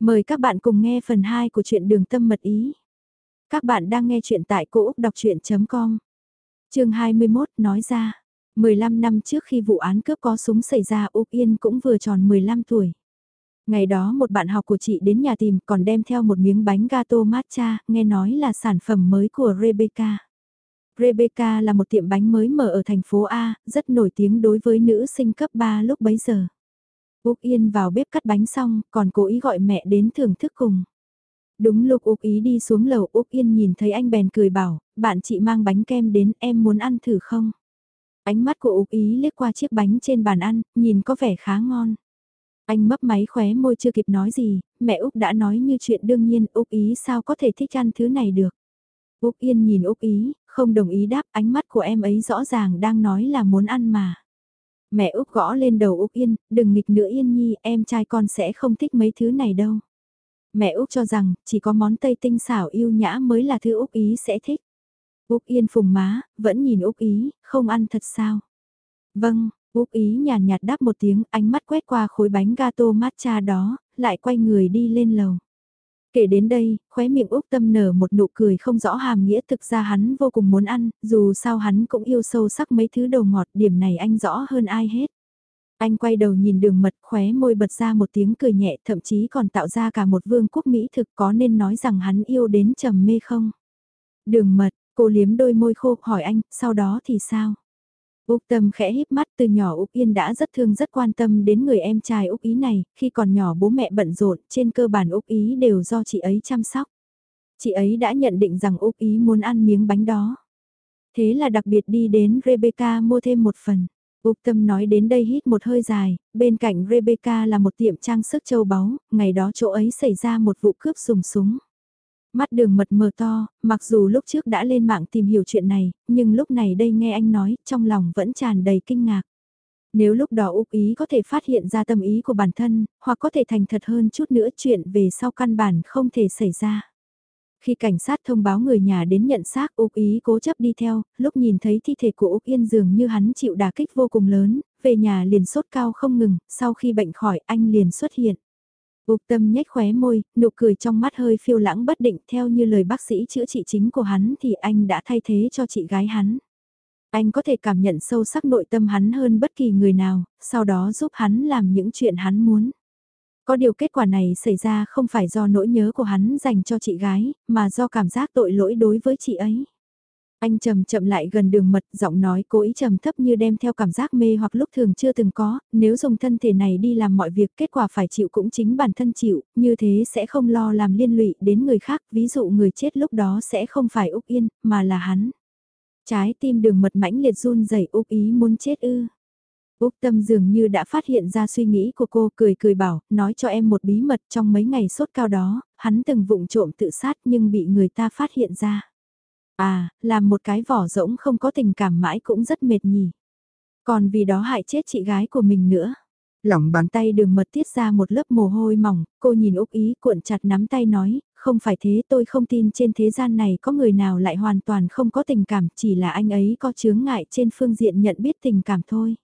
Mời các bạn cùng nghe phần 2 của truyện Đường Tâm Mật Ý. Các bạn đang nghe truyện tại cỗ đọc chuyện.com. Trường 21 nói ra, 15 năm trước khi vụ án cướp có súng xảy ra Úc Yên cũng vừa tròn 15 tuổi. Ngày đó một bạn học của chị đến nhà tìm còn đem theo một miếng bánh gato matcha, nghe nói là sản phẩm mới của Rebecca. Rebecca là một tiệm bánh mới mở ở thành phố A, rất nổi tiếng đối với nữ sinh cấp 3 lúc bấy giờ. Úc Yên vào bếp cắt bánh xong, còn cố ý gọi mẹ đến thưởng thức cùng. Đúng lúc Úc Ý đi xuống lầu Úc Yên nhìn thấy anh bèn cười bảo, bạn chị mang bánh kem đến em muốn ăn thử không? Ánh mắt của Úc Ý liếc qua chiếc bánh trên bàn ăn, nhìn có vẻ khá ngon. Anh mấp máy khóe môi chưa kịp nói gì, mẹ Úc đã nói như chuyện đương nhiên Úc Ý sao có thể thích ăn thứ này được. Úc Yên nhìn Úc Ý, không đồng ý đáp ánh mắt của em ấy rõ ràng đang nói là muốn ăn mà. Mẹ Úc gõ lên đầu Úc Yên, đừng nghịch nữa Yên Nhi, em trai con sẽ không thích mấy thứ này đâu. Mẹ Úc cho rằng, chỉ có món Tây tinh xảo yêu nhã mới là thứ Úc Ý sẽ thích. Úc Yên phùng má, vẫn nhìn Úc Ý, không ăn thật sao? Vâng, Úc Ý nhàn nhạt đáp một tiếng, ánh mắt quét qua khối bánh gato matcha đó, lại quay người đi lên lầu. Kể đến đây, khóe miệng Úc Tâm nở một nụ cười không rõ hàm nghĩa thực ra hắn vô cùng muốn ăn, dù sao hắn cũng yêu sâu sắc mấy thứ đầu ngọt, điểm này anh rõ hơn ai hết. Anh quay đầu nhìn đường mật khóe môi bật ra một tiếng cười nhẹ thậm chí còn tạo ra cả một vương quốc Mỹ thực có nên nói rằng hắn yêu đến trầm mê không? Đường mật, cô liếm đôi môi khô hỏi anh, sau đó thì sao? Úc Tâm khẽ híp mắt từ nhỏ Úc Yên đã rất thương rất quan tâm đến người em trai Úc Ý này, khi còn nhỏ bố mẹ bận rộn, trên cơ bản Úc Ý đều do chị ấy chăm sóc. Chị ấy đã nhận định rằng Úc Ý muốn ăn miếng bánh đó. Thế là đặc biệt đi đến Rebecca mua thêm một phần. Úc Tâm nói đến đây hít một hơi dài, bên cạnh Rebecca là một tiệm trang sức châu báu, ngày đó chỗ ấy xảy ra một vụ cướp dùng súng. Mắt đường mật mờ to, mặc dù lúc trước đã lên mạng tìm hiểu chuyện này, nhưng lúc này đây nghe anh nói, trong lòng vẫn tràn đầy kinh ngạc. Nếu lúc đó Úc Ý có thể phát hiện ra tâm ý của bản thân, hoặc có thể thành thật hơn chút nữa chuyện về sau căn bản không thể xảy ra. Khi cảnh sát thông báo người nhà đến nhận xác Úc Ý cố chấp đi theo, lúc nhìn thấy thi thể của Úc Yên dường như hắn chịu đả kích vô cùng lớn, về nhà liền sốt cao không ngừng, sau khi bệnh khỏi anh liền xuất hiện. Úc tâm nhếch khóe môi, nụ cười trong mắt hơi phiêu lãng bất định theo như lời bác sĩ chữa trị chính của hắn thì anh đã thay thế cho chị gái hắn. Anh có thể cảm nhận sâu sắc nội tâm hắn hơn bất kỳ người nào, sau đó giúp hắn làm những chuyện hắn muốn. Có điều kết quả này xảy ra không phải do nỗi nhớ của hắn dành cho chị gái, mà do cảm giác tội lỗi đối với chị ấy. Anh chậm chậm lại gần đường mật, giọng nói cố ý trầm thấp như đem theo cảm giác mê hoặc lúc thường chưa từng có, nếu dùng thân thể này đi làm mọi việc kết quả phải chịu cũng chính bản thân chịu, như thế sẽ không lo làm liên lụy đến người khác, ví dụ người chết lúc đó sẽ không phải Úc Yên, mà là hắn. Trái tim đường mật mãnh liệt run rẩy Úc ý muốn chết ư. Úc Tâm dường như đã phát hiện ra suy nghĩ của cô cười cười bảo, nói cho em một bí mật trong mấy ngày sốt cao đó, hắn từng vụng trộm tự sát nhưng bị người ta phát hiện ra. À, làm một cái vỏ rỗng không có tình cảm mãi cũng rất mệt nhỉ. Còn vì đó hại chết chị gái của mình nữa. Lỏng bàn tay đường mật tiết ra một lớp mồ hôi mỏng, cô nhìn Úc Ý cuộn chặt nắm tay nói, không phải thế tôi không tin trên thế gian này có người nào lại hoàn toàn không có tình cảm, chỉ là anh ấy có chướng ngại trên phương diện nhận biết tình cảm thôi.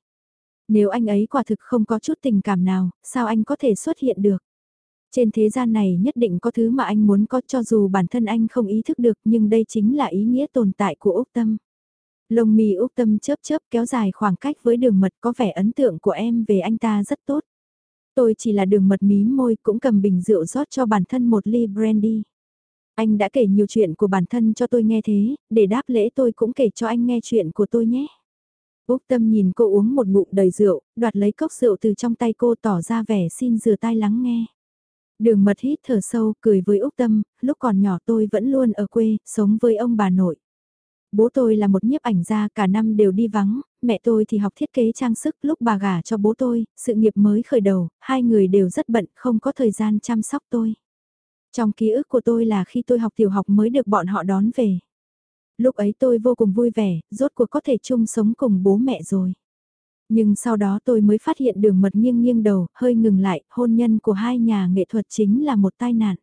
Nếu anh ấy quả thực không có chút tình cảm nào, sao anh có thể xuất hiện được? Trên thế gian này nhất định có thứ mà anh muốn có cho dù bản thân anh không ý thức được nhưng đây chính là ý nghĩa tồn tại của Úc Tâm. Lông mì Úc Tâm chớp chớp kéo dài khoảng cách với đường mật có vẻ ấn tượng của em về anh ta rất tốt. Tôi chỉ là đường mật mí môi cũng cầm bình rượu rót cho bản thân một ly brandy. Anh đã kể nhiều chuyện của bản thân cho tôi nghe thế, để đáp lễ tôi cũng kể cho anh nghe chuyện của tôi nhé. Úc Tâm nhìn cô uống một ngụm đầy rượu, đoạt lấy cốc rượu từ trong tay cô tỏ ra vẻ xin rửa tai lắng nghe. Đường mật hít thở sâu, cười với Úc Tâm, lúc còn nhỏ tôi vẫn luôn ở quê, sống với ông bà nội. Bố tôi là một nhiếp ảnh gia cả năm đều đi vắng, mẹ tôi thì học thiết kế trang sức lúc bà gả cho bố tôi, sự nghiệp mới khởi đầu, hai người đều rất bận, không có thời gian chăm sóc tôi. Trong ký ức của tôi là khi tôi học tiểu học mới được bọn họ đón về. Lúc ấy tôi vô cùng vui vẻ, rốt cuộc có thể chung sống cùng bố mẹ rồi. Nhưng sau đó tôi mới phát hiện đường mật nghiêng nghiêng đầu, hơi ngừng lại, hôn nhân của hai nhà nghệ thuật chính là một tai nạn.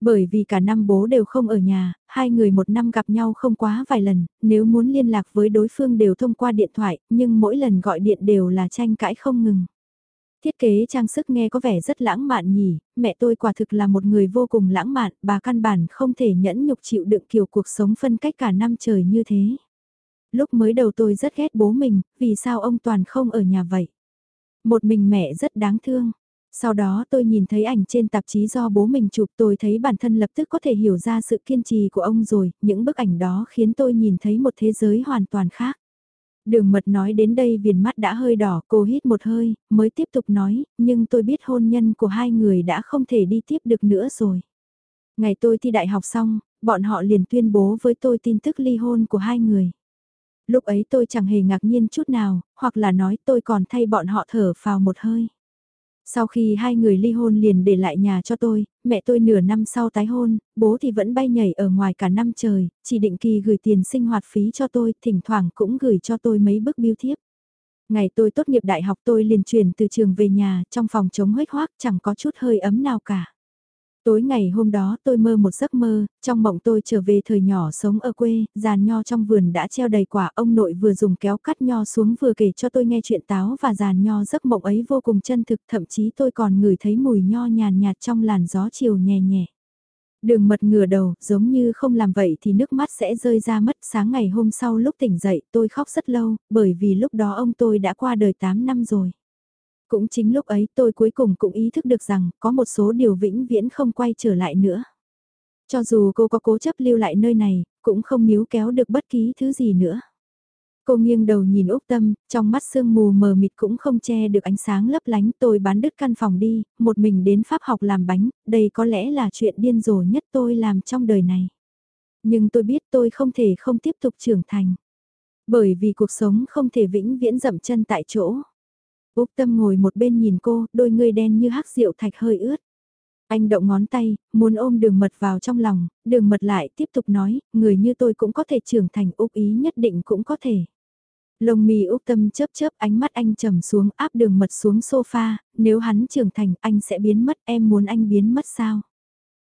Bởi vì cả năm bố đều không ở nhà, hai người một năm gặp nhau không quá vài lần, nếu muốn liên lạc với đối phương đều thông qua điện thoại, nhưng mỗi lần gọi điện đều là tranh cãi không ngừng. Thiết kế trang sức nghe có vẻ rất lãng mạn nhỉ, mẹ tôi quả thực là một người vô cùng lãng mạn, bà căn bản không thể nhẫn nhục chịu đựng kiểu cuộc sống phân cách cả năm trời như thế. Lúc mới đầu tôi rất ghét bố mình, vì sao ông Toàn không ở nhà vậy? Một mình mẹ rất đáng thương. Sau đó tôi nhìn thấy ảnh trên tạp chí do bố mình chụp tôi thấy bản thân lập tức có thể hiểu ra sự kiên trì của ông rồi, những bức ảnh đó khiến tôi nhìn thấy một thế giới hoàn toàn khác. Đường mật nói đến đây viền mắt đã hơi đỏ, cô hít một hơi, mới tiếp tục nói, nhưng tôi biết hôn nhân của hai người đã không thể đi tiếp được nữa rồi. Ngày tôi thi đại học xong, bọn họ liền tuyên bố với tôi tin tức ly hôn của hai người. Lúc ấy tôi chẳng hề ngạc nhiên chút nào, hoặc là nói tôi còn thay bọn họ thở vào một hơi. Sau khi hai người ly hôn liền để lại nhà cho tôi, mẹ tôi nửa năm sau tái hôn, bố thì vẫn bay nhảy ở ngoài cả năm trời, chỉ định kỳ gửi tiền sinh hoạt phí cho tôi, thỉnh thoảng cũng gửi cho tôi mấy bức biêu thiếp. Ngày tôi tốt nghiệp đại học tôi liền chuyển từ trường về nhà, trong phòng chống hếch hoác chẳng có chút hơi ấm nào cả. Tối ngày hôm đó tôi mơ một giấc mơ, trong mộng tôi trở về thời nhỏ sống ở quê, giàn nho trong vườn đã treo đầy quả ông nội vừa dùng kéo cắt nho xuống vừa kể cho tôi nghe chuyện táo và giàn nho giấc mộng ấy vô cùng chân thực thậm chí tôi còn ngửi thấy mùi nho nhàn nhạt trong làn gió chiều nhẹ nhẹ. Đường mật ngửa đầu, giống như không làm vậy thì nước mắt sẽ rơi ra mất sáng ngày hôm sau lúc tỉnh dậy tôi khóc rất lâu, bởi vì lúc đó ông tôi đã qua đời 8 năm rồi. Cũng chính lúc ấy tôi cuối cùng cũng ý thức được rằng có một số điều vĩnh viễn không quay trở lại nữa. Cho dù cô có cố chấp lưu lại nơi này, cũng không níu kéo được bất kỳ thứ gì nữa. Cô nghiêng đầu nhìn Úc Tâm, trong mắt sương mù mờ mịt cũng không che được ánh sáng lấp lánh tôi bán đứt căn phòng đi, một mình đến Pháp học làm bánh, đây có lẽ là chuyện điên rồ nhất tôi làm trong đời này. Nhưng tôi biết tôi không thể không tiếp tục trưởng thành. Bởi vì cuộc sống không thể vĩnh viễn dậm chân tại chỗ. Úc Tâm ngồi một bên nhìn cô, đôi người đen như hắc rượu thạch hơi ướt. Anh động ngón tay, muốn ôm đường mật vào trong lòng, đường mật lại tiếp tục nói, người như tôi cũng có thể trưởng thành Úc ý nhất định cũng có thể. Lông mì Úc Tâm chớp chớp ánh mắt anh trầm xuống áp đường mật xuống sofa, nếu hắn trưởng thành anh sẽ biến mất em muốn anh biến mất sao?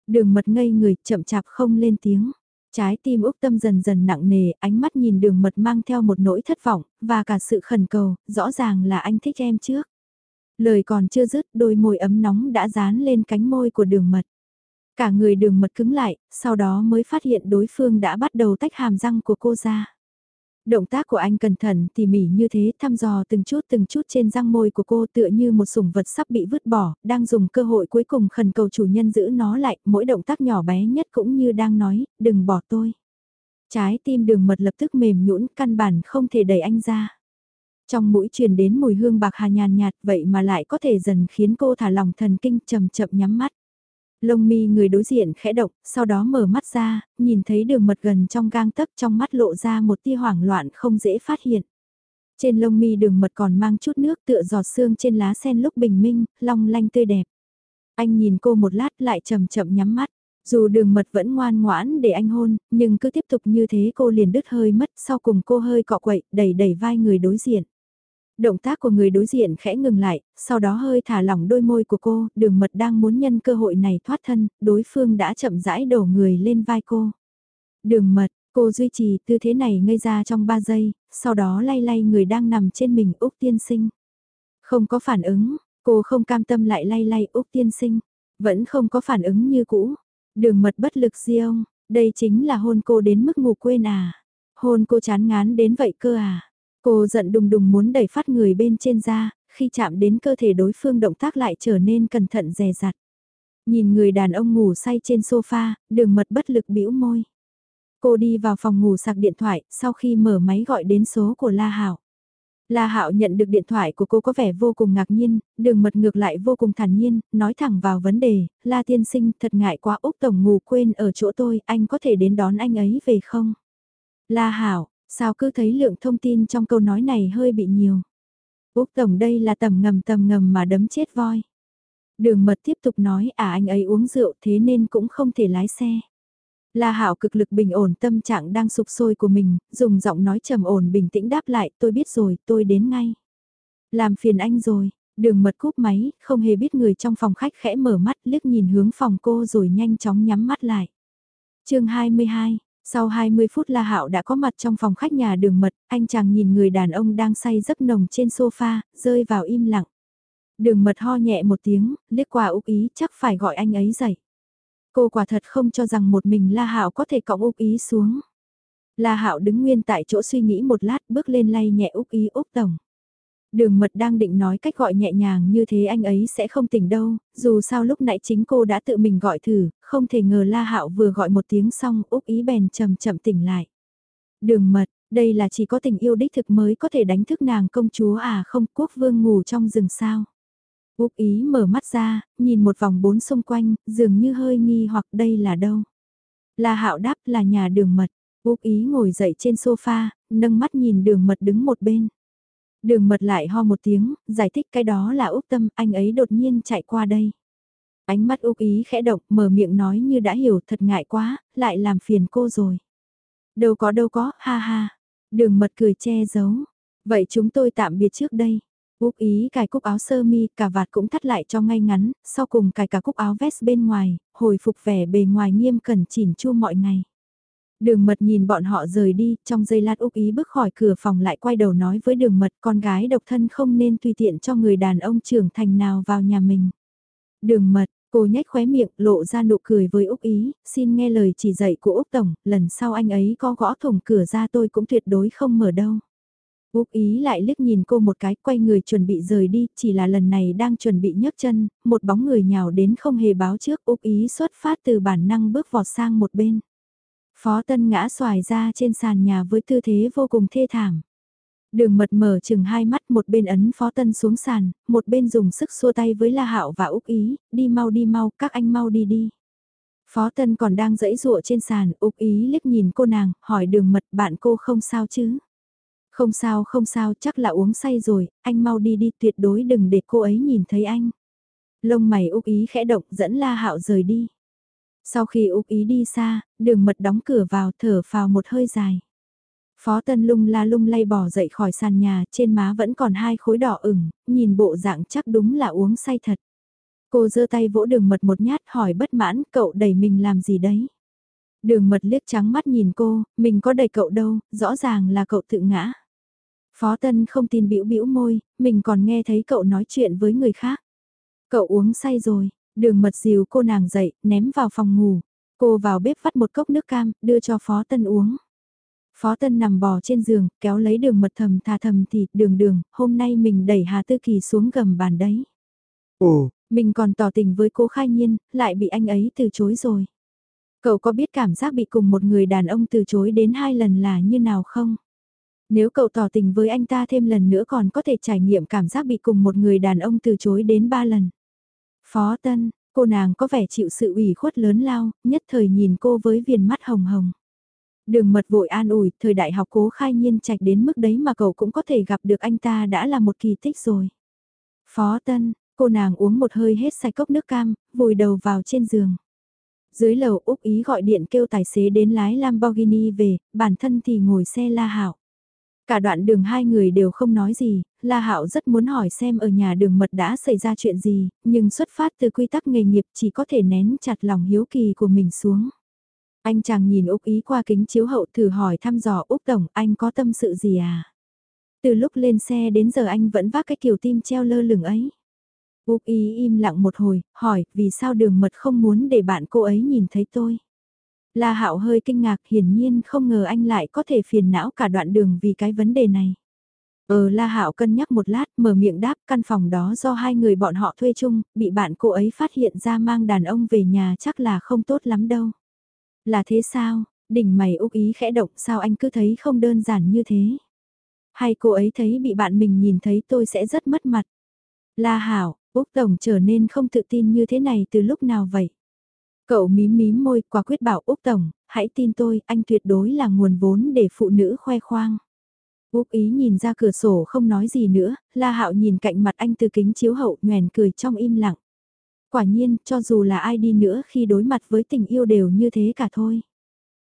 Đường mật ngây người chậm chạp không lên tiếng. Trái tim Úc Tâm dần dần nặng nề, ánh mắt nhìn đường mật mang theo một nỗi thất vọng, và cả sự khẩn cầu, rõ ràng là anh thích em trước. Lời còn chưa dứt, đôi môi ấm nóng đã dán lên cánh môi của đường mật. Cả người đường mật cứng lại, sau đó mới phát hiện đối phương đã bắt đầu tách hàm răng của cô ra. Động tác của anh cẩn thận tỉ mỉ như thế thăm dò từng chút từng chút trên răng môi của cô tựa như một sủng vật sắp bị vứt bỏ, đang dùng cơ hội cuối cùng khẩn cầu chủ nhân giữ nó lại, mỗi động tác nhỏ bé nhất cũng như đang nói, đừng bỏ tôi. Trái tim đường mật lập tức mềm nhũn căn bản không thể đẩy anh ra. Trong mũi truyền đến mùi hương bạc hà nhàn nhạt vậy mà lại có thể dần khiến cô thả lòng thần kinh chậm chậm nhắm mắt. Lông mi người đối diện khẽ động, sau đó mở mắt ra, nhìn thấy đường mật gần trong gang tấc trong mắt lộ ra một tia hoảng loạn không dễ phát hiện. Trên lông mi đường mật còn mang chút nước tựa giọt xương trên lá sen lúc bình minh, long lanh tươi đẹp. Anh nhìn cô một lát lại chậm chậm nhắm mắt. Dù đường mật vẫn ngoan ngoãn để anh hôn, nhưng cứ tiếp tục như thế cô liền đứt hơi mất, sau cùng cô hơi cọ quậy, đẩy đẩy vai người đối diện. Động tác của người đối diện khẽ ngừng lại, sau đó hơi thả lỏng đôi môi của cô, đường mật đang muốn nhân cơ hội này thoát thân, đối phương đã chậm rãi đổ người lên vai cô. Đường mật, cô duy trì tư thế này ngây ra trong 3 giây, sau đó lay lay người đang nằm trên mình Úc tiên sinh. Không có phản ứng, cô không cam tâm lại lay lay Úc tiên sinh, vẫn không có phản ứng như cũ. Đường mật bất lực riêng, đây chính là hôn cô đến mức ngủ quên à. Hôn cô chán ngán đến vậy cơ à. Cô giận đùng đùng muốn đẩy phát người bên trên ra, khi chạm đến cơ thể đối phương động tác lại trở nên cẩn thận dè dặt. Nhìn người đàn ông ngủ say trên sofa, đường mật bất lực bĩu môi. Cô đi vào phòng ngủ sạc điện thoại, sau khi mở máy gọi đến số của La Hảo. La Hạo nhận được điện thoại của cô có vẻ vô cùng ngạc nhiên, đường mật ngược lại vô cùng thản nhiên, nói thẳng vào vấn đề, La tiên sinh thật ngại quá Úc Tổng ngủ quên ở chỗ tôi, anh có thể đến đón anh ấy về không? La Hảo, Sao cứ thấy lượng thông tin trong câu nói này hơi bị nhiều. Úc Tổng đây là tầm ngầm tầm ngầm mà đấm chết voi. Đường mật tiếp tục nói à anh ấy uống rượu thế nên cũng không thể lái xe. La Hạo cực lực bình ổn tâm trạng đang sụp sôi của mình, dùng giọng nói trầm ổn bình tĩnh đáp lại, tôi biết rồi, tôi đến ngay. Làm phiền anh rồi, đường mật cúp máy, không hề biết người trong phòng khách khẽ mở mắt liếc nhìn hướng phòng cô rồi nhanh chóng nhắm mắt lại. chương 22, sau 20 phút La Hạo đã có mặt trong phòng khách nhà đường mật, anh chàng nhìn người đàn ông đang say giấc nồng trên sofa, rơi vào im lặng. Đường mật ho nhẹ một tiếng, liếc qua Úc Ý chắc phải gọi anh ấy dậy. Cô quả thật không cho rằng một mình La Hạo có thể cõng Úc Ý xuống. La Hạo đứng nguyên tại chỗ suy nghĩ một lát bước lên lay nhẹ Úc Ý Úc Tổng. Đường mật đang định nói cách gọi nhẹ nhàng như thế anh ấy sẽ không tỉnh đâu, dù sao lúc nãy chính cô đã tự mình gọi thử, không thể ngờ La Hạo vừa gọi một tiếng xong Úc Ý bèn chậm chậm tỉnh lại. Đường mật, đây là chỉ có tình yêu đích thực mới có thể đánh thức nàng công chúa à không quốc vương ngủ trong rừng sao. Úc Ý mở mắt ra, nhìn một vòng bốn xung quanh, dường như hơi nghi hoặc đây là đâu. La Hạo đáp là nhà đường mật. Úc Ý ngồi dậy trên sofa, nâng mắt nhìn đường mật đứng một bên. Đường mật lại ho một tiếng, giải thích cái đó là Úc Tâm, anh ấy đột nhiên chạy qua đây. Ánh mắt Úc Ý khẽ động, mở miệng nói như đã hiểu thật ngại quá, lại làm phiền cô rồi. Đâu có đâu có, ha ha. Đường mật cười che giấu. Vậy chúng tôi tạm biệt trước đây. Úc ý cài cúc áo sơ mi, cả vạt cũng thắt lại cho ngay ngắn, sau cùng cài cả cúc áo vest bên ngoài, hồi phục vẻ bề ngoài nghiêm cẩn chỉn chu mọi ngày. Đường mật nhìn bọn họ rời đi, trong giây lát Úc ý bước khỏi cửa phòng lại quay đầu nói với đường mật con gái độc thân không nên tùy tiện cho người đàn ông trưởng thành nào vào nhà mình. Đường mật, cô nhếch khóe miệng lộ ra nụ cười với Úc ý, xin nghe lời chỉ dạy của Úc Tổng, lần sau anh ấy có gõ thủng cửa ra tôi cũng tuyệt đối không mở đâu. Úc ý lại liếc nhìn cô một cái quay người chuẩn bị rời đi, chỉ là lần này đang chuẩn bị nhấc chân, một bóng người nhào đến không hề báo trước Úc ý xuất phát từ bản năng bước vọt sang một bên. Phó Tân ngã xoài ra trên sàn nhà với tư thế vô cùng thê thảm. Đường mật mở chừng hai mắt một bên ấn Phó Tân xuống sàn, một bên dùng sức xua tay với La Hạo và Úc Ý, đi mau đi mau, các anh mau đi đi. Phó Tân còn đang dẫy dụa trên sàn, Úc Ý liếc nhìn cô nàng, hỏi đường mật bạn cô không sao chứ. Không sao không sao chắc là uống say rồi, anh mau đi đi tuyệt đối đừng để cô ấy nhìn thấy anh. Lông mày Úc Ý khẽ động dẫn La Hạo rời đi. Sau khi Úc Ý đi xa, đường mật đóng cửa vào thở vào một hơi dài. Phó Tân lung la lung lay bỏ dậy khỏi sàn nhà, trên má vẫn còn hai khối đỏ ửng, nhìn bộ dạng chắc đúng là uống say thật. Cô giơ tay vỗ đường mật một nhát hỏi bất mãn cậu đẩy mình làm gì đấy. Đường mật liếc trắng mắt nhìn cô, mình có đẩy cậu đâu, rõ ràng là cậu tự ngã. Phó Tân không tin bĩu bĩu môi, mình còn nghe thấy cậu nói chuyện với người khác. Cậu uống say rồi, đường mật dìu cô nàng dậy, ném vào phòng ngủ. Cô vào bếp vắt một cốc nước cam, đưa cho Phó Tân uống. Phó Tân nằm bò trên giường, kéo lấy đường mật thầm thà thầm thì đường đường, hôm nay mình đẩy Hà Tư Kỳ xuống gầm bàn đấy. Ồ, mình còn tỏ tình với cô khai nhiên, lại bị anh ấy từ chối rồi. Cậu có biết cảm giác bị cùng một người đàn ông từ chối đến hai lần là như nào không? Nếu cậu tỏ tình với anh ta thêm lần nữa còn có thể trải nghiệm cảm giác bị cùng một người đàn ông từ chối đến ba lần. Phó Tân, cô nàng có vẻ chịu sự ủy khuất lớn lao, nhất thời nhìn cô với viền mắt hồng hồng. Đường mật vội an ủi, thời đại học cố khai nhiên trạch đến mức đấy mà cậu cũng có thể gặp được anh ta đã là một kỳ tích rồi. Phó Tân, cô nàng uống một hơi hết sạch cốc nước cam, vùi đầu vào trên giường. Dưới lầu Úc Ý gọi điện kêu tài xế đến lái Lamborghini về, bản thân thì ngồi xe la hảo. Cả đoạn đường hai người đều không nói gì, La Hạo rất muốn hỏi xem ở nhà đường mật đã xảy ra chuyện gì, nhưng xuất phát từ quy tắc nghề nghiệp chỉ có thể nén chặt lòng hiếu kỳ của mình xuống. Anh chàng nhìn Úc Ý qua kính chiếu hậu thử hỏi thăm dò Úc Tổng anh có tâm sự gì à? Từ lúc lên xe đến giờ anh vẫn vác cái kiểu tim treo lơ lửng ấy. Úc Ý im lặng một hồi, hỏi vì sao đường mật không muốn để bạn cô ấy nhìn thấy tôi? La Hạo hơi kinh ngạc hiển nhiên không ngờ anh lại có thể phiền não cả đoạn đường vì cái vấn đề này. Ờ La Hạo cân nhắc một lát mở miệng đáp căn phòng đó do hai người bọn họ thuê chung, bị bạn cô ấy phát hiện ra mang đàn ông về nhà chắc là không tốt lắm đâu. Là thế sao, đỉnh mày úc ý khẽ động sao anh cứ thấy không đơn giản như thế. Hay cô ấy thấy bị bạn mình nhìn thấy tôi sẽ rất mất mặt. La Hạo Úc Tổng trở nên không tự tin như thế này từ lúc nào vậy? Cậu mím mím môi quả quyết bảo Úc Tổng, hãy tin tôi, anh tuyệt đối là nguồn vốn để phụ nữ khoe khoang. Úc ý nhìn ra cửa sổ không nói gì nữa, La Hạo nhìn cạnh mặt anh từ kính chiếu hậu nhoèn cười trong im lặng. Quả nhiên, cho dù là ai đi nữa khi đối mặt với tình yêu đều như thế cả thôi.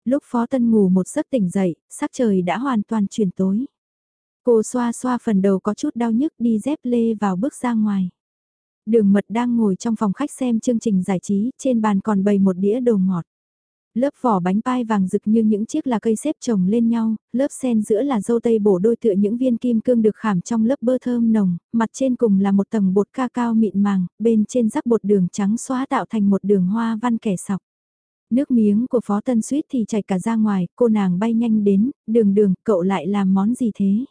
Lúc Phó Tân ngủ một giấc tỉnh dậy, sắc trời đã hoàn toàn chuyển tối. Cô xoa xoa phần đầu có chút đau nhức đi dép lê vào bước ra ngoài. Đường mật đang ngồi trong phòng khách xem chương trình giải trí, trên bàn còn bày một đĩa đồ ngọt. Lớp vỏ bánh pai vàng rực như những chiếc là cây xếp chồng lên nhau, lớp sen giữa là dâu tây bổ đôi tựa những viên kim cương được khảm trong lớp bơ thơm nồng, mặt trên cùng là một tầng bột ca cao mịn màng, bên trên rắc bột đường trắng xóa tạo thành một đường hoa văn kẻ sọc. Nước miếng của Phó Tân Suýt thì chảy cả ra ngoài, cô nàng bay nhanh đến, đường đường, cậu lại làm món gì thế?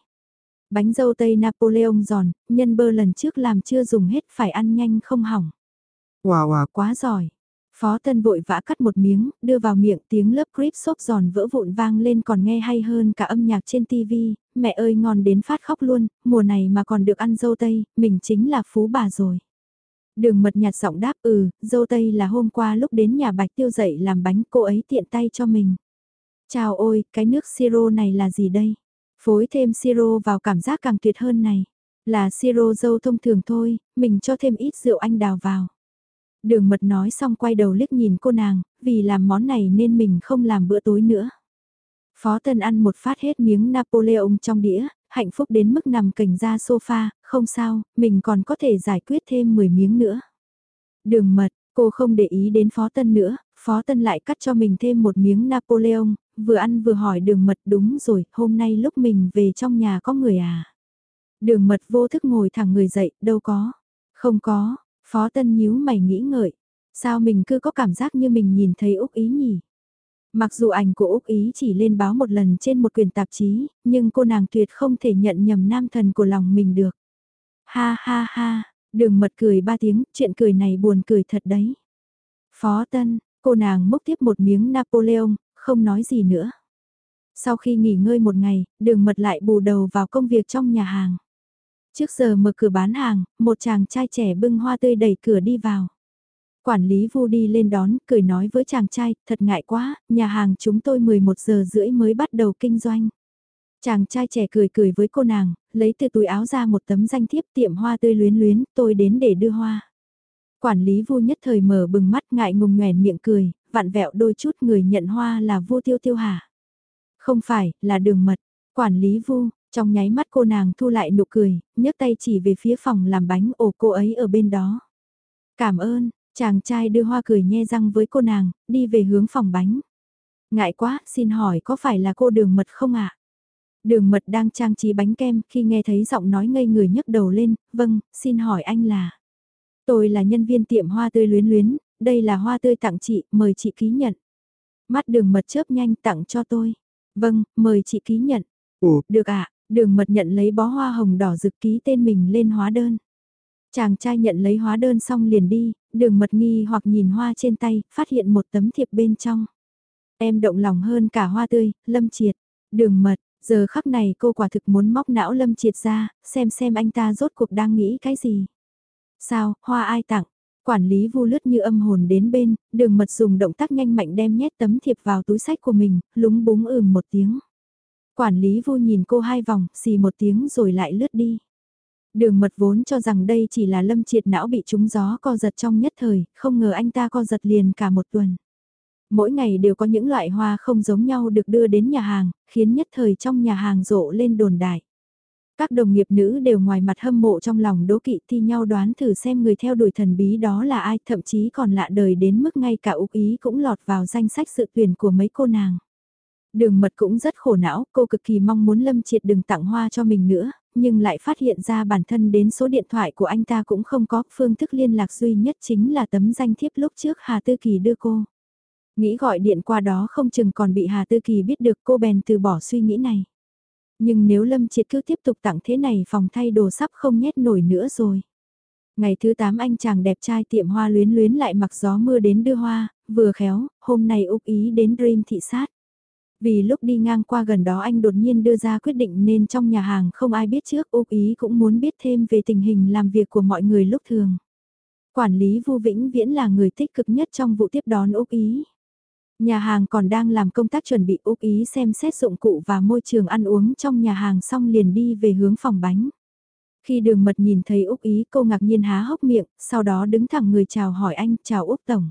Bánh dâu tây Napoleon giòn, nhân bơ lần trước làm chưa dùng hết phải ăn nhanh không hỏng. Wow wow quá giỏi. Phó Tân vội vã cắt một miếng, đưa vào miệng tiếng lớp creep xốp giòn vỡ vụn vang lên còn nghe hay hơn cả âm nhạc trên TV, mẹ ơi ngon đến phát khóc luôn, mùa này mà còn được ăn dâu tây, mình chính là phú bà rồi. Đường mật nhạt giọng đáp ừ, dâu tây là hôm qua lúc đến nhà bạch tiêu dậy làm bánh cô ấy tiện tay cho mình. Chào ôi, cái nước siro này là gì đây? Phối thêm siro vào cảm giác càng tuyệt hơn này. Là siro dâu thông thường thôi, mình cho thêm ít rượu anh đào vào. Đường mật nói xong quay đầu liếc nhìn cô nàng, vì làm món này nên mình không làm bữa tối nữa. Phó Tân ăn một phát hết miếng Napoleon trong đĩa, hạnh phúc đến mức nằm cành ra sofa, không sao, mình còn có thể giải quyết thêm 10 miếng nữa. Đường mật, cô không để ý đến Phó Tân nữa, Phó Tân lại cắt cho mình thêm một miếng Napoleon, vừa ăn vừa hỏi đường mật đúng rồi, hôm nay lúc mình về trong nhà có người à? Đường mật vô thức ngồi thẳng người dậy, đâu có. Không có, Phó Tân nhíu mày nghĩ ngợi. Sao mình cứ có cảm giác như mình nhìn thấy Úc Ý nhỉ? Mặc dù ảnh của Úc Ý chỉ lên báo một lần trên một quyển tạp chí, nhưng cô nàng tuyệt không thể nhận nhầm nam thần của lòng mình được. Ha ha ha, đường mật cười ba tiếng, chuyện cười này buồn cười thật đấy. Phó Tân, cô nàng múc tiếp một miếng Napoleon, không nói gì nữa. Sau khi nghỉ ngơi một ngày, đường mật lại bù đầu vào công việc trong nhà hàng. Trước giờ mở cửa bán hàng, một chàng trai trẻ bưng hoa tươi đẩy cửa đi vào. Quản lý vu đi lên đón, cười nói với chàng trai, thật ngại quá, nhà hàng chúng tôi 11 giờ rưỡi mới bắt đầu kinh doanh. Chàng trai trẻ cười cười với cô nàng, lấy từ túi áo ra một tấm danh thiếp tiệm hoa tươi luyến luyến, tôi đến để đưa hoa. Quản lý vu nhất thời mở bừng mắt ngại ngùng nhoèn miệng cười, vặn vẹo đôi chút người nhận hoa là vu tiêu tiêu hả? Không phải, là đường mật. Quản lý vu, trong nháy mắt cô nàng thu lại nụ cười, nhấc tay chỉ về phía phòng làm bánh ổ cô ấy ở bên đó. Cảm ơn, chàng trai đưa hoa cười nhe răng với cô nàng, đi về hướng phòng bánh. Ngại quá, xin hỏi có phải là cô đường mật không ạ? Đường mật đang trang trí bánh kem khi nghe thấy giọng nói ngây người nhấc đầu lên, vâng, xin hỏi anh là... Tôi là nhân viên tiệm hoa tươi luyến luyến, đây là hoa tươi tặng chị, mời chị ký nhận. Mắt đường mật chớp nhanh tặng cho tôi. Vâng, mời chị ký nhận. Ủa, được ạ, Đường mật nhận lấy bó hoa hồng đỏ rực ký tên mình lên hóa đơn. Chàng trai nhận lấy hóa đơn xong liền đi, đường mật nghi hoặc nhìn hoa trên tay, phát hiện một tấm thiệp bên trong. Em động lòng hơn cả hoa tươi, lâm triệt. Đường mật, giờ khắc này cô quả thực muốn móc não lâm triệt ra, xem xem anh ta rốt cuộc đang nghĩ cái gì. Sao, hoa ai tặng? Quản lý vu lướt như âm hồn đến bên, đường mật dùng động tác nhanh mạnh đem nhét tấm thiệp vào túi sách của mình, lúng búng ừm một tiếng. Quản lý vu nhìn cô hai vòng, xì một tiếng rồi lại lướt đi. Đường mật vốn cho rằng đây chỉ là lâm triệt não bị trúng gió co giật trong nhất thời, không ngờ anh ta co giật liền cả một tuần. Mỗi ngày đều có những loại hoa không giống nhau được đưa đến nhà hàng, khiến nhất thời trong nhà hàng rộ lên đồn đại. Các đồng nghiệp nữ đều ngoài mặt hâm mộ trong lòng đố kỵ thi nhau đoán thử xem người theo đuổi thần bí đó là ai, thậm chí còn lạ đời đến mức ngay cả Úc Ý cũng lọt vào danh sách sự tuyển của mấy cô nàng. Đường mật cũng rất khổ não, cô cực kỳ mong muốn Lâm Triệt đừng tặng hoa cho mình nữa, nhưng lại phát hiện ra bản thân đến số điện thoại của anh ta cũng không có, phương thức liên lạc duy nhất chính là tấm danh thiếp lúc trước Hà Tư Kỳ đưa cô. Nghĩ gọi điện qua đó không chừng còn bị Hà Tư Kỳ biết được cô bèn từ bỏ suy nghĩ này. Nhưng nếu Lâm Triệt cứ tiếp tục tặng thế này phòng thay đồ sắp không nhét nổi nữa rồi. Ngày thứ 8 anh chàng đẹp trai tiệm hoa luyến luyến lại mặc gió mưa đến đưa hoa, vừa khéo, hôm nay Úc Ý đến Dream thị sát. Vì lúc đi ngang qua gần đó anh đột nhiên đưa ra quyết định nên trong nhà hàng không ai biết trước Úc Ý cũng muốn biết thêm về tình hình làm việc của mọi người lúc thường. Quản lý Vu Vĩnh Viễn là người tích cực nhất trong vụ tiếp đón Úc Ý. Nhà hàng còn đang làm công tác chuẩn bị Úc Ý xem xét dụng cụ và môi trường ăn uống trong nhà hàng xong liền đi về hướng phòng bánh. Khi đường mật nhìn thấy Úc Ý cô ngạc nhiên há hốc miệng, sau đó đứng thẳng người chào hỏi anh, chào Úc Tổng.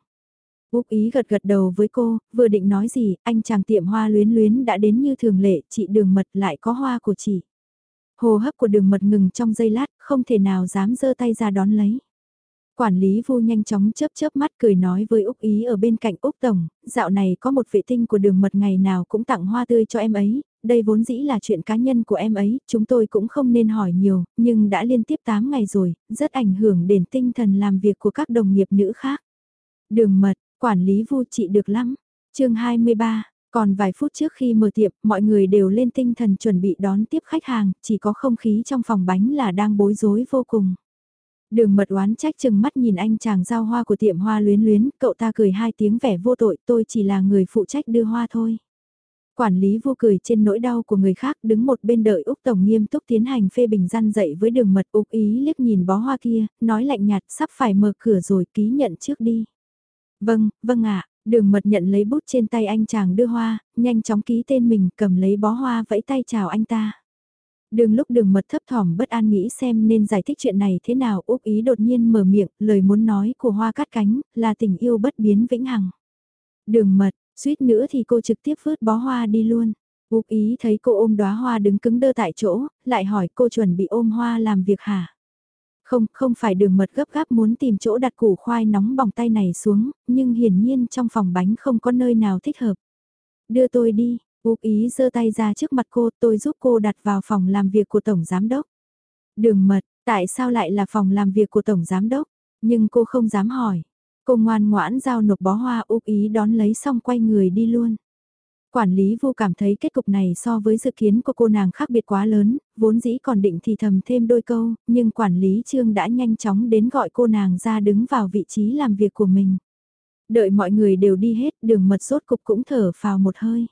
Úc ý gật gật đầu với cô, vừa định nói gì, anh chàng tiệm hoa luyến luyến đã đến như thường lệ, chị đường mật lại có hoa của chị. Hồ hấp của đường mật ngừng trong giây lát, không thể nào dám giơ tay ra đón lấy. Quản lý vu nhanh chóng chớp chớp mắt cười nói với Úc Ý ở bên cạnh Úc Tổng, dạo này có một vệ tinh của đường mật ngày nào cũng tặng hoa tươi cho em ấy, đây vốn dĩ là chuyện cá nhân của em ấy, chúng tôi cũng không nên hỏi nhiều, nhưng đã liên tiếp 8 ngày rồi, rất ảnh hưởng đến tinh thần làm việc của các đồng nghiệp nữ khác. Đường mật, quản lý vu trị được lắm. chương 23, còn vài phút trước khi mở tiệm, mọi người đều lên tinh thần chuẩn bị đón tiếp khách hàng, chỉ có không khí trong phòng bánh là đang bối rối vô cùng. Đường mật oán trách chừng mắt nhìn anh chàng giao hoa của tiệm hoa luyến luyến, cậu ta cười hai tiếng vẻ vô tội, tôi chỉ là người phụ trách đưa hoa thôi. Quản lý vô cười trên nỗi đau của người khác đứng một bên đợi Úc Tổng nghiêm túc tiến hành phê bình gian dậy với đường mật Úc ý liếc nhìn bó hoa kia, nói lạnh nhạt sắp phải mở cửa rồi ký nhận trước đi. Vâng, vâng ạ, đường mật nhận lấy bút trên tay anh chàng đưa hoa, nhanh chóng ký tên mình cầm lấy bó hoa vẫy tay chào anh ta. Đường lúc đường mật thấp thỏm bất an nghĩ xem nên giải thích chuyện này thế nào Úc ý đột nhiên mở miệng, lời muốn nói của hoa cắt cánh, là tình yêu bất biến vĩnh hằng. Đường mật, suýt nữa thì cô trực tiếp vứt bó hoa đi luôn. Úc ý thấy cô ôm đóa hoa đứng cứng đơ tại chỗ, lại hỏi cô chuẩn bị ôm hoa làm việc hả? Không, không phải đường mật gấp gáp muốn tìm chỗ đặt củ khoai nóng bỏng tay này xuống, nhưng hiển nhiên trong phòng bánh không có nơi nào thích hợp. Đưa tôi đi, Úc ý giơ tay ra trước mặt cô tôi giúp cô đặt vào phòng làm việc của Tổng Giám Đốc. Đường mật, tại sao lại là phòng làm việc của Tổng Giám Đốc? Nhưng cô không dám hỏi. Cô ngoan ngoãn giao nộp bó hoa Úc ý đón lấy xong quay người đi luôn. Quản lý vô cảm thấy kết cục này so với dự kiến của cô nàng khác biệt quá lớn, vốn dĩ còn định thì thầm thêm đôi câu, nhưng quản lý trương đã nhanh chóng đến gọi cô nàng ra đứng vào vị trí làm việc của mình. Đợi mọi người đều đi hết, đường mật sốt cục cũng thở phào một hơi.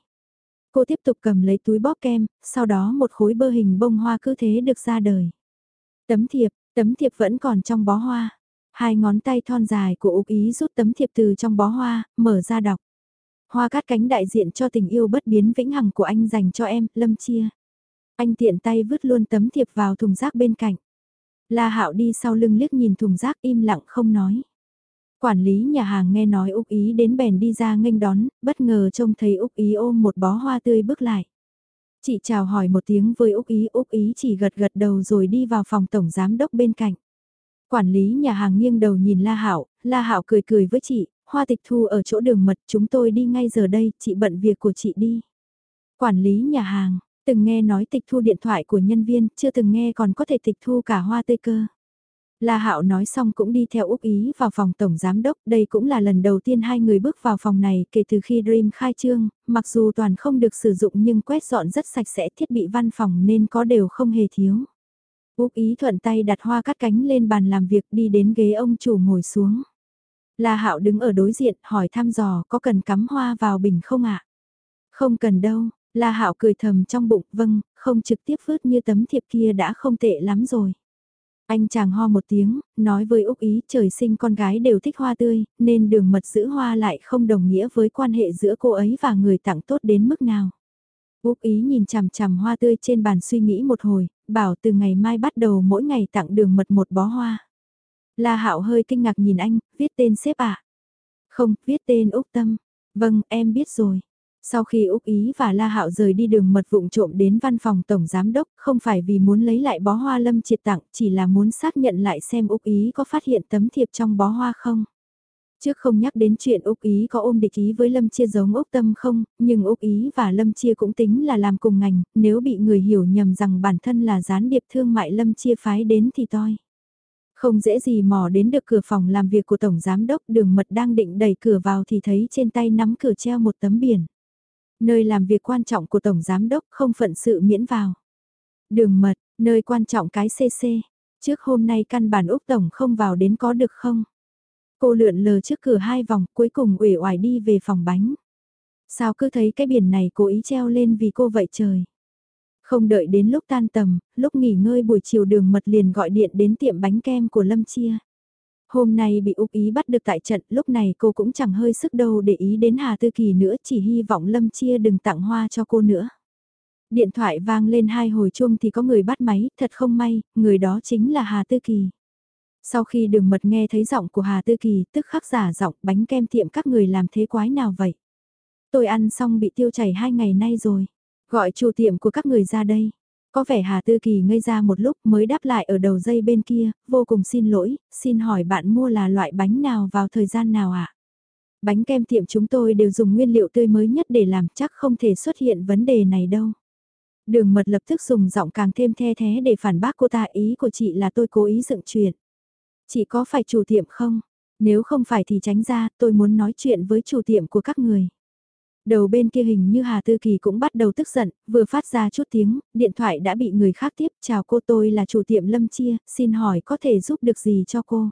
Cô tiếp tục cầm lấy túi bóp kem, sau đó một khối bơ hình bông hoa cứ thế được ra đời. Tấm thiệp, tấm thiệp vẫn còn trong bó hoa. Hai ngón tay thon dài của Úc Ý rút tấm thiệp từ trong bó hoa, mở ra đọc. Hoa cát cánh đại diện cho tình yêu bất biến vĩnh hằng của anh dành cho em, Lâm Chia. Anh tiện tay vứt luôn tấm thiệp vào thùng rác bên cạnh. La Hạo đi sau lưng liếc nhìn thùng rác im lặng không nói. Quản lý nhà hàng nghe nói Úc Ý đến bèn đi ra nghênh đón, bất ngờ trông thấy Úc Ý ôm một bó hoa tươi bước lại. Chị chào hỏi một tiếng với Úc Ý, Úc Ý chỉ gật gật đầu rồi đi vào phòng tổng giám đốc bên cạnh. Quản lý nhà hàng nghiêng đầu nhìn La Hạo, La Hạo cười cười với chị, hoa tịch thu ở chỗ đường mật chúng tôi đi ngay giờ đây, chị bận việc của chị đi. Quản lý nhà hàng, từng nghe nói tịch thu điện thoại của nhân viên, chưa từng nghe còn có thể tịch thu cả hoa tươi cơ. La Hạo nói xong cũng đi theo Úc Ý vào phòng tổng giám đốc, đây cũng là lần đầu tiên hai người bước vào phòng này kể từ khi Dream khai trương, mặc dù toàn không được sử dụng nhưng quét dọn rất sạch sẽ thiết bị văn phòng nên có đều không hề thiếu. Úc Ý thuận tay đặt hoa cắt cánh lên bàn làm việc đi đến ghế ông chủ ngồi xuống. La Hạo đứng ở đối diện hỏi thăm dò có cần cắm hoa vào bình không ạ? Không cần đâu, La Hạo cười thầm trong bụng, vâng, không trực tiếp vứt như tấm thiệp kia đã không tệ lắm rồi. Anh chàng ho một tiếng, nói với Úc Ý trời sinh con gái đều thích hoa tươi, nên đường mật giữ hoa lại không đồng nghĩa với quan hệ giữa cô ấy và người tặng tốt đến mức nào. Úc Ý nhìn chằm chằm hoa tươi trên bàn suy nghĩ một hồi, bảo từ ngày mai bắt đầu mỗi ngày tặng đường mật một bó hoa. La Hạo hơi kinh ngạc nhìn anh, viết tên xếp à? Không, viết tên Úc Tâm. Vâng, em biết rồi. Sau khi Úc Ý và La Hạo rời đi đường mật vụng trộm đến văn phòng Tổng Giám Đốc, không phải vì muốn lấy lại bó hoa lâm triệt tặng, chỉ là muốn xác nhận lại xem Úc Ý có phát hiện tấm thiệp trong bó hoa không. Trước không nhắc đến chuyện Úc Ý có ôm địch ý với Lâm Chia giống Úc Tâm không, nhưng Úc Ý và Lâm Chia cũng tính là làm cùng ngành, nếu bị người hiểu nhầm rằng bản thân là gián điệp thương mại Lâm Chia phái đến thì toi. Không dễ gì mò đến được cửa phòng làm việc của Tổng Giám Đốc đường mật đang định đẩy cửa vào thì thấy trên tay nắm cửa treo một tấm biển. Nơi làm việc quan trọng của Tổng Giám Đốc không phận sự miễn vào. Đường mật, nơi quan trọng cái CC. Trước hôm nay căn bản Úc Tổng không vào đến có được không? Cô lượn lờ trước cửa hai vòng cuối cùng uể oải đi về phòng bánh. Sao cứ thấy cái biển này cố ý treo lên vì cô vậy trời? Không đợi đến lúc tan tầm, lúc nghỉ ngơi buổi chiều đường mật liền gọi điện đến tiệm bánh kem của Lâm Chia. Hôm nay bị Úc Ý bắt được tại trận, lúc này cô cũng chẳng hơi sức đâu để ý đến Hà Tư Kỳ nữa, chỉ hy vọng Lâm Chia đừng tặng hoa cho cô nữa. Điện thoại vang lên hai hồi chuông thì có người bắt máy, thật không may, người đó chính là Hà Tư Kỳ. Sau khi đường mật nghe thấy giọng của Hà Tư Kỳ, tức khắc giả giọng bánh kem tiệm các người làm thế quái nào vậy? Tôi ăn xong bị tiêu chảy hai ngày nay rồi. Gọi chủ tiệm của các người ra đây. Có vẻ Hà Tư Kỳ ngây ra một lúc mới đáp lại ở đầu dây bên kia, vô cùng xin lỗi, xin hỏi bạn mua là loại bánh nào vào thời gian nào ạ? À? Bánh kem tiệm chúng tôi đều dùng nguyên liệu tươi mới nhất để làm chắc không thể xuất hiện vấn đề này đâu. Đường mật lập tức dùng giọng càng thêm the thế để phản bác cô ta ý của chị là tôi cố ý dựng chuyện. Chị có phải chủ tiệm không? Nếu không phải thì tránh ra, tôi muốn nói chuyện với chủ tiệm của các người. Đầu bên kia hình như Hà Tư Kỳ cũng bắt đầu tức giận, vừa phát ra chút tiếng, điện thoại đã bị người khác tiếp. Chào cô tôi là chủ tiệm Lâm Chia, xin hỏi có thể giúp được gì cho cô?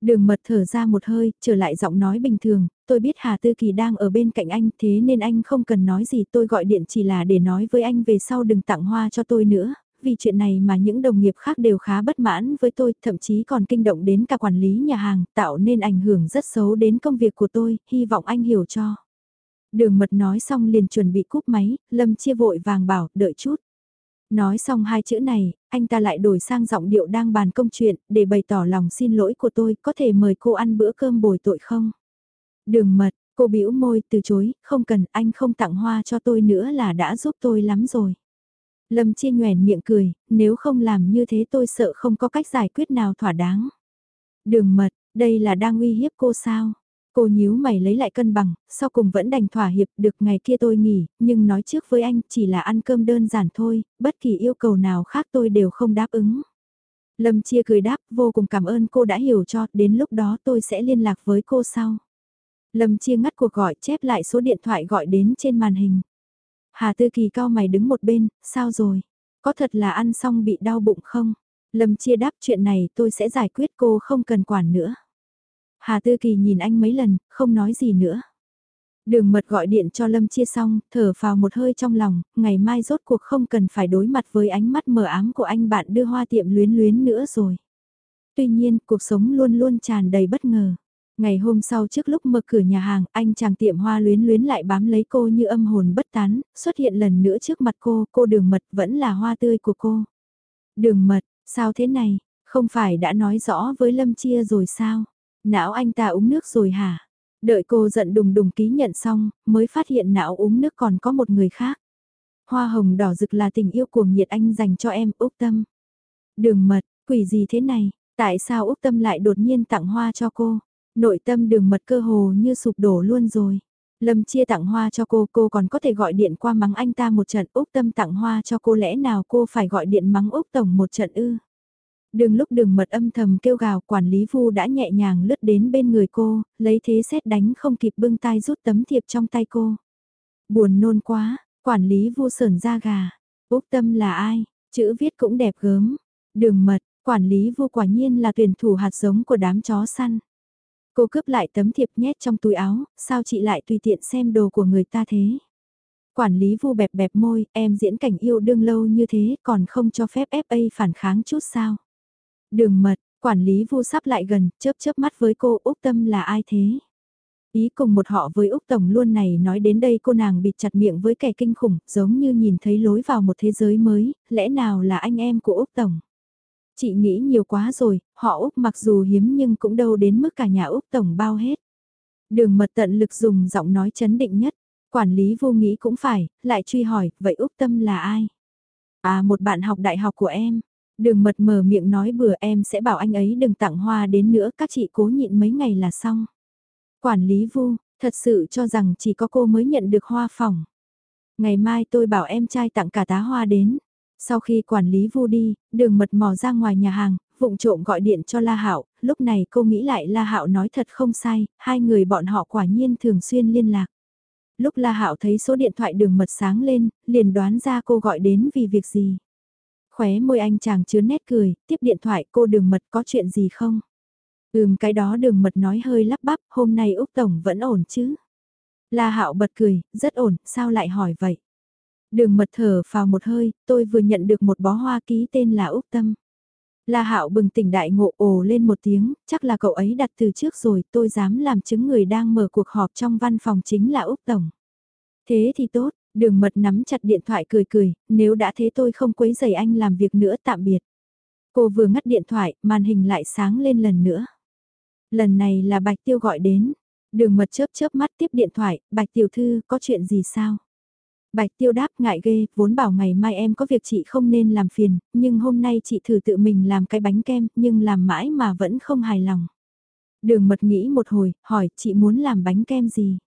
Đường mật thở ra một hơi, trở lại giọng nói bình thường, tôi biết Hà Tư Kỳ đang ở bên cạnh anh thế nên anh không cần nói gì tôi gọi điện chỉ là để nói với anh về sau đừng tặng hoa cho tôi nữa, vì chuyện này mà những đồng nghiệp khác đều khá bất mãn với tôi, thậm chí còn kinh động đến cả quản lý nhà hàng, tạo nên ảnh hưởng rất xấu đến công việc của tôi, hy vọng anh hiểu cho. Đường mật nói xong liền chuẩn bị cúp máy, Lâm chia vội vàng bảo, đợi chút. Nói xong hai chữ này, anh ta lại đổi sang giọng điệu đang bàn công chuyện, để bày tỏ lòng xin lỗi của tôi, có thể mời cô ăn bữa cơm bồi tội không? Đường mật, cô bĩu môi, từ chối, không cần, anh không tặng hoa cho tôi nữa là đã giúp tôi lắm rồi. Lâm chia nhoèn miệng cười, nếu không làm như thế tôi sợ không có cách giải quyết nào thỏa đáng. Đường mật, đây là đang uy hiếp cô sao? Cô nhíu mày lấy lại cân bằng, sau cùng vẫn đành thỏa hiệp được ngày kia tôi nghỉ, nhưng nói trước với anh chỉ là ăn cơm đơn giản thôi, bất kỳ yêu cầu nào khác tôi đều không đáp ứng. Lâm Chia cười đáp vô cùng cảm ơn cô đã hiểu cho, đến lúc đó tôi sẽ liên lạc với cô sau. Lâm Chia ngắt cuộc gọi chép lại số điện thoại gọi đến trên màn hình. Hà Tư Kỳ cao mày đứng một bên, sao rồi? Có thật là ăn xong bị đau bụng không? Lâm Chia đáp chuyện này tôi sẽ giải quyết cô không cần quản nữa. Hà Tư Kỳ nhìn anh mấy lần, không nói gì nữa. Đường mật gọi điện cho Lâm chia xong, thở vào một hơi trong lòng, ngày mai rốt cuộc không cần phải đối mặt với ánh mắt mờ ám của anh bạn đưa hoa tiệm luyến luyến nữa rồi. Tuy nhiên, cuộc sống luôn luôn tràn đầy bất ngờ. Ngày hôm sau trước lúc mở cửa nhà hàng, anh chàng tiệm hoa luyến luyến lại bám lấy cô như âm hồn bất tán, xuất hiện lần nữa trước mặt cô, cô đường mật vẫn là hoa tươi của cô. Đường mật, sao thế này, không phải đã nói rõ với Lâm Chia rồi sao? Não anh ta uống nước rồi hả? Đợi cô giận đùng đùng ký nhận xong, mới phát hiện não uống nước còn có một người khác. Hoa hồng đỏ rực là tình yêu cuồng nhiệt anh dành cho em Úc Tâm. Đường mật, quỷ gì thế này, tại sao Úc Tâm lại đột nhiên tặng hoa cho cô? Nội tâm đường mật cơ hồ như sụp đổ luôn rồi. Lâm chia tặng hoa cho cô, cô còn có thể gọi điện qua mắng anh ta một trận Úc Tâm tặng hoa cho cô lẽ nào cô phải gọi điện mắng Úc Tổng một trận ư? Đường lúc đường mật âm thầm kêu gào quản lý vu đã nhẹ nhàng lướt đến bên người cô, lấy thế xét đánh không kịp bưng tay rút tấm thiệp trong tay cô. Buồn nôn quá, quản lý vu sờn ra gà. Úc tâm là ai? Chữ viết cũng đẹp gớm. Đường mật, quản lý vu quả nhiên là tuyển thủ hạt giống của đám chó săn. Cô cướp lại tấm thiệp nhét trong túi áo, sao chị lại tùy tiện xem đồ của người ta thế? Quản lý vu bẹp bẹp môi, em diễn cảnh yêu đương lâu như thế còn không cho phép FA phản kháng chút sao? Đường mật, quản lý vu sắp lại gần, chớp chớp mắt với cô Úc Tâm là ai thế? Ý cùng một họ với Úc Tổng luôn này nói đến đây cô nàng bịt chặt miệng với kẻ kinh khủng, giống như nhìn thấy lối vào một thế giới mới, lẽ nào là anh em của Úc Tổng? Chị nghĩ nhiều quá rồi, họ Úc mặc dù hiếm nhưng cũng đâu đến mức cả nhà Úc Tổng bao hết. Đường mật tận lực dùng giọng nói chấn định nhất, quản lý vô nghĩ cũng phải, lại truy hỏi, vậy Úc Tâm là ai? À một bạn học đại học của em, Đường mật mở miệng nói bừa em sẽ bảo anh ấy đừng tặng hoa đến nữa các chị cố nhịn mấy ngày là xong. Quản lý vu, thật sự cho rằng chỉ có cô mới nhận được hoa phòng. Ngày mai tôi bảo em trai tặng cả tá hoa đến. Sau khi quản lý vu đi, đường mật mò ra ngoài nhà hàng, vụng trộm gọi điện cho La Hạo, lúc này cô nghĩ lại La Hạo nói thật không sai, hai người bọn họ quả nhiên thường xuyên liên lạc. Lúc La Hạo thấy số điện thoại đường mật sáng lên, liền đoán ra cô gọi đến vì việc gì. Khóe môi anh chàng chứa nét cười, tiếp điện thoại cô đường mật có chuyện gì không? Ừm cái đó đường mật nói hơi lắp bắp, hôm nay Úc Tổng vẫn ổn chứ? La Hạo bật cười, rất ổn, sao lại hỏi vậy? Đường mật thở vào một hơi, tôi vừa nhận được một bó hoa ký tên là Úc Tâm. La Hạo bừng tỉnh đại ngộ ồ lên một tiếng, chắc là cậu ấy đặt từ trước rồi, tôi dám làm chứng người đang mở cuộc họp trong văn phòng chính là Úc Tổng. Thế thì tốt, Đường mật nắm chặt điện thoại cười cười, nếu đã thế tôi không quấy giày anh làm việc nữa tạm biệt. Cô vừa ngắt điện thoại, màn hình lại sáng lên lần nữa. Lần này là Bạch Tiêu gọi đến. Đường mật chớp chớp mắt tiếp điện thoại, Bạch Tiểu Thư có chuyện gì sao? Bạch tiêu đáp ngại ghê, vốn bảo ngày mai em có việc chị không nên làm phiền, nhưng hôm nay chị thử tự mình làm cái bánh kem, nhưng làm mãi mà vẫn không hài lòng. Đường mật nghĩ một hồi, hỏi chị muốn làm bánh kem gì?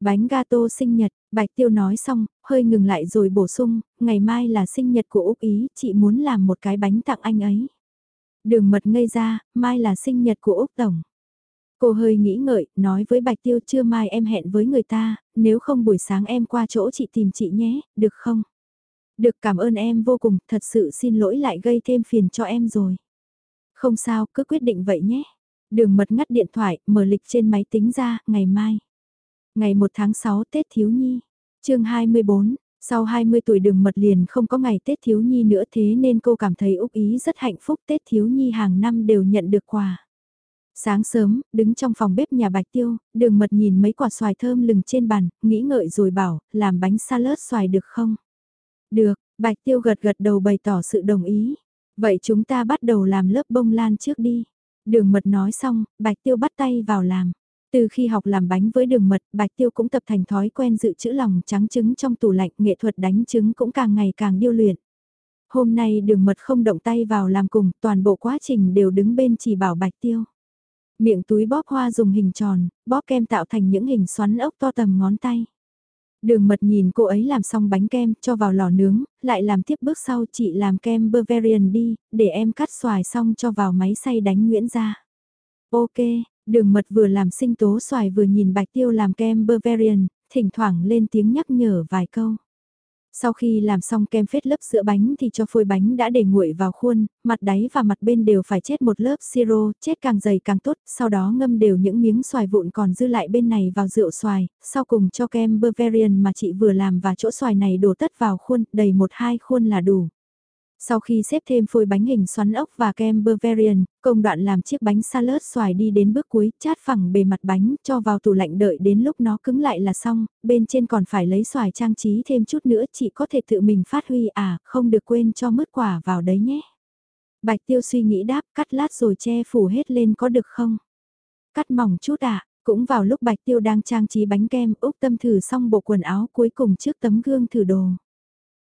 Bánh gato sinh nhật, Bạch Tiêu nói xong, hơi ngừng lại rồi bổ sung, ngày mai là sinh nhật của Úc Ý, chị muốn làm một cái bánh tặng anh ấy. Đường mật ngây ra, mai là sinh nhật của Úc Tổng. Cô hơi nghĩ ngợi, nói với Bạch Tiêu chưa mai em hẹn với người ta, nếu không buổi sáng em qua chỗ chị tìm chị nhé, được không? Được cảm ơn em vô cùng, thật sự xin lỗi lại gây thêm phiền cho em rồi. Không sao, cứ quyết định vậy nhé. Đường mật ngắt điện thoại, mở lịch trên máy tính ra, ngày mai. Ngày 1 tháng 6 Tết Thiếu Nhi. chương 24, sau 20 tuổi đường mật liền không có ngày Tết Thiếu Nhi nữa thế nên cô cảm thấy Úc Ý rất hạnh phúc Tết Thiếu Nhi hàng năm đều nhận được quà. Sáng sớm, đứng trong phòng bếp nhà Bạch Tiêu, đường mật nhìn mấy quả xoài thơm lừng trên bàn, nghĩ ngợi rồi bảo, làm bánh salad xoài được không? Được, Bạch Tiêu gật gật đầu bày tỏ sự đồng ý. Vậy chúng ta bắt đầu làm lớp bông lan trước đi. Đường mật nói xong, Bạch Tiêu bắt tay vào làm. Từ khi học làm bánh với đường mật, Bạch Tiêu cũng tập thành thói quen dự trữ lòng trắng trứng trong tủ lạnh, nghệ thuật đánh trứng cũng càng ngày càng điêu luyện. Hôm nay đường mật không động tay vào làm cùng, toàn bộ quá trình đều đứng bên chỉ bảo Bạch Tiêu. Miệng túi bóp hoa dùng hình tròn, bóp kem tạo thành những hình xoắn ốc to tầm ngón tay. Đường mật nhìn cô ấy làm xong bánh kem, cho vào lò nướng, lại làm tiếp bước sau chị làm kem Bavarian đi, để em cắt xoài xong cho vào máy xay đánh nhuyễn ra. Ok, đường mật vừa làm sinh tố xoài vừa nhìn bạch tiêu làm kem Bavarian, thỉnh thoảng lên tiếng nhắc nhở vài câu. Sau khi làm xong kem phết lớp sữa bánh thì cho phôi bánh đã để nguội vào khuôn, mặt đáy và mặt bên đều phải chết một lớp siro, chết càng dày càng tốt, sau đó ngâm đều những miếng xoài vụn còn dư lại bên này vào rượu xoài, sau cùng cho kem Bavarian mà chị vừa làm và chỗ xoài này đổ tất vào khuôn, đầy một hai khuôn là đủ. Sau khi xếp thêm phôi bánh hình xoắn ốc và kem Bavarian, công đoạn làm chiếc bánh salad xoài đi đến bước cuối, chát phẳng bề mặt bánh, cho vào tủ lạnh đợi đến lúc nó cứng lại là xong, bên trên còn phải lấy xoài trang trí thêm chút nữa chị có thể tự mình phát huy à, không được quên cho mứt quả vào đấy nhé. Bạch tiêu suy nghĩ đáp, cắt lát rồi che phủ hết lên có được không? Cắt mỏng chút à, cũng vào lúc bạch tiêu đang trang trí bánh kem, Úc Tâm thử xong bộ quần áo cuối cùng trước tấm gương thử đồ.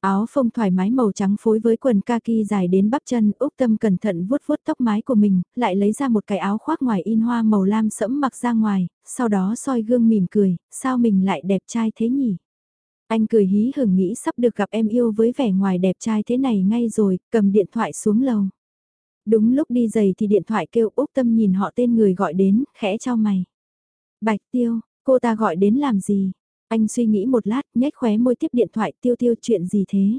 Áo phông thoải mái màu trắng phối với quần kaki dài đến bắp chân, Úc Tâm cẩn thận vuốt vuốt tóc mái của mình, lại lấy ra một cái áo khoác ngoài in hoa màu lam sẫm mặc ra ngoài, sau đó soi gương mỉm cười, sao mình lại đẹp trai thế nhỉ? Anh cười hí hửng nghĩ sắp được gặp em yêu với vẻ ngoài đẹp trai thế này ngay rồi, cầm điện thoại xuống lầu. Đúng lúc đi giày thì điện thoại kêu Úc Tâm nhìn họ tên người gọi đến, khẽ cho mày. Bạch Tiêu, cô ta gọi đến làm gì? Anh suy nghĩ một lát, nhếch khóe môi tiếp điện thoại tiêu tiêu chuyện gì thế?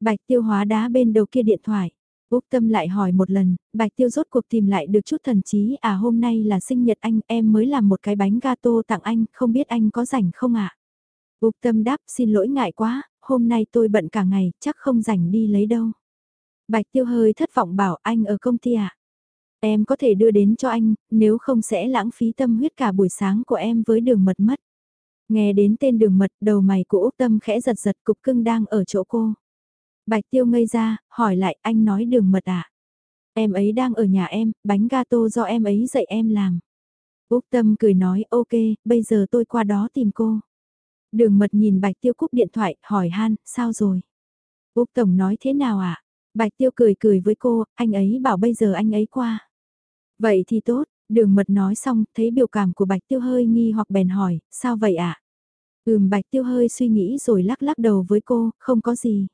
Bạch tiêu hóa đá bên đầu kia điện thoại. Úc Tâm lại hỏi một lần, Bạch Tiêu rốt cuộc tìm lại được chút thần trí à hôm nay là sinh nhật anh em mới làm một cái bánh gato tặng anh, không biết anh có rảnh không ạ? À? Úc Tâm đáp xin lỗi ngại quá, hôm nay tôi bận cả ngày, chắc không rảnh đi lấy đâu. Bạch Tiêu hơi thất vọng bảo anh ở công ty ạ. À? Em có thể đưa đến cho anh, nếu không sẽ lãng phí tâm huyết cả buổi sáng của em với đường mật mất. Nghe đến tên đường mật, đầu mày của Úc Tâm khẽ giật giật cục cưng đang ở chỗ cô. Bạch Tiêu ngây ra, hỏi lại anh nói đường mật à? Em ấy đang ở nhà em, bánh gato do em ấy dạy em làm. Úc Tâm cười nói ok, bây giờ tôi qua đó tìm cô. Đường mật nhìn Bạch Tiêu cúp điện thoại, hỏi han, sao rồi? Úc Tổng nói thế nào ạ? À? Bạch Tiêu cười cười với cô, anh ấy bảo bây giờ anh ấy qua. Vậy thì tốt, Đường mật nói xong, thấy biểu cảm của Bạch Tiêu hơi nghi hoặc bèn hỏi, sao vậy ạ? À? Ừm Bạch Tiêu hơi suy nghĩ rồi lắc lắc đầu với cô, không có gì.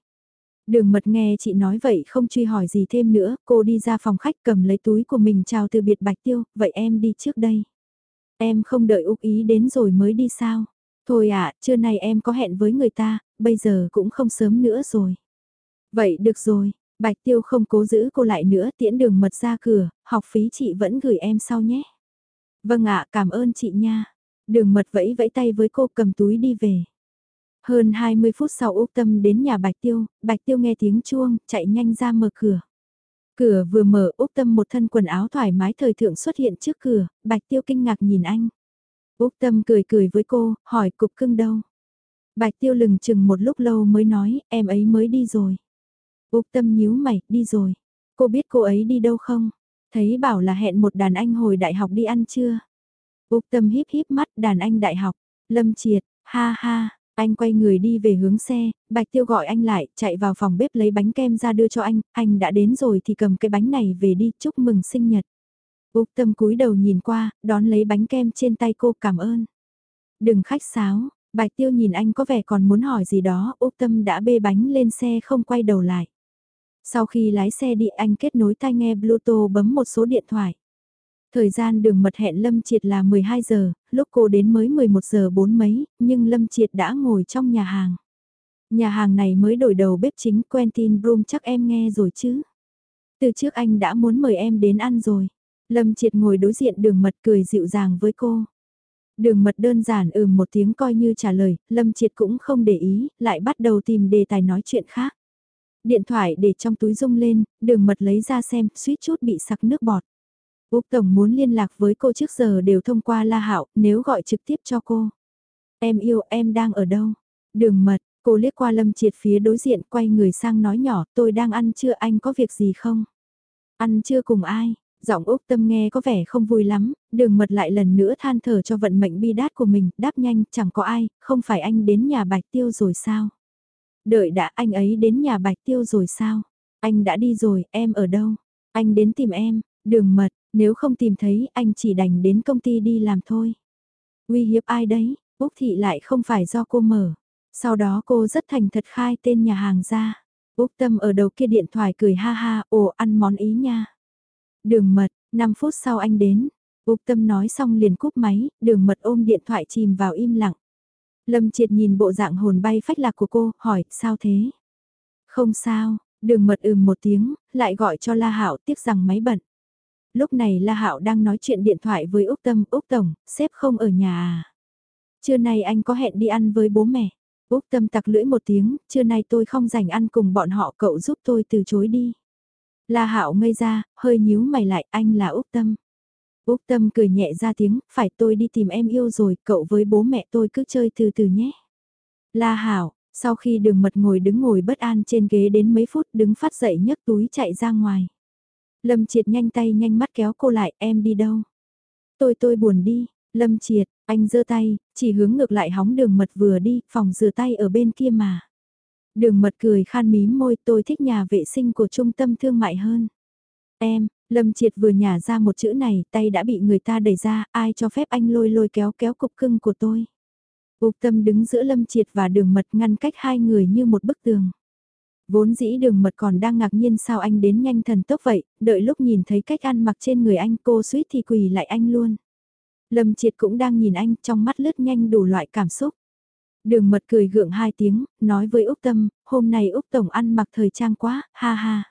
Đường mật nghe chị nói vậy không truy hỏi gì thêm nữa, cô đi ra phòng khách cầm lấy túi của mình chào từ biệt Bạch Tiêu, vậy em đi trước đây. Em không đợi Úc Ý đến rồi mới đi sao? Thôi ạ, trưa nay em có hẹn với người ta, bây giờ cũng không sớm nữa rồi. Vậy được rồi, Bạch Tiêu không cố giữ cô lại nữa tiễn đường mật ra cửa, học phí chị vẫn gửi em sau nhé. Vâng ạ, cảm ơn chị nha. Đường mật vẫy vẫy tay với cô cầm túi đi về. Hơn 20 phút sau Úc Tâm đến nhà Bạch Tiêu, Bạch Tiêu nghe tiếng chuông, chạy nhanh ra mở cửa. Cửa vừa mở Úc Tâm một thân quần áo thoải mái thời thượng xuất hiện trước cửa, Bạch Tiêu kinh ngạc nhìn anh. Úc Tâm cười cười với cô, hỏi cục cưng đâu. Bạch Tiêu lừng chừng một lúc lâu mới nói, em ấy mới đi rồi. Úc tâm nhíu mày, đi rồi. Cô biết cô ấy đi đâu không? Thấy bảo là hẹn một đàn anh hồi đại học đi ăn chưa? Úc tâm híp híp mắt đàn anh đại học. Lâm triệt, ha ha, Anh quay người đi về hướng xe, Bạch Tiêu gọi anh lại, chạy vào phòng bếp lấy bánh kem ra đưa cho anh, anh đã đến rồi thì cầm cái bánh này về đi, chúc mừng sinh nhật. Úc Tâm cúi đầu nhìn qua, đón lấy bánh kem trên tay cô cảm ơn. Đừng khách sáo, Bạch Tiêu nhìn anh có vẻ còn muốn hỏi gì đó, Úc Tâm đã bê bánh lên xe không quay đầu lại. Sau khi lái xe đi anh kết nối tai nghe Bluetooth bấm một số điện thoại. Thời gian đường mật hẹn Lâm Triệt là 12 giờ, lúc cô đến mới 11 giờ 4 mấy, nhưng Lâm Triệt đã ngồi trong nhà hàng. Nhà hàng này mới đổi đầu bếp chính Quentin Broom chắc em nghe rồi chứ. Từ trước anh đã muốn mời em đến ăn rồi. Lâm Triệt ngồi đối diện đường mật cười dịu dàng với cô. Đường mật đơn giản ừ một tiếng coi như trả lời, Lâm Triệt cũng không để ý, lại bắt đầu tìm đề tài nói chuyện khác. Điện thoại để trong túi rung lên, đường mật lấy ra xem, suýt chút bị sặc nước bọt. Úc Tổng muốn liên lạc với cô trước giờ đều thông qua La Hạo, nếu gọi trực tiếp cho cô. Em yêu em đang ở đâu? Đường mật, cô liếc qua Lâm Triệt phía đối diện quay người sang nói nhỏ tôi đang ăn chưa anh có việc gì không? Ăn chưa cùng ai? Giọng Úc Tâm nghe có vẻ không vui lắm, đường mật lại lần nữa than thở cho vận mệnh bi đát của mình, đáp nhanh, chẳng có ai, không phải anh đến nhà Bạch Tiêu rồi sao? Đợi đã anh ấy đến nhà Bạch Tiêu rồi sao? Anh đã đi rồi, em ở đâu? Anh đến tìm em, đường mật, nếu không tìm thấy anh chỉ đành đến công ty đi làm thôi. Uy hiếp ai đấy, Úc Thị lại không phải do cô mở. Sau đó cô rất thành thật khai tên nhà hàng ra. Úc Tâm ở đầu kia điện thoại cười ha ha, ồ ăn món ý nha. Đường mật, 5 phút sau anh đến. Úc Tâm nói xong liền cúp máy, đường mật ôm điện thoại chìm vào im lặng. Lâm Triệt nhìn bộ dạng hồn bay phách lạc của cô, hỏi, sao thế? Không sao, đường mật ừm một tiếng, lại gọi cho La Hạo tiếc rằng máy bận. Lúc này La Hạo đang nói chuyện điện thoại với Úc Tâm, Úc Tổng, sếp không ở nhà à? Trưa nay anh có hẹn đi ăn với bố mẹ. Úc Tâm tặc lưỡi một tiếng, trưa nay tôi không rảnh ăn cùng bọn họ cậu giúp tôi từ chối đi. La Hạo ngây ra, hơi nhíu mày lại, anh là Úc Tâm. Úc Tâm cười nhẹ ra tiếng, phải tôi đi tìm em yêu rồi, cậu với bố mẹ tôi cứ chơi từ từ nhé. La Hảo, sau khi đường mật ngồi đứng ngồi bất an trên ghế đến mấy phút đứng phát dậy nhấc túi chạy ra ngoài. Lâm Triệt nhanh tay nhanh mắt kéo cô lại, em đi đâu? Tôi tôi buồn đi, Lâm Triệt, anh giơ tay, chỉ hướng ngược lại hóng đường mật vừa đi, phòng rửa tay ở bên kia mà. Đường mật cười khan mím môi tôi thích nhà vệ sinh của trung tâm thương mại hơn. Em, Lâm Triệt vừa nhả ra một chữ này, tay đã bị người ta đẩy ra, ai cho phép anh lôi lôi kéo kéo cục cưng của tôi. Úc tâm đứng giữa Lâm Triệt và đường mật ngăn cách hai người như một bức tường. Vốn dĩ đường mật còn đang ngạc nhiên sao anh đến nhanh thần tốc vậy, đợi lúc nhìn thấy cách ăn mặc trên người anh cô suýt thì quỳ lại anh luôn. Lâm Triệt cũng đang nhìn anh trong mắt lướt nhanh đủ loại cảm xúc. Đường mật cười gượng hai tiếng, nói với Úc Tâm, hôm nay Úc Tổng ăn mặc thời trang quá, ha ha.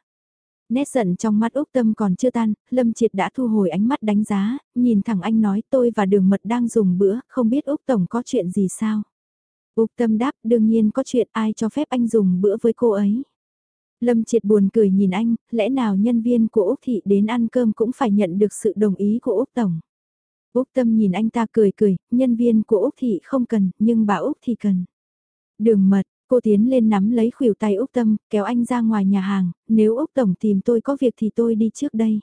Nét giận trong mắt Úc Tâm còn chưa tan, Lâm Triệt đã thu hồi ánh mắt đánh giá, nhìn thẳng anh nói tôi và đường mật đang dùng bữa, không biết Úc Tổng có chuyện gì sao. Úc Tâm đáp đương nhiên có chuyện ai cho phép anh dùng bữa với cô ấy. Lâm Triệt buồn cười nhìn anh, lẽ nào nhân viên của Úc Thị đến ăn cơm cũng phải nhận được sự đồng ý của Úc Tổng. Úc Tâm nhìn anh ta cười cười, nhân viên của Úc Thị không cần, nhưng bà Úc thì cần. Đường mật, cô tiến lên nắm lấy khuỷu tay Úc Tâm, kéo anh ra ngoài nhà hàng, nếu Úc Tổng tìm tôi có việc thì tôi đi trước đây.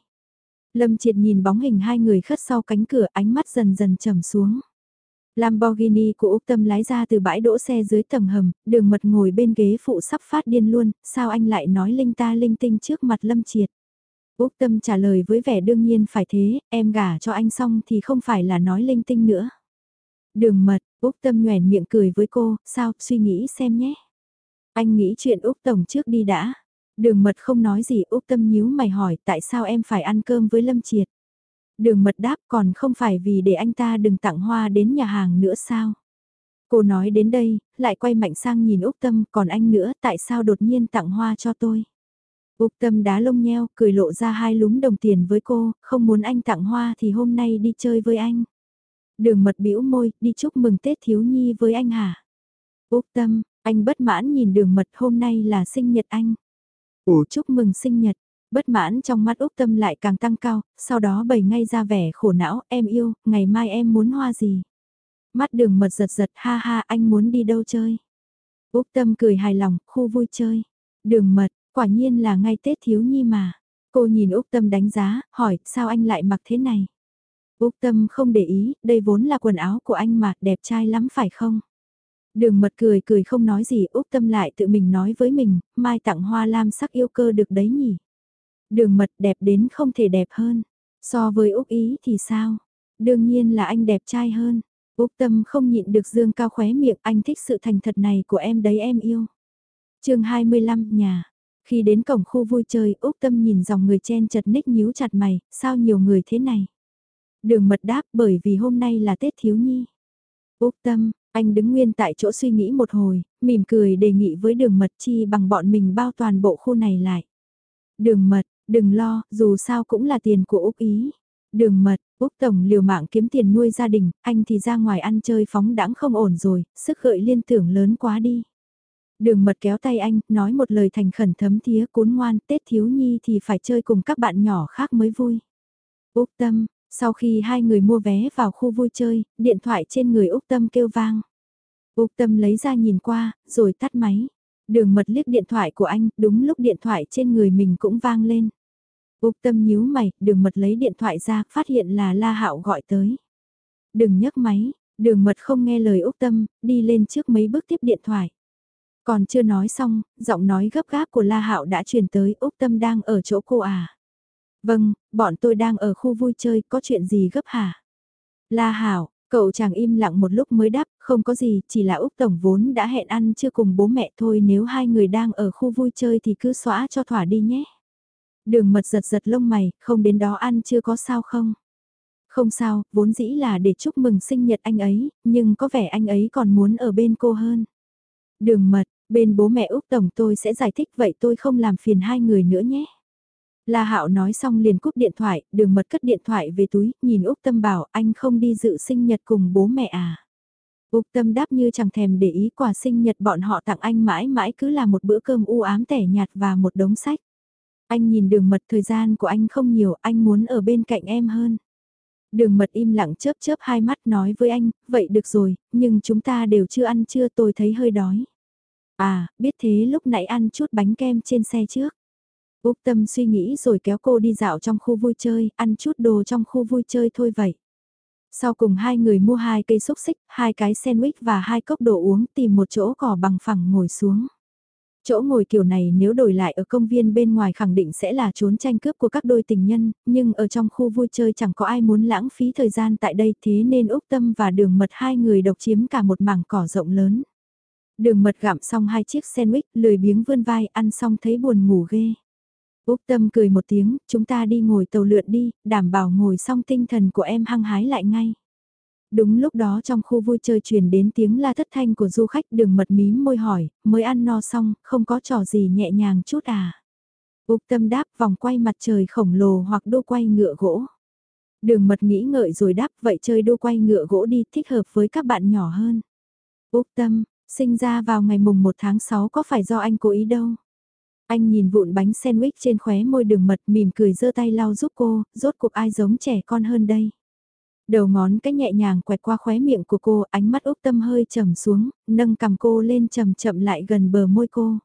Lâm Triệt nhìn bóng hình hai người khất sau cánh cửa ánh mắt dần dần trầm xuống. Lamborghini của Úc Tâm lái ra từ bãi đỗ xe dưới tầng hầm, đường mật ngồi bên ghế phụ sắp phát điên luôn, sao anh lại nói linh ta linh tinh trước mặt Lâm Triệt. Úc Tâm trả lời với vẻ đương nhiên phải thế, em gả cho anh xong thì không phải là nói linh tinh nữa. Đường mật, Úc Tâm nhoèn miệng cười với cô, sao, suy nghĩ xem nhé. Anh nghĩ chuyện Úc Tổng trước đi đã. Đường mật không nói gì Úc Tâm nhíu mày hỏi tại sao em phải ăn cơm với Lâm Triệt. Đường mật đáp còn không phải vì để anh ta đừng tặng hoa đến nhà hàng nữa sao. Cô nói đến đây, lại quay mạnh sang nhìn Úc Tâm còn anh nữa tại sao đột nhiên tặng hoa cho tôi. Úc Tâm đá lông nheo, cười lộ ra hai lúm đồng tiền với cô, không muốn anh tặng hoa thì hôm nay đi chơi với anh. Đường mật bĩu môi, đi chúc mừng Tết thiếu nhi với anh hả? Úc Tâm, anh bất mãn nhìn đường mật hôm nay là sinh nhật anh. Ủa chúc mừng sinh nhật, bất mãn trong mắt Úc Tâm lại càng tăng cao, sau đó bày ngay ra vẻ khổ não, em yêu, ngày mai em muốn hoa gì? Mắt đường mật giật giật, ha ha, anh muốn đi đâu chơi? Úc Tâm cười hài lòng, khu vui chơi. Đường mật, Quả nhiên là ngay Tết thiếu nhi mà. Cô nhìn Úc Tâm đánh giá, hỏi, sao anh lại mặc thế này? Úc Tâm không để ý, đây vốn là quần áo của anh mà, đẹp trai lắm phải không? Đường mật cười cười không nói gì Úc Tâm lại tự mình nói với mình, mai tặng hoa lam sắc yêu cơ được đấy nhỉ. Đường mật đẹp đến không thể đẹp hơn. So với Úc Ý thì sao? Đương nhiên là anh đẹp trai hơn. Úc Tâm không nhịn được dương cao khóe miệng anh thích sự thành thật này của em đấy em yêu. chương 25 nhà. Khi đến cổng khu vui chơi Úc Tâm nhìn dòng người chen chật ních nhíu chặt mày, sao nhiều người thế này? Đường mật đáp bởi vì hôm nay là Tết Thiếu Nhi. Úc Tâm, anh đứng nguyên tại chỗ suy nghĩ một hồi, mỉm cười đề nghị với đường mật chi bằng bọn mình bao toàn bộ khu này lại. Đường mật, đừng lo, dù sao cũng là tiền của Úc Ý. Đường mật, Úc Tổng liều mạng kiếm tiền nuôi gia đình, anh thì ra ngoài ăn chơi phóng đãng không ổn rồi, sức gợi liên tưởng lớn quá đi. Đường mật kéo tay anh, nói một lời thành khẩn thấm thía cún ngoan, Tết thiếu nhi thì phải chơi cùng các bạn nhỏ khác mới vui. Úc Tâm, sau khi hai người mua vé vào khu vui chơi, điện thoại trên người Úc Tâm kêu vang. Úc Tâm lấy ra nhìn qua, rồi tắt máy. Đường mật liếc điện thoại của anh, đúng lúc điện thoại trên người mình cũng vang lên. Úc Tâm nhíu mày, đường mật lấy điện thoại ra, phát hiện là La Hạo gọi tới. Đừng nhấc máy, đường mật không nghe lời Úc Tâm, đi lên trước mấy bước tiếp điện thoại. Còn chưa nói xong, giọng nói gấp gáp của La Hạo đã truyền tới Úc Tâm đang ở chỗ cô à. Vâng, bọn tôi đang ở khu vui chơi, có chuyện gì gấp hả? La Hảo, cậu chàng im lặng một lúc mới đáp, không có gì, chỉ là Úc Tổng vốn đã hẹn ăn chưa cùng bố mẹ thôi nếu hai người đang ở khu vui chơi thì cứ xóa cho thỏa đi nhé. Đường mật giật giật lông mày, không đến đó ăn chưa có sao không? Không sao, vốn dĩ là để chúc mừng sinh nhật anh ấy, nhưng có vẻ anh ấy còn muốn ở bên cô hơn. Đường mật, bên bố mẹ Úc Tổng tôi sẽ giải thích vậy tôi không làm phiền hai người nữa nhé. La Hạo nói xong liền cúp điện thoại, đường mật cất điện thoại về túi, nhìn Úc Tâm bảo anh không đi dự sinh nhật cùng bố mẹ à. Úc Tâm đáp như chẳng thèm để ý quà sinh nhật bọn họ tặng anh mãi mãi cứ là một bữa cơm u ám tẻ nhạt và một đống sách. Anh nhìn đường mật thời gian của anh không nhiều, anh muốn ở bên cạnh em hơn. Đường mật im lặng chớp chớp hai mắt nói với anh, vậy được rồi, nhưng chúng ta đều chưa ăn trưa tôi thấy hơi đói. À, biết thế lúc nãy ăn chút bánh kem trên xe trước. Úc Tâm suy nghĩ rồi kéo cô đi dạo trong khu vui chơi, ăn chút đồ trong khu vui chơi thôi vậy. Sau cùng hai người mua hai cây xúc xích, hai cái sandwich và hai cốc đồ uống tìm một chỗ cỏ bằng phẳng ngồi xuống. Chỗ ngồi kiểu này nếu đổi lại ở công viên bên ngoài khẳng định sẽ là trốn tranh cướp của các đôi tình nhân, nhưng ở trong khu vui chơi chẳng có ai muốn lãng phí thời gian tại đây thế nên Úc Tâm và đường mật hai người độc chiếm cả một mảng cỏ rộng lớn. Đường mật gặm xong hai chiếc sandwich, lười biếng vươn vai ăn xong thấy buồn ngủ ghê. Úc Tâm cười một tiếng, chúng ta đi ngồi tàu lượn đi, đảm bảo ngồi xong tinh thần của em hăng hái lại ngay. Đúng lúc đó trong khu vui chơi truyền đến tiếng la thất thanh của du khách đường mật mím môi hỏi, mới ăn no xong, không có trò gì nhẹ nhàng chút à. Úc Tâm đáp vòng quay mặt trời khổng lồ hoặc đô quay ngựa gỗ. Đường mật nghĩ ngợi rồi đáp vậy chơi đô quay ngựa gỗ đi thích hợp với các bạn nhỏ hơn. Úc Tâm, sinh ra vào ngày mùng 1 tháng 6 có phải do anh cố ý đâu. Anh nhìn vụn bánh sandwich trên khóe môi đường mật mỉm cười giơ tay lau giúp cô, rốt cuộc ai giống trẻ con hơn đây. Đầu ngón cái nhẹ nhàng quẹt qua khóe miệng của cô, ánh mắt Úc Tâm hơi trầm xuống, nâng cầm cô lên chậm chậm lại gần bờ môi cô.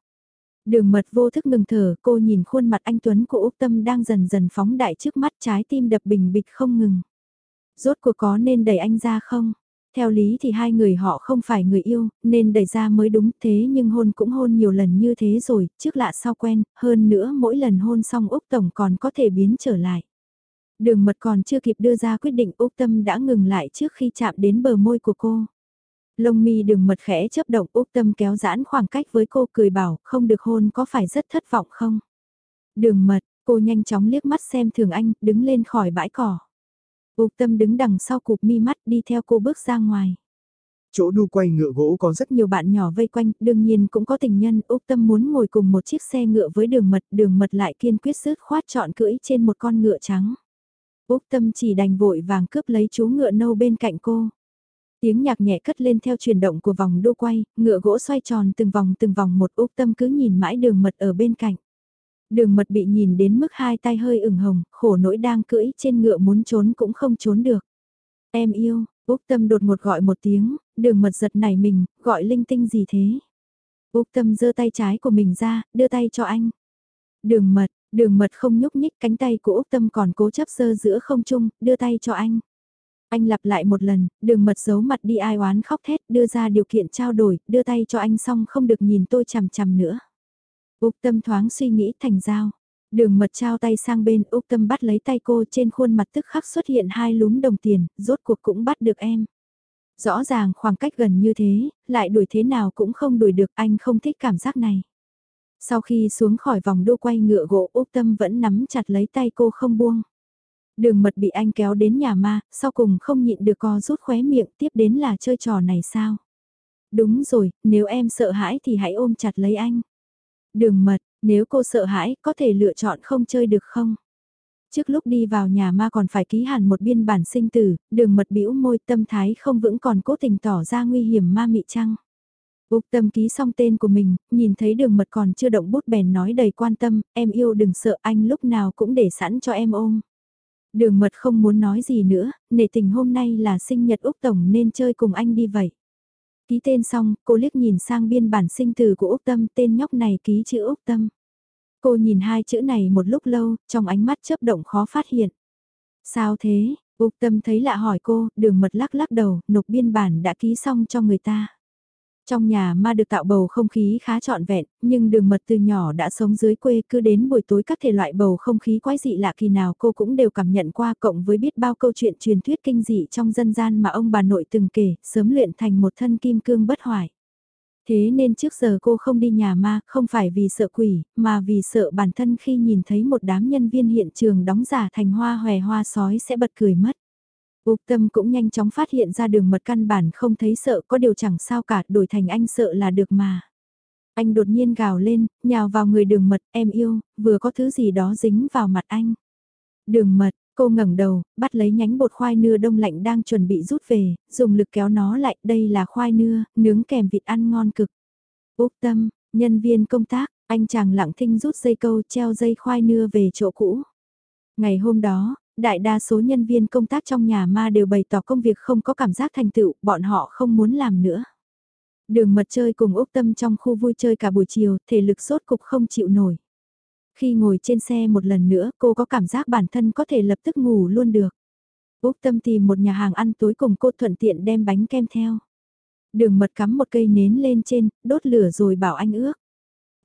Đường mật vô thức ngừng thở, cô nhìn khuôn mặt anh Tuấn của Úc Tâm đang dần dần phóng đại trước mắt trái tim đập bình bịch không ngừng. Rốt cuộc có nên đẩy anh ra không? Theo lý thì hai người họ không phải người yêu, nên đẩy ra mới đúng thế nhưng hôn cũng hôn nhiều lần như thế rồi, trước lạ sau quen, hơn nữa mỗi lần hôn xong Úc Tổng còn có thể biến trở lại. Đường mật còn chưa kịp đưa ra quyết định Úc Tâm đã ngừng lại trước khi chạm đến bờ môi của cô. Lông mi đường mật khẽ chấp động Úc Tâm kéo giãn khoảng cách với cô cười bảo không được hôn có phải rất thất vọng không? Đường mật, cô nhanh chóng liếc mắt xem thường anh, đứng lên khỏi bãi cỏ. Úc Tâm đứng đằng sau cụp mi mắt đi theo cô bước ra ngoài. Chỗ đu quay ngựa gỗ có rất nhiều bạn nhỏ vây quanh, đương nhiên cũng có tình nhân. Úc Tâm muốn ngồi cùng một chiếc xe ngựa với đường mật, đường mật lại kiên quyết sứt khoát chọn cưỡi trên một con ngựa trắng. Úc Tâm chỉ đành vội vàng cướp lấy chú ngựa nâu bên cạnh cô. Tiếng nhạc nhẹ cất lên theo chuyển động của vòng đu quay, ngựa gỗ xoay tròn từng vòng từng vòng một Úc Tâm cứ nhìn mãi đường mật ở bên cạnh. Đường mật bị nhìn đến mức hai tay hơi ửng hồng, khổ nỗi đang cưỡi trên ngựa muốn trốn cũng không trốn được. Em yêu, Úc Tâm đột ngột gọi một tiếng, đường mật giật nảy mình, gọi linh tinh gì thế? Úc Tâm giơ tay trái của mình ra, đưa tay cho anh. Đường mật, đường mật không nhúc nhích cánh tay của Úc Tâm còn cố chấp sơ giữa không trung, đưa tay cho anh. Anh lặp lại một lần, đường mật giấu mặt đi ai oán khóc thét, đưa ra điều kiện trao đổi, đưa tay cho anh xong không được nhìn tôi chằm chằm nữa. Úc tâm thoáng suy nghĩ thành giao. Đường mật trao tay sang bên Úc tâm bắt lấy tay cô trên khuôn mặt tức khắc xuất hiện hai lúm đồng tiền, rốt cuộc cũng bắt được em. Rõ ràng khoảng cách gần như thế, lại đuổi thế nào cũng không đuổi được anh không thích cảm giác này. Sau khi xuống khỏi vòng đua quay ngựa gỗ Úc Tâm vẫn nắm chặt lấy tay cô không buông. Đường mật bị anh kéo đến nhà ma, sau cùng không nhịn được co rút khóe miệng tiếp đến là chơi trò này sao? Đúng rồi, nếu em sợ hãi thì hãy ôm chặt lấy anh. Đường mật, nếu cô sợ hãi có thể lựa chọn không chơi được không? Trước lúc đi vào nhà ma còn phải ký hẳn một biên bản sinh tử, đường mật bĩu môi tâm thái không vững còn cố tình tỏ ra nguy hiểm ma mị trăng. Úc tâm ký xong tên của mình, nhìn thấy đường mật còn chưa động bút bèn nói đầy quan tâm, em yêu đừng sợ anh lúc nào cũng để sẵn cho em ôm. Đường mật không muốn nói gì nữa, nể tình hôm nay là sinh nhật Úc Tổng nên chơi cùng anh đi vậy. Ký tên xong, cô liếc nhìn sang biên bản sinh từ của Úc Tâm, tên nhóc này ký chữ Úc Tâm. Cô nhìn hai chữ này một lúc lâu, trong ánh mắt chớp động khó phát hiện. Sao thế? Úc Tâm thấy lạ hỏi cô, đường mật lắc lắc đầu, nộp biên bản đã ký xong cho người ta. Trong nhà ma được tạo bầu không khí khá trọn vẹn, nhưng đường mật từ nhỏ đã sống dưới quê cứ đến buổi tối các thể loại bầu không khí quái dị lạ kỳ nào cô cũng đều cảm nhận qua cộng với biết bao câu chuyện truyền thuyết kinh dị trong dân gian mà ông bà nội từng kể, sớm luyện thành một thân kim cương bất hoại. Thế nên trước giờ cô không đi nhà ma, không phải vì sợ quỷ, mà vì sợ bản thân khi nhìn thấy một đám nhân viên hiện trường đóng giả thành hoa hòe hoa sói sẽ bật cười mất. Úc tâm cũng nhanh chóng phát hiện ra đường mật căn bản không thấy sợ có điều chẳng sao cả đổi thành anh sợ là được mà. Anh đột nhiên gào lên, nhào vào người đường mật, em yêu, vừa có thứ gì đó dính vào mặt anh. Đường mật, cô ngẩng đầu, bắt lấy nhánh bột khoai nưa đông lạnh đang chuẩn bị rút về, dùng lực kéo nó lại, đây là khoai nưa, nướng kèm vịt ăn ngon cực. Úc tâm, nhân viên công tác, anh chàng lặng thinh rút dây câu treo dây khoai nưa về chỗ cũ. Ngày hôm đó, đại đa số nhân viên công tác trong nhà ma đều bày tỏ công việc không có cảm giác thành tựu, bọn họ không muốn làm nữa. Đường mật chơi cùng Úc Tâm trong khu vui chơi cả buổi chiều, thể lực sốt cục không chịu nổi. Khi ngồi trên xe một lần nữa, cô có cảm giác bản thân có thể lập tức ngủ luôn được. Úc Tâm tìm một nhà hàng ăn tối cùng cô thuận tiện đem bánh kem theo. Đường mật cắm một cây nến lên trên, đốt lửa rồi bảo anh ước.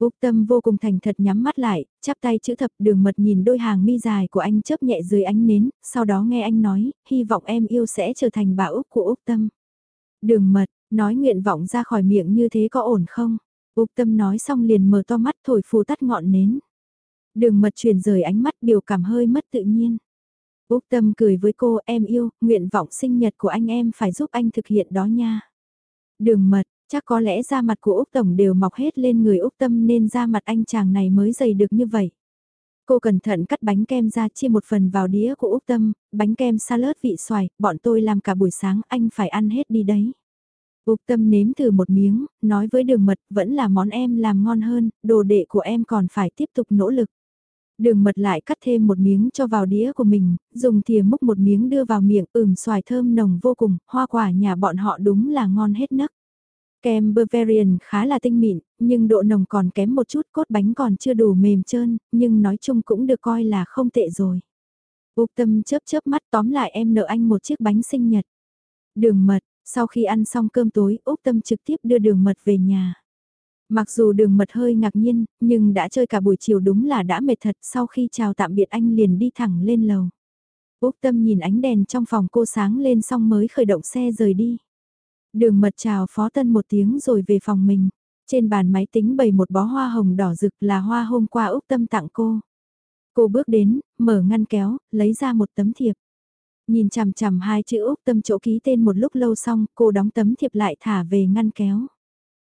Úc Tâm vô cùng thành thật nhắm mắt lại, chắp tay chữ thập đường mật nhìn đôi hàng mi dài của anh chớp nhẹ dưới ánh nến, sau đó nghe anh nói, hy vọng em yêu sẽ trở thành bà Úc của Úc Tâm. Đường mật, nói nguyện vọng ra khỏi miệng như thế có ổn không? Úc Tâm nói xong liền mở to mắt thổi phù tắt ngọn nến. Đường mật chuyển rời ánh mắt biểu cảm hơi mất tự nhiên. Úc Tâm cười với cô em yêu, nguyện vọng sinh nhật của anh em phải giúp anh thực hiện đó nha. Đường mật, Chắc có lẽ da mặt của Úc Tổng đều mọc hết lên người Úc Tâm nên da mặt anh chàng này mới dày được như vậy. Cô cẩn thận cắt bánh kem ra chia một phần vào đĩa của Úc Tâm, bánh kem salad vị xoài, bọn tôi làm cả buổi sáng anh phải ăn hết đi đấy. Úc Tâm nếm thử một miếng, nói với đường mật vẫn là món em làm ngon hơn, đồ đệ của em còn phải tiếp tục nỗ lực. Đường mật lại cắt thêm một miếng cho vào đĩa của mình, dùng thìa múc một miếng đưa vào miệng ửm xoài thơm nồng vô cùng, hoa quả nhà bọn họ đúng là ngon hết nấc. Kem Bavarian khá là tinh mịn, nhưng độ nồng còn kém một chút, cốt bánh còn chưa đủ mềm trơn, nhưng nói chung cũng được coi là không tệ rồi. Úc tâm chớp chớp mắt tóm lại em nợ anh một chiếc bánh sinh nhật. Đường mật, sau khi ăn xong cơm tối, Úc tâm trực tiếp đưa đường mật về nhà. Mặc dù đường mật hơi ngạc nhiên, nhưng đã chơi cả buổi chiều đúng là đã mệt thật sau khi chào tạm biệt anh liền đi thẳng lên lầu. Úc tâm nhìn ánh đèn trong phòng cô sáng lên xong mới khởi động xe rời đi. Đường mật chào phó tân một tiếng rồi về phòng mình. Trên bàn máy tính bày một bó hoa hồng đỏ rực là hoa hôm qua Úc Tâm tặng cô. Cô bước đến, mở ngăn kéo, lấy ra một tấm thiệp. Nhìn chằm chằm hai chữ Úc Tâm chỗ ký tên một lúc lâu xong, cô đóng tấm thiệp lại thả về ngăn kéo.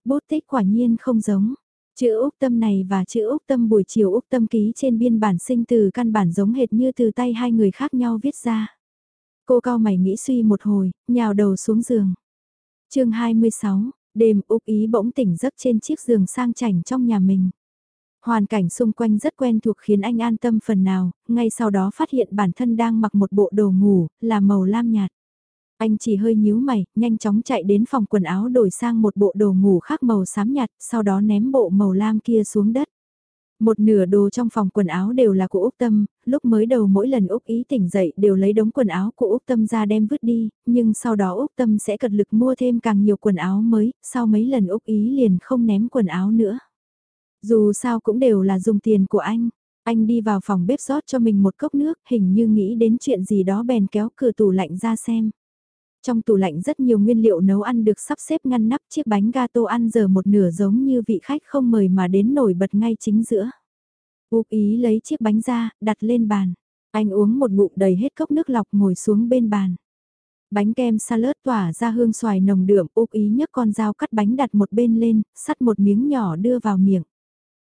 Bút tích quả nhiên không giống. Chữ Úc Tâm này và chữ Úc Tâm buổi chiều Úc Tâm ký trên biên bản sinh từ căn bản giống hệt như từ tay hai người khác nhau viết ra. Cô cao mày nghĩ suy một hồi, nhào đầu xuống giường chương 26, đêm Úc Ý bỗng tỉnh giấc trên chiếc giường sang chảnh trong nhà mình. Hoàn cảnh xung quanh rất quen thuộc khiến anh an tâm phần nào, ngay sau đó phát hiện bản thân đang mặc một bộ đồ ngủ, là màu lam nhạt. Anh chỉ hơi nhíu mày, nhanh chóng chạy đến phòng quần áo đổi sang một bộ đồ ngủ khác màu xám nhạt, sau đó ném bộ màu lam kia xuống đất. Một nửa đồ trong phòng quần áo đều là của Úc Tâm, lúc mới đầu mỗi lần Úc Ý tỉnh dậy đều lấy đống quần áo của Úc Tâm ra đem vứt đi, nhưng sau đó Úc Tâm sẽ cật lực mua thêm càng nhiều quần áo mới, sau mấy lần Úc Ý liền không ném quần áo nữa. Dù sao cũng đều là dùng tiền của anh, anh đi vào phòng bếp rót cho mình một cốc nước, hình như nghĩ đến chuyện gì đó bèn kéo cửa tủ lạnh ra xem. Trong tủ lạnh rất nhiều nguyên liệu nấu ăn được sắp xếp ngăn nắp chiếc bánh gato ăn giờ một nửa giống như vị khách không mời mà đến nổi bật ngay chính giữa. Úc ý lấy chiếc bánh ra, đặt lên bàn. Anh uống một ngụm đầy hết cốc nước lọc ngồi xuống bên bàn. Bánh kem salad tỏa ra hương xoài nồng đượm, Úc ý nhấc con dao cắt bánh đặt một bên lên, sắt một miếng nhỏ đưa vào miệng.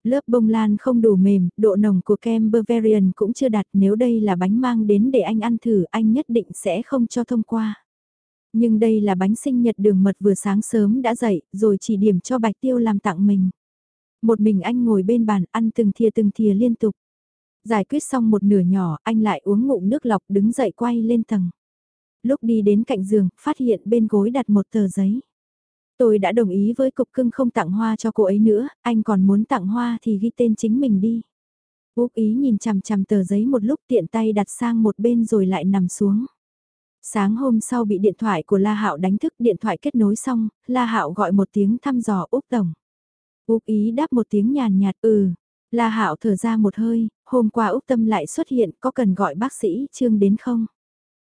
Lớp bông lan không đủ mềm, độ nồng của kem Bavarian cũng chưa đặt nếu đây là bánh mang đến để anh ăn thử anh nhất định sẽ không cho thông qua. Nhưng đây là bánh sinh nhật đường mật vừa sáng sớm đã dậy, rồi chỉ điểm cho Bạch Tiêu làm tặng mình. Một mình anh ngồi bên bàn ăn từng thìa từng thìa liên tục. Giải quyết xong một nửa nhỏ, anh lại uống ngụm nước lọc đứng dậy quay lên tầng. Lúc đi đến cạnh giường, phát hiện bên gối đặt một tờ giấy. Tôi đã đồng ý với cục cưng không tặng hoa cho cô ấy nữa, anh còn muốn tặng hoa thì ghi tên chính mình đi. Úc ý nhìn chằm chằm tờ giấy một lúc tiện tay đặt sang một bên rồi lại nằm xuống. Sáng hôm sau bị điện thoại của La Hạo đánh thức, điện thoại kết nối xong, La Hạo gọi một tiếng thăm dò Úc tổng. Úc ý đáp một tiếng nhàn nhạt, ừ. La Hạo thở ra một hơi, hôm qua Úc Tâm lại xuất hiện, có cần gọi bác sĩ Trương đến không?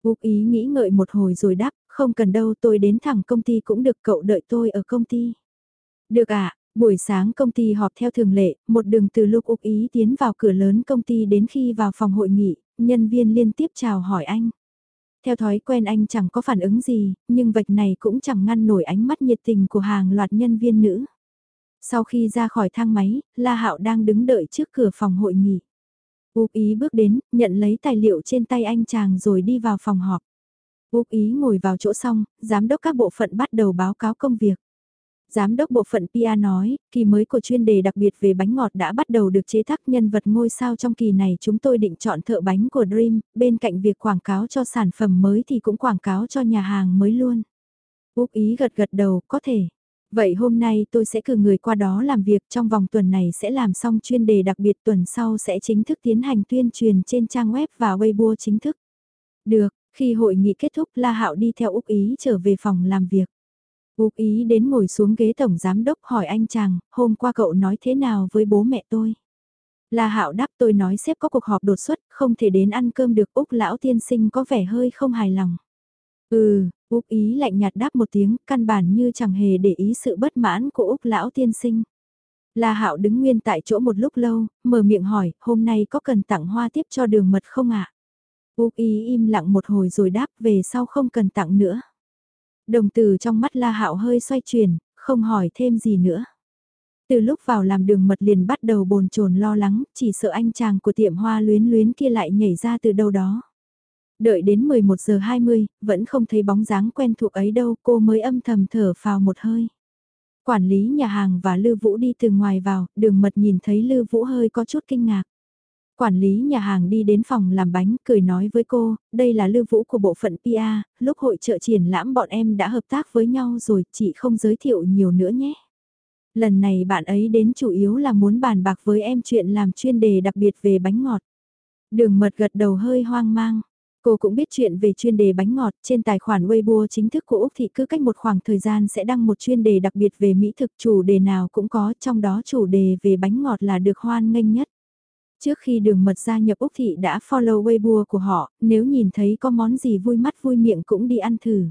Úc ý nghĩ ngợi một hồi rồi đáp, không cần đâu tôi đến thẳng công ty cũng được cậu đợi tôi ở công ty. Được ạ, à, buổi sáng công ty họp theo thường lệ, một đường từ lúc Úc ý tiến vào cửa lớn công ty đến khi vào phòng hội nghị, nhân viên liên tiếp chào hỏi anh. Theo thói quen anh chẳng có phản ứng gì, nhưng vạch này cũng chẳng ngăn nổi ánh mắt nhiệt tình của hàng loạt nhân viên nữ. Sau khi ra khỏi thang máy, La Hạo đang đứng đợi trước cửa phòng hội nghị. Úc ý bước đến, nhận lấy tài liệu trên tay anh chàng rồi đi vào phòng họp. Úc ý ngồi vào chỗ xong, giám đốc các bộ phận bắt đầu báo cáo công việc. Giám đốc bộ phận PA nói, kỳ mới của chuyên đề đặc biệt về bánh ngọt đã bắt đầu được chế tác nhân vật ngôi sao trong kỳ này chúng tôi định chọn thợ bánh của Dream, bên cạnh việc quảng cáo cho sản phẩm mới thì cũng quảng cáo cho nhà hàng mới luôn. Úc ý gật gật đầu, có thể. Vậy hôm nay tôi sẽ cử người qua đó làm việc trong vòng tuần này sẽ làm xong chuyên đề đặc biệt tuần sau sẽ chính thức tiến hành tuyên truyền trên trang web và Weibo chính thức. Được, khi hội nghị kết thúc La Hạo đi theo Úc Ý trở về phòng làm việc. Úc Ý đến ngồi xuống ghế tổng giám đốc hỏi anh chàng, hôm qua cậu nói thế nào với bố mẹ tôi? La Hạo đáp tôi nói sếp có cuộc họp đột xuất, không thể đến ăn cơm được Úc lão tiên sinh có vẻ hơi không hài lòng. Ừ, Úc ý lạnh nhạt đáp một tiếng, căn bản như chẳng hề để ý sự bất mãn của Úc lão tiên sinh. La Hạo đứng nguyên tại chỗ một lúc lâu, mở miệng hỏi, hôm nay có cần tặng hoa tiếp cho đường mật không ạ? À? Úc ý im lặng một hồi rồi đáp về sau không cần tặng nữa. Đồng từ trong mắt La Hạo hơi xoay chuyển, không hỏi thêm gì nữa. Từ lúc vào làm đường mật liền bắt đầu bồn chồn lo lắng, chỉ sợ anh chàng của tiệm hoa luyến luyến kia lại nhảy ra từ đâu đó. Đợi đến 11 giờ 20, vẫn không thấy bóng dáng quen thuộc ấy đâu, cô mới âm thầm thở phào một hơi. Quản lý nhà hàng và Lư Vũ đi từ ngoài vào, đường mật nhìn thấy Lư Vũ hơi có chút kinh ngạc. Quản lý nhà hàng đi đến phòng làm bánh, cười nói với cô, đây là Lưu Vũ của bộ phận PA, lúc hội trợ triển lãm bọn em đã hợp tác với nhau rồi, chị không giới thiệu nhiều nữa nhé. Lần này bạn ấy đến chủ yếu là muốn bàn bạc với em chuyện làm chuyên đề đặc biệt về bánh ngọt. Đường mật gật đầu hơi hoang mang. Cô cũng biết chuyện về chuyên đề bánh ngọt trên tài khoản Weibo chính thức của Úc Thị cứ cách một khoảng thời gian sẽ đăng một chuyên đề đặc biệt về mỹ thực chủ đề nào cũng có trong đó chủ đề về bánh ngọt là được hoan nghênh nhất. Trước khi đường mật gia nhập Úc Thị đã follow Weibo của họ, nếu nhìn thấy có món gì vui mắt vui miệng cũng đi ăn thử.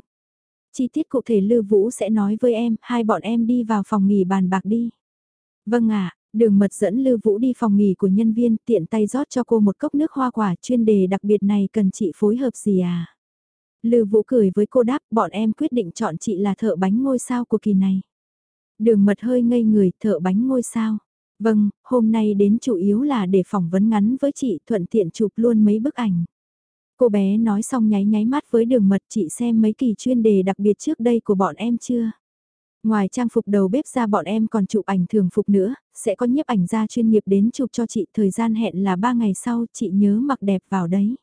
Chi tiết cụ thể Lư Vũ sẽ nói với em, hai bọn em đi vào phòng nghỉ bàn bạc đi. Vâng ạ, Đường mật dẫn lư Vũ đi phòng nghỉ của nhân viên tiện tay rót cho cô một cốc nước hoa quả chuyên đề đặc biệt này cần chị phối hợp gì à? lư Vũ cười với cô đáp bọn em quyết định chọn chị là thợ bánh ngôi sao của kỳ này. Đường mật hơi ngây người thợ bánh ngôi sao. Vâng, hôm nay đến chủ yếu là để phỏng vấn ngắn với chị thuận tiện chụp luôn mấy bức ảnh. Cô bé nói xong nháy nháy mắt với đường mật chị xem mấy kỳ chuyên đề đặc biệt trước đây của bọn em chưa? Ngoài trang phục đầu bếp ra bọn em còn chụp ảnh thường phục nữa, sẽ có nhiếp ảnh gia chuyên nghiệp đến chụp cho chị thời gian hẹn là 3 ngày sau chị nhớ mặc đẹp vào đấy.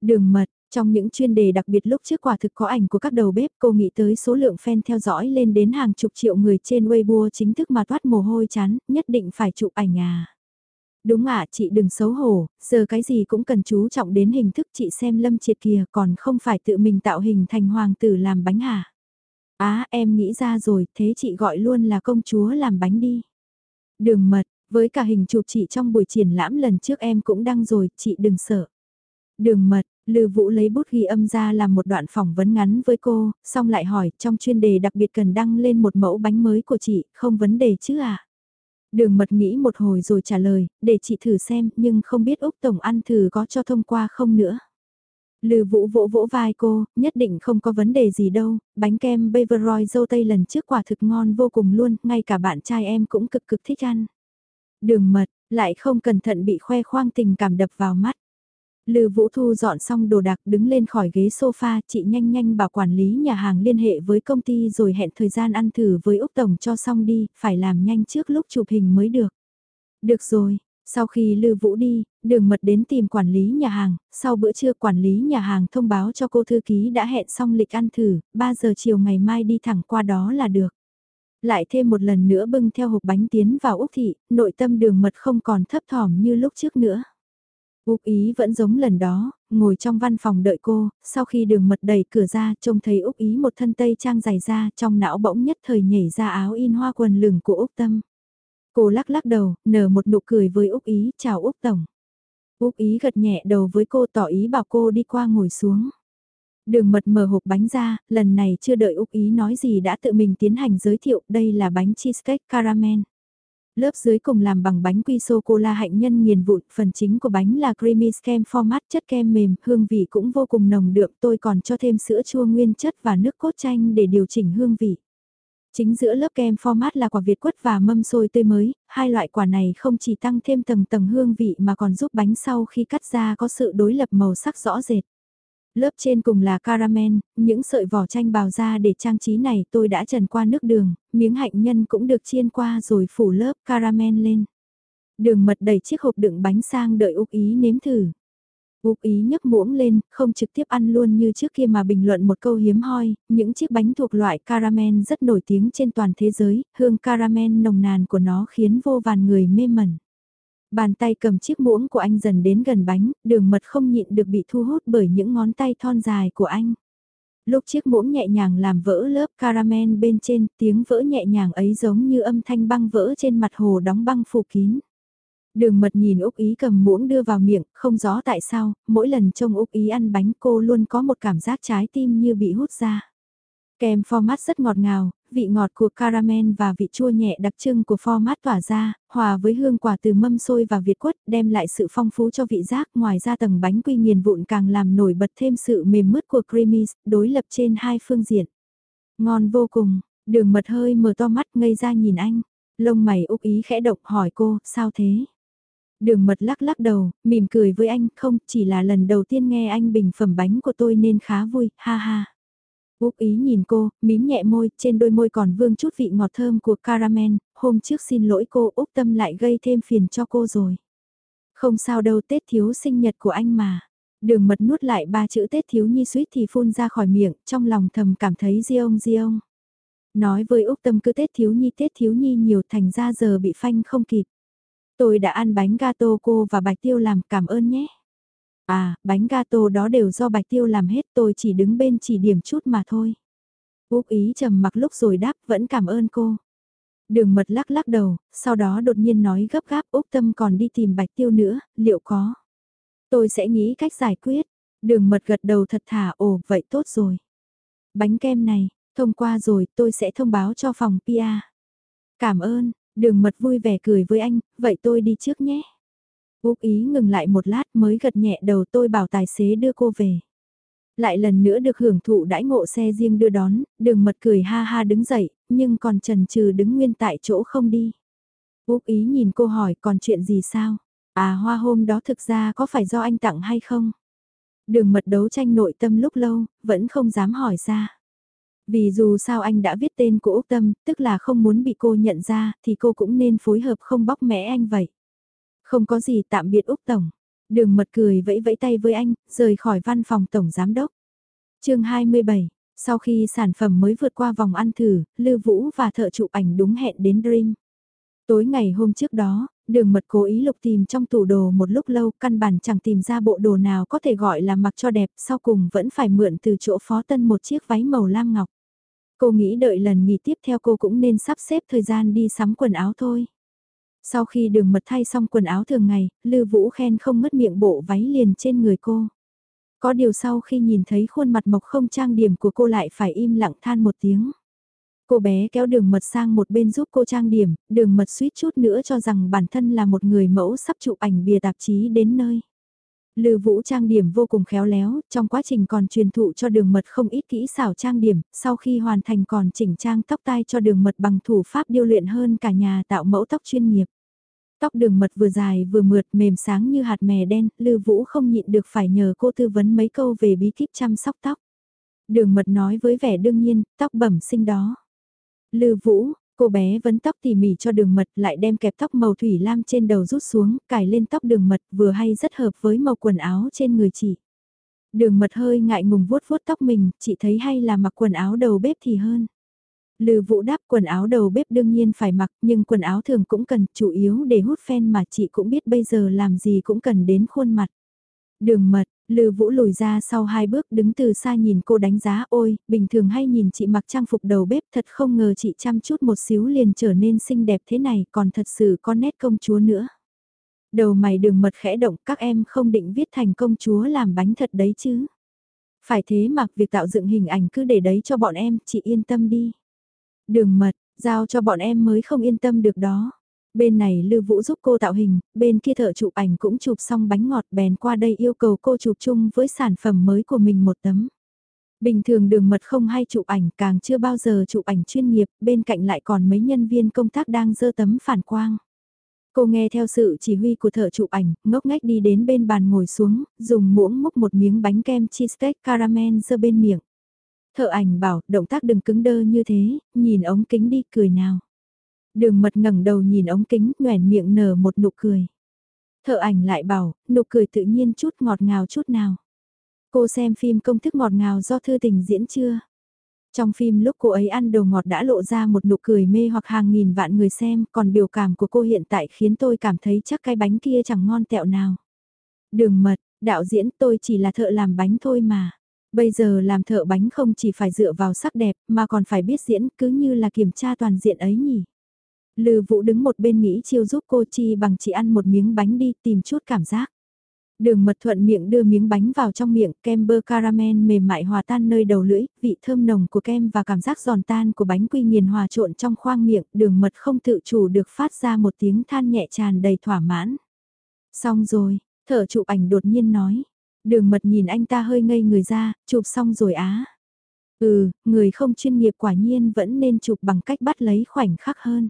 Đường mật, trong những chuyên đề đặc biệt lúc trước quả thực có ảnh của các đầu bếp cô nghĩ tới số lượng fan theo dõi lên đến hàng chục triệu người trên Weibo chính thức mà toát mồ hôi chán, nhất định phải chụp ảnh à. Đúng ạ, chị đừng xấu hổ, giờ cái gì cũng cần chú trọng đến hình thức chị xem lâm triệt kìa còn không phải tự mình tạo hình thành hoàng tử làm bánh hả? Á em nghĩ ra rồi, thế chị gọi luôn là công chúa làm bánh đi. Đường mật, với cả hình chụp chị trong buổi triển lãm lần trước em cũng đăng rồi, chị đừng sợ. Đường mật, Lư Vũ lấy bút ghi âm ra làm một đoạn phỏng vấn ngắn với cô, xong lại hỏi trong chuyên đề đặc biệt cần đăng lên một mẫu bánh mới của chị, không vấn đề chứ à? Đường mật nghĩ một hồi rồi trả lời, để chị thử xem, nhưng không biết Úc Tổng ăn thử có cho thông qua không nữa. Lư Vũ vỗ vỗ vai cô, nhất định không có vấn đề gì đâu, bánh kem Beveroy dâu tây lần trước quả thực ngon vô cùng luôn, ngay cả bạn trai em cũng cực cực thích ăn. Đường mật, lại không cẩn thận bị khoe khoang tình cảm đập vào mắt. Lư Vũ Thu dọn xong đồ đạc đứng lên khỏi ghế sofa, chị nhanh nhanh bảo quản lý nhà hàng liên hệ với công ty rồi hẹn thời gian ăn thử với Úc Tổng cho xong đi, phải làm nhanh trước lúc chụp hình mới được. Được rồi, sau khi Lư Vũ đi, đường mật đến tìm quản lý nhà hàng, sau bữa trưa quản lý nhà hàng thông báo cho cô thư ký đã hẹn xong lịch ăn thử, 3 giờ chiều ngày mai đi thẳng qua đó là được. Lại thêm một lần nữa bưng theo hộp bánh tiến vào Úc Thị, nội tâm đường mật không còn thấp thỏm như lúc trước nữa. Úc Ý vẫn giống lần đó, ngồi trong văn phòng đợi cô, sau khi đường mật đẩy cửa ra trông thấy Úc Ý một thân tây trang dài ra trong não bỗng nhất thời nhảy ra áo in hoa quần lửng của Úc Tâm. Cô lắc lắc đầu, nở một nụ cười với Úc Ý, chào Úc Tổng. Úc Ý gật nhẹ đầu với cô tỏ ý bảo cô đi qua ngồi xuống. Đường mật mở hộp bánh ra, lần này chưa đợi Úc Ý nói gì đã tự mình tiến hành giới thiệu đây là bánh cheesecake caramel. Lớp dưới cùng làm bằng bánh quy sô-cô-la hạnh nhân nghiền vụn, phần chính của bánh là creamy kem format chất kem mềm, hương vị cũng vô cùng nồng đượm, tôi còn cho thêm sữa chua nguyên chất và nước cốt chanh để điều chỉnh hương vị. Chính giữa lớp kem format là quả Việt quất và mâm xôi tươi mới, hai loại quả này không chỉ tăng thêm tầng tầng hương vị mà còn giúp bánh sau khi cắt ra có sự đối lập màu sắc rõ rệt. Lớp trên cùng là caramel, những sợi vỏ chanh bào ra để trang trí này tôi đã trần qua nước đường, miếng hạnh nhân cũng được chiên qua rồi phủ lớp caramel lên. Đường mật đẩy chiếc hộp đựng bánh sang đợi Úc Ý nếm thử. Úc Ý nhấc muỗng lên, không trực tiếp ăn luôn như trước kia mà bình luận một câu hiếm hoi, những chiếc bánh thuộc loại caramel rất nổi tiếng trên toàn thế giới, hương caramel nồng nàn của nó khiến vô vàn người mê mẩn. Bàn tay cầm chiếc muỗng của anh dần đến gần bánh, đường mật không nhịn được bị thu hút bởi những ngón tay thon dài của anh. Lúc chiếc muỗng nhẹ nhàng làm vỡ lớp caramel bên trên, tiếng vỡ nhẹ nhàng ấy giống như âm thanh băng vỡ trên mặt hồ đóng băng phủ kín. Đường mật nhìn Úc Ý cầm muỗng đưa vào miệng, không rõ tại sao, mỗi lần trông Úc Ý ăn bánh cô luôn có một cảm giác trái tim như bị hút ra. Kem format rất ngọt ngào, vị ngọt của caramel và vị chua nhẹ đặc trưng của format tỏa ra, hòa với hương quả từ mâm xôi và việt quất đem lại sự phong phú cho vị giác. Ngoài ra tầng bánh quy nghiền vụn càng làm nổi bật thêm sự mềm mứt của creamy, đối lập trên hai phương diện. Ngon vô cùng, đường mật hơi mở to mắt ngây ra nhìn anh. Lông mày úc ý khẽ độc hỏi cô, sao thế? Đường mật lắc lắc đầu, mỉm cười với anh, không, chỉ là lần đầu tiên nghe anh bình phẩm bánh của tôi nên khá vui, ha ha. Úc ý nhìn cô, mím nhẹ môi, trên đôi môi còn vương chút vị ngọt thơm của caramel, hôm trước xin lỗi cô, Úc tâm lại gây thêm phiền cho cô rồi. Không sao đâu Tết thiếu sinh nhật của anh mà. Đường mật nuốt lại ba chữ Tết thiếu nhi suýt thì phun ra khỏi miệng, trong lòng thầm cảm thấy riêng riêng. Nói với Úc tâm cứ Tết thiếu nhi Tết thiếu nhi nhiều thành ra giờ bị phanh không kịp. Tôi đã ăn bánh gato cô và bạch tiêu làm cảm ơn nhé. À, bánh gato đó đều do Bạch Tiêu làm hết tôi chỉ đứng bên chỉ điểm chút mà thôi. Úc ý trầm mặc lúc rồi đáp vẫn cảm ơn cô. Đường mật lắc lắc đầu, sau đó đột nhiên nói gấp gáp Úc Tâm còn đi tìm Bạch Tiêu nữa, liệu có? Tôi sẽ nghĩ cách giải quyết. Đường mật gật đầu thật thà, ồ vậy tốt rồi. Bánh kem này, thông qua rồi tôi sẽ thông báo cho phòng PA. Cảm ơn, đường mật vui vẻ cười với anh, vậy tôi đi trước nhé. Úc ý ngừng lại một lát mới gật nhẹ đầu tôi bảo tài xế đưa cô về. Lại lần nữa được hưởng thụ đãi ngộ xe riêng đưa đón, đường mật cười ha ha đứng dậy, nhưng còn trần trừ đứng nguyên tại chỗ không đi. Úc ý nhìn cô hỏi còn chuyện gì sao? À hoa hôm đó thực ra có phải do anh tặng hay không? Đường mật đấu tranh nội tâm lúc lâu, vẫn không dám hỏi ra. Vì dù sao anh đã viết tên của Úc Tâm, tức là không muốn bị cô nhận ra, thì cô cũng nên phối hợp không bóc mẽ anh vậy. Không có gì tạm biệt Úc Tổng. Đường mật cười vẫy vẫy tay với anh, rời khỏi văn phòng Tổng Giám Đốc. chương 27, sau khi sản phẩm mới vượt qua vòng ăn thử, Lưu Vũ và thợ chụp ảnh đúng hẹn đến Dream. Tối ngày hôm trước đó, đường mật cố ý lục tìm trong tủ đồ một lúc lâu, căn bản chẳng tìm ra bộ đồ nào có thể gọi là mặc cho đẹp, sau cùng vẫn phải mượn từ chỗ phó tân một chiếc váy màu lam ngọc. Cô nghĩ đợi lần nghỉ tiếp theo cô cũng nên sắp xếp thời gian đi sắm quần áo thôi. Sau khi đường mật thay xong quần áo thường ngày, Lư Vũ khen không ngất miệng bộ váy liền trên người cô. Có điều sau khi nhìn thấy khuôn mặt mộc không trang điểm của cô lại phải im lặng than một tiếng. Cô bé kéo đường mật sang một bên giúp cô trang điểm, đường mật suýt chút nữa cho rằng bản thân là một người mẫu sắp chụp ảnh bìa tạp chí đến nơi. Lư Vũ trang điểm vô cùng khéo léo, trong quá trình còn truyền thụ cho đường mật không ít kỹ xảo trang điểm, sau khi hoàn thành còn chỉnh trang tóc tai cho đường mật bằng thủ pháp điêu luyện hơn cả nhà tạo mẫu tóc chuyên nghiệp. Tóc đường mật vừa dài vừa mượt mềm sáng như hạt mè đen, Lư Vũ không nhịn được phải nhờ cô tư vấn mấy câu về bí kíp chăm sóc tóc. Đường mật nói với vẻ đương nhiên, tóc bẩm sinh đó. Lư Vũ, cô bé vấn tóc tỉ mỉ cho đường mật lại đem kẹp tóc màu thủy lam trên đầu rút xuống, cài lên tóc đường mật vừa hay rất hợp với màu quần áo trên người chị. Đường mật hơi ngại ngùng vuốt vuốt tóc mình, chị thấy hay là mặc quần áo đầu bếp thì hơn. Lư Vũ đáp quần áo đầu bếp đương nhiên phải mặc nhưng quần áo thường cũng cần chủ yếu để hút phen mà chị cũng biết bây giờ làm gì cũng cần đến khuôn mặt. Đường mật, Lư Vũ lùi ra sau hai bước đứng từ xa nhìn cô đánh giá ôi, bình thường hay nhìn chị mặc trang phục đầu bếp thật không ngờ chị chăm chút một xíu liền trở nên xinh đẹp thế này còn thật sự có nét công chúa nữa. Đầu mày đường mật khẽ động các em không định viết thành công chúa làm bánh thật đấy chứ. Phải thế mặc việc tạo dựng hình ảnh cứ để đấy cho bọn em, chị yên tâm đi. Đường mật, giao cho bọn em mới không yên tâm được đó. Bên này Lư Vũ giúp cô tạo hình, bên kia thợ chụp ảnh cũng chụp xong bánh ngọt bèn qua đây yêu cầu cô chụp chung với sản phẩm mới của mình một tấm. Bình thường đường mật không hay chụp ảnh càng chưa bao giờ chụp ảnh chuyên nghiệp, bên cạnh lại còn mấy nhân viên công tác đang dơ tấm phản quang. Cô nghe theo sự chỉ huy của thợ chụp ảnh, ngốc ngách đi đến bên bàn ngồi xuống, dùng muỗng múc một miếng bánh kem cheesecake caramel dơ bên miệng. Thợ ảnh bảo, động tác đừng cứng đơ như thế, nhìn ống kính đi, cười nào. Đường mật ngẩng đầu nhìn ống kính, nhoẻn miệng nở một nụ cười. Thợ ảnh lại bảo, nụ cười tự nhiên chút ngọt ngào chút nào. Cô xem phim công thức ngọt ngào do thư tình diễn chưa? Trong phim lúc cô ấy ăn đồ ngọt đã lộ ra một nụ cười mê hoặc hàng nghìn vạn người xem, còn biểu cảm của cô hiện tại khiến tôi cảm thấy chắc cái bánh kia chẳng ngon tẹo nào. Đường mật, đạo diễn tôi chỉ là thợ làm bánh thôi mà. Bây giờ làm thợ bánh không chỉ phải dựa vào sắc đẹp mà còn phải biết diễn cứ như là kiểm tra toàn diện ấy nhỉ. Lư Vũ đứng một bên nghĩ chiêu giúp cô chi bằng chỉ ăn một miếng bánh đi tìm chút cảm giác. Đường mật thuận miệng đưa miếng bánh vào trong miệng, kem bơ caramel mềm mại hòa tan nơi đầu lưỡi, vị thơm nồng của kem và cảm giác giòn tan của bánh quy nghiền hòa trộn trong khoang miệng, đường mật không tự chủ được phát ra một tiếng than nhẹ tràn đầy thỏa mãn. Xong rồi, thợ chụp ảnh đột nhiên nói. Đường mật nhìn anh ta hơi ngây người ra, chụp xong rồi á. Ừ, người không chuyên nghiệp quả nhiên vẫn nên chụp bằng cách bắt lấy khoảnh khắc hơn.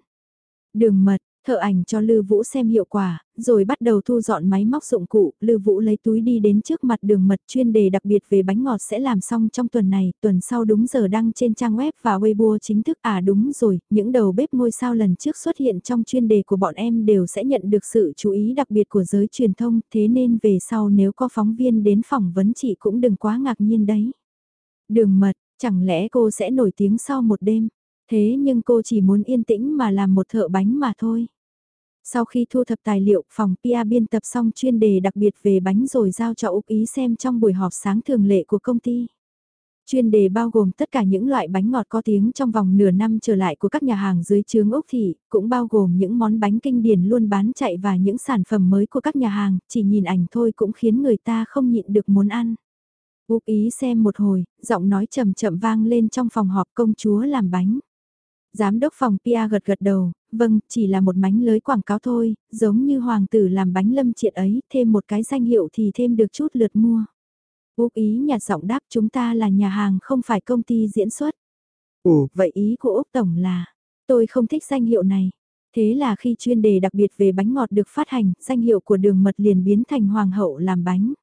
Đường mật, thợ ảnh cho Lư Vũ xem hiệu quả, rồi bắt đầu thu dọn máy móc dụng cụ, Lư Vũ lấy túi đi đến trước mặt đường mật chuyên đề đặc biệt về bánh ngọt sẽ làm xong trong tuần này, tuần sau đúng giờ đăng trên trang web và Weibo chính thức à đúng rồi, những đầu bếp ngôi sao lần trước xuất hiện trong chuyên đề của bọn em đều sẽ nhận được sự chú ý đặc biệt của giới truyền thông, thế nên về sau nếu có phóng viên đến phỏng vấn chị cũng đừng quá ngạc nhiên đấy. Đường mật, chẳng lẽ cô sẽ nổi tiếng sau một đêm? Thế nhưng cô chỉ muốn yên tĩnh mà làm một thợ bánh mà thôi. Sau khi thu thập tài liệu, phòng Pia biên tập xong chuyên đề đặc biệt về bánh rồi giao cho Úc Ý xem trong buổi họp sáng thường lệ của công ty. Chuyên đề bao gồm tất cả những loại bánh ngọt có tiếng trong vòng nửa năm trở lại của các nhà hàng dưới trướng Úc Thị, cũng bao gồm những món bánh kinh điển luôn bán chạy và những sản phẩm mới của các nhà hàng, chỉ nhìn ảnh thôi cũng khiến người ta không nhịn được muốn ăn. Úc Ý xem một hồi, giọng nói chậm chậm vang lên trong phòng họp công chúa làm bánh. Giám đốc phòng Pia gật gật đầu, vâng, chỉ là một mánh lưới quảng cáo thôi, giống như hoàng tử làm bánh lâm triệt ấy, thêm một cái danh hiệu thì thêm được chút lượt mua. Úc ý nhạt giọng đáp chúng ta là nhà hàng không phải công ty diễn xuất. Ồ, vậy ý của Úc Tổng là, tôi không thích danh hiệu này. Thế là khi chuyên đề đặc biệt về bánh ngọt được phát hành, danh hiệu của đường mật liền biến thành hoàng hậu làm bánh.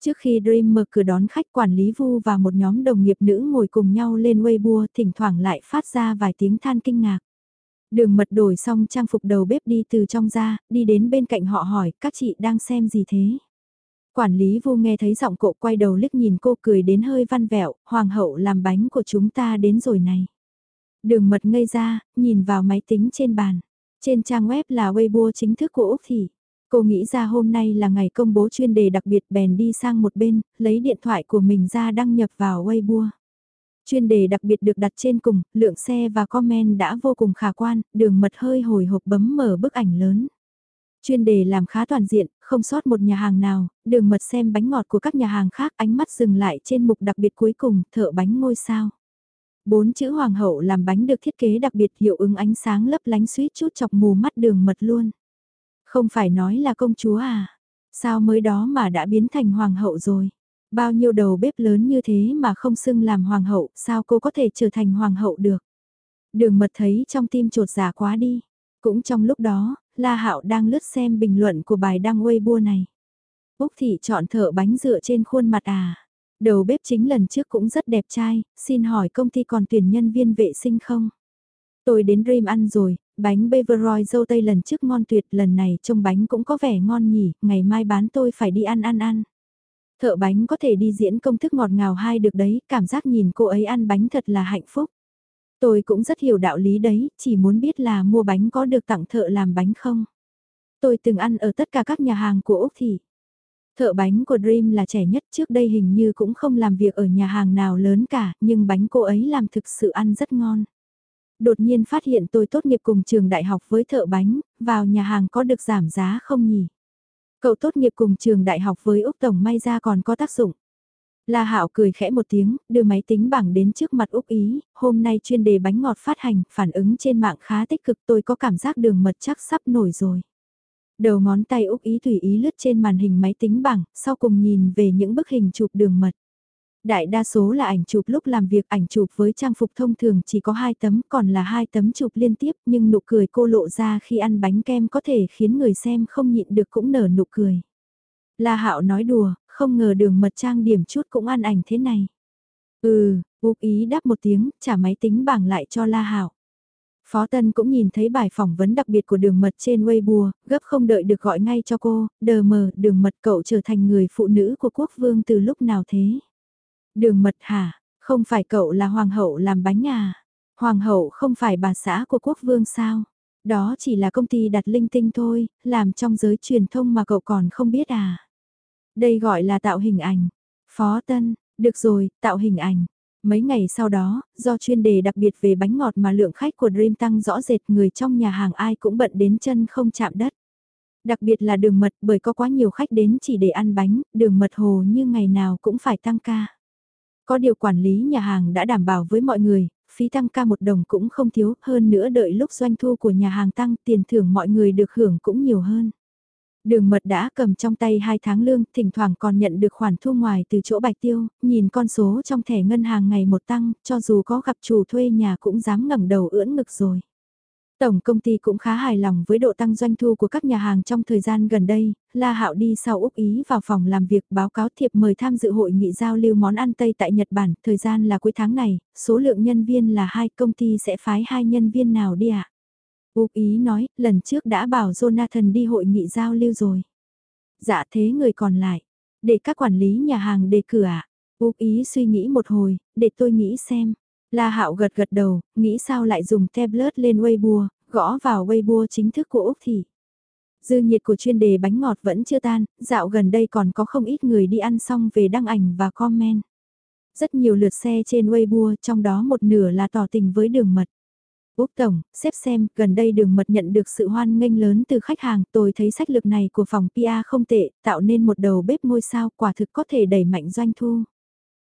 Trước khi Dream mở cửa đón khách quản lý Vu và một nhóm đồng nghiệp nữ ngồi cùng nhau lên Weibo thỉnh thoảng lại phát ra vài tiếng than kinh ngạc. Đường mật đổi xong trang phục đầu bếp đi từ trong ra, đi đến bên cạnh họ hỏi các chị đang xem gì thế? Quản lý Vu nghe thấy giọng cộ quay đầu liếc nhìn cô cười đến hơi văn vẹo, hoàng hậu làm bánh của chúng ta đến rồi này. Đường mật ngây ra, nhìn vào máy tính trên bàn. Trên trang web là Weibo chính thức của Úc Thị. Cô nghĩ ra hôm nay là ngày công bố chuyên đề đặc biệt bèn đi sang một bên, lấy điện thoại của mình ra đăng nhập vào Weibo. Chuyên đề đặc biệt được đặt trên cùng, lượng xe và comment đã vô cùng khả quan, đường mật hơi hồi hộp bấm mở bức ảnh lớn. Chuyên đề làm khá toàn diện, không sót một nhà hàng nào, đường mật xem bánh ngọt của các nhà hàng khác ánh mắt dừng lại trên mục đặc biệt cuối cùng, thợ bánh ngôi sao. Bốn chữ hoàng hậu làm bánh được thiết kế đặc biệt hiệu ứng ánh sáng lấp lánh suýt chút chọc mù mắt đường mật luôn. Không phải nói là công chúa à? Sao mới đó mà đã biến thành hoàng hậu rồi? Bao nhiêu đầu bếp lớn như thế mà không xưng làm hoàng hậu, sao cô có thể trở thành hoàng hậu được? Đường mật thấy trong tim trột giả dạ quá đi. Cũng trong lúc đó, La Hạo đang lướt xem bình luận của bài đăng Weibo này. Úc Thị chọn thợ bánh dựa trên khuôn mặt à. Đầu bếp chính lần trước cũng rất đẹp trai, xin hỏi công ty còn tuyển nhân viên vệ sinh không? Tôi đến Dream ăn rồi, bánh Beveroy dâu tây lần trước ngon tuyệt, lần này trông bánh cũng có vẻ ngon nhỉ, ngày mai bán tôi phải đi ăn ăn ăn. Thợ bánh có thể đi diễn công thức ngọt ngào hai được đấy, cảm giác nhìn cô ấy ăn bánh thật là hạnh phúc. Tôi cũng rất hiểu đạo lý đấy, chỉ muốn biết là mua bánh có được tặng thợ làm bánh không. Tôi từng ăn ở tất cả các nhà hàng của Úc Thị. Thợ bánh của Dream là trẻ nhất trước đây hình như cũng không làm việc ở nhà hàng nào lớn cả, nhưng bánh cô ấy làm thực sự ăn rất ngon. Đột nhiên phát hiện tôi tốt nghiệp cùng trường đại học với thợ bánh, vào nhà hàng có được giảm giá không nhỉ? Cậu tốt nghiệp cùng trường đại học với Úc Tổng may ra còn có tác dụng. La Hạo cười khẽ một tiếng, đưa máy tính bảng đến trước mặt Úc Ý, hôm nay chuyên đề bánh ngọt phát hành, phản ứng trên mạng khá tích cực tôi có cảm giác đường mật chắc sắp nổi rồi. Đầu ngón tay Úc Ý tùy ý lướt trên màn hình máy tính bảng, sau cùng nhìn về những bức hình chụp đường mật. Đại đa số là ảnh chụp lúc làm việc ảnh chụp với trang phục thông thường chỉ có hai tấm còn là hai tấm chụp liên tiếp nhưng nụ cười cô lộ ra khi ăn bánh kem có thể khiến người xem không nhịn được cũng nở nụ cười. La Hạo nói đùa, không ngờ đường mật trang điểm chút cũng ăn ảnh thế này. Ừ, úp ý đáp một tiếng, trả máy tính bảng lại cho La Hạo. Phó Tân cũng nhìn thấy bài phỏng vấn đặc biệt của đường mật trên Weibo, gấp không đợi được gọi ngay cho cô, đờ mờ, đường mật cậu trở thành người phụ nữ của quốc vương từ lúc nào thế? Đường mật hả, không phải cậu là hoàng hậu làm bánh à? Hoàng hậu không phải bà xã của quốc vương sao? Đó chỉ là công ty đặt linh tinh thôi, làm trong giới truyền thông mà cậu còn không biết à? Đây gọi là tạo hình ảnh. Phó Tân, được rồi, tạo hình ảnh. Mấy ngày sau đó, do chuyên đề đặc biệt về bánh ngọt mà lượng khách của Dream tăng rõ rệt người trong nhà hàng ai cũng bận đến chân không chạm đất. Đặc biệt là đường mật bởi có quá nhiều khách đến chỉ để ăn bánh, đường mật hồ như ngày nào cũng phải tăng ca. Có điều quản lý nhà hàng đã đảm bảo với mọi người, phí tăng ca một đồng cũng không thiếu, hơn nữa đợi lúc doanh thu của nhà hàng tăng tiền thưởng mọi người được hưởng cũng nhiều hơn. Đường mật đã cầm trong tay 2 tháng lương, thỉnh thoảng còn nhận được khoản thu ngoài từ chỗ bạch tiêu, nhìn con số trong thẻ ngân hàng ngày một tăng, cho dù có gặp chủ thuê nhà cũng dám ngẩng đầu ưỡn ngực rồi. Tổng công ty cũng khá hài lòng với độ tăng doanh thu của các nhà hàng trong thời gian gần đây, La Hạo đi sau Úc Ý vào phòng làm việc báo cáo thiệp mời tham dự hội nghị giao lưu món ăn Tây tại Nhật Bản, thời gian là cuối tháng này, số lượng nhân viên là hai công ty sẽ phái hai nhân viên nào đi ạ? À? Úc Ý nói, lần trước đã bảo Jonathan đi hội nghị giao lưu rồi. Dạ thế người còn lại, để các quản lý nhà hàng đề cử ạ. À? Úc Ý suy nghĩ một hồi, để tôi nghĩ xem. La Hạo gật gật đầu, nghĩ sao lại dùng tablet lên Weibo, gõ vào Weibo chính thức của Úc Thị. Dư nhiệt của chuyên đề bánh ngọt vẫn chưa tan, dạo gần đây còn có không ít người đi ăn xong về đăng ảnh và comment. Rất nhiều lượt xe trên Weibo, trong đó một nửa là tỏ tình với đường mật. Úc Tổng, xếp xem, gần đây đường mật nhận được sự hoan nghênh lớn từ khách hàng, tôi thấy sách lược này của phòng PR không tệ, tạo nên một đầu bếp ngôi sao, quả thực có thể đẩy mạnh doanh thu.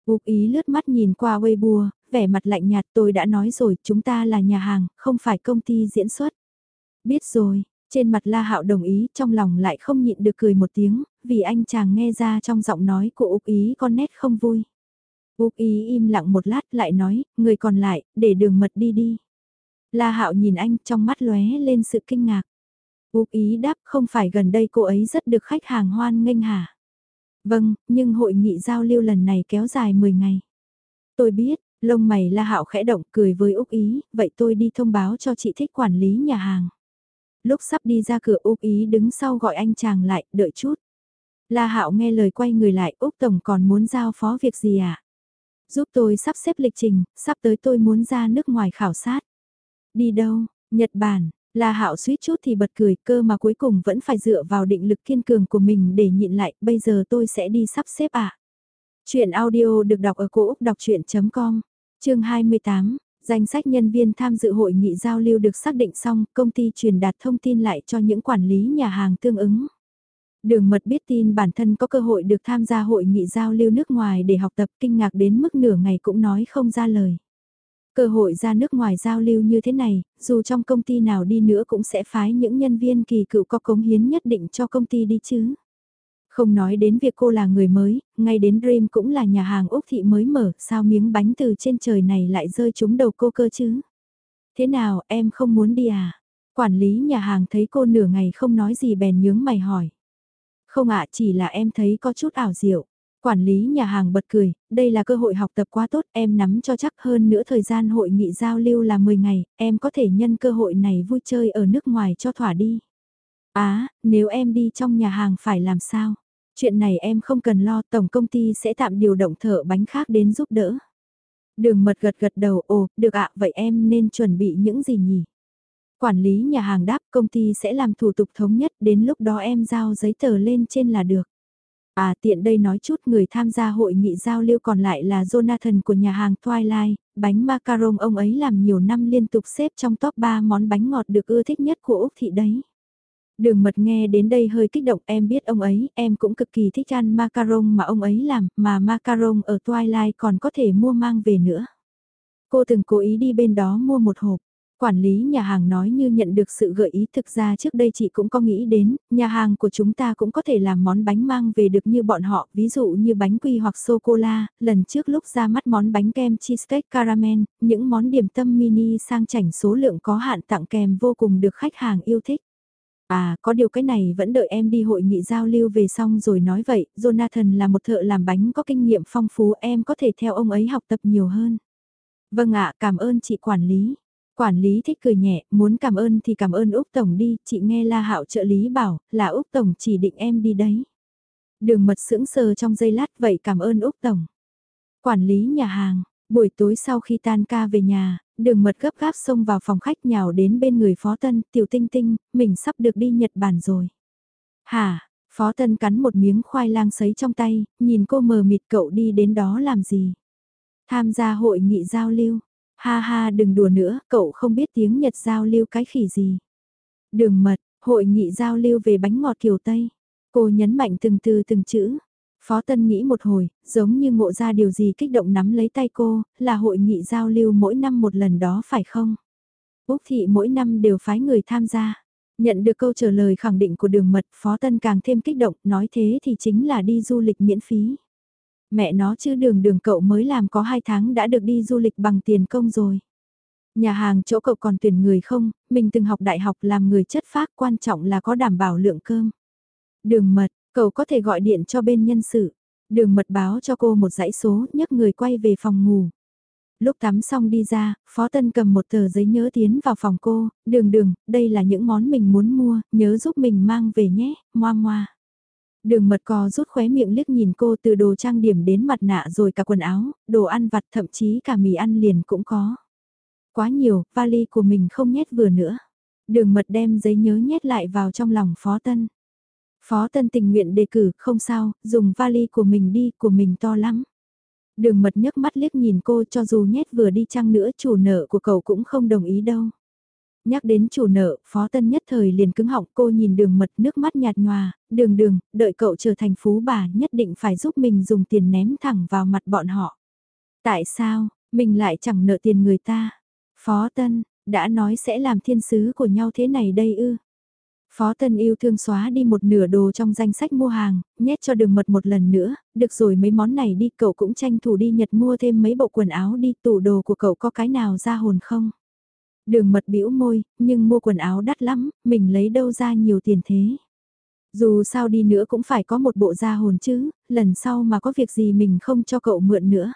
Úc ý lướt mắt nhìn qua Weibo, vẻ mặt lạnh nhạt tôi đã nói rồi, chúng ta là nhà hàng, không phải công ty diễn xuất. Biết rồi, trên mặt La Hạo đồng ý, trong lòng lại không nhịn được cười một tiếng, vì anh chàng nghe ra trong giọng nói của Úc ý con nét không vui. Úc ý im lặng một lát lại nói, người còn lại, để đường mật đi đi. La Hạo nhìn anh trong mắt lóe lên sự kinh ngạc. Úc ý đáp không phải gần đây cô ấy rất được khách hàng hoan nghênh hả? Vâng, nhưng hội nghị giao lưu lần này kéo dài 10 ngày. Tôi biết, lông mày La Hạo khẽ động cười với Úc ý, vậy tôi đi thông báo cho chị thích quản lý nhà hàng. Lúc sắp đi ra cửa Úc ý đứng sau gọi anh chàng lại, đợi chút. La Hạo nghe lời quay người lại, Úc Tổng còn muốn giao phó việc gì à? Giúp tôi sắp xếp lịch trình, sắp tới tôi muốn ra nước ngoài khảo sát. Đi đâu? Nhật Bản, La Hạo suýt chút thì bật cười cơ mà cuối cùng vẫn phải dựa vào định lực kiên cường của mình để nhịn lại, bây giờ tôi sẽ đi sắp xếp ạ. À. Chuyện audio được đọc ở cổ Úc đọc chuyện.com, chương 28. Danh sách nhân viên tham dự hội nghị giao lưu được xác định xong, công ty truyền đạt thông tin lại cho những quản lý nhà hàng tương ứng. Đường mật biết tin bản thân có cơ hội được tham gia hội nghị giao lưu nước ngoài để học tập kinh ngạc đến mức nửa ngày cũng nói không ra lời. Cơ hội ra nước ngoài giao lưu như thế này, dù trong công ty nào đi nữa cũng sẽ phái những nhân viên kỳ cựu có cống hiến nhất định cho công ty đi chứ. Không nói đến việc cô là người mới, ngay đến Dream cũng là nhà hàng Úc Thị mới mở, sao miếng bánh từ trên trời này lại rơi trúng đầu cô cơ chứ? Thế nào, em không muốn đi à? Quản lý nhà hàng thấy cô nửa ngày không nói gì bèn nhướng mày hỏi. Không ạ, chỉ là em thấy có chút ảo diệu. Quản lý nhà hàng bật cười, đây là cơ hội học tập quá tốt, em nắm cho chắc hơn nữa thời gian hội nghị giao lưu là 10 ngày, em có thể nhân cơ hội này vui chơi ở nước ngoài cho thỏa đi. Á, nếu em đi trong nhà hàng phải làm sao? Chuyện này em không cần lo, tổng công ty sẽ tạm điều động thợ bánh khác đến giúp đỡ. Đường mật gật gật đầu, ồ, được ạ, vậy em nên chuẩn bị những gì nhỉ? Quản lý nhà hàng đáp công ty sẽ làm thủ tục thống nhất, đến lúc đó em giao giấy tờ lên trên là được. À tiện đây nói chút người tham gia hội nghị giao lưu còn lại là Jonathan của nhà hàng Twilight, bánh macaron ông ấy làm nhiều năm liên tục xếp trong top 3 món bánh ngọt được ưa thích nhất của Úc Thị đấy. Đường mật nghe đến đây hơi kích động em biết ông ấy, em cũng cực kỳ thích ăn macaron mà ông ấy làm, mà macaron ở Twilight còn có thể mua mang về nữa. Cô từng cố ý đi bên đó mua một hộp. Quản lý nhà hàng nói như nhận được sự gợi ý thực ra trước đây chị cũng có nghĩ đến, nhà hàng của chúng ta cũng có thể làm món bánh mang về được như bọn họ, ví dụ như bánh quy hoặc sô-cô-la, lần trước lúc ra mắt món bánh kem cheesecake caramel, những món điểm tâm mini sang chảnh số lượng có hạn tặng kèm vô cùng được khách hàng yêu thích. À, có điều cái này vẫn đợi em đi hội nghị giao lưu về xong rồi nói vậy, Jonathan là một thợ làm bánh có kinh nghiệm phong phú em có thể theo ông ấy học tập nhiều hơn. Vâng ạ, cảm ơn chị quản lý. Quản lý thích cười nhẹ, muốn cảm ơn thì cảm ơn Úc Tổng đi, chị nghe La Hạo trợ lý bảo, là Úc Tổng chỉ định em đi đấy. Đường mật sững sờ trong giây lát vậy cảm ơn Úc Tổng. Quản lý nhà hàng, buổi tối sau khi tan ca về nhà, đường mật gấp gáp xông vào phòng khách nhào đến bên người Phó Tân, tiểu tinh tinh, mình sắp được đi Nhật Bản rồi. Hả, Phó Tân cắn một miếng khoai lang sấy trong tay, nhìn cô mờ mịt cậu đi đến đó làm gì? Tham gia hội nghị giao lưu, Ha ha đừng đùa nữa, cậu không biết tiếng Nhật giao lưu cái khỉ gì. Đường mật, hội nghị giao lưu về bánh ngọt kiểu Tây. Cô nhấn mạnh từng từ từng chữ. Phó Tân nghĩ một hồi, giống như ngộ ra điều gì kích động nắm lấy tay cô, là hội nghị giao lưu mỗi năm một lần đó phải không? Úc Thị mỗi năm đều phái người tham gia. Nhận được câu trả lời khẳng định của đường mật, Phó Tân càng thêm kích động, nói thế thì chính là đi du lịch miễn phí. Mẹ nó chứ đường đường cậu mới làm có 2 tháng đã được đi du lịch bằng tiền công rồi. Nhà hàng chỗ cậu còn tuyển người không, mình từng học đại học làm người chất phác quan trọng là có đảm bảo lượng cơm. Đường mật, cậu có thể gọi điện cho bên nhân sự. Đường mật báo cho cô một dãy số nhấc người quay về phòng ngủ. Lúc tắm xong đi ra, Phó Tân cầm một tờ giấy nhớ tiến vào phòng cô, đường đường, đây là những món mình muốn mua, nhớ giúp mình mang về nhé, moa moa. Đường mật cò rút khóe miệng liếc nhìn cô từ đồ trang điểm đến mặt nạ rồi cả quần áo, đồ ăn vặt thậm chí cả mì ăn liền cũng có. Quá nhiều, vali của mình không nhét vừa nữa. Đường mật đem giấy nhớ nhét lại vào trong lòng Phó Tân. Phó Tân tình nguyện đề cử, không sao, dùng vali của mình đi, của mình to lắm. Đường mật nhấc mắt liếc nhìn cô cho dù nhét vừa đi chăng nữa chủ nợ của cậu cũng không đồng ý đâu. Nhắc đến chủ nợ, Phó Tân nhất thời liền cứng họng cô nhìn đường mật nước mắt nhạt nhòa, đường đường, đợi cậu trở thành phú bà nhất định phải giúp mình dùng tiền ném thẳng vào mặt bọn họ. Tại sao, mình lại chẳng nợ tiền người ta? Phó Tân, đã nói sẽ làm thiên sứ của nhau thế này đây ư? Phó Tân yêu thương xóa đi một nửa đồ trong danh sách mua hàng, nhét cho đường mật một lần nữa, được rồi mấy món này đi cậu cũng tranh thủ đi Nhật mua thêm mấy bộ quần áo đi tủ đồ của cậu có cái nào ra hồn không? Đường mật bĩu môi, nhưng mua quần áo đắt lắm, mình lấy đâu ra nhiều tiền thế. Dù sao đi nữa cũng phải có một bộ da hồn chứ, lần sau mà có việc gì mình không cho cậu mượn nữa.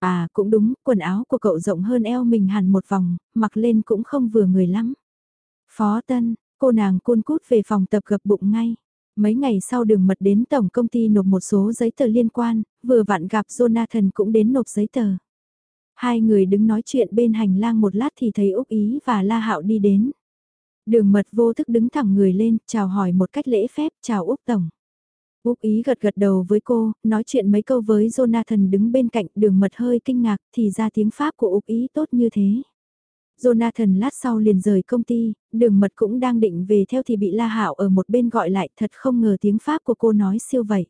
À cũng đúng, quần áo của cậu rộng hơn eo mình hẳn một vòng, mặc lên cũng không vừa người lắm. Phó Tân, cô nàng côn cút về phòng tập gập bụng ngay. Mấy ngày sau đường mật đến tổng công ty nộp một số giấy tờ liên quan, vừa vặn gặp Jonathan cũng đến nộp giấy tờ. Hai người đứng nói chuyện bên hành lang một lát thì thấy Úc Ý và La Hạo đi đến. Đường mật vô thức đứng thẳng người lên, chào hỏi một cách lễ phép, chào Úc Tổng. Úc ý gật gật đầu với cô, nói chuyện mấy câu với Jonathan đứng bên cạnh đường mật hơi kinh ngạc thì ra tiếng Pháp của Úc ý tốt như thế. Jonathan lát sau liền rời công ty, đường mật cũng đang định về theo thì bị La Hạo ở một bên gọi lại thật không ngờ tiếng Pháp của cô nói siêu vậy.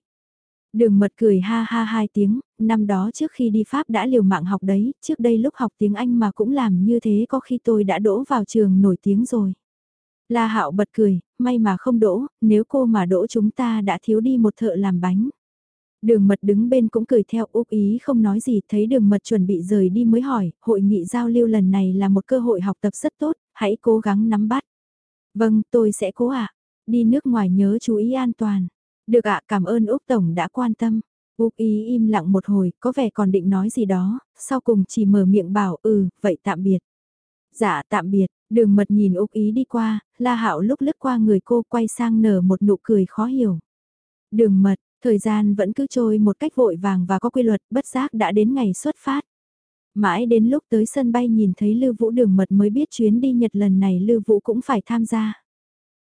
Đường mật cười ha ha hai tiếng, năm đó trước khi đi Pháp đã liều mạng học đấy, trước đây lúc học tiếng Anh mà cũng làm như thế có khi tôi đã đỗ vào trường nổi tiếng rồi. La Hạo bật cười, may mà không đỗ, nếu cô mà đỗ chúng ta đã thiếu đi một thợ làm bánh. Đường mật đứng bên cũng cười theo Úc ý không nói gì thấy đường mật chuẩn bị rời đi mới hỏi, hội nghị giao lưu lần này là một cơ hội học tập rất tốt, hãy cố gắng nắm bắt. Vâng, tôi sẽ cố ạ. Đi nước ngoài nhớ chú ý an toàn. Được ạ, cảm ơn Úc Tổng đã quan tâm. Úc ý im lặng một hồi, có vẻ còn định nói gì đó, sau cùng chỉ mở miệng bảo ừ, vậy tạm biệt. Dạ tạm biệt, đường mật nhìn Úc ý đi qua, la hạo lúc lướt qua người cô quay sang nở một nụ cười khó hiểu. Đường mật, thời gian vẫn cứ trôi một cách vội vàng và có quy luật, bất giác đã đến ngày xuất phát. Mãi đến lúc tới sân bay nhìn thấy Lưu Vũ đường mật mới biết chuyến đi Nhật lần này Lưu Vũ cũng phải tham gia.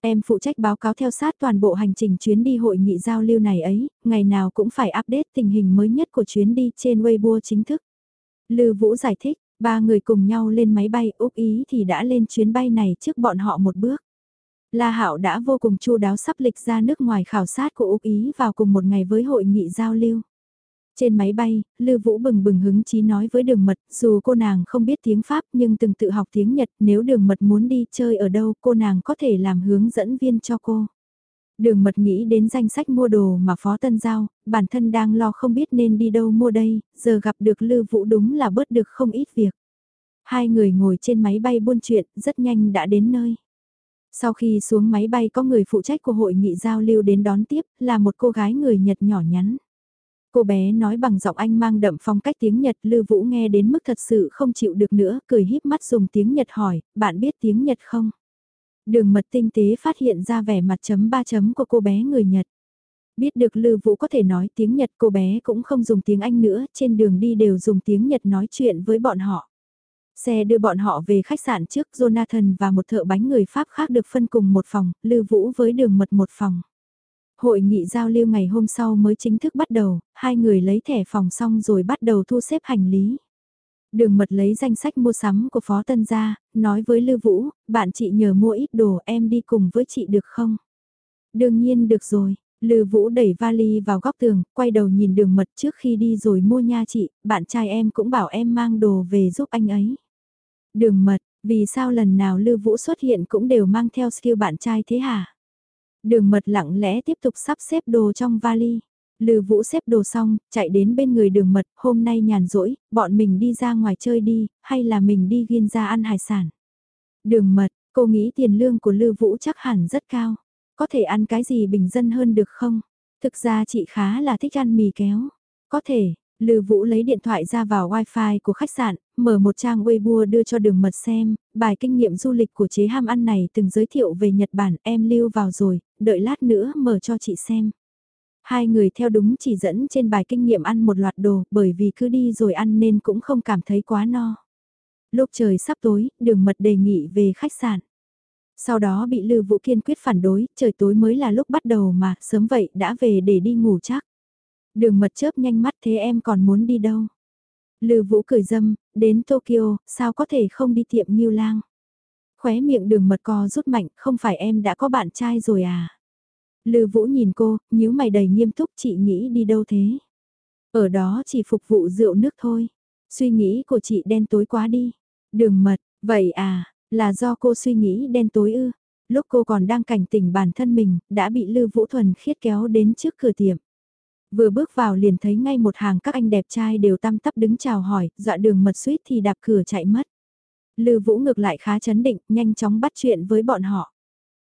Em phụ trách báo cáo theo sát toàn bộ hành trình chuyến đi hội nghị giao lưu này ấy, ngày nào cũng phải update tình hình mới nhất của chuyến đi trên Weibo chính thức. Lưu Vũ giải thích, ba người cùng nhau lên máy bay Úc Ý thì đã lên chuyến bay này trước bọn họ một bước. La Hạo đã vô cùng chu đáo sắp lịch ra nước ngoài khảo sát của Úc Ý vào cùng một ngày với hội nghị giao lưu. Trên máy bay, Lưu Vũ bừng bừng hứng chí nói với đường mật, dù cô nàng không biết tiếng Pháp nhưng từng tự học tiếng Nhật, nếu đường mật muốn đi chơi ở đâu cô nàng có thể làm hướng dẫn viên cho cô. Đường mật nghĩ đến danh sách mua đồ mà Phó Tân Giao, bản thân đang lo không biết nên đi đâu mua đây, giờ gặp được Lưu Vũ đúng là bớt được không ít việc. Hai người ngồi trên máy bay buôn chuyện, rất nhanh đã đến nơi. Sau khi xuống máy bay có người phụ trách của hội nghị giao lưu đến đón tiếp, là một cô gái người Nhật nhỏ nhắn. Cô bé nói bằng giọng anh mang đậm phong cách tiếng Nhật Lư Vũ nghe đến mức thật sự không chịu được nữa, cười híp mắt dùng tiếng Nhật hỏi, bạn biết tiếng Nhật không? Đường mật tinh tế phát hiện ra vẻ mặt chấm ba chấm của cô bé người Nhật. Biết được Lư Vũ có thể nói tiếng Nhật cô bé cũng không dùng tiếng Anh nữa, trên đường đi đều dùng tiếng Nhật nói chuyện với bọn họ. Xe đưa bọn họ về khách sạn trước Jonathan và một thợ bánh người Pháp khác được phân cùng một phòng, Lưu Vũ với đường mật một phòng. Hội nghị giao lưu ngày hôm sau mới chính thức bắt đầu, hai người lấy thẻ phòng xong rồi bắt đầu thu xếp hành lý. Đường mật lấy danh sách mua sắm của Phó Tân gia, nói với Lưu Vũ, bạn chị nhờ mua ít đồ em đi cùng với chị được không? Đương nhiên được rồi, Lưu Vũ đẩy vali vào góc tường, quay đầu nhìn đường mật trước khi đi rồi mua nha chị, bạn trai em cũng bảo em mang đồ về giúp anh ấy. Đường mật, vì sao lần nào Lưu Vũ xuất hiện cũng đều mang theo skill bạn trai thế hả? Đường mật lặng lẽ tiếp tục sắp xếp đồ trong vali. Lư Vũ xếp đồ xong, chạy đến bên người đường mật, hôm nay nhàn rỗi, bọn mình đi ra ngoài chơi đi, hay là mình đi ghiên ra ăn hải sản. Đường mật, cô nghĩ tiền lương của Lư Vũ chắc hẳn rất cao. Có thể ăn cái gì bình dân hơn được không? Thực ra chị khá là thích ăn mì kéo. Có thể, Lư Vũ lấy điện thoại ra vào wifi của khách sạn, mở một trang Weibo đưa cho đường mật xem, bài kinh nghiệm du lịch của chế ham ăn này từng giới thiệu về Nhật Bản, em lưu vào rồi, đợi lát nữa mở cho chị xem. Hai người theo đúng chỉ dẫn trên bài kinh nghiệm ăn một loạt đồ, bởi vì cứ đi rồi ăn nên cũng không cảm thấy quá no. Lúc trời sắp tối, đường mật đề nghị về khách sạn. Sau đó bị Lư Vũ kiên quyết phản đối, trời tối mới là lúc bắt đầu mà, sớm vậy đã về để đi ngủ chắc. Đường mật chớp nhanh mắt thế em còn muốn đi đâu? Lư Vũ cười dâm, đến Tokyo, sao có thể không đi tiệm Nhiêu Lang? Khóe miệng đường mật co rút mạnh, không phải em đã có bạn trai rồi à? Lư Vũ nhìn cô, nhíu mày đầy nghiêm túc chị nghĩ đi đâu thế? Ở đó chỉ phục vụ rượu nước thôi. Suy nghĩ của chị đen tối quá đi. Đường mật, vậy à, là do cô suy nghĩ đen tối ư? Lúc cô còn đang cảnh tỉnh bản thân mình, đã bị Lư Vũ Thuần khiết kéo đến trước cửa tiệm. Vừa bước vào liền thấy ngay một hàng các anh đẹp trai đều tăm tắp đứng chào hỏi, dọa đường mật suýt thì đạp cửa chạy mất. Lư Vũ ngược lại khá chấn định, nhanh chóng bắt chuyện với bọn họ.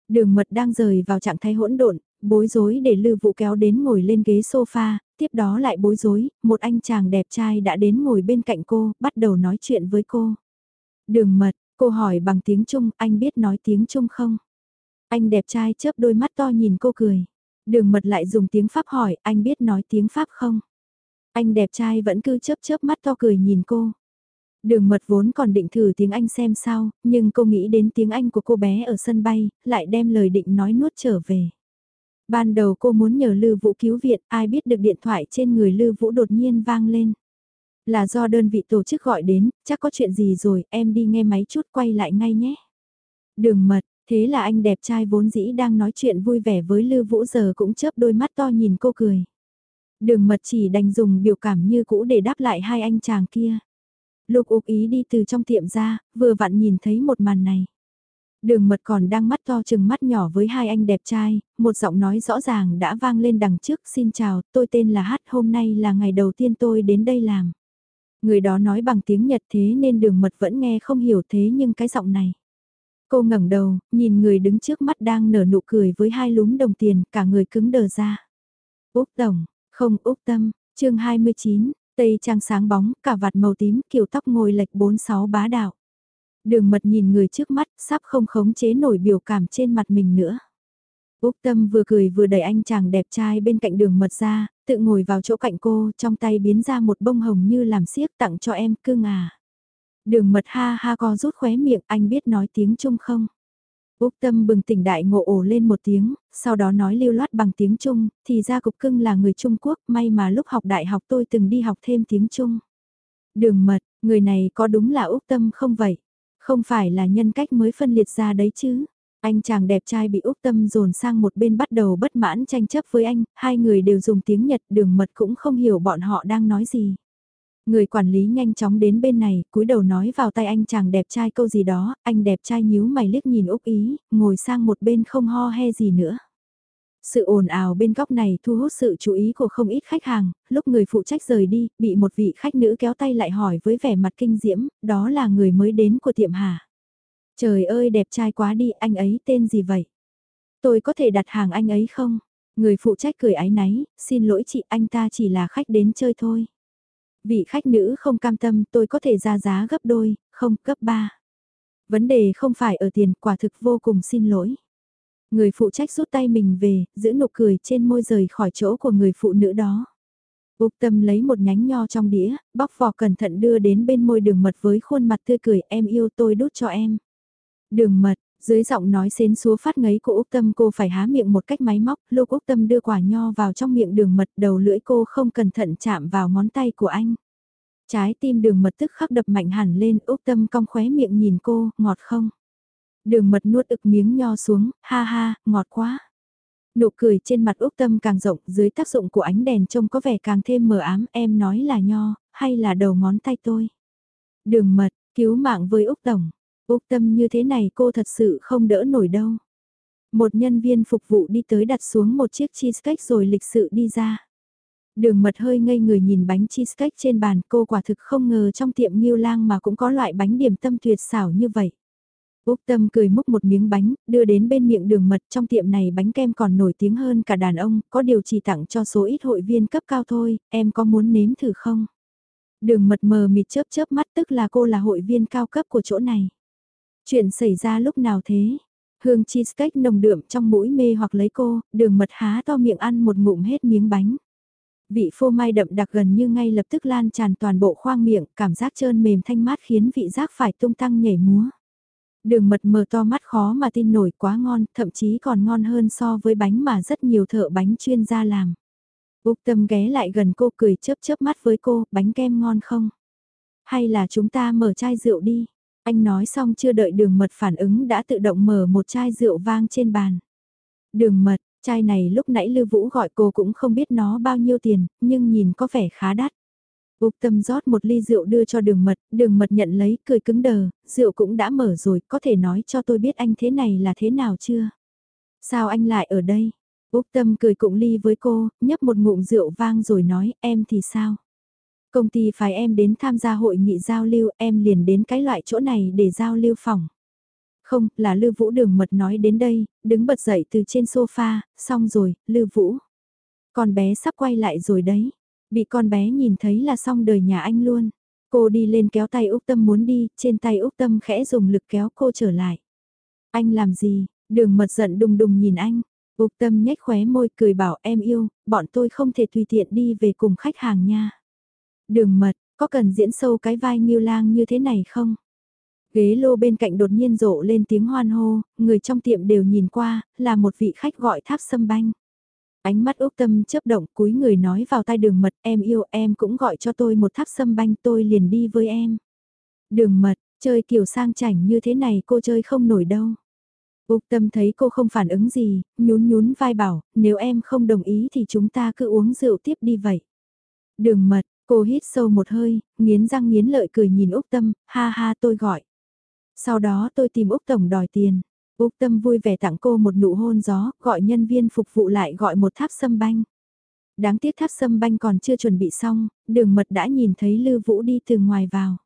Đường mật đang rời vào trạng thái hỗn độn, bối rối để Lư Vũ kéo đến ngồi lên ghế sofa, tiếp đó lại bối rối, một anh chàng đẹp trai đã đến ngồi bên cạnh cô, bắt đầu nói chuyện với cô. Đường mật, cô hỏi bằng tiếng Trung, anh biết nói tiếng Trung không? Anh đẹp trai chớp đôi mắt to nhìn cô cười. Đường mật lại dùng tiếng Pháp hỏi, anh biết nói tiếng Pháp không? Anh đẹp trai vẫn cứ chớp chớp mắt to cười nhìn cô. Đường mật vốn còn định thử tiếng Anh xem sao, nhưng cô nghĩ đến tiếng Anh của cô bé ở sân bay, lại đem lời định nói nuốt trở về. Ban đầu cô muốn nhờ Lư Vũ cứu viện, ai biết được điện thoại trên người Lư Vũ đột nhiên vang lên. Là do đơn vị tổ chức gọi đến, chắc có chuyện gì rồi, em đi nghe máy chút quay lại ngay nhé. Đường mật, thế là anh đẹp trai vốn dĩ đang nói chuyện vui vẻ với Lư Vũ giờ cũng chớp đôi mắt to nhìn cô cười. Đường mật chỉ đành dùng biểu cảm như cũ để đáp lại hai anh chàng kia. Lục Úc ý đi từ trong tiệm ra, vừa vặn nhìn thấy một màn này. Đường mật còn đang mắt to chừng mắt nhỏ với hai anh đẹp trai, một giọng nói rõ ràng đã vang lên đằng trước, xin chào, tôi tên là Hát, hôm nay là ngày đầu tiên tôi đến đây làm. Người đó nói bằng tiếng Nhật thế nên đường mật vẫn nghe không hiểu thế nhưng cái giọng này. Cô ngẩng đầu, nhìn người đứng trước mắt đang nở nụ cười với hai lúm đồng tiền, cả người cứng đờ ra. Úc Tổng, không Úc Tâm, chương 29, Tây trang sáng bóng, cả vạt màu tím, kiểu tóc ngồi lệch 46 bá đạo. Đường mật nhìn người trước mắt, sắp không khống chế nổi biểu cảm trên mặt mình nữa. Úc Tâm vừa cười vừa đẩy anh chàng đẹp trai bên cạnh đường mật ra, tự ngồi vào chỗ cạnh cô, trong tay biến ra một bông hồng như làm xiếc tặng cho em cưng à. Đường mật ha ha co rút khóe miệng, anh biết nói tiếng Trung không? Úc Tâm bừng tỉnh đại ngộ ổ lên một tiếng, sau đó nói lưu loát bằng tiếng Trung, thì ra cục cưng là người Trung Quốc, may mà lúc học đại học tôi từng đi học thêm tiếng Trung. Đường mật, người này có đúng là Úc Tâm không vậy? Không phải là nhân cách mới phân liệt ra đấy chứ? Anh chàng đẹp trai bị Úc Tâm dồn sang một bên bắt đầu bất mãn tranh chấp với anh, hai người đều dùng tiếng Nhật đường mật cũng không hiểu bọn họ đang nói gì. Người quản lý nhanh chóng đến bên này, cúi đầu nói vào tay anh chàng đẹp trai câu gì đó, anh đẹp trai nhíu mày liếc nhìn Úc Ý, ngồi sang một bên không ho he gì nữa. Sự ồn ào bên góc này thu hút sự chú ý của không ít khách hàng, lúc người phụ trách rời đi, bị một vị khách nữ kéo tay lại hỏi với vẻ mặt kinh diễm, đó là người mới đến của tiệm hà. Trời ơi đẹp trai quá đi, anh ấy tên gì vậy? Tôi có thể đặt hàng anh ấy không? Người phụ trách cười ái náy, xin lỗi chị anh ta chỉ là khách đến chơi thôi. Vị khách nữ không cam tâm tôi có thể ra giá gấp đôi, không gấp ba. Vấn đề không phải ở tiền quả thực vô cùng xin lỗi. Người phụ trách rút tay mình về, giữ nụ cười trên môi rời khỏi chỗ của người phụ nữ đó. Úc tâm lấy một nhánh nho trong đĩa, bóc vỏ cẩn thận đưa đến bên môi đường mật với khuôn mặt tươi cười em yêu tôi đút cho em. Đường mật, dưới giọng nói xến xúa phát ngấy của Úc Tâm cô phải há miệng một cách máy móc, lúc Úc Tâm đưa quả nho vào trong miệng đường mật đầu lưỡi cô không cẩn thận chạm vào ngón tay của anh. Trái tim đường mật tức khắc đập mạnh hẳn lên Úc Tâm cong khóe miệng nhìn cô, ngọt không? Đường mật nuốt ực miếng nho xuống, ha ha, ngọt quá. Nụ cười trên mặt Úc Tâm càng rộng dưới tác dụng của ánh đèn trông có vẻ càng thêm mờ ám em nói là nho, hay là đầu ngón tay tôi. Đường mật, cứu mạng với Úc Tổng. Úc Tâm như thế này cô thật sự không đỡ nổi đâu. Một nhân viên phục vụ đi tới đặt xuống một chiếc cheesecake rồi lịch sự đi ra. Đường mật hơi ngây người nhìn bánh cheesecake trên bàn cô quả thực không ngờ trong tiệm Nghiêu Lang mà cũng có loại bánh điểm tâm tuyệt xảo như vậy. Úc Tâm cười múc một miếng bánh, đưa đến bên miệng đường mật trong tiệm này bánh kem còn nổi tiếng hơn cả đàn ông, có điều chỉ tặng cho số ít hội viên cấp cao thôi, em có muốn nếm thử không? Đường mật mờ mịt chớp chớp mắt tức là cô là hội viên cao cấp của chỗ này. Chuyện xảy ra lúc nào thế? Hương cheesecake nồng đượm trong mũi mê hoặc lấy cô, đường mật há to miệng ăn một ngụm hết miếng bánh. Vị phô mai đậm đặc gần như ngay lập tức lan tràn toàn bộ khoang miệng, cảm giác trơn mềm thanh mát khiến vị giác phải tung tăng nhảy múa. Đường mật mờ to mắt khó mà tin nổi quá ngon, thậm chí còn ngon hơn so với bánh mà rất nhiều thợ bánh chuyên gia làm. Úc tâm ghé lại gần cô cười chớp chớp mắt với cô, bánh kem ngon không? Hay là chúng ta mở chai rượu đi? Anh nói xong chưa đợi đường mật phản ứng đã tự động mở một chai rượu vang trên bàn. Đường mật, chai này lúc nãy Lưu Vũ gọi cô cũng không biết nó bao nhiêu tiền, nhưng nhìn có vẻ khá đắt. Úc tâm rót một ly rượu đưa cho đường mật, đường mật nhận lấy, cười cứng đờ, rượu cũng đã mở rồi, có thể nói cho tôi biết anh thế này là thế nào chưa? Sao anh lại ở đây? Úc tâm cười cụng ly với cô, nhấp một ngụm rượu vang rồi nói, em thì sao? Công ty phái em đến tham gia hội nghị giao lưu, em liền đến cái loại chỗ này để giao lưu phòng. Không, là Lưu Vũ đường mật nói đến đây, đứng bật dậy từ trên sofa, xong rồi, Lưu Vũ. Con bé sắp quay lại rồi đấy. Bị con bé nhìn thấy là xong đời nhà anh luôn. Cô đi lên kéo tay Úc Tâm muốn đi, trên tay Úc Tâm khẽ dùng lực kéo cô trở lại. Anh làm gì? Đường mật giận đùng đùng nhìn anh. Úc Tâm nhếch khóe môi cười bảo em yêu, bọn tôi không thể tùy tiện đi về cùng khách hàng nha. Đường mật, Có cần diễn sâu cái vai nghiêu lang như thế này không? Ghế lô bên cạnh đột nhiên rộ lên tiếng hoan hô, người trong tiệm đều nhìn qua, là một vị khách gọi tháp sâm banh. Ánh mắt Úc Tâm chớp động cúi người nói vào tai đường mật em yêu em cũng gọi cho tôi một tháp sâm banh tôi liền đi với em. Đường mật, chơi kiểu sang chảnh như thế này cô chơi không nổi đâu. Úc Tâm thấy cô không phản ứng gì, nhún nhún vai bảo, nếu em không đồng ý thì chúng ta cứ uống rượu tiếp đi vậy. Đường mật, cô hít sâu một hơi, nghiến răng nghiến lợi cười nhìn Úc Tâm, ha ha tôi gọi. Sau đó tôi tìm Úc Tổng đòi tiền. Úc Tâm vui vẻ tặng cô một nụ hôn gió, gọi nhân viên phục vụ lại gọi một tháp sâm banh. Đáng tiếc tháp sâm banh còn chưa chuẩn bị xong, đường mật đã nhìn thấy Lư Vũ đi từ ngoài vào.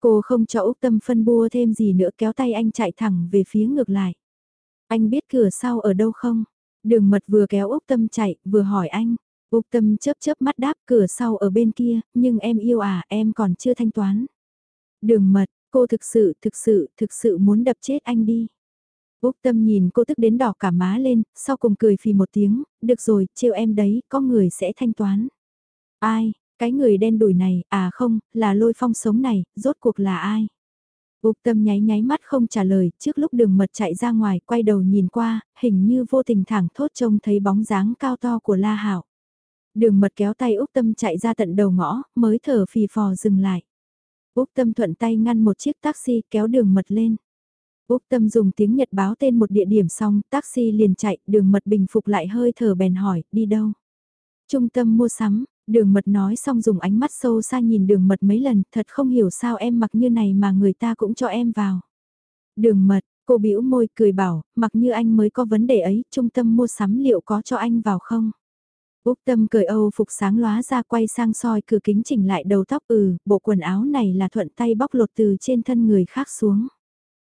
Cô không cho Úc Tâm phân bua thêm gì nữa kéo tay anh chạy thẳng về phía ngược lại. Anh biết cửa sau ở đâu không? Đường mật vừa kéo Úc Tâm chạy, vừa hỏi anh. Úc Tâm chớp chớp mắt đáp cửa sau ở bên kia, nhưng em yêu à, em còn chưa thanh toán. Đường mật, cô thực sự, thực sự, thực sự muốn đập chết anh đi. Úc Tâm nhìn cô tức đến đỏ cả má lên, sau cùng cười phì một tiếng, được rồi, trêu em đấy, có người sẽ thanh toán. Ai, cái người đen đùi này, à không, là lôi phong sống này, rốt cuộc là ai? Úc tâm nháy nháy mắt không trả lời, trước lúc đường mật chạy ra ngoài, quay đầu nhìn qua, hình như vô tình thẳng thốt trông thấy bóng dáng cao to của La Hảo. Đường mật kéo tay Úc tâm chạy ra tận đầu ngõ, mới thở phì phò dừng lại. Úc tâm thuận tay ngăn một chiếc taxi kéo đường mật lên. Úc tâm dùng tiếng Nhật báo tên một địa điểm xong, taxi liền chạy, đường mật bình phục lại hơi thở bèn hỏi, đi đâu? Trung tâm mua sắm, Đường mật nói xong dùng ánh mắt sâu xa nhìn đường mật mấy lần, thật không hiểu sao em mặc như này mà người ta cũng cho em vào. Đường mật, cô bĩu môi cười bảo, mặc như anh mới có vấn đề ấy, trung tâm mua sắm liệu có cho anh vào không? Úc tâm cười âu phục sáng lóa ra quay sang soi cửa kính chỉnh lại đầu tóc ừ, bộ quần áo này là thuận tay bóc lột từ trên thân người khác xuống.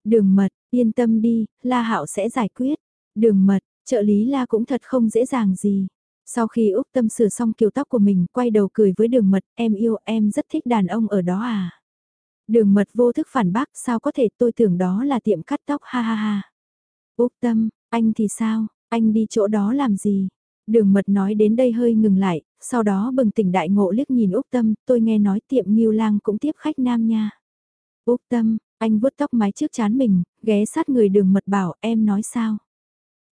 Đường mật, yên tâm đi, La Hạo sẽ giải quyết. Đường mật, trợ lý La cũng thật không dễ dàng gì. Sau khi Úc Tâm sửa xong kiểu tóc của mình, quay đầu cười với đường mật, em yêu em rất thích đàn ông ở đó à. Đường mật vô thức phản bác, sao có thể tôi tưởng đó là tiệm cắt tóc ha ha ha. Úc Tâm, anh thì sao, anh đi chỗ đó làm gì? Đường mật nói đến đây hơi ngừng lại, sau đó bừng tỉnh đại ngộ liếc nhìn Úc Tâm, tôi nghe nói tiệm Nghiêu Lang cũng tiếp khách nam nha. Úc Tâm, anh vuốt tóc mái trước chán mình, ghé sát người đường mật bảo em nói sao?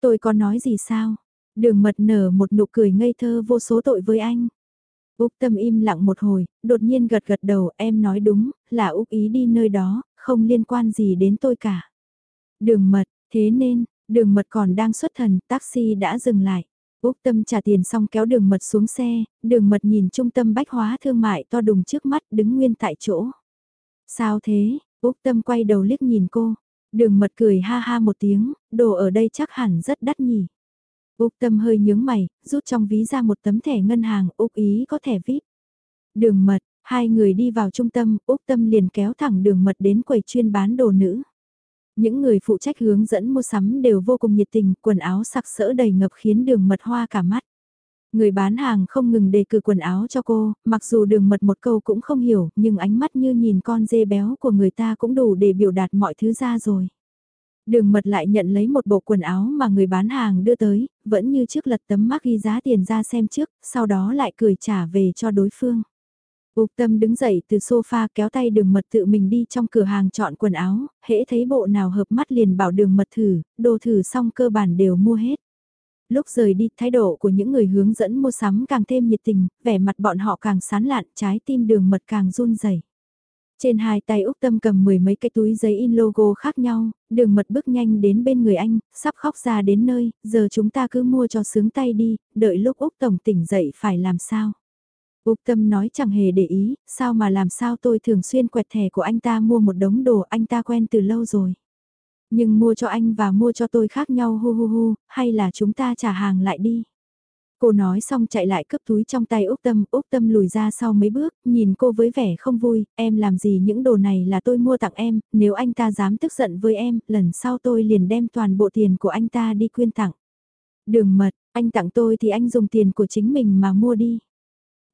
Tôi có nói gì sao? Đường mật nở một nụ cười ngây thơ vô số tội với anh. Úc tâm im lặng một hồi, đột nhiên gật gật đầu em nói đúng, là Úc ý đi nơi đó, không liên quan gì đến tôi cả. Đường mật, thế nên, đường mật còn đang xuất thần, taxi đã dừng lại. Úc tâm trả tiền xong kéo đường mật xuống xe, đường mật nhìn trung tâm bách hóa thương mại to đùng trước mắt đứng nguyên tại chỗ. Sao thế, Úc tâm quay đầu liếc nhìn cô, đường mật cười ha ha một tiếng, đồ ở đây chắc hẳn rất đắt nhỉ. Úc Tâm hơi nhướng mày, rút trong ví ra một tấm thẻ ngân hàng, Úc ý có thẻ VIP. Đường mật, hai người đi vào trung tâm, Úc Tâm liền kéo thẳng đường mật đến quầy chuyên bán đồ nữ. Những người phụ trách hướng dẫn mua sắm đều vô cùng nhiệt tình, quần áo sặc sỡ đầy ngập khiến đường mật hoa cả mắt. Người bán hàng không ngừng đề cử quần áo cho cô, mặc dù đường mật một câu cũng không hiểu, nhưng ánh mắt như nhìn con dê béo của người ta cũng đủ để biểu đạt mọi thứ ra rồi. Đường mật lại nhận lấy một bộ quần áo mà người bán hàng đưa tới, vẫn như trước lật tấm mắc ghi giá tiền ra xem trước, sau đó lại cười trả về cho đối phương. Úc tâm đứng dậy từ sofa kéo tay đường mật tự mình đi trong cửa hàng chọn quần áo, hễ thấy bộ nào hợp mắt liền bảo đường mật thử, đồ thử xong cơ bản đều mua hết. Lúc rời đi, thái độ của những người hướng dẫn mua sắm càng thêm nhiệt tình, vẻ mặt bọn họ càng sán lạn, trái tim đường mật càng run rẩy. Trên hai tay Úc Tâm cầm mười mấy cái túi giấy in logo khác nhau, đường mật bước nhanh đến bên người anh, sắp khóc ra đến nơi, giờ chúng ta cứ mua cho sướng tay đi, đợi lúc Úc Tổng tỉnh dậy phải làm sao. Úc Tâm nói chẳng hề để ý, sao mà làm sao tôi thường xuyên quẹt thẻ của anh ta mua một đống đồ anh ta quen từ lâu rồi. Nhưng mua cho anh và mua cho tôi khác nhau hu hu hu, hay là chúng ta trả hàng lại đi. Cô nói xong chạy lại cướp túi trong tay Úc Tâm, Úc Tâm lùi ra sau mấy bước, nhìn cô với vẻ không vui, em làm gì những đồ này là tôi mua tặng em, nếu anh ta dám tức giận với em, lần sau tôi liền đem toàn bộ tiền của anh ta đi quyên tặng. Đường mật, anh tặng tôi thì anh dùng tiền của chính mình mà mua đi.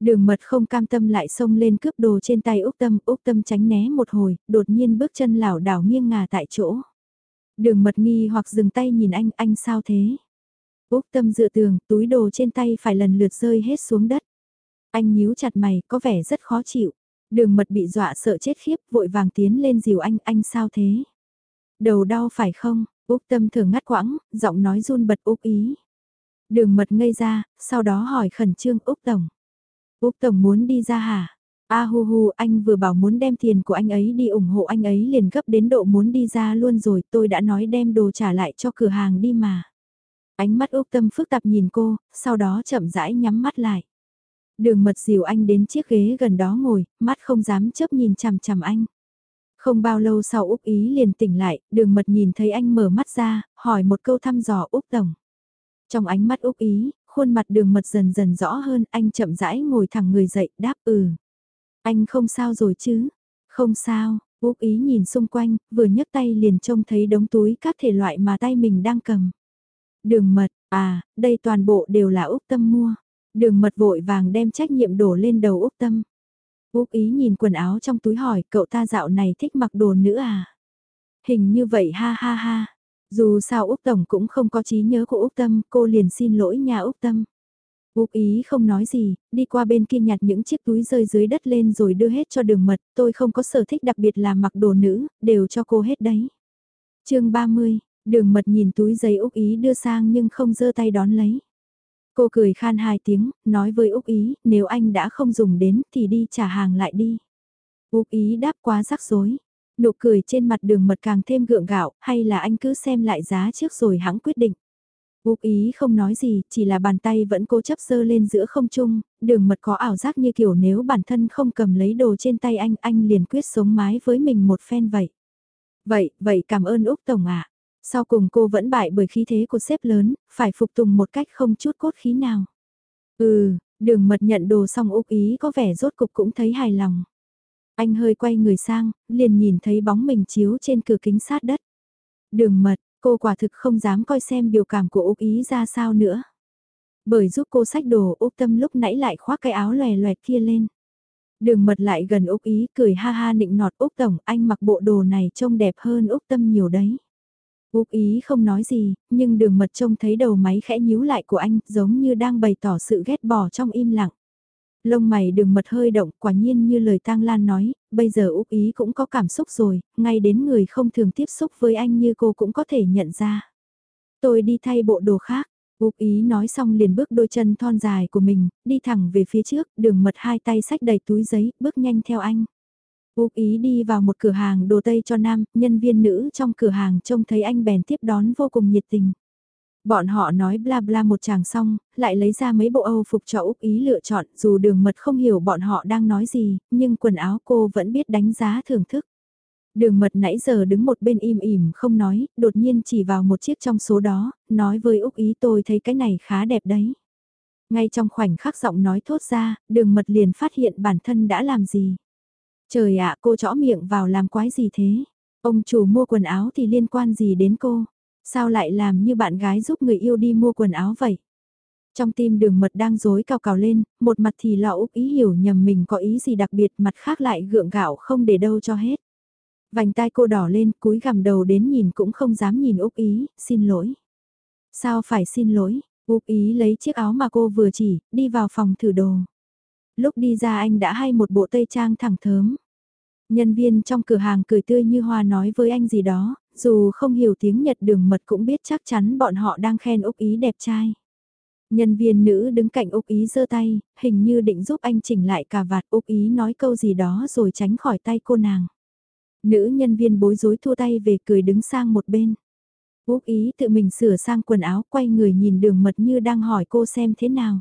Đường mật không cam tâm lại xông lên cướp đồ trên tay Úc Tâm, Úc Tâm tránh né một hồi, đột nhiên bước chân lảo đảo nghiêng ngả tại chỗ. Đường mật nghi hoặc dừng tay nhìn anh, anh sao thế? Úc tâm dựa tường, túi đồ trên tay phải lần lượt rơi hết xuống đất. Anh nhíu chặt mày, có vẻ rất khó chịu. Đường mật bị dọa sợ chết khiếp, vội vàng tiến lên dìu anh, anh sao thế? Đầu đau phải không? Úc tâm thường ngắt quãng, giọng nói run bật Úc ý. Đường mật ngây ra, sau đó hỏi khẩn trương Úc Tổng. Úc Tổng muốn đi ra hả? A hu hu, anh vừa bảo muốn đem tiền của anh ấy đi ủng hộ anh ấy liền gấp đến độ muốn đi ra luôn rồi, tôi đã nói đem đồ trả lại cho cửa hàng đi mà. Ánh mắt Úc Tâm phức tạp nhìn cô, sau đó chậm rãi nhắm mắt lại. Đường mật dìu anh đến chiếc ghế gần đó ngồi, mắt không dám chớp nhìn chằm chằm anh. Không bao lâu sau Úc Ý liền tỉnh lại, đường mật nhìn thấy anh mở mắt ra, hỏi một câu thăm dò Úc Tổng. Trong ánh mắt Úc Ý, khuôn mặt đường mật dần dần rõ hơn, anh chậm rãi ngồi thẳng người dậy, đáp ừ. Anh không sao rồi chứ? Không sao, Úc Ý nhìn xung quanh, vừa nhấc tay liền trông thấy đống túi các thể loại mà tay mình đang cầm. Đường mật, à, đây toàn bộ đều là Úc Tâm mua. Đường mật vội vàng đem trách nhiệm đổ lên đầu Úc Tâm. Úc Ý nhìn quần áo trong túi hỏi cậu ta dạo này thích mặc đồ nữ à? Hình như vậy ha ha ha. Dù sao Úc Tổng cũng không có trí nhớ của Úc Tâm, cô liền xin lỗi nhà Úc Tâm. Úc Ý không nói gì, đi qua bên kia nhặt những chiếc túi rơi dưới đất lên rồi đưa hết cho đường mật, tôi không có sở thích đặc biệt là mặc đồ nữ, đều cho cô hết đấy. chương 30, đường mật nhìn túi giấy Úc Ý đưa sang nhưng không giơ tay đón lấy. Cô cười khan hai tiếng, nói với Úc Ý, nếu anh đã không dùng đến thì đi trả hàng lại đi. Úc Ý đáp quá rắc rối. Nụ cười trên mặt đường mật càng thêm gượng gạo, hay là anh cứ xem lại giá trước rồi hãng quyết định. Úc Ý không nói gì, chỉ là bàn tay vẫn cố chấp sơ lên giữa không trung, đường mật có ảo giác như kiểu nếu bản thân không cầm lấy đồ trên tay anh, anh liền quyết sống mái với mình một phen vậy. Vậy, vậy cảm ơn Úc Tổng ạ. Sau cùng cô vẫn bại bởi khí thế của sếp lớn, phải phục tùng một cách không chút cốt khí nào. Ừ, đường mật nhận đồ xong Úc Ý có vẻ rốt cục cũng thấy hài lòng. Anh hơi quay người sang, liền nhìn thấy bóng mình chiếu trên cửa kính sát đất. Đường mật, cô quả thực không dám coi xem biểu cảm của Úc Ý ra sao nữa. Bởi giúp cô sách đồ Úc Tâm lúc nãy lại khoác cái áo lòe loẹt kia lên. Đường mật lại gần Úc Ý cười ha ha nịnh nọt Úc Tổng anh mặc bộ đồ này trông đẹp hơn Úc Tâm nhiều đấy. Úc Ý không nói gì, nhưng đường mật trông thấy đầu máy khẽ nhíu lại của anh giống như đang bày tỏ sự ghét bỏ trong im lặng. Lông mày đường mật hơi động quả nhiên như lời tang Lan nói, bây giờ Úc Ý cũng có cảm xúc rồi, ngay đến người không thường tiếp xúc với anh như cô cũng có thể nhận ra. Tôi đi thay bộ đồ khác, Úc Ý nói xong liền bước đôi chân thon dài của mình, đi thẳng về phía trước, đường mật hai tay sách đầy túi giấy, bước nhanh theo anh. Úc Ý đi vào một cửa hàng đồ Tây cho nam, nhân viên nữ trong cửa hàng trông thấy anh bèn tiếp đón vô cùng nhiệt tình. Bọn họ nói bla bla một chàng xong, lại lấy ra mấy bộ Âu phục cho Úc Ý lựa chọn, dù đường mật không hiểu bọn họ đang nói gì, nhưng quần áo cô vẫn biết đánh giá thưởng thức. Đường mật nãy giờ đứng một bên im ỉm không nói, đột nhiên chỉ vào một chiếc trong số đó, nói với Úc Ý tôi thấy cái này khá đẹp đấy. Ngay trong khoảnh khắc giọng nói thốt ra, đường mật liền phát hiện bản thân đã làm gì. Trời ạ cô chõ miệng vào làm quái gì thế? Ông chủ mua quần áo thì liên quan gì đến cô? Sao lại làm như bạn gái giúp người yêu đi mua quần áo vậy? Trong tim đường mật đang dối cao cào lên, một mặt thì lọ Úc ý hiểu nhầm mình có ý gì đặc biệt, mặt khác lại gượng gạo không để đâu cho hết. Vành tai cô đỏ lên, cúi gằm đầu đến nhìn cũng không dám nhìn Úc ý, xin lỗi. Sao phải xin lỗi, Úc ý lấy chiếc áo mà cô vừa chỉ, đi vào phòng thử đồ. Lúc đi ra anh đã hay một bộ tây trang thẳng thớm. Nhân viên trong cửa hàng cười tươi như hoa nói với anh gì đó, dù không hiểu tiếng Nhật đường mật cũng biết chắc chắn bọn họ đang khen Úc Ý đẹp trai. Nhân viên nữ đứng cạnh Úc Ý giơ tay, hình như định giúp anh chỉnh lại cà vạt Úc Ý nói câu gì đó rồi tránh khỏi tay cô nàng. Nữ nhân viên bối rối thua tay về cười đứng sang một bên. Úc Ý tự mình sửa sang quần áo quay người nhìn đường mật như đang hỏi cô xem thế nào.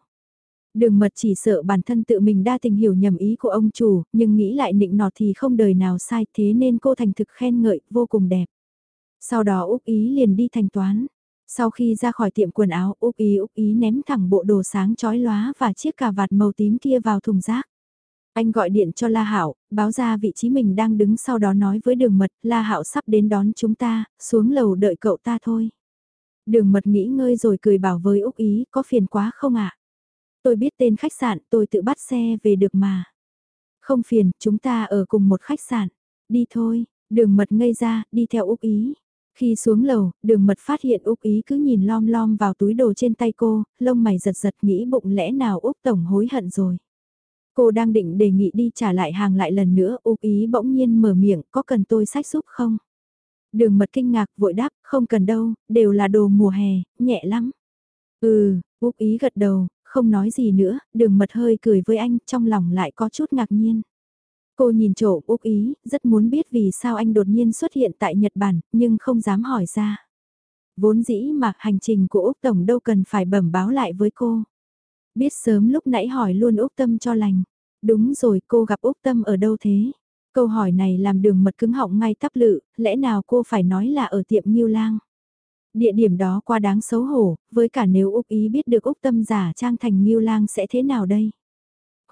Đường mật chỉ sợ bản thân tự mình đa tình hiểu nhầm ý của ông chủ, nhưng nghĩ lại nịnh nọt thì không đời nào sai thế nên cô thành thực khen ngợi, vô cùng đẹp. Sau đó Úc Ý liền đi thanh toán. Sau khi ra khỏi tiệm quần áo, Úc Ý Úc Ý ném thẳng bộ đồ sáng chói lóa và chiếc cà vạt màu tím kia vào thùng rác. Anh gọi điện cho La Hạo, báo ra vị trí mình đang đứng sau đó nói với Đường Mật, La Hạo sắp đến đón chúng ta, xuống lầu đợi cậu ta thôi. Đường Mật nghĩ ngơi rồi cười bảo với Úc Ý, có phiền quá không ạ? Tôi biết tên khách sạn, tôi tự bắt xe về được mà. Không phiền, chúng ta ở cùng một khách sạn. Đi thôi, đường mật ngây ra, đi theo Úc Ý. Khi xuống lầu, đường mật phát hiện Úc Ý cứ nhìn lom lom vào túi đồ trên tay cô, lông mày giật giật nghĩ bụng lẽ nào Úc Tổng hối hận rồi. Cô đang định đề nghị đi trả lại hàng lại lần nữa, Úc ý bỗng nhiên mở miệng, có cần tôi sách giúp không? Đường mật kinh ngạc vội đáp, không cần đâu, đều là đồ mùa hè, nhẹ lắm. Ừ, Úc ý gật đầu, không nói gì nữa, đường mật hơi cười với anh, trong lòng lại có chút ngạc nhiên. Cô nhìn chỗ Úc ý, rất muốn biết vì sao anh đột nhiên xuất hiện tại Nhật Bản, nhưng không dám hỏi ra. Vốn dĩ mà hành trình của Úc Tổng đâu cần phải bẩm báo lại với cô. Biết sớm lúc nãy hỏi luôn Úc Tâm cho lành. Đúng rồi cô gặp Úc Tâm ở đâu thế? Câu hỏi này làm đường mật cứng họng ngay tắp lự, lẽ nào cô phải nói là ở tiệm Nhiêu Lang? Địa điểm đó qua đáng xấu hổ, với cả nếu Úc Ý biết được Úc Tâm giả trang thành Nhiêu Lang sẽ thế nào đây?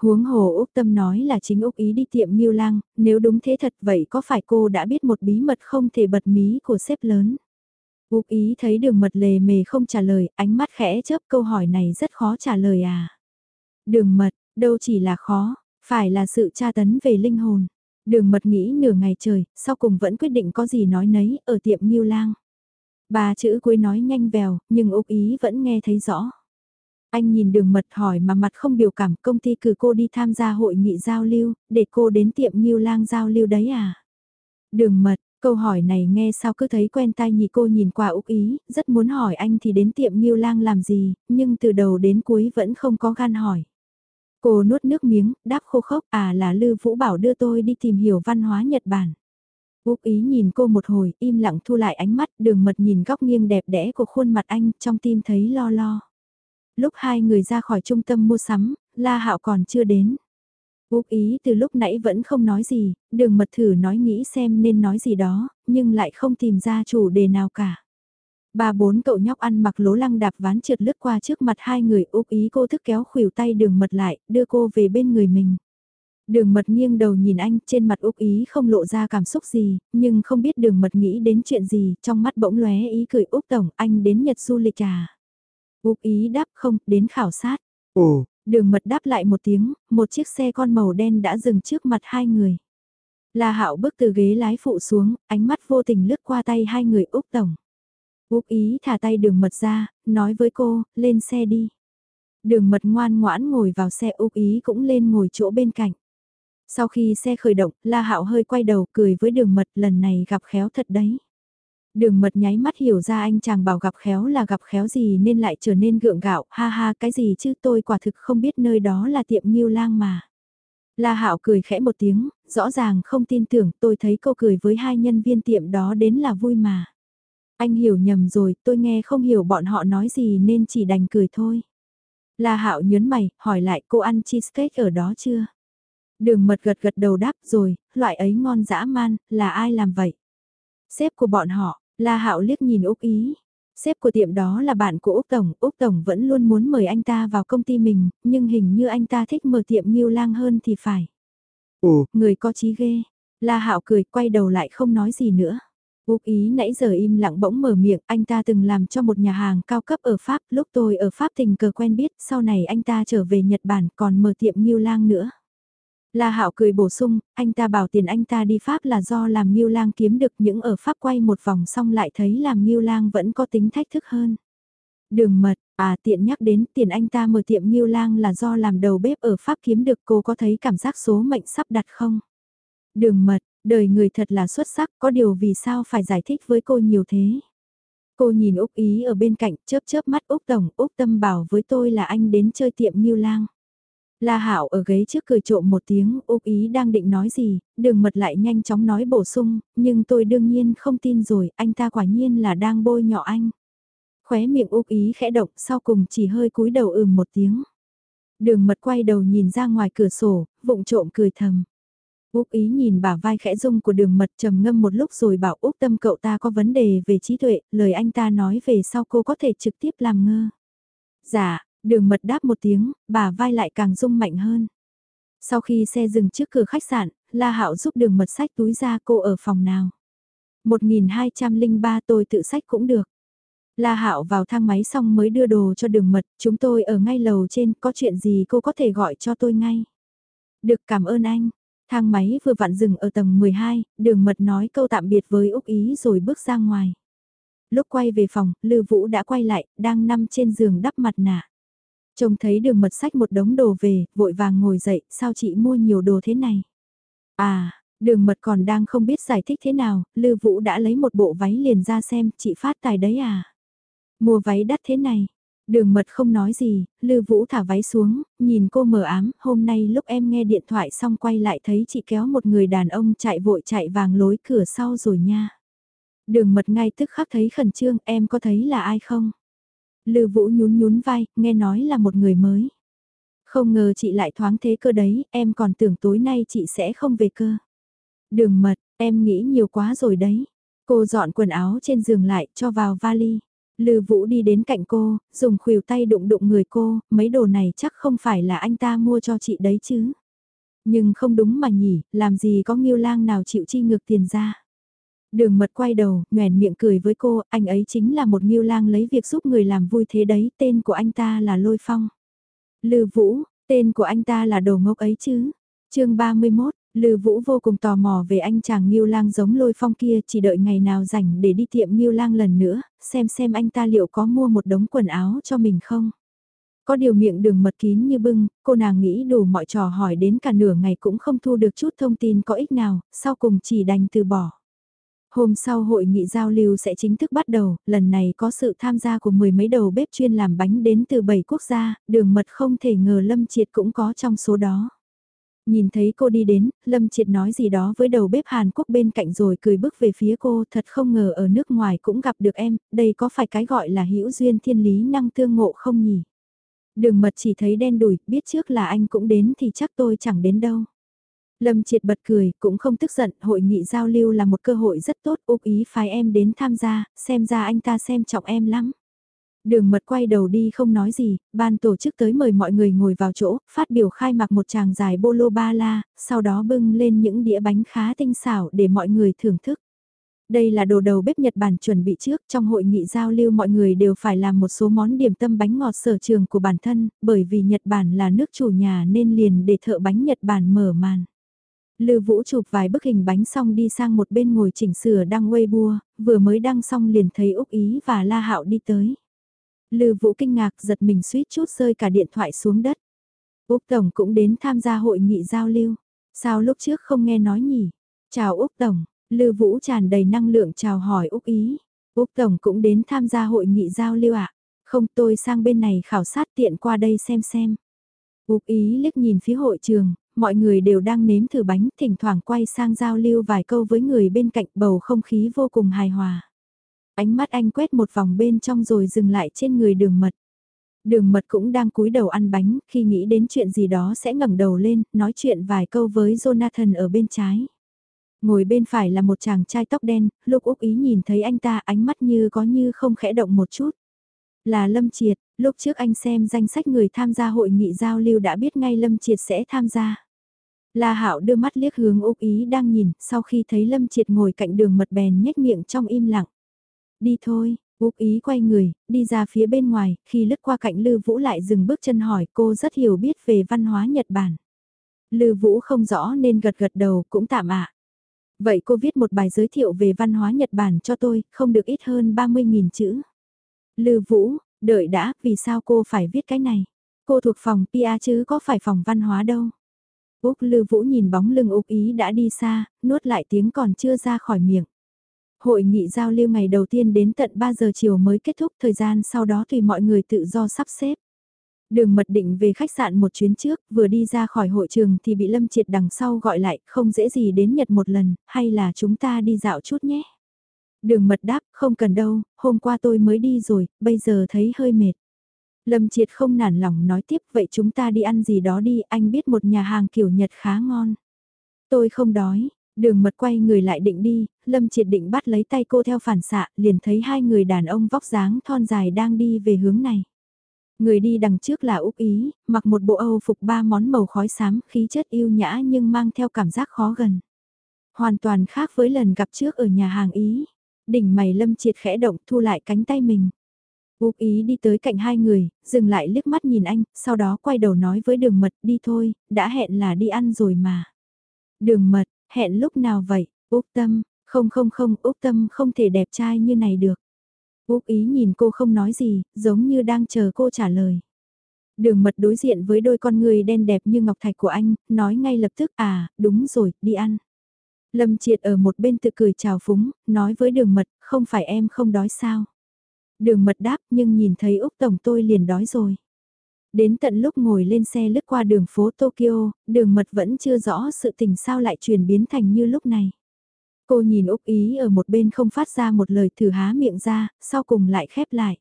Huống hồ Úc Tâm nói là chính Úc Ý đi tiệm Nhiêu Lang, nếu đúng thế thật vậy có phải cô đã biết một bí mật không thể bật mí của sếp lớn? Úc Ý thấy đường mật lề mề không trả lời, ánh mắt khẽ chớp câu hỏi này rất khó trả lời à? Đường mật, đâu chỉ là khó, phải là sự tra tấn về linh hồn. Đường mật nghĩ nửa ngày trời, sau cùng vẫn quyết định có gì nói nấy ở tiệm Nhiêu Lang. Ba chữ cuối nói nhanh vèo, nhưng Úc Ý vẫn nghe thấy rõ. Anh nhìn đường mật hỏi mà mặt không biểu cảm công ty cử cô đi tham gia hội nghị giao lưu, để cô đến tiệm Nhiêu Lang giao lưu đấy à? Đường mật, câu hỏi này nghe sao cứ thấy quen tai nhị cô nhìn qua Úc Ý, rất muốn hỏi anh thì đến tiệm Nhiêu Lang làm gì, nhưng từ đầu đến cuối vẫn không có gan hỏi. Cô nuốt nước miếng, đáp khô khốc à là Lư Vũ Bảo đưa tôi đi tìm hiểu văn hóa Nhật Bản. Úc ý nhìn cô một hồi, im lặng thu lại ánh mắt, đường mật nhìn góc nghiêng đẹp đẽ của khuôn mặt anh, trong tim thấy lo lo. Lúc hai người ra khỏi trung tâm mua sắm, La Hạo còn chưa đến. Úc ý từ lúc nãy vẫn không nói gì, đường mật thử nói nghĩ xem nên nói gì đó, nhưng lại không tìm ra chủ đề nào cả. Ba bốn cậu nhóc ăn mặc lố lăng đạp ván trượt lướt qua trước mặt hai người úc ý cô thức kéo khuỷu tay đường mật lại, đưa cô về bên người mình. Đường mật nghiêng đầu nhìn anh, trên mặt Úc Ý không lộ ra cảm xúc gì, nhưng không biết đường mật nghĩ đến chuyện gì, trong mắt bỗng lóe ý cười Úc Tổng, anh đến Nhật du lịch à? Úc Ý đáp không, đến khảo sát. Ồ, đường mật đáp lại một tiếng, một chiếc xe con màu đen đã dừng trước mặt hai người. La Hạo bước từ ghế lái phụ xuống, ánh mắt vô tình lướt qua tay hai người Úc Tổng. Úc ý thả tay đường mật ra, nói với cô, lên xe đi. Đường mật ngoan ngoãn ngồi vào xe Úc ý cũng lên ngồi chỗ bên cạnh. Sau khi xe khởi động, La Hạo hơi quay đầu cười với đường mật lần này gặp khéo thật đấy. Đường mật nháy mắt hiểu ra anh chàng bảo gặp khéo là gặp khéo gì nên lại trở nên gượng gạo, ha ha cái gì chứ tôi quả thực không biết nơi đó là tiệm Nhiêu Lang mà. La Hạo cười khẽ một tiếng, rõ ràng không tin tưởng tôi thấy cô cười với hai nhân viên tiệm đó đến là vui mà. Anh hiểu nhầm rồi, tôi nghe không hiểu bọn họ nói gì nên chỉ đành cười thôi. La Hạo nhớn mày, hỏi lại cô ăn cheesecake ở đó chưa? Đường mật gật gật đầu đáp rồi, loại ấy ngon dã man, là ai làm vậy? Sếp của bọn họ, La Hạo liếc nhìn Úc Ý. Sếp của tiệm đó là bạn của Úc Tổng, Úc Tổng vẫn luôn muốn mời anh ta vào công ty mình, nhưng hình như anh ta thích mở tiệm Nhiêu Lang hơn thì phải. Ồ, người có chí ghê. La Hạo cười, quay đầu lại không nói gì nữa. Úc ý nãy giờ im lặng bỗng mở miệng, anh ta từng làm cho một nhà hàng cao cấp ở Pháp, lúc tôi ở Pháp tình cờ quen biết, sau này anh ta trở về Nhật Bản còn mở tiệm Nhiêu Lang nữa. La Hạo cười bổ sung, anh ta bảo tiền anh ta đi Pháp là do làm Nhiêu Lang kiếm được những ở Pháp quay một vòng xong lại thấy làm Nhiêu Lang vẫn có tính thách thức hơn. Đường mật, à tiện nhắc đến tiền anh ta mở tiệm Nhiêu Lang là do làm đầu bếp ở Pháp kiếm được cô có thấy cảm giác số mệnh sắp đặt không? Đường mật, Đời người thật là xuất sắc, có điều vì sao phải giải thích với cô nhiều thế. Cô nhìn Úc Ý ở bên cạnh, chớp chớp mắt Úc Tổng, Úc Tâm bảo với tôi là anh đến chơi tiệm Nhiêu Lang. La Hạo ở ghế trước cười trộm một tiếng, Úc Ý đang định nói gì, đường mật lại nhanh chóng nói bổ sung, nhưng tôi đương nhiên không tin rồi, anh ta quả nhiên là đang bôi nhọ anh. Khóe miệng Úc Ý khẽ động, sau cùng chỉ hơi cúi đầu ừm một tiếng. Đường mật quay đầu nhìn ra ngoài cửa sổ, vụng trộm cười thầm. Úc ý nhìn bà vai khẽ rung của đường mật trầm ngâm một lúc rồi bảo Úc tâm cậu ta có vấn đề về trí tuệ, lời anh ta nói về sau cô có thể trực tiếp làm ngơ. Dạ, đường mật đáp một tiếng, bà vai lại càng rung mạnh hơn. Sau khi xe dừng trước cửa khách sạn, La Hạo giúp đường mật sách túi ra cô ở phòng nào. 1203 tôi tự sách cũng được. La Hạo vào thang máy xong mới đưa đồ cho đường mật, chúng tôi ở ngay lầu trên, có chuyện gì cô có thể gọi cho tôi ngay. Được cảm ơn anh, Thang máy vừa vặn dừng ở tầng 12, đường mật nói câu tạm biệt với Úc Ý rồi bước ra ngoài. Lúc quay về phòng, Lư Vũ đã quay lại, đang nằm trên giường đắp mặt nạ. Trông thấy đường mật sách một đống đồ về, vội vàng ngồi dậy, sao chị mua nhiều đồ thế này? À, đường mật còn đang không biết giải thích thế nào, Lư Vũ đã lấy một bộ váy liền ra xem, chị phát tài đấy à? Mua váy đắt thế này. Đường mật không nói gì, Lư Vũ thả váy xuống, nhìn cô mờ ám, hôm nay lúc em nghe điện thoại xong quay lại thấy chị kéo một người đàn ông chạy vội chạy vàng lối cửa sau rồi nha. Đường mật ngay tức khắc thấy khẩn trương, em có thấy là ai không? Lư Vũ nhún nhún vai, nghe nói là một người mới. Không ngờ chị lại thoáng thế cơ đấy, em còn tưởng tối nay chị sẽ không về cơ. Đường mật, em nghĩ nhiều quá rồi đấy. Cô dọn quần áo trên giường lại, cho vào vali. Lư Vũ đi đến cạnh cô, dùng khuỷu tay đụng đụng người cô, mấy đồ này chắc không phải là anh ta mua cho chị đấy chứ. Nhưng không đúng mà nhỉ, làm gì có nghiêu lang nào chịu chi ngược tiền ra. Đường mật quay đầu, nhoèn miệng cười với cô, anh ấy chính là một nghiêu lang lấy việc giúp người làm vui thế đấy, tên của anh ta là Lôi Phong. Lư Vũ, tên của anh ta là đồ ngốc ấy chứ. chương 31, Lư Vũ vô cùng tò mò về anh chàng Nghiêu Lang giống Lôi Phong kia, chỉ đợi ngày nào rảnh để đi tiệm Nghiêu Lang lần nữa, xem xem anh ta liệu có mua một đống quần áo cho mình không. Có điều miệng đường mật kín như bưng, cô nàng nghĩ đủ mọi trò hỏi đến cả nửa ngày cũng không thu được chút thông tin có ích nào, sau cùng chỉ đành từ bỏ. Hôm sau hội nghị giao lưu sẽ chính thức bắt đầu, lần này có sự tham gia của mười mấy đầu bếp chuyên làm bánh đến từ bảy quốc gia, đường mật không thể ngờ Lâm Triệt cũng có trong số đó. Nhìn thấy cô đi đến, Lâm Triệt nói gì đó với đầu bếp Hàn Quốc bên cạnh rồi cười bước về phía cô thật không ngờ ở nước ngoài cũng gặp được em, đây có phải cái gọi là hữu duyên thiên lý năng tương ngộ không nhỉ? Đường mật chỉ thấy đen đủi, biết trước là anh cũng đến thì chắc tôi chẳng đến đâu. Lâm Triệt bật cười, cũng không tức giận, hội nghị giao lưu là một cơ hội rất tốt, úc ý phái em đến tham gia, xem ra anh ta xem trọng em lắm. Đường mật quay đầu đi không nói gì, ban tổ chức tới mời mọi người ngồi vào chỗ, phát biểu khai mạc một tràng dài bolo ba la, sau đó bưng lên những đĩa bánh khá tinh xảo để mọi người thưởng thức. Đây là đồ đầu bếp Nhật Bản chuẩn bị trước, trong hội nghị giao lưu mọi người đều phải làm một số món điểm tâm bánh ngọt sở trường của bản thân, bởi vì Nhật Bản là nước chủ nhà nên liền để thợ bánh Nhật Bản mở màn. Lư Vũ chụp vài bức hình bánh xong đi sang một bên ngồi chỉnh sửa đăng Weibo, vừa mới đăng xong liền thấy Úc Ý và La Hạo đi tới. Lư Vũ kinh ngạc giật mình suýt chút rơi cả điện thoại xuống đất. Úc Tổng cũng đến tham gia hội nghị giao lưu. Sao lúc trước không nghe nói nhỉ? Chào Úc Tổng, Lư Vũ tràn đầy năng lượng chào hỏi Úc Ý. Úc Tổng cũng đến tham gia hội nghị giao lưu ạ. À? Không tôi sang bên này khảo sát tiện qua đây xem xem. Úc Ý liếc nhìn phía hội trường, mọi người đều đang nếm thử bánh, thỉnh thoảng quay sang giao lưu vài câu với người bên cạnh bầu không khí vô cùng hài hòa. Ánh mắt anh quét một vòng bên trong rồi dừng lại trên người đường mật. Đường mật cũng đang cúi đầu ăn bánh, khi nghĩ đến chuyện gì đó sẽ ngẩng đầu lên, nói chuyện vài câu với Jonathan ở bên trái. Ngồi bên phải là một chàng trai tóc đen, lúc Úc Ý nhìn thấy anh ta ánh mắt như có như không khẽ động một chút. Là Lâm Triệt, lúc trước anh xem danh sách người tham gia hội nghị giao lưu đã biết ngay Lâm Triệt sẽ tham gia. La Hạo đưa mắt liếc hướng Úc Ý đang nhìn, sau khi thấy Lâm Triệt ngồi cạnh đường mật bèn nhếch miệng trong im lặng. Đi thôi, Úc Ý quay người, đi ra phía bên ngoài, khi lướt qua cạnh Lư Vũ lại dừng bước chân hỏi cô rất hiểu biết về văn hóa Nhật Bản. Lư Vũ không rõ nên gật gật đầu cũng tạm ạ. Vậy cô viết một bài giới thiệu về văn hóa Nhật Bản cho tôi, không được ít hơn 30.000 chữ. Lư Vũ, đợi đã, vì sao cô phải viết cái này? Cô thuộc phòng PA chứ có phải phòng văn hóa đâu. Úc Lư Vũ nhìn bóng lưng Úc Ý đã đi xa, nuốt lại tiếng còn chưa ra khỏi miệng. Hội nghị giao lưu ngày đầu tiên đến tận 3 giờ chiều mới kết thúc thời gian sau đó tùy mọi người tự do sắp xếp. Đường mật định về khách sạn một chuyến trước, vừa đi ra khỏi hội trường thì bị Lâm Triệt đằng sau gọi lại, không dễ gì đến Nhật một lần, hay là chúng ta đi dạo chút nhé. Đường mật đáp, không cần đâu, hôm qua tôi mới đi rồi, bây giờ thấy hơi mệt. Lâm Triệt không nản lòng nói tiếp, vậy chúng ta đi ăn gì đó đi, anh biết một nhà hàng kiểu Nhật khá ngon. Tôi không đói, đường mật quay người lại định đi, Lâm Triệt định bắt lấy tay cô theo phản xạ, liền thấy hai người đàn ông vóc dáng thon dài đang đi về hướng này. Người đi đằng trước là Úc Ý, mặc một bộ Âu phục ba món màu khói xám, khí chất yêu nhã nhưng mang theo cảm giác khó gần. Hoàn toàn khác với lần gặp trước ở nhà hàng Ý. Đỉnh mày Lâm Triệt khẽ động thu lại cánh tay mình. Úc Ý đi tới cạnh hai người, dừng lại liếc mắt nhìn anh, sau đó quay đầu nói với đường mật đi thôi, đã hẹn là đi ăn rồi mà. Đường mật, hẹn lúc nào vậy, Úc Tâm, không không không, Úc Tâm không thể đẹp trai như này được. Úc Ý nhìn cô không nói gì, giống như đang chờ cô trả lời. Đường mật đối diện với đôi con người đen đẹp như ngọc thạch của anh, nói ngay lập tức à, đúng rồi, đi ăn. Lâm Triệt ở một bên tự cười chào phúng, nói với đường mật, không phải em không đói sao. Đường mật đáp nhưng nhìn thấy Úc Tổng tôi liền đói rồi. Đến tận lúc ngồi lên xe lướt qua đường phố Tokyo, đường mật vẫn chưa rõ sự tình sao lại chuyển biến thành như lúc này. Cô nhìn Úc Ý ở một bên không phát ra một lời thử há miệng ra, sau cùng lại khép lại.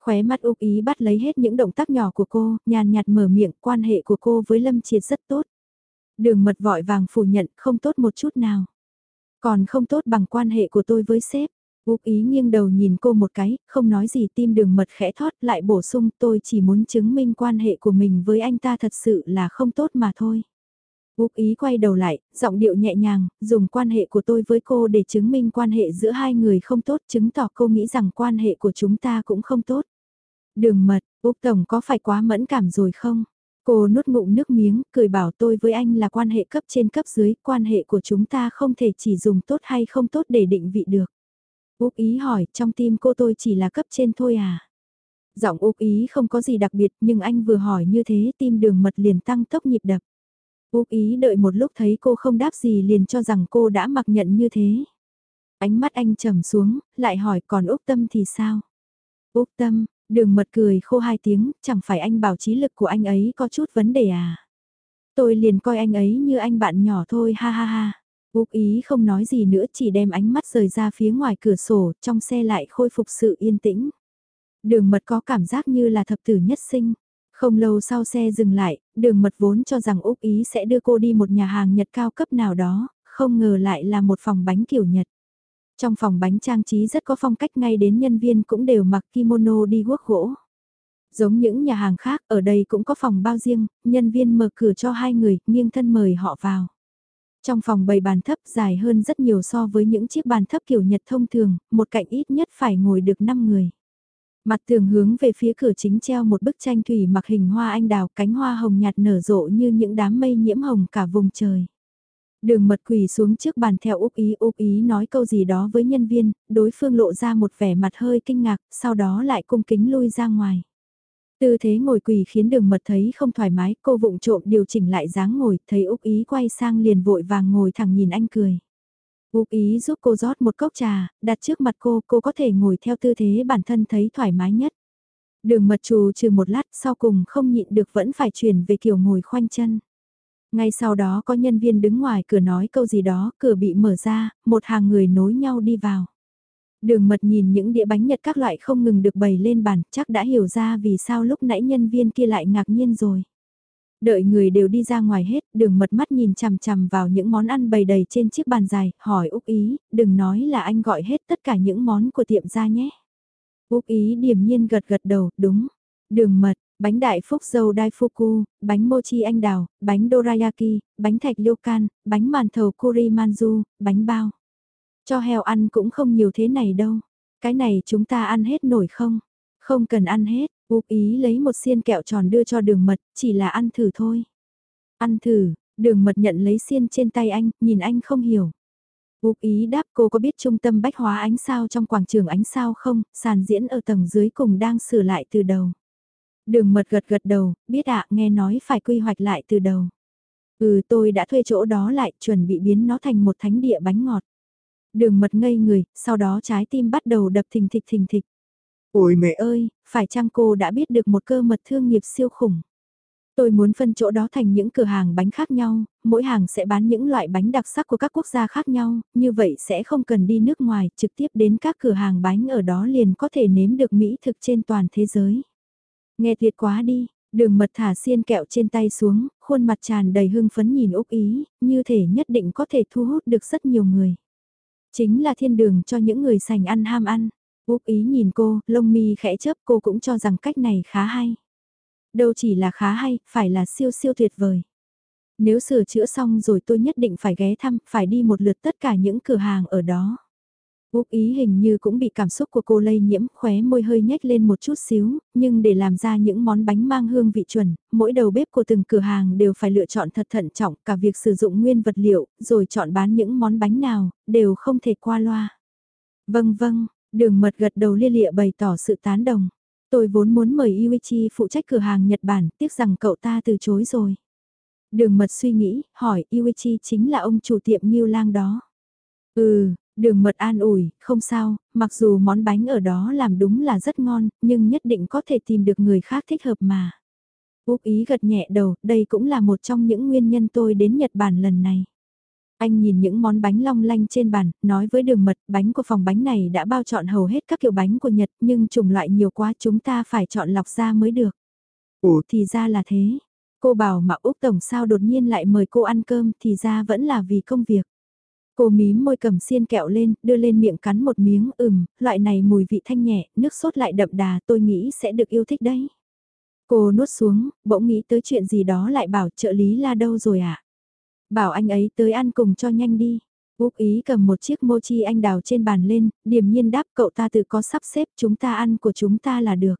Khóe mắt Úc Ý bắt lấy hết những động tác nhỏ của cô, nhàn nhạt mở miệng, quan hệ của cô với Lâm Triệt rất tốt. Đường mật vội vàng phủ nhận, không tốt một chút nào. Còn không tốt bằng quan hệ của tôi với sếp. Úc ý nghiêng đầu nhìn cô một cái, không nói gì tim đường mật khẽ thoát lại bổ sung tôi chỉ muốn chứng minh quan hệ của mình với anh ta thật sự là không tốt mà thôi. Úc ý quay đầu lại, giọng điệu nhẹ nhàng, dùng quan hệ của tôi với cô để chứng minh quan hệ giữa hai người không tốt, chứng tỏ cô nghĩ rằng quan hệ của chúng ta cũng không tốt. Đường mật, Úc Tổng có phải quá mẫn cảm rồi không? Cô nuốt ngụm nước miếng, cười bảo tôi với anh là quan hệ cấp trên cấp dưới, quan hệ của chúng ta không thể chỉ dùng tốt hay không tốt để định vị được. Úc ý hỏi, trong tim cô tôi chỉ là cấp trên thôi à? Giọng Úc ý không có gì đặc biệt nhưng anh vừa hỏi như thế tim đường mật liền tăng tốc nhịp đập. Úc ý đợi một lúc thấy cô không đáp gì liền cho rằng cô đã mặc nhận như thế. Ánh mắt anh trầm xuống, lại hỏi còn Úc Tâm thì sao? Úc Tâm, đường mật cười khô hai tiếng, chẳng phải anh bảo trí lực của anh ấy có chút vấn đề à? Tôi liền coi anh ấy như anh bạn nhỏ thôi ha ha ha. Úc ý không nói gì nữa chỉ đem ánh mắt rời ra phía ngoài cửa sổ, trong xe lại khôi phục sự yên tĩnh. Đường mật có cảm giác như là thập tử nhất sinh. Không lâu sau xe dừng lại, đường mật vốn cho rằng Úc ý sẽ đưa cô đi một nhà hàng Nhật cao cấp nào đó, không ngờ lại là một phòng bánh kiểu Nhật. Trong phòng bánh trang trí rất có phong cách ngay đến nhân viên cũng đều mặc kimono đi guốc gỗ. Giống những nhà hàng khác, ở đây cũng có phòng bao riêng, nhân viên mở cửa cho hai người, nghiêng thân mời họ vào. Trong phòng bày bàn thấp dài hơn rất nhiều so với những chiếc bàn thấp kiểu Nhật thông thường, một cạnh ít nhất phải ngồi được 5 người. Mặt tường hướng về phía cửa chính treo một bức tranh thủy mặc hình hoa anh đào cánh hoa hồng nhạt nở rộ như những đám mây nhiễm hồng cả vùng trời. Đường mật quỳ xuống trước bàn theo úp Ý, úp Ý nói câu gì đó với nhân viên, đối phương lộ ra một vẻ mặt hơi kinh ngạc, sau đó lại cung kính lui ra ngoài. Tư thế ngồi quỳ khiến đường mật thấy không thoải mái, cô vụng trộm điều chỉnh lại dáng ngồi, thấy Úc Ý quay sang liền vội vàng ngồi thẳng nhìn anh cười. Úc Ý giúp cô rót một cốc trà, đặt trước mặt cô, cô có thể ngồi theo tư thế bản thân thấy thoải mái nhất. Đường mật trù trừ một lát, sau cùng không nhịn được vẫn phải chuyển về kiểu ngồi khoanh chân. Ngay sau đó có nhân viên đứng ngoài cửa nói câu gì đó, cửa bị mở ra, một hàng người nối nhau đi vào. Đường mật nhìn những đĩa bánh nhật các loại không ngừng được bày lên bàn, chắc đã hiểu ra vì sao lúc nãy nhân viên kia lại ngạc nhiên rồi. Đợi người đều đi ra ngoài hết, đường mật mắt nhìn chằm chằm vào những món ăn bày đầy trên chiếc bàn dài, hỏi Úc Ý, đừng nói là anh gọi hết tất cả những món của tiệm ra nhé. Úc Ý điềm nhiên gật gật đầu, đúng. Đường mật, bánh đại phúc dâu đai fuku, bánh mochi anh đào, bánh dorayaki, bánh thạch lyokan, bánh màn thầu kurimanzu bánh bao. Cho heo ăn cũng không nhiều thế này đâu. Cái này chúng ta ăn hết nổi không? Không cần ăn hết, úp ý lấy một xiên kẹo tròn đưa cho đường mật, chỉ là ăn thử thôi. Ăn thử, đường mật nhận lấy xiên trên tay anh, nhìn anh không hiểu. Úp ý đáp cô có biết trung tâm bách hóa ánh sao trong quảng trường ánh sao không, sàn diễn ở tầng dưới cùng đang sửa lại từ đầu. Đường mật gật gật đầu, biết ạ nghe nói phải quy hoạch lại từ đầu. Ừ tôi đã thuê chỗ đó lại chuẩn bị biến nó thành một thánh địa bánh ngọt. Đường mật ngây người, sau đó trái tim bắt đầu đập thình thịch thình thịch. Ôi mẹ ơi, phải chăng cô đã biết được một cơ mật thương nghiệp siêu khủng? Tôi muốn phân chỗ đó thành những cửa hàng bánh khác nhau, mỗi hàng sẽ bán những loại bánh đặc sắc của các quốc gia khác nhau, như vậy sẽ không cần đi nước ngoài, trực tiếp đến các cửa hàng bánh ở đó liền có thể nếm được mỹ thực trên toàn thế giới. Nghe tuyệt quá đi, đường mật thả xiên kẹo trên tay xuống, khuôn mặt tràn đầy hưng phấn nhìn Úc Ý, như thể nhất định có thể thu hút được rất nhiều người. Chính là thiên đường cho những người sành ăn ham ăn. Úc ý nhìn cô, lông mi khẽ chớp cô cũng cho rằng cách này khá hay. Đâu chỉ là khá hay, phải là siêu siêu tuyệt vời. Nếu sửa chữa xong rồi tôi nhất định phải ghé thăm, phải đi một lượt tất cả những cửa hàng ở đó. Úc ý hình như cũng bị cảm xúc của cô lây nhiễm, khóe môi hơi nhếch lên một chút xíu, nhưng để làm ra những món bánh mang hương vị chuẩn, mỗi đầu bếp của từng cửa hàng đều phải lựa chọn thật thận trọng cả việc sử dụng nguyên vật liệu, rồi chọn bán những món bánh nào, đều không thể qua loa. Vâng vâng, đường mật gật đầu lia lịa bày tỏ sự tán đồng. Tôi vốn muốn mời Iwichi phụ trách cửa hàng Nhật Bản, tiếc rằng cậu ta từ chối rồi. Đường mật suy nghĩ, hỏi Iwichi chính là ông chủ tiệm Nghiêu Lang đó. Ừ, đường mật an ủi, không sao, mặc dù món bánh ở đó làm đúng là rất ngon, nhưng nhất định có thể tìm được người khác thích hợp mà. Úc ý gật nhẹ đầu, đây cũng là một trong những nguyên nhân tôi đến Nhật Bản lần này. Anh nhìn những món bánh long lanh trên bàn, nói với đường mật, bánh của phòng bánh này đã bao chọn hầu hết các kiểu bánh của Nhật, nhưng chủng loại nhiều quá chúng ta phải chọn lọc ra mới được. Ủa thì ra là thế. Cô bảo mà Úc Tổng sao đột nhiên lại mời cô ăn cơm thì ra vẫn là vì công việc. Cô mím môi cầm xiên kẹo lên, đưa lên miệng cắn một miếng, ừm, loại này mùi vị thanh nhẹ, nước sốt lại đậm đà, tôi nghĩ sẽ được yêu thích đấy. Cô nuốt xuống, bỗng nghĩ tới chuyện gì đó lại bảo trợ lý là đâu rồi ạ? À? Bảo anh ấy tới ăn cùng cho nhanh đi. Úc ý cầm một chiếc mochi anh đào trên bàn lên, điềm nhiên đáp cậu ta tự có sắp xếp chúng ta ăn của chúng ta là được.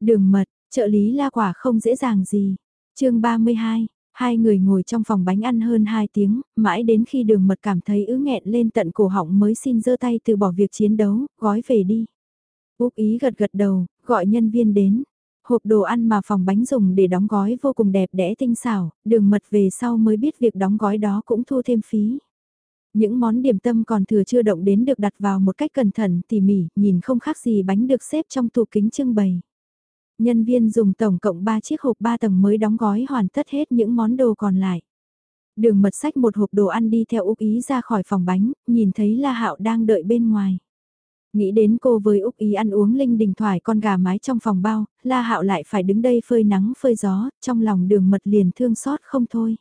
Đường mật, trợ lý la quả không dễ dàng gì. chương 32, hai người ngồi trong phòng bánh ăn hơn 2 tiếng, mãi đến khi đường mật cảm thấy ứ nghẹn lên tận cổ họng mới xin giơ tay từ bỏ việc chiến đấu, gói về đi. Úc ý gật gật đầu, gọi nhân viên đến. Hộp đồ ăn mà phòng bánh dùng để đóng gói vô cùng đẹp đẽ tinh xảo, đường mật về sau mới biết việc đóng gói đó cũng thu thêm phí. Những món điểm tâm còn thừa chưa động đến được đặt vào một cách cẩn thận tỉ mỉ, nhìn không khác gì bánh được xếp trong tủ kính trưng bày. Nhân viên dùng tổng cộng 3 chiếc hộp 3 tầng mới đóng gói hoàn tất hết những món đồ còn lại. Đường mật sách một hộp đồ ăn đi theo Úc Ý ra khỏi phòng bánh, nhìn thấy La Hạo đang đợi bên ngoài. Nghĩ đến cô với Úc Ý ăn uống linh đình thoải con gà mái trong phòng bao, La Hạo lại phải đứng đây phơi nắng phơi gió, trong lòng đường mật liền thương xót không thôi.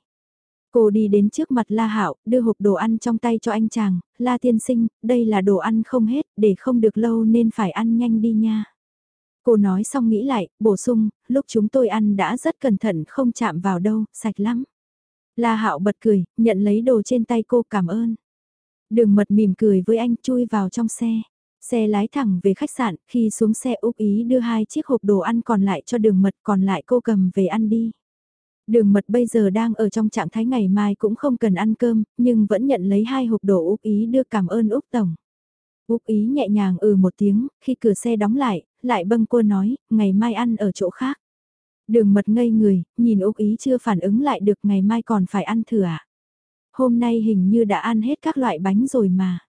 Cô đi đến trước mặt La Hạo, đưa hộp đồ ăn trong tay cho anh chàng, La tiên sinh, đây là đồ ăn không hết, để không được lâu nên phải ăn nhanh đi nha. Cô nói xong nghĩ lại, bổ sung, lúc chúng tôi ăn đã rất cẩn thận không chạm vào đâu, sạch lắm. La Hạo bật cười, nhận lấy đồ trên tay cô cảm ơn. Đường mật mỉm cười với anh chui vào trong xe. Xe lái thẳng về khách sạn, khi xuống xe Úc Ý đưa hai chiếc hộp đồ ăn còn lại cho đường mật còn lại cô cầm về ăn đi. Đường mật bây giờ đang ở trong trạng thái ngày mai cũng không cần ăn cơm, nhưng vẫn nhận lấy hai hộp đồ Úc Ý đưa cảm ơn Úc Tổng. Úc Ý nhẹ nhàng ừ một tiếng, khi cửa xe đóng lại, lại bâng cua nói, ngày mai ăn ở chỗ khác. Đường mật ngây người, nhìn Úc Ý chưa phản ứng lại được ngày mai còn phải ăn thừa à. Hôm nay hình như đã ăn hết các loại bánh rồi mà.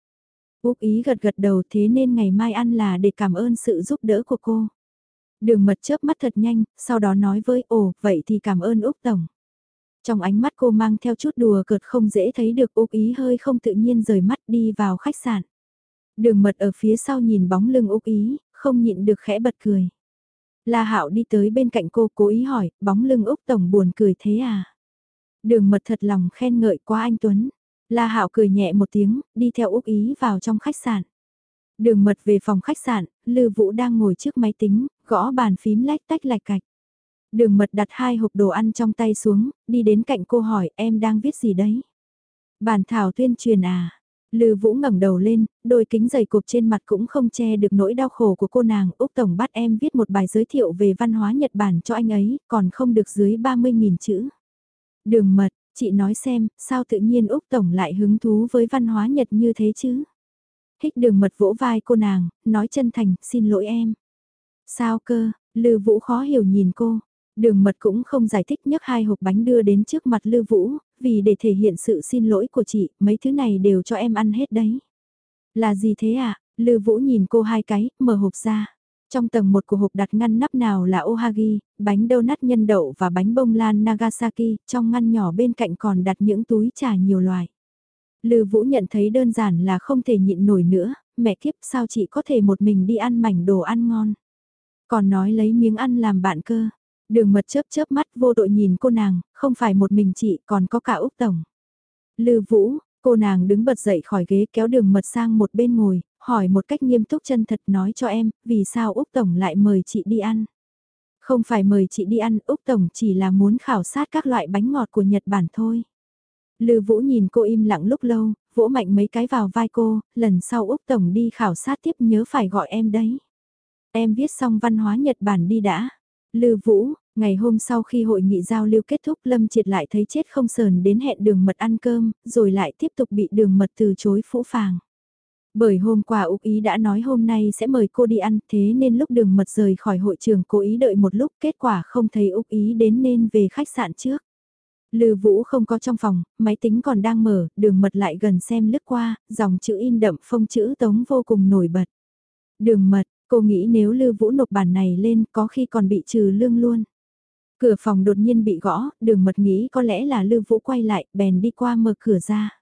Úc ý gật gật đầu thế nên ngày mai ăn là để cảm ơn sự giúp đỡ của cô. Đường mật chớp mắt thật nhanh, sau đó nói với ồ, vậy thì cảm ơn Úc Tổng. Trong ánh mắt cô mang theo chút đùa cợt không dễ thấy được Úc ý hơi không tự nhiên rời mắt đi vào khách sạn. Đường mật ở phía sau nhìn bóng lưng Úc ý, không nhịn được khẽ bật cười. La Hạo đi tới bên cạnh cô cố ý hỏi, bóng lưng Úc Tổng buồn cười thế à? Đường mật thật lòng khen ngợi quá anh Tuấn. La Hạo cười nhẹ một tiếng, đi theo Úc Ý vào trong khách sạn. Đường mật về phòng khách sạn, Lư Vũ đang ngồi trước máy tính, gõ bàn phím lách tách lạch cạch. Đường mật đặt hai hộp đồ ăn trong tay xuống, đi đến cạnh cô hỏi em đang viết gì đấy? Bản thảo tuyên truyền à? Lư Vũ ngẩng đầu lên, đôi kính dày cộp trên mặt cũng không che được nỗi đau khổ của cô nàng. Úc Tổng bắt em viết một bài giới thiệu về văn hóa Nhật Bản cho anh ấy, còn không được dưới 30.000 chữ. Đường mật, Chị nói xem, sao tự nhiên Úc Tổng lại hứng thú với văn hóa Nhật như thế chứ? Hích đường mật vỗ vai cô nàng, nói chân thành, xin lỗi em. Sao cơ, Lư Vũ khó hiểu nhìn cô. Đường mật cũng không giải thích nhấc hai hộp bánh đưa đến trước mặt Lư Vũ, vì để thể hiện sự xin lỗi của chị, mấy thứ này đều cho em ăn hết đấy. Là gì thế ạ? À? Lư Vũ nhìn cô hai cái, mở hộp ra. Trong tầng một của hộp đặt ngăn nắp nào là ohagi, bánh donut nhân đậu và bánh bông lan Nagasaki, trong ngăn nhỏ bên cạnh còn đặt những túi trà nhiều loại. Lư Vũ nhận thấy đơn giản là không thể nhịn nổi nữa, mẹ kiếp sao chị có thể một mình đi ăn mảnh đồ ăn ngon. Còn nói lấy miếng ăn làm bạn cơ. Đường mật chớp chớp mắt vô tội nhìn cô nàng, không phải một mình chị còn có cả Úc Tổng. Lư Vũ, cô nàng đứng bật dậy khỏi ghế kéo đường mật sang một bên ngồi, hỏi một cách nghiêm túc chân thật nói cho em, vì sao Úc Tổng lại mời chị đi ăn. Không phải mời chị đi ăn, Úc Tổng chỉ là muốn khảo sát các loại bánh ngọt của Nhật Bản thôi. Lư Vũ nhìn cô im lặng lúc lâu, vỗ mạnh mấy cái vào vai cô, lần sau Úc Tổng đi khảo sát tiếp nhớ phải gọi em đấy. Em viết xong văn hóa Nhật Bản đi đã. Lư Vũ, ngày hôm sau khi hội nghị giao lưu kết thúc Lâm Triệt lại thấy chết không sờn đến hẹn đường mật ăn cơm, rồi lại tiếp tục bị đường mật từ chối phũ phàng. Bởi hôm qua Úc Ý đã nói hôm nay sẽ mời cô đi ăn, thế nên lúc đường mật rời khỏi hội trường cố ý đợi một lúc, kết quả không thấy Úc Ý đến nên về khách sạn trước. Lư Vũ không có trong phòng, máy tính còn đang mở, đường mật lại gần xem lướt qua, dòng chữ in đậm phông chữ tống vô cùng nổi bật. Đường mật, cô nghĩ nếu Lư Vũ nộp bản này lên có khi còn bị trừ lương luôn. Cửa phòng đột nhiên bị gõ, đường mật nghĩ có lẽ là Lưu Vũ quay lại, bèn đi qua mở cửa ra.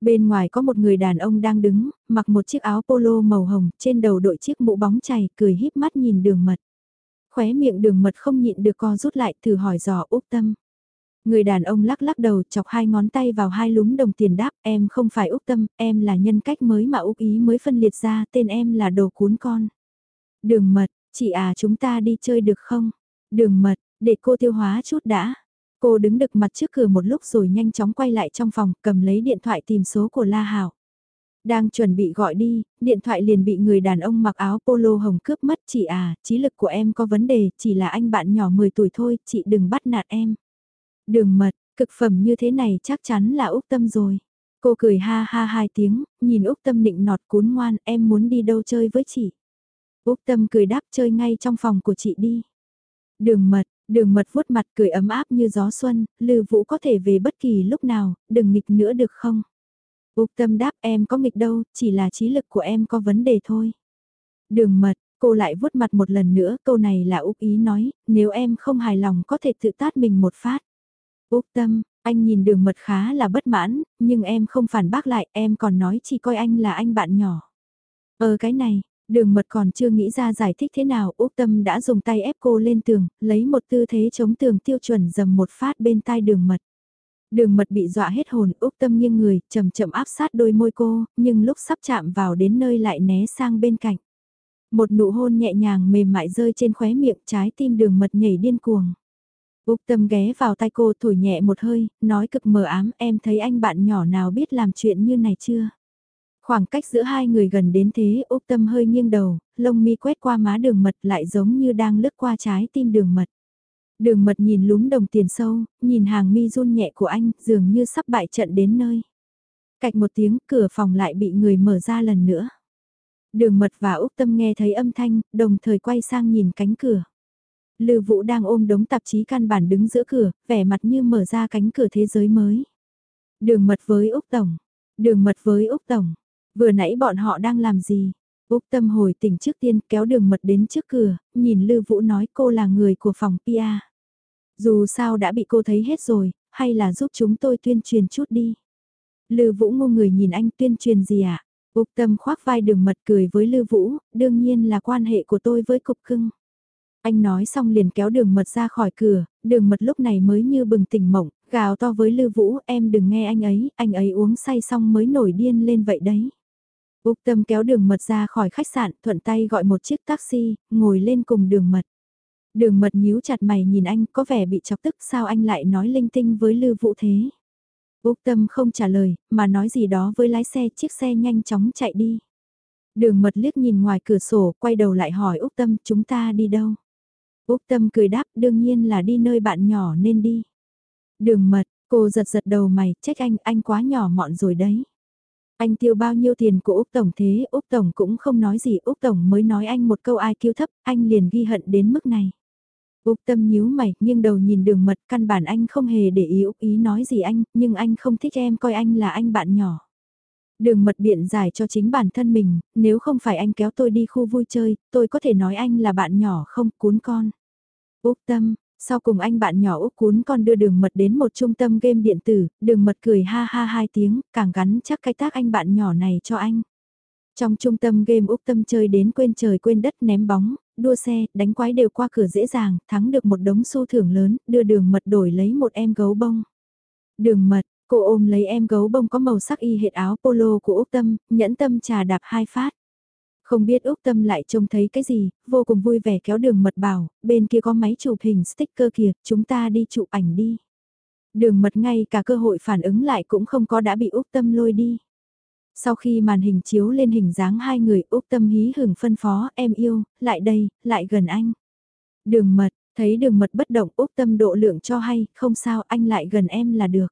Bên ngoài có một người đàn ông đang đứng, mặc một chiếc áo polo màu hồng, trên đầu đội chiếc mũ bóng chày, cười híp mắt nhìn đường mật. Khóe miệng đường mật không nhịn được co rút lại, thử hỏi dò Úc Tâm. Người đàn ông lắc lắc đầu chọc hai ngón tay vào hai lúm đồng tiền đáp em không phải Úc Tâm, em là nhân cách mới mà Úc Ý mới phân liệt ra, tên em là đồ cuốn con. Đường mật, chị à chúng ta đi chơi được không? Đường mật, để cô tiêu hóa chút đã. Cô đứng đực mặt trước cửa một lúc rồi nhanh chóng quay lại trong phòng, cầm lấy điện thoại tìm số của La Hảo. Đang chuẩn bị gọi đi, điện thoại liền bị người đàn ông mặc áo polo hồng cướp mất chị à, trí lực của em có vấn đề, chỉ là anh bạn nhỏ 10 tuổi thôi, chị đừng bắt nạt em. Đường mật, cực phẩm như thế này chắc chắn là Úc Tâm rồi. Cô cười ha ha hai tiếng, nhìn Úc Tâm nịnh nọt cuốn ngoan, em muốn đi đâu chơi với chị. Úc Tâm cười đáp chơi ngay trong phòng của chị đi. Đường mật, đường mật vuốt mặt cười ấm áp như gió xuân, Lư Vũ có thể về bất kỳ lúc nào, đừng nghịch nữa được không? Úc Tâm đáp em có nghịch đâu, chỉ là trí lực của em có vấn đề thôi. Đường mật, cô lại vuốt mặt một lần nữa, câu này là Úc ý nói, nếu em không hài lòng có thể tự tát mình một phát. Úc Tâm, anh nhìn đường mật khá là bất mãn, nhưng em không phản bác lại, em còn nói chỉ coi anh là anh bạn nhỏ. Ờ cái này, đường mật còn chưa nghĩ ra giải thích thế nào, Úc Tâm đã dùng tay ép cô lên tường, lấy một tư thế chống tường tiêu chuẩn dầm một phát bên tai đường mật. Đường mật bị dọa hết hồn, Úc Tâm nghiêng người, chậm chậm áp sát đôi môi cô, nhưng lúc sắp chạm vào đến nơi lại né sang bên cạnh. Một nụ hôn nhẹ nhàng mềm mại rơi trên khóe miệng trái tim đường mật nhảy điên cuồng. Úc Tâm ghé vào tay cô thổi nhẹ một hơi, nói cực mờ ám em thấy anh bạn nhỏ nào biết làm chuyện như này chưa? Khoảng cách giữa hai người gần đến thế Úc Tâm hơi nghiêng đầu, lông mi quét qua má đường mật lại giống như đang lướt qua trái tim đường mật. Đường mật nhìn lúm đồng tiền sâu, nhìn hàng mi run nhẹ của anh dường như sắp bại trận đến nơi. Cạch một tiếng cửa phòng lại bị người mở ra lần nữa. Đường mật và Úc Tâm nghe thấy âm thanh, đồng thời quay sang nhìn cánh cửa. Lư Vũ đang ôm đống tạp chí căn bản đứng giữa cửa, vẻ mặt như mở ra cánh cửa thế giới mới. Đường mật với Úc Tổng. Đường mật với Úc Tổng. Vừa nãy bọn họ đang làm gì? Úc Tâm hồi tỉnh trước tiên kéo đường mật đến trước cửa, nhìn Lư Vũ nói cô là người của phòng PA. Dù sao đã bị cô thấy hết rồi, hay là giúp chúng tôi tuyên truyền chút đi. Lư Vũ ngu người nhìn anh tuyên truyền gì ạ? À? Úc Tâm khoác vai đường mật cười với Lư Vũ, đương nhiên là quan hệ của tôi với cục cưng. Anh nói xong liền kéo đường mật ra khỏi cửa, đường mật lúc này mới như bừng tỉnh mộng, gào to với Lư Vũ, em đừng nghe anh ấy, anh ấy uống say xong mới nổi điên lên vậy đấy. Úc Tâm kéo đường mật ra khỏi khách sạn, thuận tay gọi một chiếc taxi, ngồi lên cùng đường mật. Đường mật nhíu chặt mày nhìn anh, có vẻ bị chọc tức sao anh lại nói linh tinh với Lư Vũ thế. Úc Tâm không trả lời, mà nói gì đó với lái xe, chiếc xe nhanh chóng chạy đi. Đường mật liếc nhìn ngoài cửa sổ, quay đầu lại hỏi Úc Tâm chúng ta đi đâu. Úc Tâm cười đáp đương nhiên là đi nơi bạn nhỏ nên đi. Đường mật, cô giật giật đầu mày, trách anh, anh quá nhỏ mọn rồi đấy. Anh tiêu bao nhiêu tiền của Úc Tổng thế, Úc Tổng cũng không nói gì, Úc Tổng mới nói anh một câu ai kêu thấp, anh liền ghi hận đến mức này. Úc Tâm nhíu mày, nhưng đầu nhìn đường mật, căn bản anh không hề để ý Úc ý nói gì anh, nhưng anh không thích em coi anh là anh bạn nhỏ. Đường mật biện giải cho chính bản thân mình, nếu không phải anh kéo tôi đi khu vui chơi, tôi có thể nói anh là bạn nhỏ không, cuốn con. Úc Tâm, sau cùng anh bạn nhỏ Úc cuốn con đưa đường mật đến một trung tâm game điện tử, đường mật cười ha ha hai tiếng, càng gắn chắc cái tác anh bạn nhỏ này cho anh. Trong trung tâm game Úc Tâm chơi đến quên trời quên đất ném bóng, đua xe, đánh quái đều qua cửa dễ dàng, thắng được một đống xu thưởng lớn, đưa đường mật đổi lấy một em gấu bông. Đường mật, cô ôm lấy em gấu bông có màu sắc y hệt áo polo của Úc Tâm, nhẫn tâm trà đạp hai phát. Không biết Úc Tâm lại trông thấy cái gì, vô cùng vui vẻ kéo đường mật bảo, bên kia có máy chụp hình sticker kìa, chúng ta đi chụp ảnh đi. Đường mật ngay cả cơ hội phản ứng lại cũng không có đã bị Úc Tâm lôi đi. Sau khi màn hình chiếu lên hình dáng hai người Úc Tâm hí hưởng phân phó em yêu, lại đây, lại gần anh. Đường mật, thấy đường mật bất động Úc Tâm độ lượng cho hay, không sao anh lại gần em là được.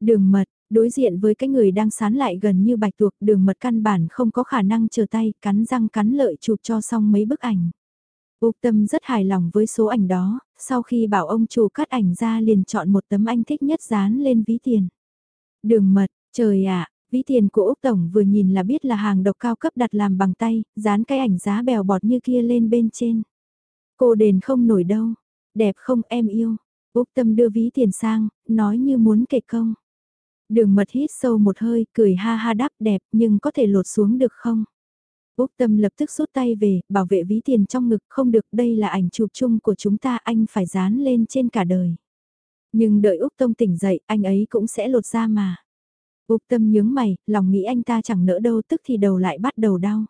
Đường mật, Đối diện với cái người đang sán lại gần như bạch tuộc đường mật căn bản không có khả năng chờ tay, cắn răng cắn lợi chụp cho xong mấy bức ảnh. Úc Tâm rất hài lòng với số ảnh đó, sau khi bảo ông chủ cắt ảnh ra liền chọn một tấm anh thích nhất dán lên ví tiền. Đường mật, trời ạ, ví tiền của Úc Tổng vừa nhìn là biết là hàng độc cao cấp đặt làm bằng tay, dán cái ảnh giá bèo bọt như kia lên bên trên. Cô đền không nổi đâu, đẹp không em yêu. Úc Tâm đưa ví tiền sang, nói như muốn kể công. Đường mật hít sâu một hơi, cười ha ha đáp đẹp nhưng có thể lột xuống được không? Úc Tâm lập tức rút tay về, bảo vệ ví tiền trong ngực, không được, đây là ảnh chụp chung của chúng ta, anh phải dán lên trên cả đời. Nhưng đợi Úc Tâm tỉnh dậy, anh ấy cũng sẽ lột ra mà. Úc Tâm nhướng mày, lòng nghĩ anh ta chẳng nỡ đâu tức thì đầu lại bắt đầu đau.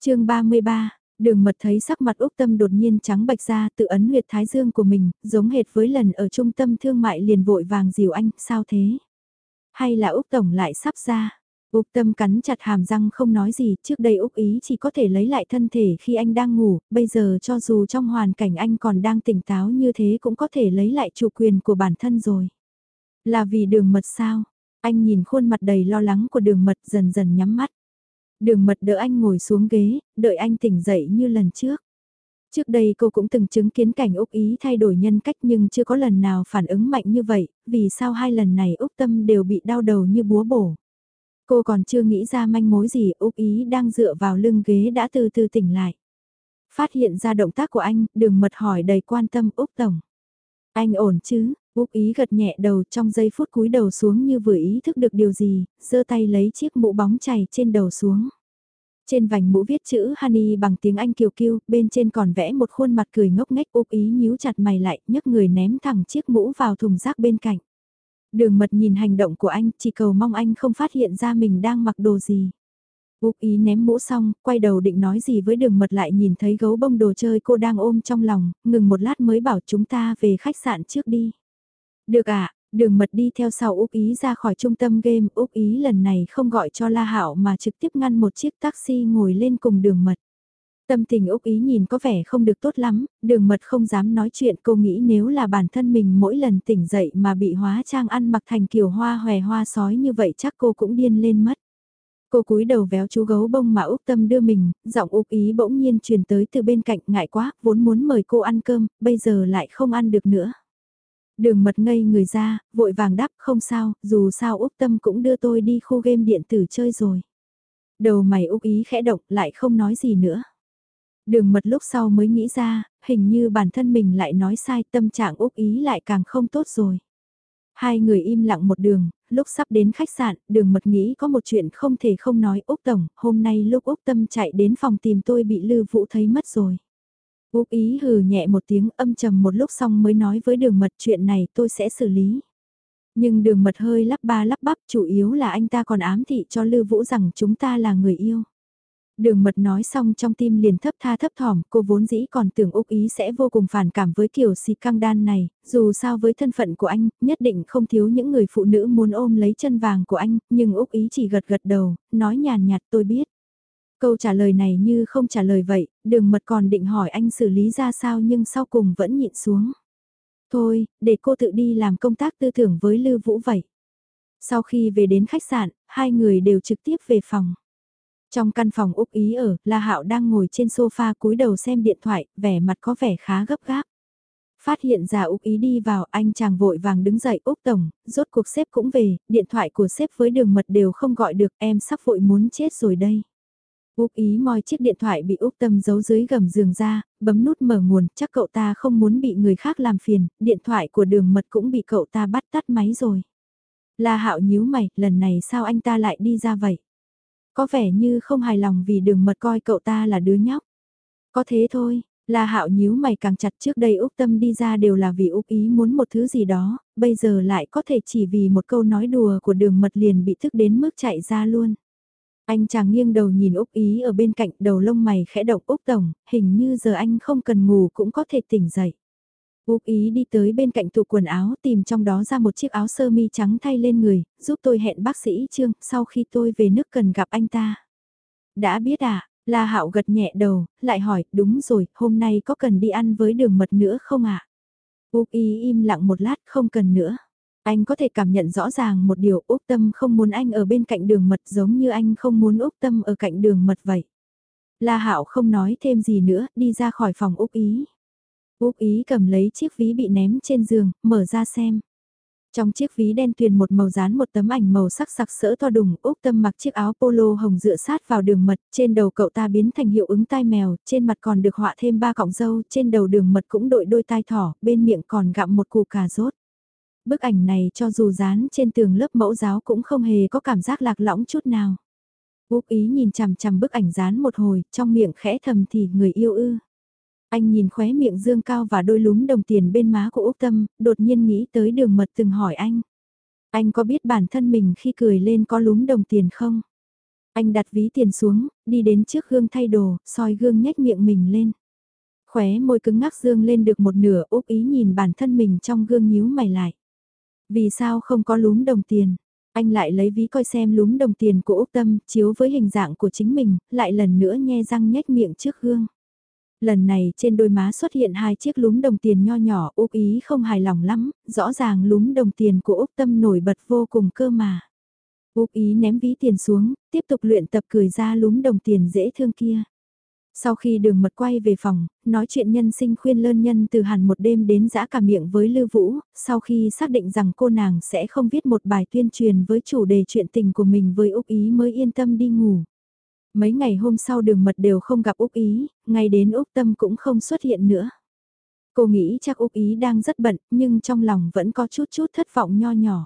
chương 33, đường mật thấy sắc mặt Úc Tâm đột nhiên trắng bạch ra tự ấn huyệt thái dương của mình, giống hệt với lần ở trung tâm thương mại liền vội vàng dìu anh, sao thế? Hay là Úc Tổng lại sắp ra? Úc Tâm cắn chặt hàm răng không nói gì, trước đây Úc Ý chỉ có thể lấy lại thân thể khi anh đang ngủ, bây giờ cho dù trong hoàn cảnh anh còn đang tỉnh táo như thế cũng có thể lấy lại chủ quyền của bản thân rồi. Là vì đường mật sao? Anh nhìn khuôn mặt đầy lo lắng của đường mật dần dần nhắm mắt. Đường mật đỡ anh ngồi xuống ghế, đợi anh tỉnh dậy như lần trước. Trước đây cô cũng từng chứng kiến cảnh Úc Ý thay đổi nhân cách nhưng chưa có lần nào phản ứng mạnh như vậy, vì sao hai lần này Úc Tâm đều bị đau đầu như búa bổ. Cô còn chưa nghĩ ra manh mối gì Úc Ý đang dựa vào lưng ghế đã từ từ tỉnh lại. Phát hiện ra động tác của anh, đường mật hỏi đầy quan tâm Úc Tổng. Anh ổn chứ, Úc Ý gật nhẹ đầu trong giây phút cúi đầu xuống như vừa ý thức được điều gì, giơ tay lấy chiếc mũ bóng chảy trên đầu xuống. Trên vành mũ viết chữ Honey bằng tiếng Anh kiều kiêu, bên trên còn vẽ một khuôn mặt cười ngốc nghếch úp Ý nhíu chặt mày lại, nhấc người ném thẳng chiếc mũ vào thùng rác bên cạnh. Đường mật nhìn hành động của anh, chỉ cầu mong anh không phát hiện ra mình đang mặc đồ gì. Úc ý ném mũ xong, quay đầu định nói gì với đường mật lại nhìn thấy gấu bông đồ chơi cô đang ôm trong lòng, ngừng một lát mới bảo chúng ta về khách sạn trước đi. Được ạ, à, đường mật đi theo sau Úc ý ra khỏi trung tâm game, Úc ý lần này không gọi cho La hảo mà trực tiếp ngăn một chiếc taxi ngồi lên cùng đường mật. Tâm tình Úc Ý nhìn có vẻ không được tốt lắm, đường mật không dám nói chuyện cô nghĩ nếu là bản thân mình mỗi lần tỉnh dậy mà bị hóa trang ăn mặc thành kiểu hoa hòe hoa sói như vậy chắc cô cũng điên lên mất. Cô cúi đầu véo chú gấu bông mà Úc Tâm đưa mình, giọng Úc Ý bỗng nhiên truyền tới từ bên cạnh ngại quá, vốn muốn mời cô ăn cơm, bây giờ lại không ăn được nữa. Đường mật ngây người ra, vội vàng đáp không sao, dù sao Úc Tâm cũng đưa tôi đi khu game điện tử chơi rồi. Đầu mày Úc Ý khẽ động lại không nói gì nữa. Đường mật lúc sau mới nghĩ ra, hình như bản thân mình lại nói sai tâm trạng Úc Ý lại càng không tốt rồi. Hai người im lặng một đường, lúc sắp đến khách sạn, đường mật nghĩ có một chuyện không thể không nói Úc Tổng, hôm nay lúc Úc Tâm chạy đến phòng tìm tôi bị Lư Vũ thấy mất rồi. Úc Ý hừ nhẹ một tiếng âm trầm một lúc xong mới nói với đường mật chuyện này tôi sẽ xử lý. Nhưng đường mật hơi lắp ba lắp bắp chủ yếu là anh ta còn ám thị cho Lư Vũ rằng chúng ta là người yêu. Đường mật nói xong trong tim liền thấp tha thấp thỏm, cô vốn dĩ còn tưởng Úc Ý sẽ vô cùng phản cảm với kiểu xì căng đan này, dù sao với thân phận của anh, nhất định không thiếu những người phụ nữ muốn ôm lấy chân vàng của anh, nhưng Úc Ý chỉ gật gật đầu, nói nhàn nhạt tôi biết. Câu trả lời này như không trả lời vậy, đường mật còn định hỏi anh xử lý ra sao nhưng sau cùng vẫn nhịn xuống. Thôi, để cô tự đi làm công tác tư tưởng với Lư Vũ vậy. Sau khi về đến khách sạn, hai người đều trực tiếp về phòng. Trong căn phòng Úc Ý ở, La Hạo đang ngồi trên sofa cúi đầu xem điện thoại, vẻ mặt có vẻ khá gấp gáp. Phát hiện ra Úc Ý đi vào, anh chàng vội vàng đứng dậy, Úc Tổng, rốt cuộc sếp cũng về, điện thoại của sếp với đường mật đều không gọi được, em sắp vội muốn chết rồi đây. Úc Ý moi chiếc điện thoại bị Úc Tâm giấu dưới gầm giường ra, bấm nút mở nguồn, chắc cậu ta không muốn bị người khác làm phiền, điện thoại của đường mật cũng bị cậu ta bắt tắt máy rồi. La Hạo nhíu mày, lần này sao anh ta lại đi ra vậy? Có vẻ như không hài lòng vì đường mật coi cậu ta là đứa nhóc. Có thế thôi, La Hạo nhíu mày càng chặt trước đây Úc Tâm đi ra đều là vì Úc ý muốn một thứ gì đó, bây giờ lại có thể chỉ vì một câu nói đùa của đường mật liền bị thức đến mức chạy ra luôn. Anh chàng nghiêng đầu nhìn Úc ý ở bên cạnh đầu lông mày khẽ động Úc Tổng, hình như giờ anh không cần ngủ cũng có thể tỉnh dậy. Úc ý đi tới bên cạnh tủ quần áo tìm trong đó ra một chiếc áo sơ mi trắng thay lên người, giúp tôi hẹn bác sĩ Trương, sau khi tôi về nước cần gặp anh ta. Đã biết à, La Hạo gật nhẹ đầu, lại hỏi, đúng rồi, hôm nay có cần đi ăn với đường mật nữa không ạ? À? Úc ý im lặng một lát, không cần nữa. Anh có thể cảm nhận rõ ràng một điều Úc Tâm không muốn anh ở bên cạnh đường mật giống như anh không muốn Úc Tâm ở cạnh đường mật vậy. La Hạo không nói thêm gì nữa, đi ra khỏi phòng Úc Ý. Úc Ý cầm lấy chiếc ví bị ném trên giường, mở ra xem. Trong chiếc ví đen tuyền một màu dán một tấm ảnh màu sắc sặc sỡ to đùng, Úc Tâm mặc chiếc áo polo hồng dựa sát vào đường mật, trên đầu cậu ta biến thành hiệu ứng tai mèo, trên mặt còn được họa thêm ba cọng râu, trên đầu đường mật cũng đội đôi tai thỏ, bên miệng còn gặm một củ cà rốt. Bức ảnh này cho dù dán trên tường lớp mẫu giáo cũng không hề có cảm giác lạc lõng chút nào. Úc ý nhìn chằm chằm bức ảnh dán một hồi, trong miệng khẽ thầm thì người yêu ư. Anh nhìn khóe miệng dương cao và đôi lúm đồng tiền bên má của Úc Tâm, đột nhiên nghĩ tới đường mật từng hỏi anh. Anh có biết bản thân mình khi cười lên có lúm đồng tiền không? Anh đặt ví tiền xuống, đi đến trước gương thay đồ, soi gương nhếch miệng mình lên. Khóe môi cứng ngắc dương lên được một nửa Úc ý nhìn bản thân mình trong gương nhíu mày lại. Vì sao không có lúm đồng tiền? Anh lại lấy ví coi xem lúm đồng tiền của Úc Tâm, chiếu với hình dạng của chính mình, lại lần nữa nhe răng nhếch miệng trước gương. Lần này trên đôi má xuất hiện hai chiếc lúm đồng tiền nho nhỏ, Úc ý không hài lòng lắm, rõ ràng lúm đồng tiền của Úc Tâm nổi bật vô cùng cơ mà. Úc ý ném ví tiền xuống, tiếp tục luyện tập cười ra lúm đồng tiền dễ thương kia. Sau khi đường mật quay về phòng, nói chuyện nhân sinh khuyên lơn nhân từ hẳn một đêm đến giã cả miệng với Lưu Vũ, sau khi xác định rằng cô nàng sẽ không viết một bài tuyên truyền với chủ đề chuyện tình của mình với Úc Ý mới yên tâm đi ngủ. Mấy ngày hôm sau đường mật đều không gặp Úc Ý, ngay đến Úc Tâm cũng không xuất hiện nữa. Cô nghĩ chắc Úc Ý đang rất bận, nhưng trong lòng vẫn có chút chút thất vọng nho nhỏ.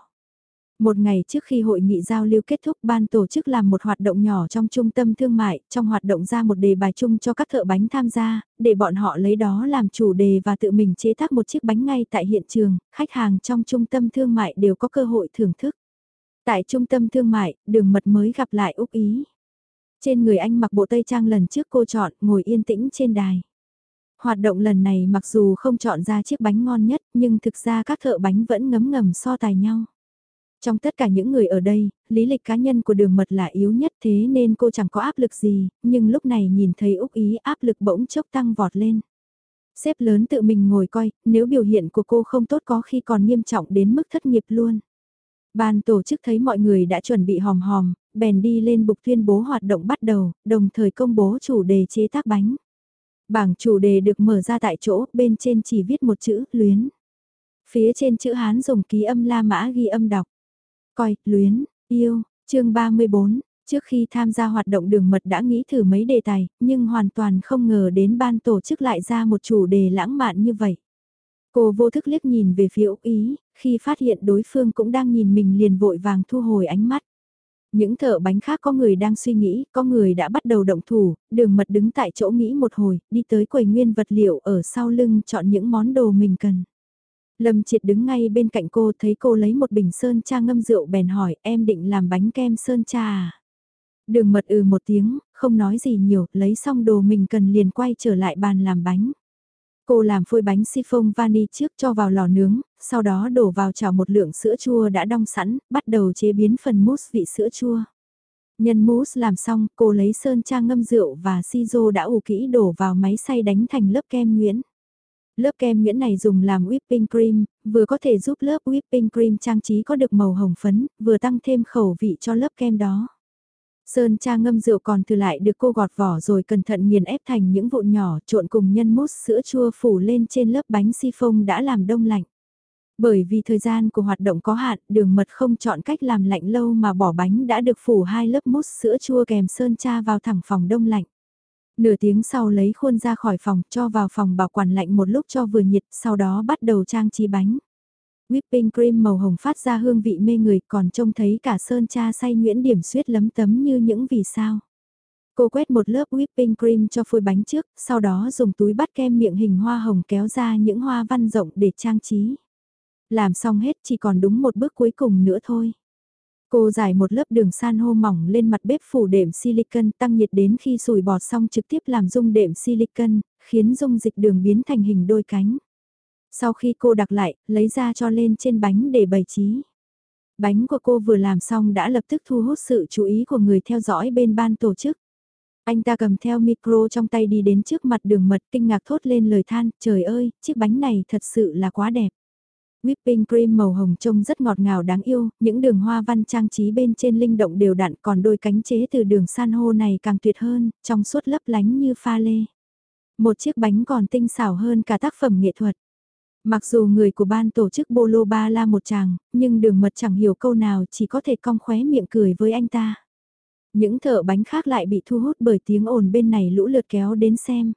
Một ngày trước khi hội nghị giao lưu kết thúc ban tổ chức làm một hoạt động nhỏ trong trung tâm thương mại, trong hoạt động ra một đề bài chung cho các thợ bánh tham gia, để bọn họ lấy đó làm chủ đề và tự mình chế tác một chiếc bánh ngay tại hiện trường, khách hàng trong trung tâm thương mại đều có cơ hội thưởng thức. Tại trung tâm thương mại, đường mật mới gặp lại Úc Ý. Trên người anh mặc bộ tây trang lần trước cô chọn, ngồi yên tĩnh trên đài. Hoạt động lần này mặc dù không chọn ra chiếc bánh ngon nhất, nhưng thực ra các thợ bánh vẫn ngấm ngầm so tài nhau. Trong tất cả những người ở đây, lý lịch cá nhân của đường mật là yếu nhất thế nên cô chẳng có áp lực gì, nhưng lúc này nhìn thấy Úc Ý áp lực bỗng chốc tăng vọt lên. Xếp lớn tự mình ngồi coi, nếu biểu hiện của cô không tốt có khi còn nghiêm trọng đến mức thất nghiệp luôn. Ban tổ chức thấy mọi người đã chuẩn bị hòm hòm, bèn đi lên bục tuyên bố hoạt động bắt đầu, đồng thời công bố chủ đề chế tác bánh. Bảng chủ đề được mở ra tại chỗ, bên trên chỉ viết một chữ, luyến. Phía trên chữ Hán dùng ký âm La Mã ghi âm đọc. Coi, luyến, yêu, chương 34, trước khi tham gia hoạt động đường mật đã nghĩ thử mấy đề tài, nhưng hoàn toàn không ngờ đến ban tổ chức lại ra một chủ đề lãng mạn như vậy. Cô vô thức liếc nhìn về phía Úc Ý, khi phát hiện đối phương cũng đang nhìn mình liền vội vàng thu hồi ánh mắt. Những thợ bánh khác có người đang suy nghĩ, có người đã bắt đầu động thủ, đường mật đứng tại chỗ nghĩ một hồi, đi tới quầy nguyên vật liệu ở sau lưng chọn những món đồ mình cần. Lâm Triệt đứng ngay bên cạnh cô thấy cô lấy một bình sơn cha ngâm rượu bèn hỏi em định làm bánh kem sơn cha à? Đường mật ừ một tiếng, không nói gì nhiều, lấy xong đồ mình cần liền quay trở lại bàn làm bánh. Cô làm phôi bánh siphon vani trước cho vào lò nướng, sau đó đổ vào chảo một lượng sữa chua đã đong sẵn, bắt đầu chế biến phần mousse vị sữa chua. Nhân mousse làm xong, cô lấy sơn cha ngâm rượu và sizo đã ủ kỹ đổ vào máy xay đánh thành lớp kem nguyễn. Lớp kem nhuyễn này dùng làm whipping cream, vừa có thể giúp lớp whipping cream trang trí có được màu hồng phấn, vừa tăng thêm khẩu vị cho lớp kem đó. Sơn cha ngâm rượu còn thừa lại được cô gọt vỏ rồi cẩn thận nghiền ép thành những vụn nhỏ trộn cùng nhân mousse sữa chua phủ lên trên lớp bánh si phông đã làm đông lạnh. Bởi vì thời gian của hoạt động có hạn, đường mật không chọn cách làm lạnh lâu mà bỏ bánh đã được phủ hai lớp mousse sữa chua kèm sơn cha vào thẳng phòng đông lạnh. Nửa tiếng sau lấy khuôn ra khỏi phòng cho vào phòng bảo quản lạnh một lúc cho vừa nhiệt, sau đó bắt đầu trang trí bánh. Whipping cream màu hồng phát ra hương vị mê người còn trông thấy cả sơn cha say nhuyễn điểm suyết lấm tấm như những vì sao. Cô quét một lớp whipping cream cho phôi bánh trước, sau đó dùng túi bắt kem miệng hình hoa hồng kéo ra những hoa văn rộng để trang trí. Làm xong hết chỉ còn đúng một bước cuối cùng nữa thôi. Cô giải một lớp đường san hô mỏng lên mặt bếp phủ đệm silicon tăng nhiệt đến khi sủi bọt xong trực tiếp làm dung đệm silicon, khiến dung dịch đường biến thành hình đôi cánh. Sau khi cô đặt lại, lấy ra cho lên trên bánh để bày trí. Bánh của cô vừa làm xong đã lập tức thu hút sự chú ý của người theo dõi bên ban tổ chức. Anh ta cầm theo micro trong tay đi đến trước mặt đường mật kinh ngạc thốt lên lời than, trời ơi, chiếc bánh này thật sự là quá đẹp. Whipping cream màu hồng trông rất ngọt ngào đáng yêu, những đường hoa văn trang trí bên trên linh động đều đặn còn đôi cánh chế từ đường san hô này càng tuyệt hơn, trong suốt lấp lánh như pha lê. Một chiếc bánh còn tinh xảo hơn cả tác phẩm nghệ thuật. Mặc dù người của ban tổ chức Bolo Ba la một chàng, nhưng đường mật chẳng hiểu câu nào chỉ có thể cong khóe miệng cười với anh ta. Những thợ bánh khác lại bị thu hút bởi tiếng ồn bên này lũ lượt kéo đến xem.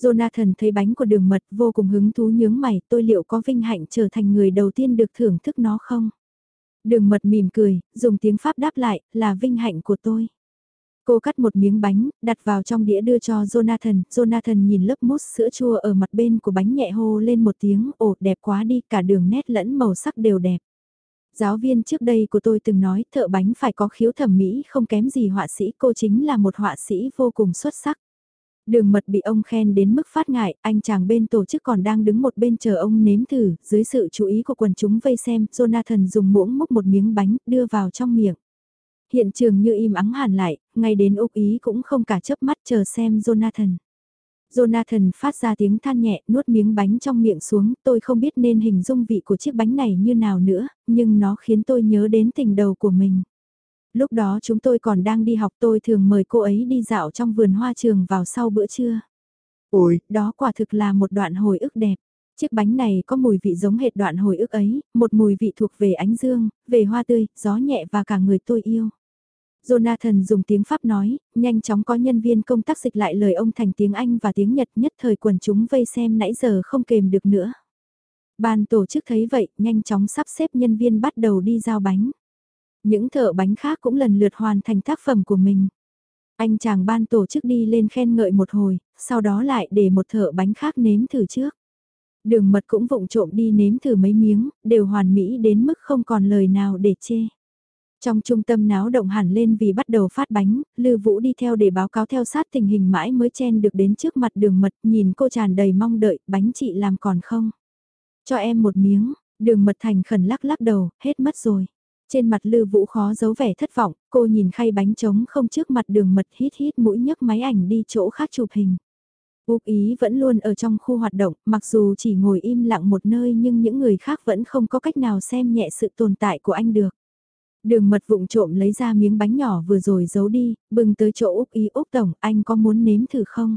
Jonathan thấy bánh của đường mật vô cùng hứng thú nhướng mày tôi liệu có vinh hạnh trở thành người đầu tiên được thưởng thức nó không? Đường mật mỉm cười, dùng tiếng Pháp đáp lại, là vinh hạnh của tôi. Cô cắt một miếng bánh, đặt vào trong đĩa đưa cho Jonathan. Jonathan nhìn lớp mousse sữa chua ở mặt bên của bánh nhẹ hô lên một tiếng, ồ đẹp quá đi, cả đường nét lẫn màu sắc đều đẹp. Giáo viên trước đây của tôi từng nói thợ bánh phải có khiếu thẩm mỹ không kém gì họa sĩ, cô chính là một họa sĩ vô cùng xuất sắc. Đường mật bị ông khen đến mức phát ngại, anh chàng bên tổ chức còn đang đứng một bên chờ ông nếm thử, dưới sự chú ý của quần chúng vây xem, Jonathan dùng muỗng múc một miếng bánh, đưa vào trong miệng. Hiện trường như im ắng hẳn lại, ngay đến Úc Ý cũng không cả chớp mắt chờ xem Jonathan. Jonathan phát ra tiếng than nhẹ, nuốt miếng bánh trong miệng xuống, tôi không biết nên hình dung vị của chiếc bánh này như nào nữa, nhưng nó khiến tôi nhớ đến tình đầu của mình. Lúc đó chúng tôi còn đang đi học tôi thường mời cô ấy đi dạo trong vườn hoa trường vào sau bữa trưa. Ôi, đó quả thực là một đoạn hồi ức đẹp. Chiếc bánh này có mùi vị giống hệt đoạn hồi ức ấy, một mùi vị thuộc về ánh dương, về hoa tươi, gió nhẹ và cả người tôi yêu. Jonathan dùng tiếng Pháp nói, nhanh chóng có nhân viên công tác dịch lại lời ông thành tiếng Anh và tiếng Nhật nhất thời quần chúng vây xem nãy giờ không kềm được nữa. Ban tổ chức thấy vậy, nhanh chóng sắp xếp nhân viên bắt đầu đi giao bánh. Những thợ bánh khác cũng lần lượt hoàn thành tác phẩm của mình. Anh chàng ban tổ chức đi lên khen ngợi một hồi, sau đó lại để một thợ bánh khác nếm thử trước. Đường mật cũng vụng trộm đi nếm thử mấy miếng, đều hoàn mỹ đến mức không còn lời nào để chê. Trong trung tâm náo động hẳn lên vì bắt đầu phát bánh, Lư Vũ đi theo để báo cáo theo sát tình hình mãi mới chen được đến trước mặt đường mật, nhìn cô tràn đầy mong đợi, bánh chị làm còn không? Cho em một miếng, đường mật thành khẩn lắc lắc đầu, hết mất rồi. Trên mặt Lư Vũ khó giấu vẻ thất vọng, cô nhìn khay bánh trống không trước mặt đường mật hít hít mũi nhấc máy ảnh đi chỗ khác chụp hình. Úc Ý vẫn luôn ở trong khu hoạt động, mặc dù chỉ ngồi im lặng một nơi nhưng những người khác vẫn không có cách nào xem nhẹ sự tồn tại của anh được. Đường mật vụng trộm lấy ra miếng bánh nhỏ vừa rồi giấu đi, bưng tới chỗ Úc Ý Úc Tổng, anh có muốn nếm thử không?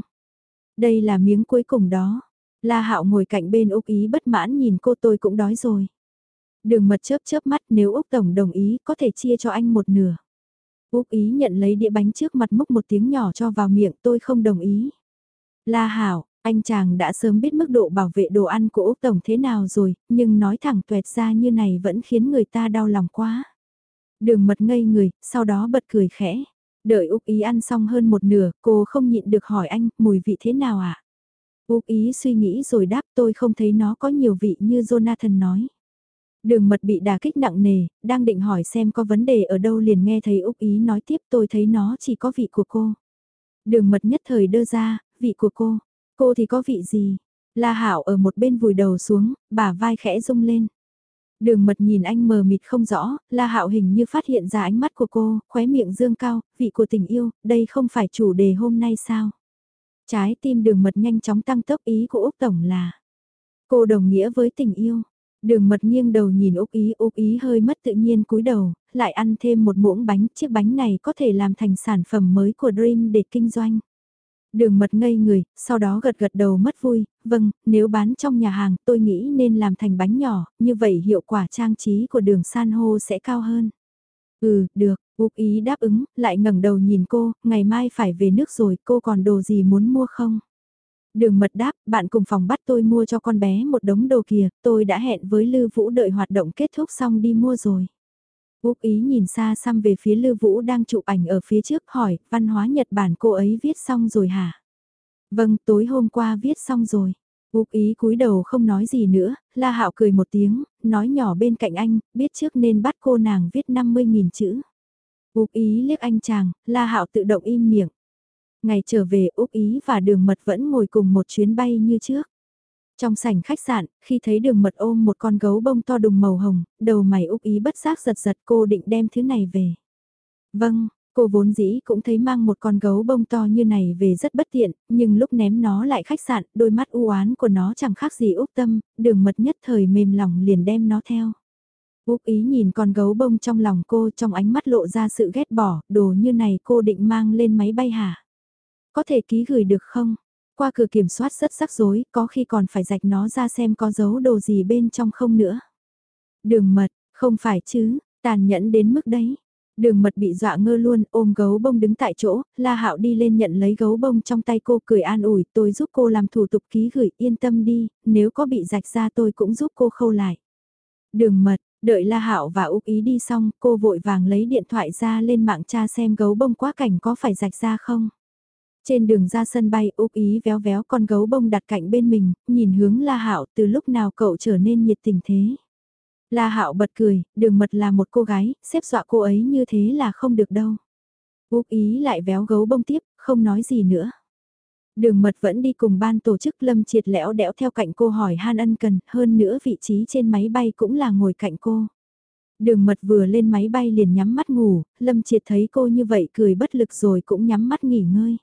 Đây là miếng cuối cùng đó. La Hạo ngồi cạnh bên Úc Ý bất mãn nhìn cô tôi cũng đói rồi. Đường mật chớp chớp mắt nếu Úc Tổng đồng ý có thể chia cho anh một nửa. Úc Ý nhận lấy đĩa bánh trước mặt múc một tiếng nhỏ cho vào miệng tôi không đồng ý. La Hảo, anh chàng đã sớm biết mức độ bảo vệ đồ ăn của Úc Tổng thế nào rồi, nhưng nói thẳng tuẹt ra như này vẫn khiến người ta đau lòng quá. Đường mật ngây người, sau đó bật cười khẽ. Đợi Úc Ý ăn xong hơn một nửa, cô không nhịn được hỏi anh, mùi vị thế nào ạ? À? Úc Ý suy nghĩ rồi đáp tôi không thấy nó có nhiều vị như Jonathan nói. Đường mật bị đà kích nặng nề, đang định hỏi xem có vấn đề ở đâu liền nghe thấy Úc Ý nói tiếp tôi thấy nó chỉ có vị của cô. Đường mật nhất thời đưa ra, vị của cô, cô thì có vị gì? La Hảo ở một bên vùi đầu xuống, bà vai khẽ rung lên. Đường mật nhìn anh mờ mịt không rõ, La Hạo hình như phát hiện ra ánh mắt của cô, khóe miệng dương cao, vị của tình yêu, đây không phải chủ đề hôm nay sao? Trái tim đường mật nhanh chóng tăng tốc ý của Úc Tổng là Cô đồng nghĩa với tình yêu. Đường mật nghiêng đầu nhìn Úc Ý, Úc Ý hơi mất tự nhiên cúi đầu, lại ăn thêm một muỗng bánh, chiếc bánh này có thể làm thành sản phẩm mới của Dream để kinh doanh. Đường mật ngây người, sau đó gật gật đầu mất vui, vâng, nếu bán trong nhà hàng tôi nghĩ nên làm thành bánh nhỏ, như vậy hiệu quả trang trí của đường san hô sẽ cao hơn. Ừ, được, Úc Ý đáp ứng, lại ngẩng đầu nhìn cô, ngày mai phải về nước rồi, cô còn đồ gì muốn mua không? Đường mật đáp, bạn cùng phòng bắt tôi mua cho con bé một đống đồ kìa, tôi đã hẹn với Lư Vũ đợi hoạt động kết thúc xong đi mua rồi. Úc ý nhìn xa xăm về phía Lư Vũ đang chụp ảnh ở phía trước hỏi, văn hóa Nhật Bản cô ấy viết xong rồi hả? Vâng, tối hôm qua viết xong rồi. Úc ý cúi đầu không nói gì nữa, La Hạo cười một tiếng, nói nhỏ bên cạnh anh, biết trước nên bắt cô nàng viết 50.000 chữ. Úc ý liếc anh chàng, La Hạo tự động im miệng. Ngày trở về Úc ý và đường mật vẫn ngồi cùng một chuyến bay như trước. Trong sảnh khách sạn, khi thấy đường mật ôm một con gấu bông to đùng màu hồng, đầu mày Úc ý bất giác giật giật cô định đem thứ này về. Vâng, Cô vốn dĩ cũng thấy mang một con gấu bông to như này về rất bất tiện, nhưng lúc ném nó lại khách sạn, đôi mắt u oán của nó chẳng khác gì Úc Tâm, đường mật nhất thời mềm lòng liền đem nó theo. Úc ý nhìn con gấu bông trong lòng cô trong ánh mắt lộ ra sự ghét bỏ, đồ như này cô định mang lên máy bay hả? Có thể ký gửi được không? Qua cửa kiểm soát rất rắc rối, có khi còn phải rạch nó ra xem có dấu đồ gì bên trong không nữa. Đường mật, không phải chứ, tàn nhẫn đến mức đấy. Đường mật bị dọa ngơ luôn, ôm gấu bông đứng tại chỗ, La Hạo đi lên nhận lấy gấu bông trong tay cô cười an ủi, tôi giúp cô làm thủ tục ký gửi, yên tâm đi, nếu có bị rạch ra tôi cũng giúp cô khâu lại. Đường mật, đợi La Hạo và Úc Ý đi xong, cô vội vàng lấy điện thoại ra lên mạng tra xem gấu bông quá cảnh có phải rạch ra không. Trên đường ra sân bay, Úc Ý véo véo con gấu bông đặt cạnh bên mình, nhìn hướng La Hạo từ lúc nào cậu trở nên nhiệt tình thế. La Hạo bật cười, đường mật là một cô gái, xếp dọa cô ấy như thế là không được đâu. Úc Ý lại véo gấu bông tiếp, không nói gì nữa. Đường mật vẫn đi cùng ban tổ chức lâm triệt lẽo đẽo theo cạnh cô hỏi han ân cần, hơn nữa vị trí trên máy bay cũng là ngồi cạnh cô. Đường mật vừa lên máy bay liền nhắm mắt ngủ, lâm triệt thấy cô như vậy cười bất lực rồi cũng nhắm mắt nghỉ ngơi.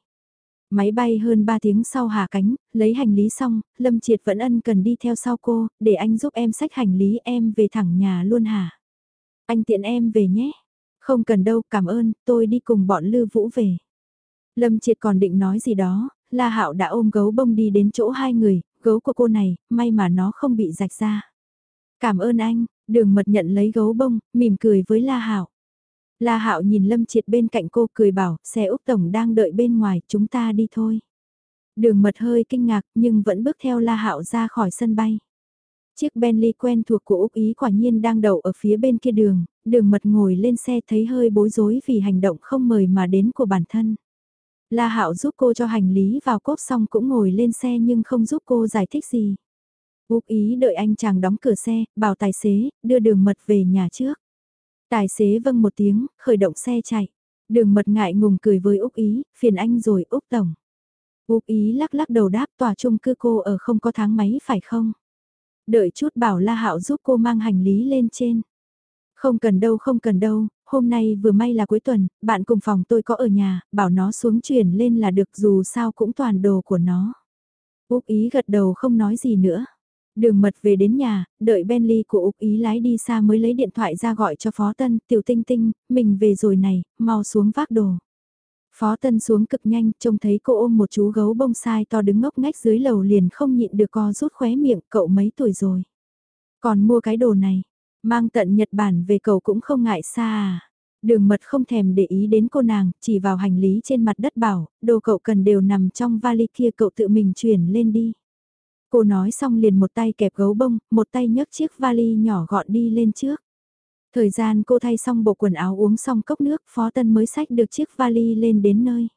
Máy bay hơn 3 tiếng sau hạ cánh, lấy hành lý xong, Lâm Triệt vẫn ân cần đi theo sau cô, để anh giúp em xách hành lý em về thẳng nhà luôn hả? Anh tiện em về nhé. Không cần đâu, cảm ơn, tôi đi cùng bọn Lư Vũ về. Lâm Triệt còn định nói gì đó, La Hạo đã ôm gấu bông đi đến chỗ hai người, gấu của cô này, may mà nó không bị rạch ra. Cảm ơn anh, đường mật nhận lấy gấu bông, mỉm cười với La Hạo. La Hạo nhìn Lâm Triệt bên cạnh cô cười bảo, xe Úc Tổng đang đợi bên ngoài, chúng ta đi thôi. Đường mật hơi kinh ngạc nhưng vẫn bước theo La Hạo ra khỏi sân bay. Chiếc Bentley quen thuộc của Úc Ý quả nhiên đang đậu ở phía bên kia đường, đường mật ngồi lên xe thấy hơi bối rối vì hành động không mời mà đến của bản thân. La Hạo giúp cô cho hành lý vào cốp xong cũng ngồi lên xe nhưng không giúp cô giải thích gì. Úc Ý đợi anh chàng đóng cửa xe, bảo tài xế, đưa đường mật về nhà trước. Tài xế vâng một tiếng, khởi động xe chạy. Đường mật ngại ngùng cười với Úc Ý, phiền anh rồi Úc Tổng. Úc Ý lắc lắc đầu đáp tòa chung cư cô ở không có tháng mấy phải không? Đợi chút bảo La Hạo giúp cô mang hành lý lên trên. Không cần đâu không cần đâu, hôm nay vừa may là cuối tuần, bạn cùng phòng tôi có ở nhà, bảo nó xuống chuyển lên là được dù sao cũng toàn đồ của nó. Úc Ý gật đầu không nói gì nữa. Đường mật về đến nhà, đợi Bentley của Úc Ý lái đi xa mới lấy điện thoại ra gọi cho Phó Tân, tiểu tinh tinh, mình về rồi này, mau xuống vác đồ. Phó Tân xuống cực nhanh, trông thấy cô ôm một chú gấu bông sai to đứng ngốc ngách dưới lầu liền không nhịn được co rút khóe miệng, cậu mấy tuổi rồi. Còn mua cái đồ này, mang tận Nhật Bản về cậu cũng không ngại xa à. Đường mật không thèm để ý đến cô nàng, chỉ vào hành lý trên mặt đất bảo, đồ cậu cần đều nằm trong vali kia cậu tự mình chuyển lên đi. Cô nói xong liền một tay kẹp gấu bông, một tay nhấc chiếc vali nhỏ gọn đi lên trước. Thời gian cô thay xong bộ quần áo uống xong cốc nước, Phó Tân mới xách được chiếc vali lên đến nơi.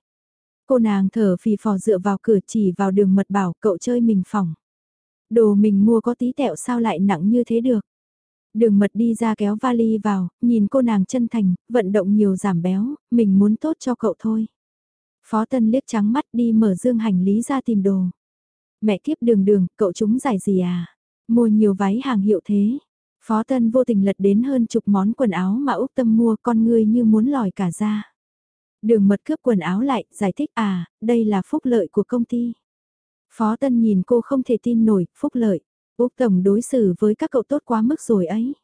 Cô nàng thở phì phò dựa vào cửa chỉ vào đường mật bảo cậu chơi mình phòng. Đồ mình mua có tí tẹo sao lại nặng như thế được. Đường mật đi ra kéo vali vào, nhìn cô nàng chân thành, vận động nhiều giảm béo, mình muốn tốt cho cậu thôi. Phó Tân liếc trắng mắt đi mở dương hành lý ra tìm đồ. Mẹ kiếp đường đường, cậu chúng giải gì à? Mua nhiều váy hàng hiệu thế. Phó Tân vô tình lật đến hơn chục món quần áo mà Úc Tâm mua con ngươi như muốn lòi cả ra. Đường mật cướp quần áo lại, giải thích à, đây là phúc lợi của công ty. Phó Tân nhìn cô không thể tin nổi, phúc lợi. Úc Tổng đối xử với các cậu tốt quá mức rồi ấy.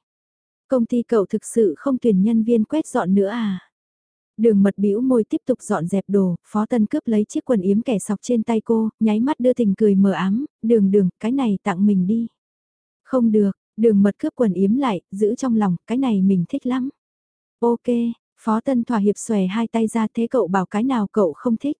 Công ty cậu thực sự không tuyển nhân viên quét dọn nữa à? Đường mật bĩu môi tiếp tục dọn dẹp đồ, phó tân cướp lấy chiếc quần yếm kẻ sọc trên tay cô, nháy mắt đưa tình cười mờ ám, đường đường, cái này tặng mình đi. Không được, đường mật cướp quần yếm lại, giữ trong lòng, cái này mình thích lắm. Ok, phó tân thỏa hiệp xòe hai tay ra thế cậu bảo cái nào cậu không thích.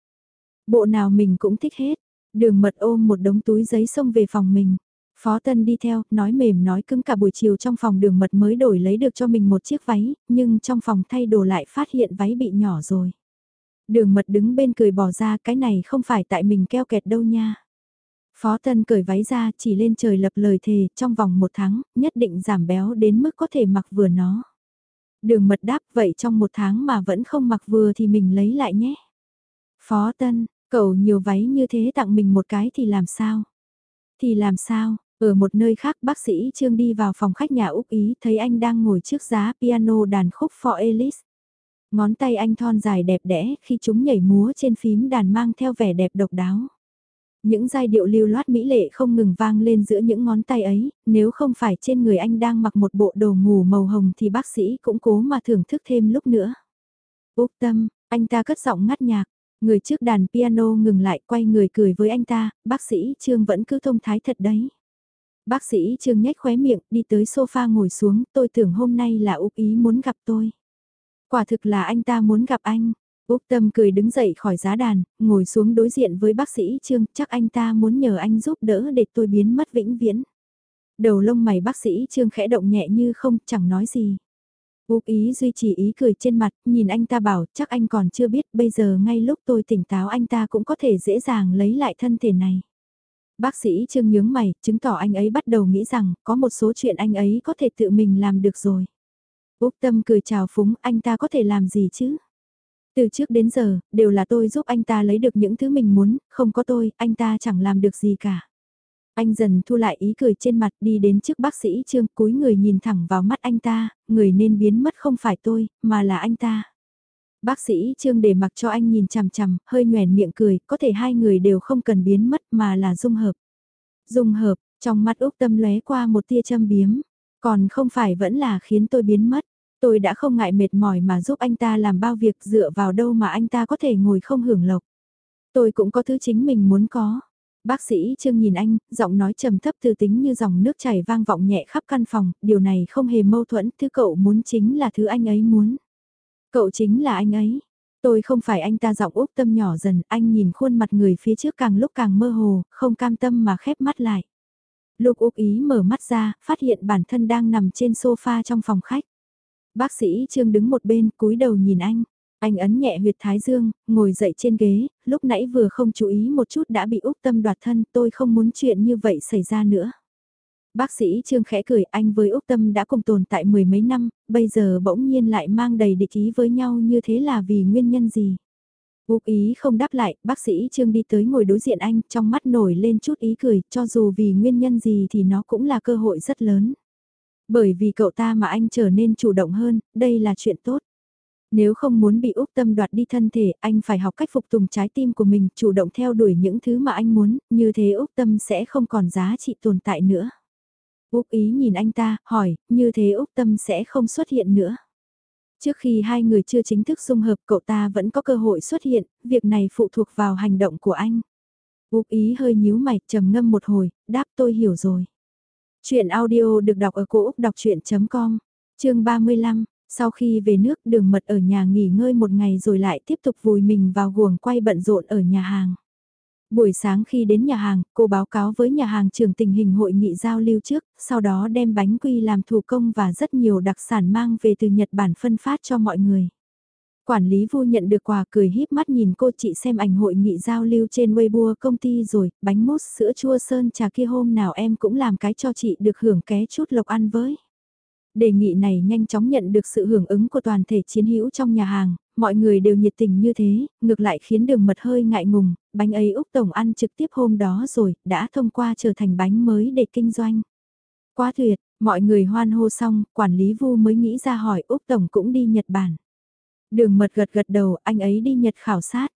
Bộ nào mình cũng thích hết, đường mật ôm một đống túi giấy xông về phòng mình. Phó Tân đi theo, nói mềm nói cứng cả buổi chiều trong phòng đường mật mới đổi lấy được cho mình một chiếc váy, nhưng trong phòng thay đồ lại phát hiện váy bị nhỏ rồi. Đường mật đứng bên cười bỏ ra cái này không phải tại mình keo kẹt đâu nha. Phó Tân cởi váy ra chỉ lên trời lập lời thề trong vòng một tháng nhất định giảm béo đến mức có thể mặc vừa nó. Đường mật đáp vậy trong một tháng mà vẫn không mặc vừa thì mình lấy lại nhé. Phó Tân, cậu nhiều váy như thế tặng mình một cái thì làm sao? Thì làm sao? Ở một nơi khác bác sĩ Trương đi vào phòng khách nhà Úc Ý thấy anh đang ngồi trước giá piano đàn khúc For Alice. Ngón tay anh thon dài đẹp đẽ khi chúng nhảy múa trên phím đàn mang theo vẻ đẹp độc đáo. Những giai điệu lưu loát mỹ lệ không ngừng vang lên giữa những ngón tay ấy, nếu không phải trên người anh đang mặc một bộ đồ ngủ màu hồng thì bác sĩ cũng cố mà thưởng thức thêm lúc nữa. Úc tâm, anh ta cất giọng ngắt nhạc, người trước đàn piano ngừng lại quay người cười với anh ta, bác sĩ Trương vẫn cứ thông thái thật đấy. Bác sĩ Trương nhếch khóe miệng, đi tới sofa ngồi xuống, tôi tưởng hôm nay là Úc ý muốn gặp tôi. Quả thực là anh ta muốn gặp anh. Úc Tâm cười đứng dậy khỏi giá đàn, ngồi xuống đối diện với bác sĩ Trương, chắc anh ta muốn nhờ anh giúp đỡ để tôi biến mất vĩnh viễn. Đầu lông mày bác sĩ Trương khẽ động nhẹ như không, chẳng nói gì. Úc ý duy trì ý cười trên mặt, nhìn anh ta bảo, chắc anh còn chưa biết, bây giờ ngay lúc tôi tỉnh táo anh ta cũng có thể dễ dàng lấy lại thân thể này. Bác sĩ Trương nhướng mày, chứng tỏ anh ấy bắt đầu nghĩ rằng, có một số chuyện anh ấy có thể tự mình làm được rồi. Úc Tâm cười chào phúng, anh ta có thể làm gì chứ? Từ trước đến giờ, đều là tôi giúp anh ta lấy được những thứ mình muốn, không có tôi, anh ta chẳng làm được gì cả. Anh dần thu lại ý cười trên mặt đi đến trước bác sĩ Trương cúi người nhìn thẳng vào mắt anh ta, người nên biến mất không phải tôi, mà là anh ta. Bác sĩ Trương để mặc cho anh nhìn chằm chằm, hơi nhoèn miệng cười, có thể hai người đều không cần biến mất mà là dung hợp. Dung hợp, trong mắt Úc Tâm lóe qua một tia châm biếm, còn không phải vẫn là khiến tôi biến mất. Tôi đã không ngại mệt mỏi mà giúp anh ta làm bao việc dựa vào đâu mà anh ta có thể ngồi không hưởng lộc. Tôi cũng có thứ chính mình muốn có. Bác sĩ Trương nhìn anh, giọng nói trầm thấp từ tính như dòng nước chảy vang vọng nhẹ khắp căn phòng, điều này không hề mâu thuẫn, thứ cậu muốn chính là thứ anh ấy muốn. Cậu chính là anh ấy. Tôi không phải anh ta giọng úp tâm nhỏ dần, anh nhìn khuôn mặt người phía trước càng lúc càng mơ hồ, không cam tâm mà khép mắt lại. Lục Úc Ý mở mắt ra, phát hiện bản thân đang nằm trên sofa trong phòng khách. Bác sĩ Trương đứng một bên, cúi đầu nhìn anh. Anh ấn nhẹ huyệt thái dương, ngồi dậy trên ghế, lúc nãy vừa không chú ý một chút đã bị Úc Tâm đoạt thân, tôi không muốn chuyện như vậy xảy ra nữa. Bác sĩ Trương khẽ cười anh với Úc Tâm đã cùng tồn tại mười mấy năm, bây giờ bỗng nhiên lại mang đầy địch ý với nhau như thế là vì nguyên nhân gì? Úc ý không đáp lại, bác sĩ Trương đi tới ngồi đối diện anh, trong mắt nổi lên chút ý cười, cho dù vì nguyên nhân gì thì nó cũng là cơ hội rất lớn. Bởi vì cậu ta mà anh trở nên chủ động hơn, đây là chuyện tốt. Nếu không muốn bị Úc Tâm đoạt đi thân thể, anh phải học cách phục tùng trái tim của mình, chủ động theo đuổi những thứ mà anh muốn, như thế Úc Tâm sẽ không còn giá trị tồn tại nữa. Úc ý nhìn anh ta, hỏi, như thế Úc Tâm sẽ không xuất hiện nữa. Trước khi hai người chưa chính thức dung hợp cậu ta vẫn có cơ hội xuất hiện, việc này phụ thuộc vào hành động của anh. Úc ý hơi nhíu mày, trầm ngâm một hồi, đáp tôi hiểu rồi. Chuyện audio được đọc ở cổ Úc đọc chuyện.com, chương 35, sau khi về nước đường mật ở nhà nghỉ ngơi một ngày rồi lại tiếp tục vùi mình vào guồng quay bận rộn ở nhà hàng. Buổi sáng khi đến nhà hàng, cô báo cáo với nhà hàng trưởng tình hình hội nghị giao lưu trước, sau đó đem bánh quy làm thủ công và rất nhiều đặc sản mang về từ Nhật Bản phân phát cho mọi người. Quản lý vu nhận được quà cười híp mắt nhìn cô chị xem ảnh hội nghị giao lưu trên Weibo công ty rồi, bánh mousse sữa chua sơn trà kia hôm nào em cũng làm cái cho chị được hưởng ké chút lộc ăn với. Đề nghị này nhanh chóng nhận được sự hưởng ứng của toàn thể chiến hữu trong nhà hàng, mọi người đều nhiệt tình như thế, ngược lại khiến đường mật hơi ngại ngùng, bánh ấy Úc Tổng ăn trực tiếp hôm đó rồi, đã thông qua trở thành bánh mới để kinh doanh. Quá tuyệt, mọi người hoan hô xong, quản lý vu mới nghĩ ra hỏi Úc Tổng cũng đi Nhật Bản. Đường mật gật gật đầu, anh ấy đi Nhật khảo sát.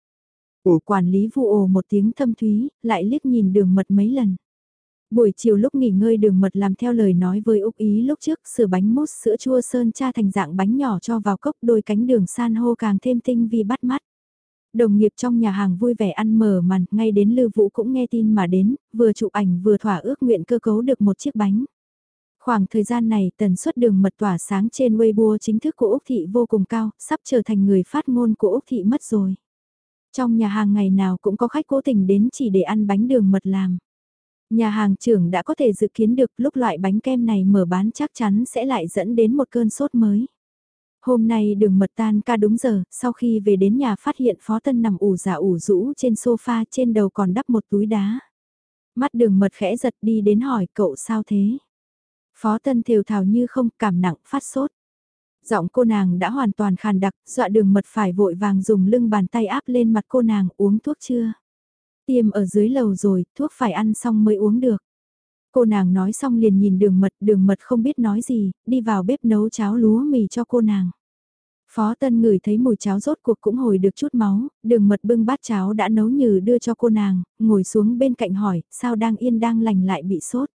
Ủa quản lý vu ồ một tiếng thâm thúy, lại liếc nhìn đường mật mấy lần. Buổi chiều lúc nghỉ ngơi đường mật làm theo lời nói với Úc Ý lúc trước sửa bánh mousse sữa chua sơn cha thành dạng bánh nhỏ cho vào cốc đôi cánh đường san hô càng thêm tinh vi bắt mắt. Đồng nghiệp trong nhà hàng vui vẻ ăn mở màn, ngay đến Lư Vũ cũng nghe tin mà đến, vừa chụp ảnh vừa thỏa ước nguyện cơ cấu được một chiếc bánh. Khoảng thời gian này tần suất đường mật tỏa sáng trên Weibo chính thức của Úc Thị vô cùng cao, sắp trở thành người phát ngôn của Úc Thị mất rồi. Trong nhà hàng ngày nào cũng có khách cố tình đến chỉ để ăn bánh đường mật làm. Nhà hàng trưởng đã có thể dự kiến được lúc loại bánh kem này mở bán chắc chắn sẽ lại dẫn đến một cơn sốt mới. Hôm nay đường mật tan ca đúng giờ, sau khi về đến nhà phát hiện Phó Tân nằm ủ giả ủ rũ trên sofa trên đầu còn đắp một túi đá. Mắt đường mật khẽ giật đi đến hỏi cậu sao thế? Phó Tân thều thào như không cảm nặng phát sốt. Giọng cô nàng đã hoàn toàn khàn đặc, dọa đường mật phải vội vàng dùng lưng bàn tay áp lên mặt cô nàng uống thuốc chưa? Tiêm ở dưới lầu rồi, thuốc phải ăn xong mới uống được. Cô nàng nói xong liền nhìn đường mật, đường mật không biết nói gì, đi vào bếp nấu cháo lúa mì cho cô nàng. Phó Tân ngửi thấy mùi cháo rốt cuộc cũng hồi được chút máu, đường mật bưng bát cháo đã nấu nhừ đưa cho cô nàng, ngồi xuống bên cạnh hỏi, sao đang yên đang lành lại bị sốt.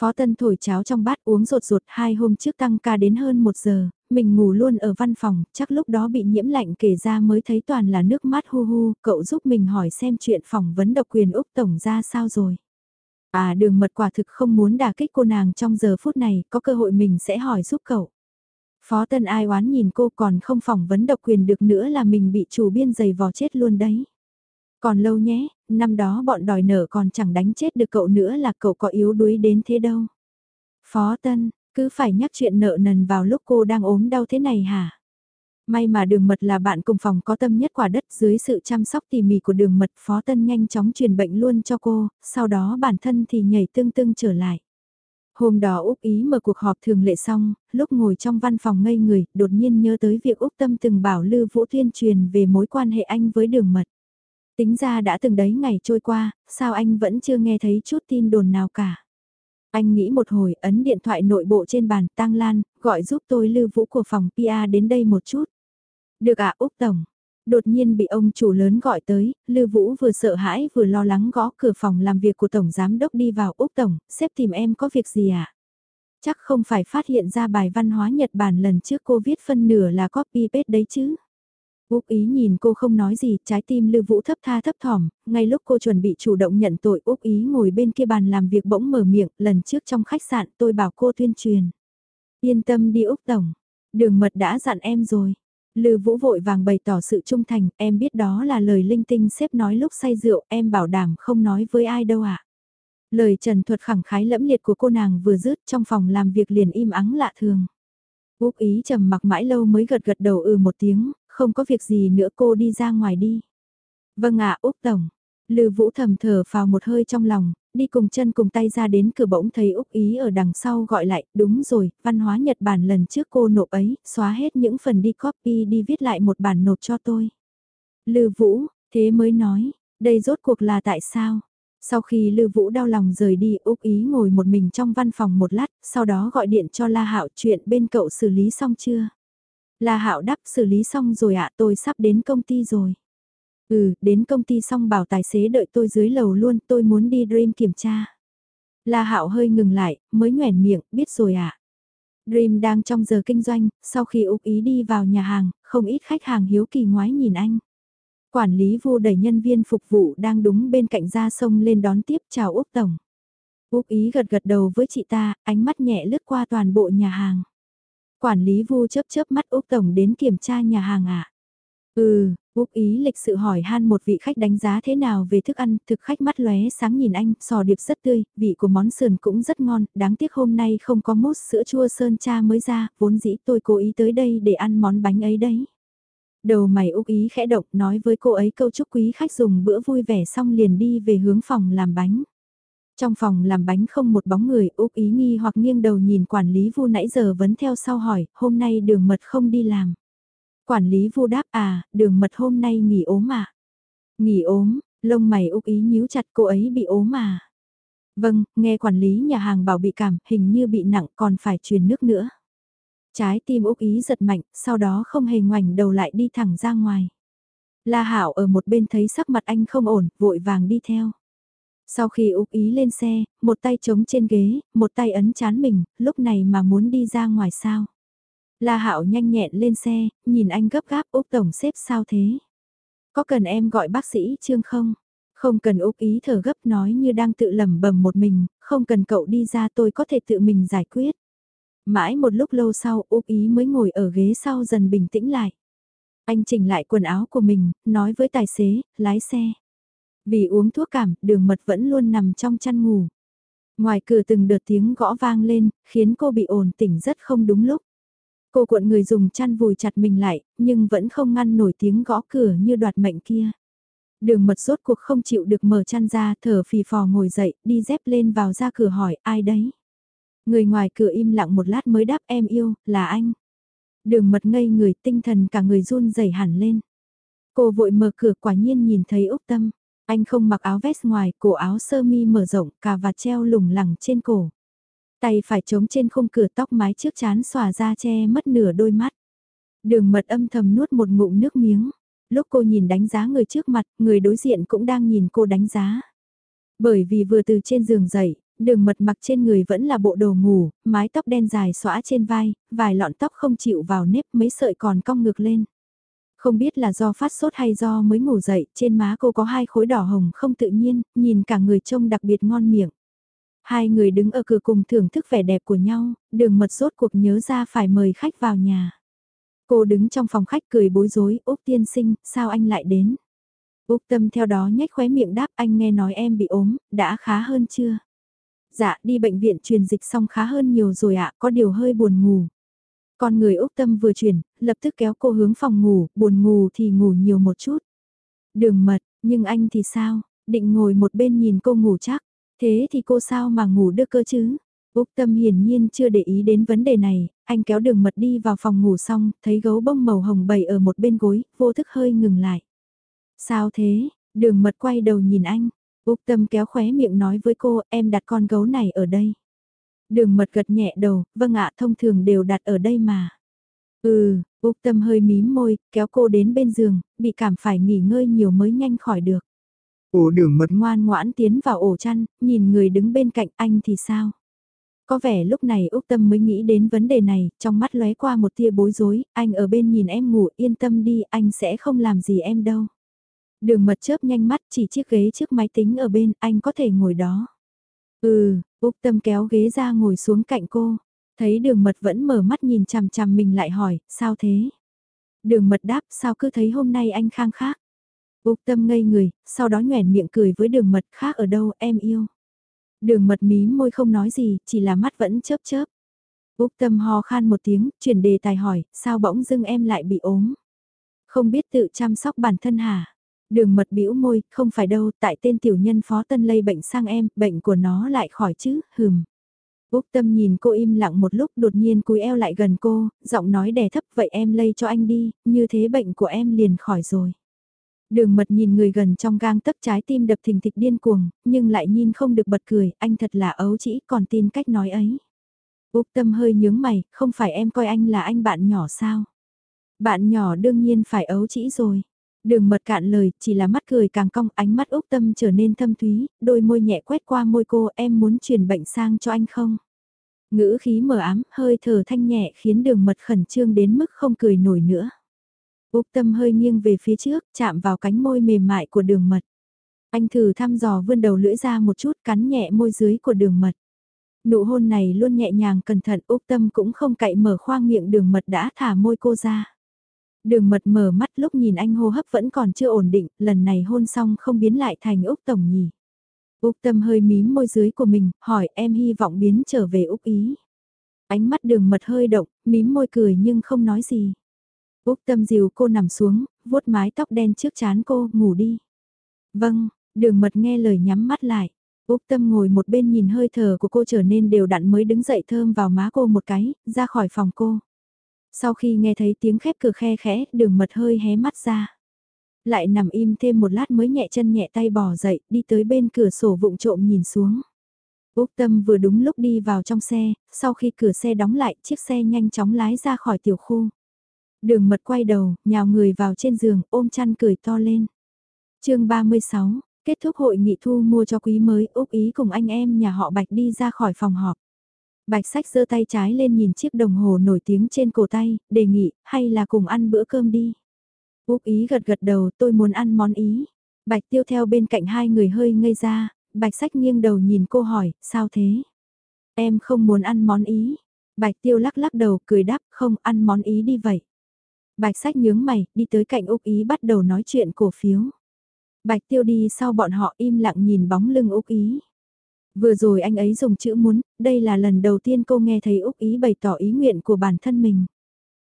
Phó Tân thổi cháo trong bát uống rột rột hai hôm trước tăng ca đến hơn một giờ, mình ngủ luôn ở văn phòng, chắc lúc đó bị nhiễm lạnh kể ra mới thấy toàn là nước mắt hu hu, cậu giúp mình hỏi xem chuyện phỏng vấn độc quyền Úc Tổng ra sao rồi. À đường mật quả thực không muốn đả kích cô nàng trong giờ phút này, có cơ hội mình sẽ hỏi giúp cậu. Phó Tân ai oán nhìn cô còn không phỏng vấn độc quyền được nữa là mình bị chủ biên giày vò chết luôn đấy. Còn lâu nhé, năm đó bọn đòi nợ còn chẳng đánh chết được cậu nữa là cậu có yếu đuối đến thế đâu. Phó Tân, cứ phải nhắc chuyện nợ nần vào lúc cô đang ốm đau thế này hả? May mà đường mật là bạn cùng phòng có tâm nhất quả đất dưới sự chăm sóc tỉ mỉ của đường mật phó tân nhanh chóng truyền bệnh luôn cho cô, sau đó bản thân thì nhảy tương tương trở lại. Hôm đó Úc Ý mở cuộc họp thường lệ xong, lúc ngồi trong văn phòng ngây người, đột nhiên nhớ tới việc Úc Tâm từng bảo Lư Vũ tuyên truyền về mối quan hệ anh với đường mật. Tính ra đã từng đấy ngày trôi qua, sao anh vẫn chưa nghe thấy chút tin đồn nào cả. Anh nghĩ một hồi ấn điện thoại nội bộ trên bàn Tăng Lan, gọi giúp tôi Lư Vũ của phòng PR đến đây một chút. Được ạ à, Úc Tổng. Đột nhiên bị ông chủ lớn gọi tới, Lư Vũ vừa sợ hãi vừa lo lắng gõ cửa phòng làm việc của Tổng Giám Đốc đi vào Úc Tổng, xếp tìm em có việc gì ạ? À? Chắc không phải phát hiện ra bài văn hóa Nhật Bản lần trước cô viết phân nửa là copy paste đấy chứ. Úc ý nhìn cô không nói gì, trái tim Lư Vũ thấp tha thấp thỏm, ngay lúc cô chuẩn bị chủ động nhận tội Úc ý ngồi bên kia bàn làm việc bỗng mở miệng, lần trước trong khách sạn tôi bảo cô tuyên truyền. Yên tâm đi Úc Tổng, đường mật đã dặn em rồi. Lư Vũ vội vàng bày tỏ sự trung thành, em biết đó là lời linh tinh xếp nói lúc say rượu, em bảo đảm không nói với ai đâu ạ. À. Lời trần thuật khẳng khái lẫm liệt của cô nàng vừa dứt trong phòng làm việc liền im ắng lạ thường. Úc ý trầm mặc mãi lâu mới gật gật đầu ừ một tiếng, không có việc gì nữa cô đi ra ngoài đi. Vâng ạ Úc Tổng. Lư Vũ thầm thở vào một hơi trong lòng, đi cùng chân cùng tay ra đến cửa bỗng thấy Úc Ý ở đằng sau gọi lại, đúng rồi, văn hóa Nhật Bản lần trước cô nộp ấy, xóa hết những phần đi copy đi viết lại một bản nộp cho tôi. Lư Vũ, thế mới nói, đây rốt cuộc là tại sao? Sau khi Lư Vũ đau lòng rời đi, Úc Ý ngồi một mình trong văn phòng một lát, sau đó gọi điện cho La Hạo chuyện bên cậu xử lý xong chưa? La Hạo đáp xử lý xong rồi ạ, tôi sắp đến công ty rồi. Ừ, đến công ty xong bảo tài xế đợi tôi dưới lầu luôn, tôi muốn đi Dream kiểm tra. La Hạo hơi ngừng lại, mới nhoẻn miệng, biết rồi ạ. Dream đang trong giờ kinh doanh, sau khi Úc Ý đi vào nhà hàng, không ít khách hàng hiếu kỳ ngoái nhìn anh. Quản lý vu đẩy nhân viên phục vụ đang đúng bên cạnh ra sông lên đón tiếp chào Úc Tổng. Úc Ý gật gật đầu với chị ta, ánh mắt nhẹ lướt qua toàn bộ nhà hàng. Quản lý vu chớp chớp mắt Úc Tổng đến kiểm tra nhà hàng ạ. À? Ừ, Úc ý lịch sự hỏi han một vị khách đánh giá thế nào về thức ăn, thực khách mắt lóe sáng nhìn anh, sò điệp rất tươi, vị của món sườn cũng rất ngon, đáng tiếc hôm nay không có mousse sữa chua sơn cha mới ra, vốn dĩ tôi cố ý tới đây để ăn món bánh ấy đấy. Đầu mày Úc ý khẽ động nói với cô ấy câu chúc quý khách dùng bữa vui vẻ xong liền đi về hướng phòng làm bánh. Trong phòng làm bánh không một bóng người, Úc ý nghi hoặc nghiêng đầu nhìn quản lý vu nãy giờ vấn theo sau hỏi, hôm nay đường mật không đi làm. Quản lý vu đáp à, đường mật hôm nay nghỉ ốm à. Nghỉ ốm, lông mày Úc ý nhíu chặt cô ấy bị ốm à. Vâng, nghe quản lý nhà hàng bảo bị cảm, hình như bị nặng còn phải truyền nước nữa. Trái tim Úc ý giật mạnh, sau đó không hề ngoảnh đầu lại đi thẳng ra ngoài. La Hảo ở một bên thấy sắc mặt anh không ổn, vội vàng đi theo. Sau khi Úc Ý lên xe, một tay chống trên ghế, một tay ấn chán mình, lúc này mà muốn đi ra ngoài sao. La Hạo nhanh nhẹn lên xe, nhìn anh gấp gáp Úc Tổng xếp sao thế? Có cần em gọi bác sĩ Trương không? Không cần Úc Ý thở gấp nói như đang tự lẩm bẩm một mình, không cần cậu đi ra tôi có thể tự mình giải quyết. Mãi một lúc lâu sau Úc Ý mới ngồi ở ghế sau dần bình tĩnh lại. Anh chỉnh lại quần áo của mình, nói với tài xế, lái xe. Vì uống thuốc cảm, đường mật vẫn luôn nằm trong chăn ngủ. Ngoài cửa từng đợt tiếng gõ vang lên, khiến cô bị ồn tỉnh rất không đúng lúc. Cô cuộn người dùng chăn vùi chặt mình lại, nhưng vẫn không ngăn nổi tiếng gõ cửa như đoạt mệnh kia. Đường mật rốt cuộc không chịu được mở chăn ra, thở phì phò ngồi dậy, đi dép lên vào ra cửa hỏi ai đấy. Người ngoài cửa im lặng một lát mới đáp em yêu, là anh. Đường mật ngây người tinh thần cả người run rẩy hẳn lên. Cô vội mở cửa quả nhiên nhìn thấy Úc Tâm. Anh không mặc áo vest ngoài, cổ áo sơ mi mở rộng, cà vạt treo lủng lẳng trên cổ. Tay phải chống trên khung cửa tóc mái trước chán xòa ra che mất nửa đôi mắt. Đường mật âm thầm nuốt một ngụm nước miếng. Lúc cô nhìn đánh giá người trước mặt, người đối diện cũng đang nhìn cô đánh giá. Bởi vì vừa từ trên giường dậy, đường mật mặc trên người vẫn là bộ đồ ngủ, mái tóc đen dài xõa trên vai, vài lọn tóc không chịu vào nếp mấy sợi còn cong ngược lên. Không biết là do phát sốt hay do mới ngủ dậy, trên má cô có hai khối đỏ hồng không tự nhiên, nhìn cả người trông đặc biệt ngon miệng. Hai người đứng ở cửa cùng thưởng thức vẻ đẹp của nhau, đường mật rốt cuộc nhớ ra phải mời khách vào nhà. Cô đứng trong phòng khách cười bối rối, Úc tiên sinh, sao anh lại đến? Úc tâm theo đó nhếch khóe miệng đáp anh nghe nói em bị ốm, đã khá hơn chưa? Dạ, đi bệnh viện truyền dịch xong khá hơn nhiều rồi ạ, có điều hơi buồn ngủ. Con người Úc Tâm vừa chuyển, lập tức kéo cô hướng phòng ngủ, buồn ngủ thì ngủ nhiều một chút. Đường mật, nhưng anh thì sao, định ngồi một bên nhìn cô ngủ chắc, thế thì cô sao mà ngủ được cơ chứ? Úc Tâm hiển nhiên chưa để ý đến vấn đề này, anh kéo đường mật đi vào phòng ngủ xong, thấy gấu bông màu hồng bầy ở một bên gối, vô thức hơi ngừng lại. Sao thế? Đường mật quay đầu nhìn anh. Úc Tâm kéo khóe miệng nói với cô, em đặt con gấu này ở đây. Đường mật gật nhẹ đầu, vâng ạ thông thường đều đặt ở đây mà. Ừ, Úc Tâm hơi mím môi, kéo cô đến bên giường, bị cảm phải nghỉ ngơi nhiều mới nhanh khỏi được. Ồ đường mật ngoan ngoãn tiến vào ổ chăn, nhìn người đứng bên cạnh anh thì sao? Có vẻ lúc này Úc Tâm mới nghĩ đến vấn đề này, trong mắt lóe qua một tia bối rối, anh ở bên nhìn em ngủ yên tâm đi, anh sẽ không làm gì em đâu. Đường mật chớp nhanh mắt chỉ chiếc ghế trước máy tính ở bên, anh có thể ngồi đó. Ừ, Úc Tâm kéo ghế ra ngồi xuống cạnh cô. Thấy đường mật vẫn mở mắt nhìn chằm chằm mình lại hỏi, sao thế? Đường mật đáp, sao cứ thấy hôm nay anh khang khác? Úc Tâm ngây người, sau đó nhoẻn miệng cười với đường mật khác ở đâu em yêu. Đường mật mí môi không nói gì, chỉ là mắt vẫn chớp chớp. Úc Tâm ho khan một tiếng, chuyển đề tài hỏi, sao bỗng dưng em lại bị ốm? Không biết tự chăm sóc bản thân hả? Đường mật bĩu môi, không phải đâu, tại tên tiểu nhân phó tân lây bệnh sang em, bệnh của nó lại khỏi chứ, hừm. Úc tâm nhìn cô im lặng một lúc đột nhiên cúi eo lại gần cô, giọng nói đè thấp vậy em lây cho anh đi, như thế bệnh của em liền khỏi rồi. Đường mật nhìn người gần trong gang tấc trái tim đập thình thịch điên cuồng, nhưng lại nhìn không được bật cười, anh thật là ấu chỉ còn tin cách nói ấy. Úc tâm hơi nhướng mày, không phải em coi anh là anh bạn nhỏ sao? Bạn nhỏ đương nhiên phải ấu chỉ rồi. Đường mật cạn lời, chỉ là mắt cười càng cong, ánh mắt Úc Tâm trở nên thâm thúy, đôi môi nhẹ quét qua môi cô, em muốn truyền bệnh sang cho anh không? Ngữ khí mờ ám, hơi thở thanh nhẹ khiến đường mật khẩn trương đến mức không cười nổi nữa. Úc Tâm hơi nghiêng về phía trước, chạm vào cánh môi mềm mại của đường mật. Anh thử thăm dò vươn đầu lưỡi ra một chút cắn nhẹ môi dưới của đường mật. Nụ hôn này luôn nhẹ nhàng cẩn thận Úc Tâm cũng không cậy mở khoang miệng đường mật đã thả môi cô ra. Đường mật mở mắt lúc nhìn anh hô hấp vẫn còn chưa ổn định, lần này hôn xong không biến lại thành Úc Tổng nhỉ. Úc Tâm hơi mím môi dưới của mình, hỏi em hy vọng biến trở về Úc Ý. Ánh mắt đường mật hơi động, mím môi cười nhưng không nói gì. Úc Tâm dìu cô nằm xuống, vuốt mái tóc đen trước chán cô, ngủ đi. Vâng, đường mật nghe lời nhắm mắt lại. Úc Tâm ngồi một bên nhìn hơi thở của cô trở nên đều đặn mới đứng dậy thơm vào má cô một cái, ra khỏi phòng cô. Sau khi nghe thấy tiếng khép cửa khe khẽ, đường mật hơi hé mắt ra. Lại nằm im thêm một lát mới nhẹ chân nhẹ tay bỏ dậy, đi tới bên cửa sổ vụng trộm nhìn xuống. Úc Tâm vừa đúng lúc đi vào trong xe, sau khi cửa xe đóng lại, chiếc xe nhanh chóng lái ra khỏi tiểu khu. Đường mật quay đầu, nhào người vào trên giường, ôm chăn cười to lên. chương 36, kết thúc hội nghị thu mua cho quý mới, Úc Ý cùng anh em nhà họ Bạch đi ra khỏi phòng họp. Bạch sách giơ tay trái lên nhìn chiếc đồng hồ nổi tiếng trên cổ tay, đề nghị, hay là cùng ăn bữa cơm đi. Úc ý gật gật đầu tôi muốn ăn món ý. Bạch tiêu theo bên cạnh hai người hơi ngây ra, bạch sách nghiêng đầu nhìn cô hỏi, sao thế? Em không muốn ăn món ý. Bạch tiêu lắc lắc đầu cười đáp không ăn món ý đi vậy. Bạch sách nhướng mày, đi tới cạnh Úc ý bắt đầu nói chuyện cổ phiếu. Bạch tiêu đi sau bọn họ im lặng nhìn bóng lưng Úc ý. Vừa rồi anh ấy dùng chữ muốn, đây là lần đầu tiên cô nghe thấy Úc Ý bày tỏ ý nguyện của bản thân mình.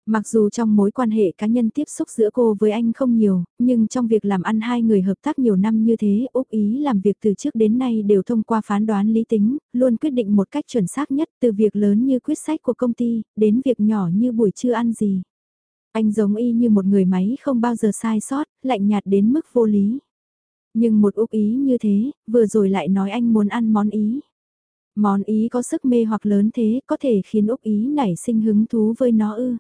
Mặc dù trong mối quan hệ cá nhân tiếp xúc giữa cô với anh không nhiều, nhưng trong việc làm ăn hai người hợp tác nhiều năm như thế, Úc Ý làm việc từ trước đến nay đều thông qua phán đoán lý tính, luôn quyết định một cách chuẩn xác nhất từ việc lớn như quyết sách của công ty, đến việc nhỏ như buổi trưa ăn gì. Anh giống y như một người máy không bao giờ sai sót, lạnh nhạt đến mức vô lý. Nhưng một Úc Ý như thế, vừa rồi lại nói anh muốn ăn món Ý. Món Ý có sức mê hoặc lớn thế có thể khiến Úc Ý nảy sinh hứng thú với nó ư.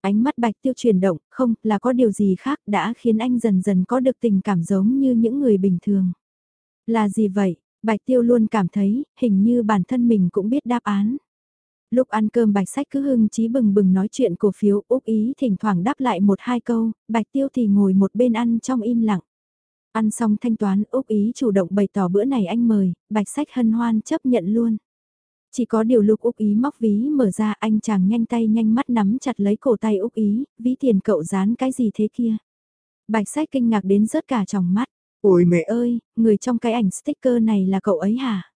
Ánh mắt Bạch Tiêu chuyển động, không, là có điều gì khác đã khiến anh dần dần có được tình cảm giống như những người bình thường. Là gì vậy? Bạch Tiêu luôn cảm thấy, hình như bản thân mình cũng biết đáp án. Lúc ăn cơm Bạch Sách cứ hưng trí bừng bừng nói chuyện cổ phiếu Úc Ý thỉnh thoảng đáp lại một hai câu, Bạch Tiêu thì ngồi một bên ăn trong im lặng. Ăn xong thanh toán Úc Ý chủ động bày tỏ bữa này anh mời, Bạch Sách hân hoan chấp nhận luôn. Chỉ có điều lúc Úc Ý móc ví mở ra anh chàng nhanh tay nhanh mắt nắm chặt lấy cổ tay Úc Ý, ví tiền cậu dán cái gì thế kia. Bạch Sách kinh ngạc đến rớt cả trong mắt. Ôi mẹ ơi, người trong cái ảnh sticker này là cậu ấy hả?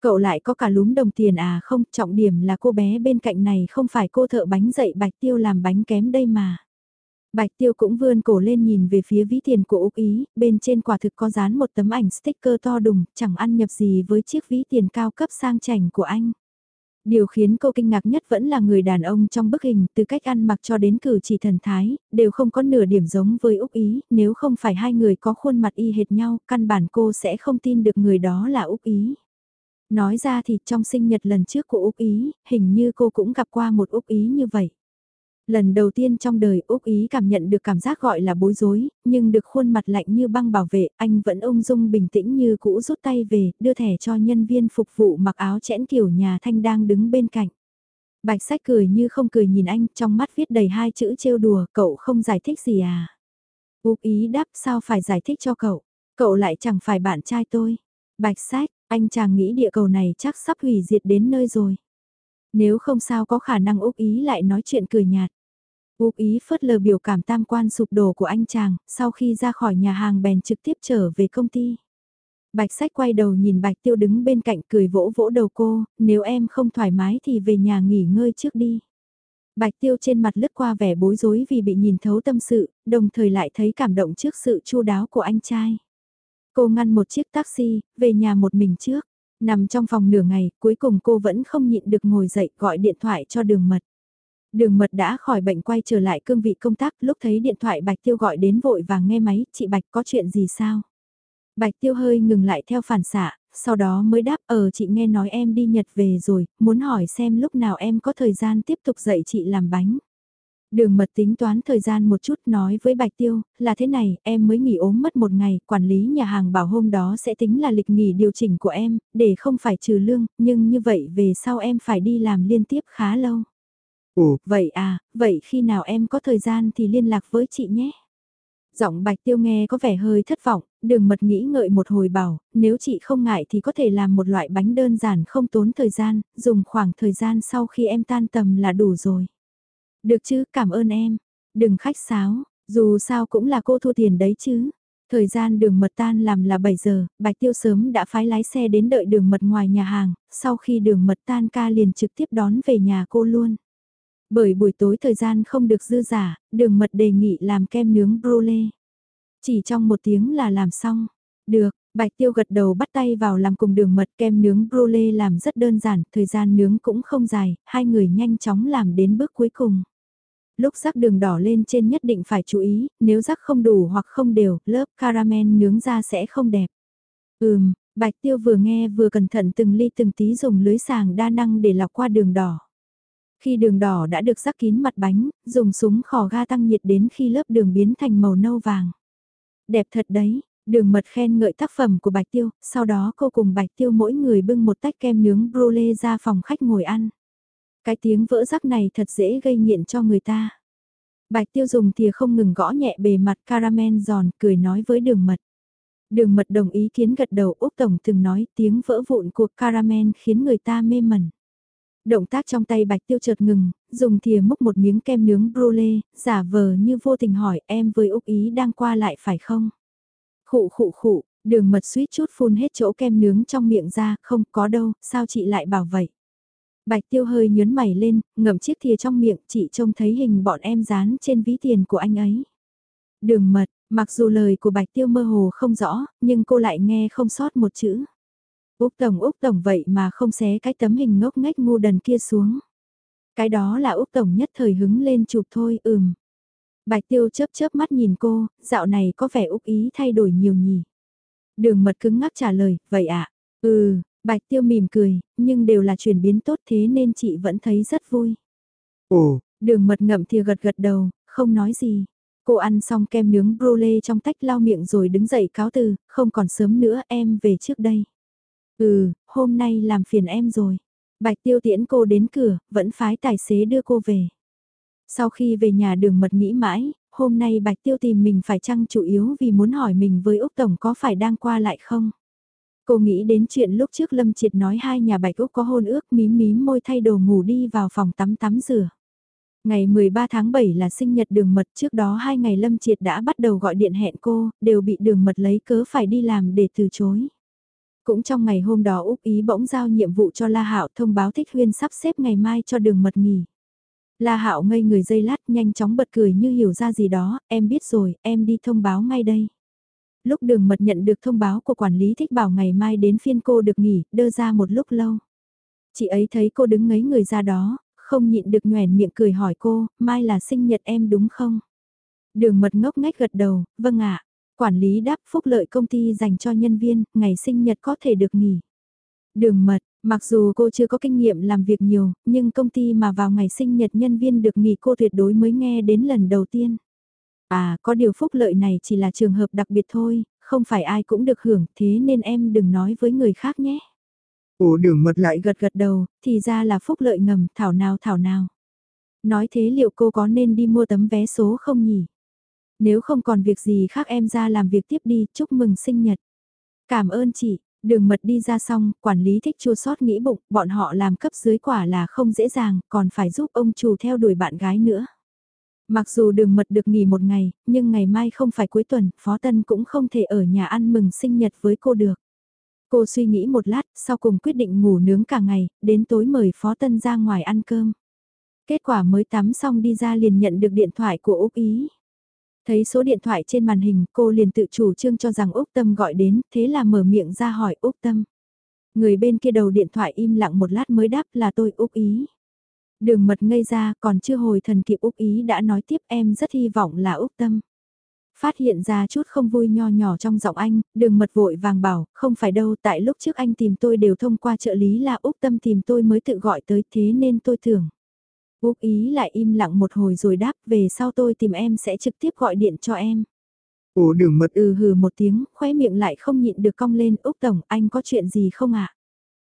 Cậu lại có cả lúm đồng tiền à không, trọng điểm là cô bé bên cạnh này không phải cô thợ bánh dậy Bạch Tiêu làm bánh kém đây mà. Bạch Tiêu cũng vươn cổ lên nhìn về phía ví tiền của Úc Ý, bên trên quả thực có dán một tấm ảnh sticker to đùng, chẳng ăn nhập gì với chiếc ví tiền cao cấp sang chảnh của anh. Điều khiến cô kinh ngạc nhất vẫn là người đàn ông trong bức hình, từ cách ăn mặc cho đến cử chỉ thần thái, đều không có nửa điểm giống với Úc Ý, nếu không phải hai người có khuôn mặt y hệt nhau, căn bản cô sẽ không tin được người đó là Úc Ý. Nói ra thì trong sinh nhật lần trước của Úc Ý, hình như cô cũng gặp qua một Úc Ý như vậy. Lần đầu tiên trong đời Úc Ý cảm nhận được cảm giác gọi là bối rối, nhưng được khuôn mặt lạnh như băng bảo vệ, anh vẫn ung dung bình tĩnh như cũ rút tay về, đưa thẻ cho nhân viên phục vụ mặc áo chẽn kiểu nhà thanh đang đứng bên cạnh. Bạch sách cười như không cười nhìn anh, trong mắt viết đầy hai chữ trêu đùa, cậu không giải thích gì à? Úc Ý đáp sao phải giải thích cho cậu, cậu lại chẳng phải bạn trai tôi. Bạch sách, anh chàng nghĩ địa cầu này chắc sắp hủy diệt đến nơi rồi. Nếu không sao có khả năng Úc Ý lại nói chuyện cười nhạt. Úc Ý phớt lờ biểu cảm tam quan sụp đổ của anh chàng, sau khi ra khỏi nhà hàng bèn trực tiếp trở về công ty. Bạch sách quay đầu nhìn Bạch Tiêu đứng bên cạnh cười vỗ vỗ đầu cô, nếu em không thoải mái thì về nhà nghỉ ngơi trước đi. Bạch Tiêu trên mặt lướt qua vẻ bối rối vì bị nhìn thấu tâm sự, đồng thời lại thấy cảm động trước sự chu đáo của anh trai. Cô ngăn một chiếc taxi, về nhà một mình trước. Nằm trong phòng nửa ngày, cuối cùng cô vẫn không nhịn được ngồi dậy gọi điện thoại cho đường mật. Đường mật đã khỏi bệnh quay trở lại cương vị công tác lúc thấy điện thoại Bạch Tiêu gọi đến vội vàng nghe máy, chị Bạch có chuyện gì sao? Bạch Tiêu hơi ngừng lại theo phản xạ, sau đó mới đáp ờ chị nghe nói em đi Nhật về rồi, muốn hỏi xem lúc nào em có thời gian tiếp tục dạy chị làm bánh. Đường mật tính toán thời gian một chút nói với Bạch Tiêu, là thế này, em mới nghỉ ốm mất một ngày, quản lý nhà hàng bảo hôm đó sẽ tính là lịch nghỉ điều chỉnh của em, để không phải trừ lương, nhưng như vậy về sau em phải đi làm liên tiếp khá lâu. Ồ, vậy à, vậy khi nào em có thời gian thì liên lạc với chị nhé. Giọng Bạch Tiêu nghe có vẻ hơi thất vọng, đường mật nghĩ ngợi một hồi bảo, nếu chị không ngại thì có thể làm một loại bánh đơn giản không tốn thời gian, dùng khoảng thời gian sau khi em tan tầm là đủ rồi. Được chứ, cảm ơn em. Đừng khách sáo, dù sao cũng là cô thua tiền đấy chứ. Thời gian đường mật tan làm là 7 giờ, Bạch Tiêu sớm đã phái lái xe đến đợi đường mật ngoài nhà hàng, sau khi đường mật tan ca liền trực tiếp đón về nhà cô luôn. Bởi buổi tối thời gian không được dư giả, đường mật đề nghị làm kem nướng brulee. Chỉ trong một tiếng là làm xong. Được, Bạch Tiêu gật đầu bắt tay vào làm cùng đường mật kem nướng brulee làm rất đơn giản, thời gian nướng cũng không dài, hai người nhanh chóng làm đến bước cuối cùng. Lúc rắc đường đỏ lên trên nhất định phải chú ý, nếu rắc không đủ hoặc không đều, lớp caramel nướng ra sẽ không đẹp. Ừm, Bạch Tiêu vừa nghe vừa cẩn thận từng ly từng tí dùng lưới sàng đa năng để lọc qua đường đỏ. Khi đường đỏ đã được rắc kín mặt bánh, dùng súng khò ga tăng nhiệt đến khi lớp đường biến thành màu nâu vàng. Đẹp thật đấy, đường mật khen ngợi tác phẩm của Bạch Tiêu, sau đó cô cùng Bạch Tiêu mỗi người bưng một tách kem nướng brulee ra phòng khách ngồi ăn. Cái tiếng vỡ rắc này thật dễ gây nghiện cho người ta. Bạch tiêu dùng thìa không ngừng gõ nhẹ bề mặt caramel giòn cười nói với đường mật. Đường mật đồng ý kiến gật đầu Úc Tổng từng nói tiếng vỡ vụn của caramel khiến người ta mê mẩn. Động tác trong tay bạch tiêu chợt ngừng, dùng thìa múc một miếng kem nướng brulee, giả vờ như vô tình hỏi em với Úc Ý đang qua lại phải không? Khụ khụ khụ, đường mật suýt chút phun hết chỗ kem nướng trong miệng ra, không có đâu, sao chị lại bảo vậy? Bạch tiêu hơi nhớn mày lên, ngậm chiếc thìa trong miệng, chị trông thấy hình bọn em dán trên ví tiền của anh ấy. Đường mật, mặc dù lời của bạch tiêu mơ hồ không rõ, nhưng cô lại nghe không sót một chữ. Úc Tổng Úc Tổng vậy mà không xé cái tấm hình ngốc nghếch ngu đần kia xuống. Cái đó là Úc Tổng nhất thời hứng lên chụp thôi, ừm. Bạch Tiêu chớp chớp mắt nhìn cô, dạo này có vẻ Úc ý thay đổi nhiều nhỉ. Đường mật cứng ngắc trả lời, vậy ạ, à? ừ, Bạch Tiêu mỉm cười, nhưng đều là chuyển biến tốt thế nên chị vẫn thấy rất vui. Ồ, Đường mật ngậm thì gật gật đầu, không nói gì. Cô ăn xong kem nướng brulee trong tách lau miệng rồi đứng dậy cáo từ, không còn sớm nữa em về trước đây. Ừ, hôm nay làm phiền em rồi. Bạch tiêu tiễn cô đến cửa, vẫn phái tài xế đưa cô về. Sau khi về nhà đường mật nghĩ mãi, hôm nay Bạch Tiêu tìm mình phải chăng chủ yếu vì muốn hỏi mình với Úc Tổng có phải đang qua lại không? Cô nghĩ đến chuyện lúc trước Lâm Triệt nói hai nhà Bạch Úc có hôn ước mím mím môi thay đồ ngủ đi vào phòng tắm tắm rửa. Ngày 13 tháng 7 là sinh nhật đường mật trước đó hai ngày Lâm Triệt đã bắt đầu gọi điện hẹn cô, đều bị đường mật lấy cớ phải đi làm để từ chối. Cũng trong ngày hôm đó Úc Ý bỗng giao nhiệm vụ cho La Hạo thông báo Thích Huyên sắp xếp ngày mai cho đường mật nghỉ. La Hạo ngây người dây lát nhanh chóng bật cười như hiểu ra gì đó, em biết rồi, em đi thông báo ngay đây. Lúc đường mật nhận được thông báo của quản lý thích bảo ngày mai đến phiên cô được nghỉ, đơ ra một lúc lâu. Chị ấy thấy cô đứng ngấy người ra đó, không nhịn được nhoèn miệng cười hỏi cô, mai là sinh nhật em đúng không? Đường mật ngốc ngách gật đầu, vâng ạ. Quản lý đáp phúc lợi công ty dành cho nhân viên, ngày sinh nhật có thể được nghỉ. Đường mật, mặc dù cô chưa có kinh nghiệm làm việc nhiều, nhưng công ty mà vào ngày sinh nhật nhân viên được nghỉ cô tuyệt đối mới nghe đến lần đầu tiên. À, có điều phúc lợi này chỉ là trường hợp đặc biệt thôi, không phải ai cũng được hưởng, thế nên em đừng nói với người khác nhé. Ồ đường mật lại gật gật đầu, thì ra là phúc lợi ngầm, thảo nào thảo nào. Nói thế liệu cô có nên đi mua tấm vé số không nhỉ? Nếu không còn việc gì khác em ra làm việc tiếp đi, chúc mừng sinh nhật. Cảm ơn chị, đường mật đi ra xong, quản lý thích chua sót nghĩ bụng, bọn họ làm cấp dưới quả là không dễ dàng, còn phải giúp ông chủ theo đuổi bạn gái nữa. Mặc dù đường mật được nghỉ một ngày, nhưng ngày mai không phải cuối tuần, Phó Tân cũng không thể ở nhà ăn mừng sinh nhật với cô được. Cô suy nghĩ một lát, sau cùng quyết định ngủ nướng cả ngày, đến tối mời Phó Tân ra ngoài ăn cơm. Kết quả mới tắm xong đi ra liền nhận được điện thoại của Úc Ý. Thấy số điện thoại trên màn hình cô liền tự chủ trương cho rằng Úc Tâm gọi đến, thế là mở miệng ra hỏi Úc Tâm. Người bên kia đầu điện thoại im lặng một lát mới đáp là tôi Úc Ý. Đường mật ngây ra còn chưa hồi thần kịp Úc Ý đã nói tiếp em rất hy vọng là Úc Tâm. Phát hiện ra chút không vui nho nhỏ trong giọng anh, đường mật vội vàng bảo, không phải đâu tại lúc trước anh tìm tôi đều thông qua trợ lý là Úc Tâm tìm tôi mới tự gọi tới thế nên tôi tưởng. Úc ý lại im lặng một hồi rồi đáp về sau tôi tìm em sẽ trực tiếp gọi điện cho em. Ủa đường mật ừ hừ một tiếng, khóe miệng lại không nhịn được cong lên Úc Tổng anh có chuyện gì không ạ?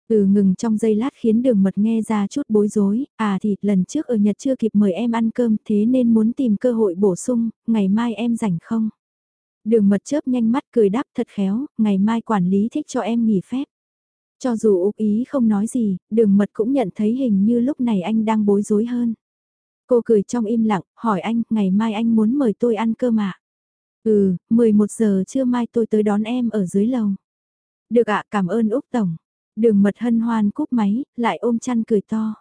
Ừ ngừng trong giây lát khiến đường mật nghe ra chút bối rối, à thì lần trước ở Nhật chưa kịp mời em ăn cơm thế nên muốn tìm cơ hội bổ sung, ngày mai em rảnh không? Đường mật chớp nhanh mắt cười đáp thật khéo, ngày mai quản lý thích cho em nghỉ phép. Cho dù Úc ý không nói gì, đường mật cũng nhận thấy hình như lúc này anh đang bối rối hơn. Cô cười trong im lặng, hỏi anh, ngày mai anh muốn mời tôi ăn cơm ạ? À? Ừ, 11 giờ trưa mai tôi tới đón em ở dưới lầu. Được ạ, cảm ơn Úc Tổng. Đường mật hân hoan cúp máy, lại ôm chăn cười to.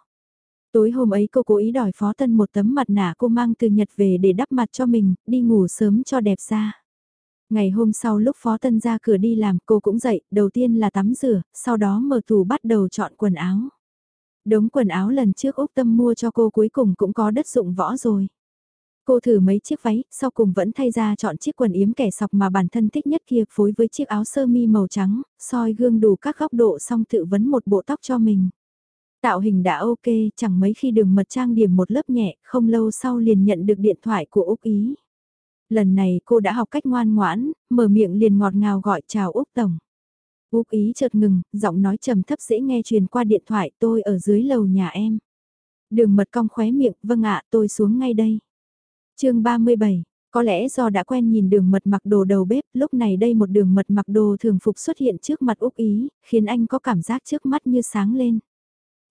Tối hôm ấy cô cố ý đòi Phó Tân một tấm mặt nạ cô mang từ Nhật về để đắp mặt cho mình, đi ngủ sớm cho đẹp ra. Ngày hôm sau lúc Phó Tân ra cửa đi làm cô cũng dậy, đầu tiên là tắm rửa, sau đó mở tủ bắt đầu chọn quần áo. Đống quần áo lần trước Úc Tâm mua cho cô cuối cùng cũng có đất dụng võ rồi. Cô thử mấy chiếc váy, sau cùng vẫn thay ra chọn chiếc quần yếm kẻ sọc mà bản thân thích nhất kia phối với chiếc áo sơ mi màu trắng, soi gương đủ các góc độ xong tự vấn một bộ tóc cho mình. Tạo hình đã ok, chẳng mấy khi đường mật trang điểm một lớp nhẹ, không lâu sau liền nhận được điện thoại của Úc Ý. Lần này cô đã học cách ngoan ngoãn, mở miệng liền ngọt ngào gọi chào Úc Tổng. Úc Ý chợt ngừng, giọng nói trầm thấp dễ nghe truyền qua điện thoại tôi ở dưới lầu nhà em. Đường mật cong khóe miệng, vâng ạ tôi xuống ngay đây chương 37 có lẽ do đã quen nhìn đường mật mặc đồ đầu bếp, lúc này đây một đường mật mặc đồ thường phục xuất hiện trước mặt Úc Ý, khiến anh có cảm giác trước mắt như sáng lên.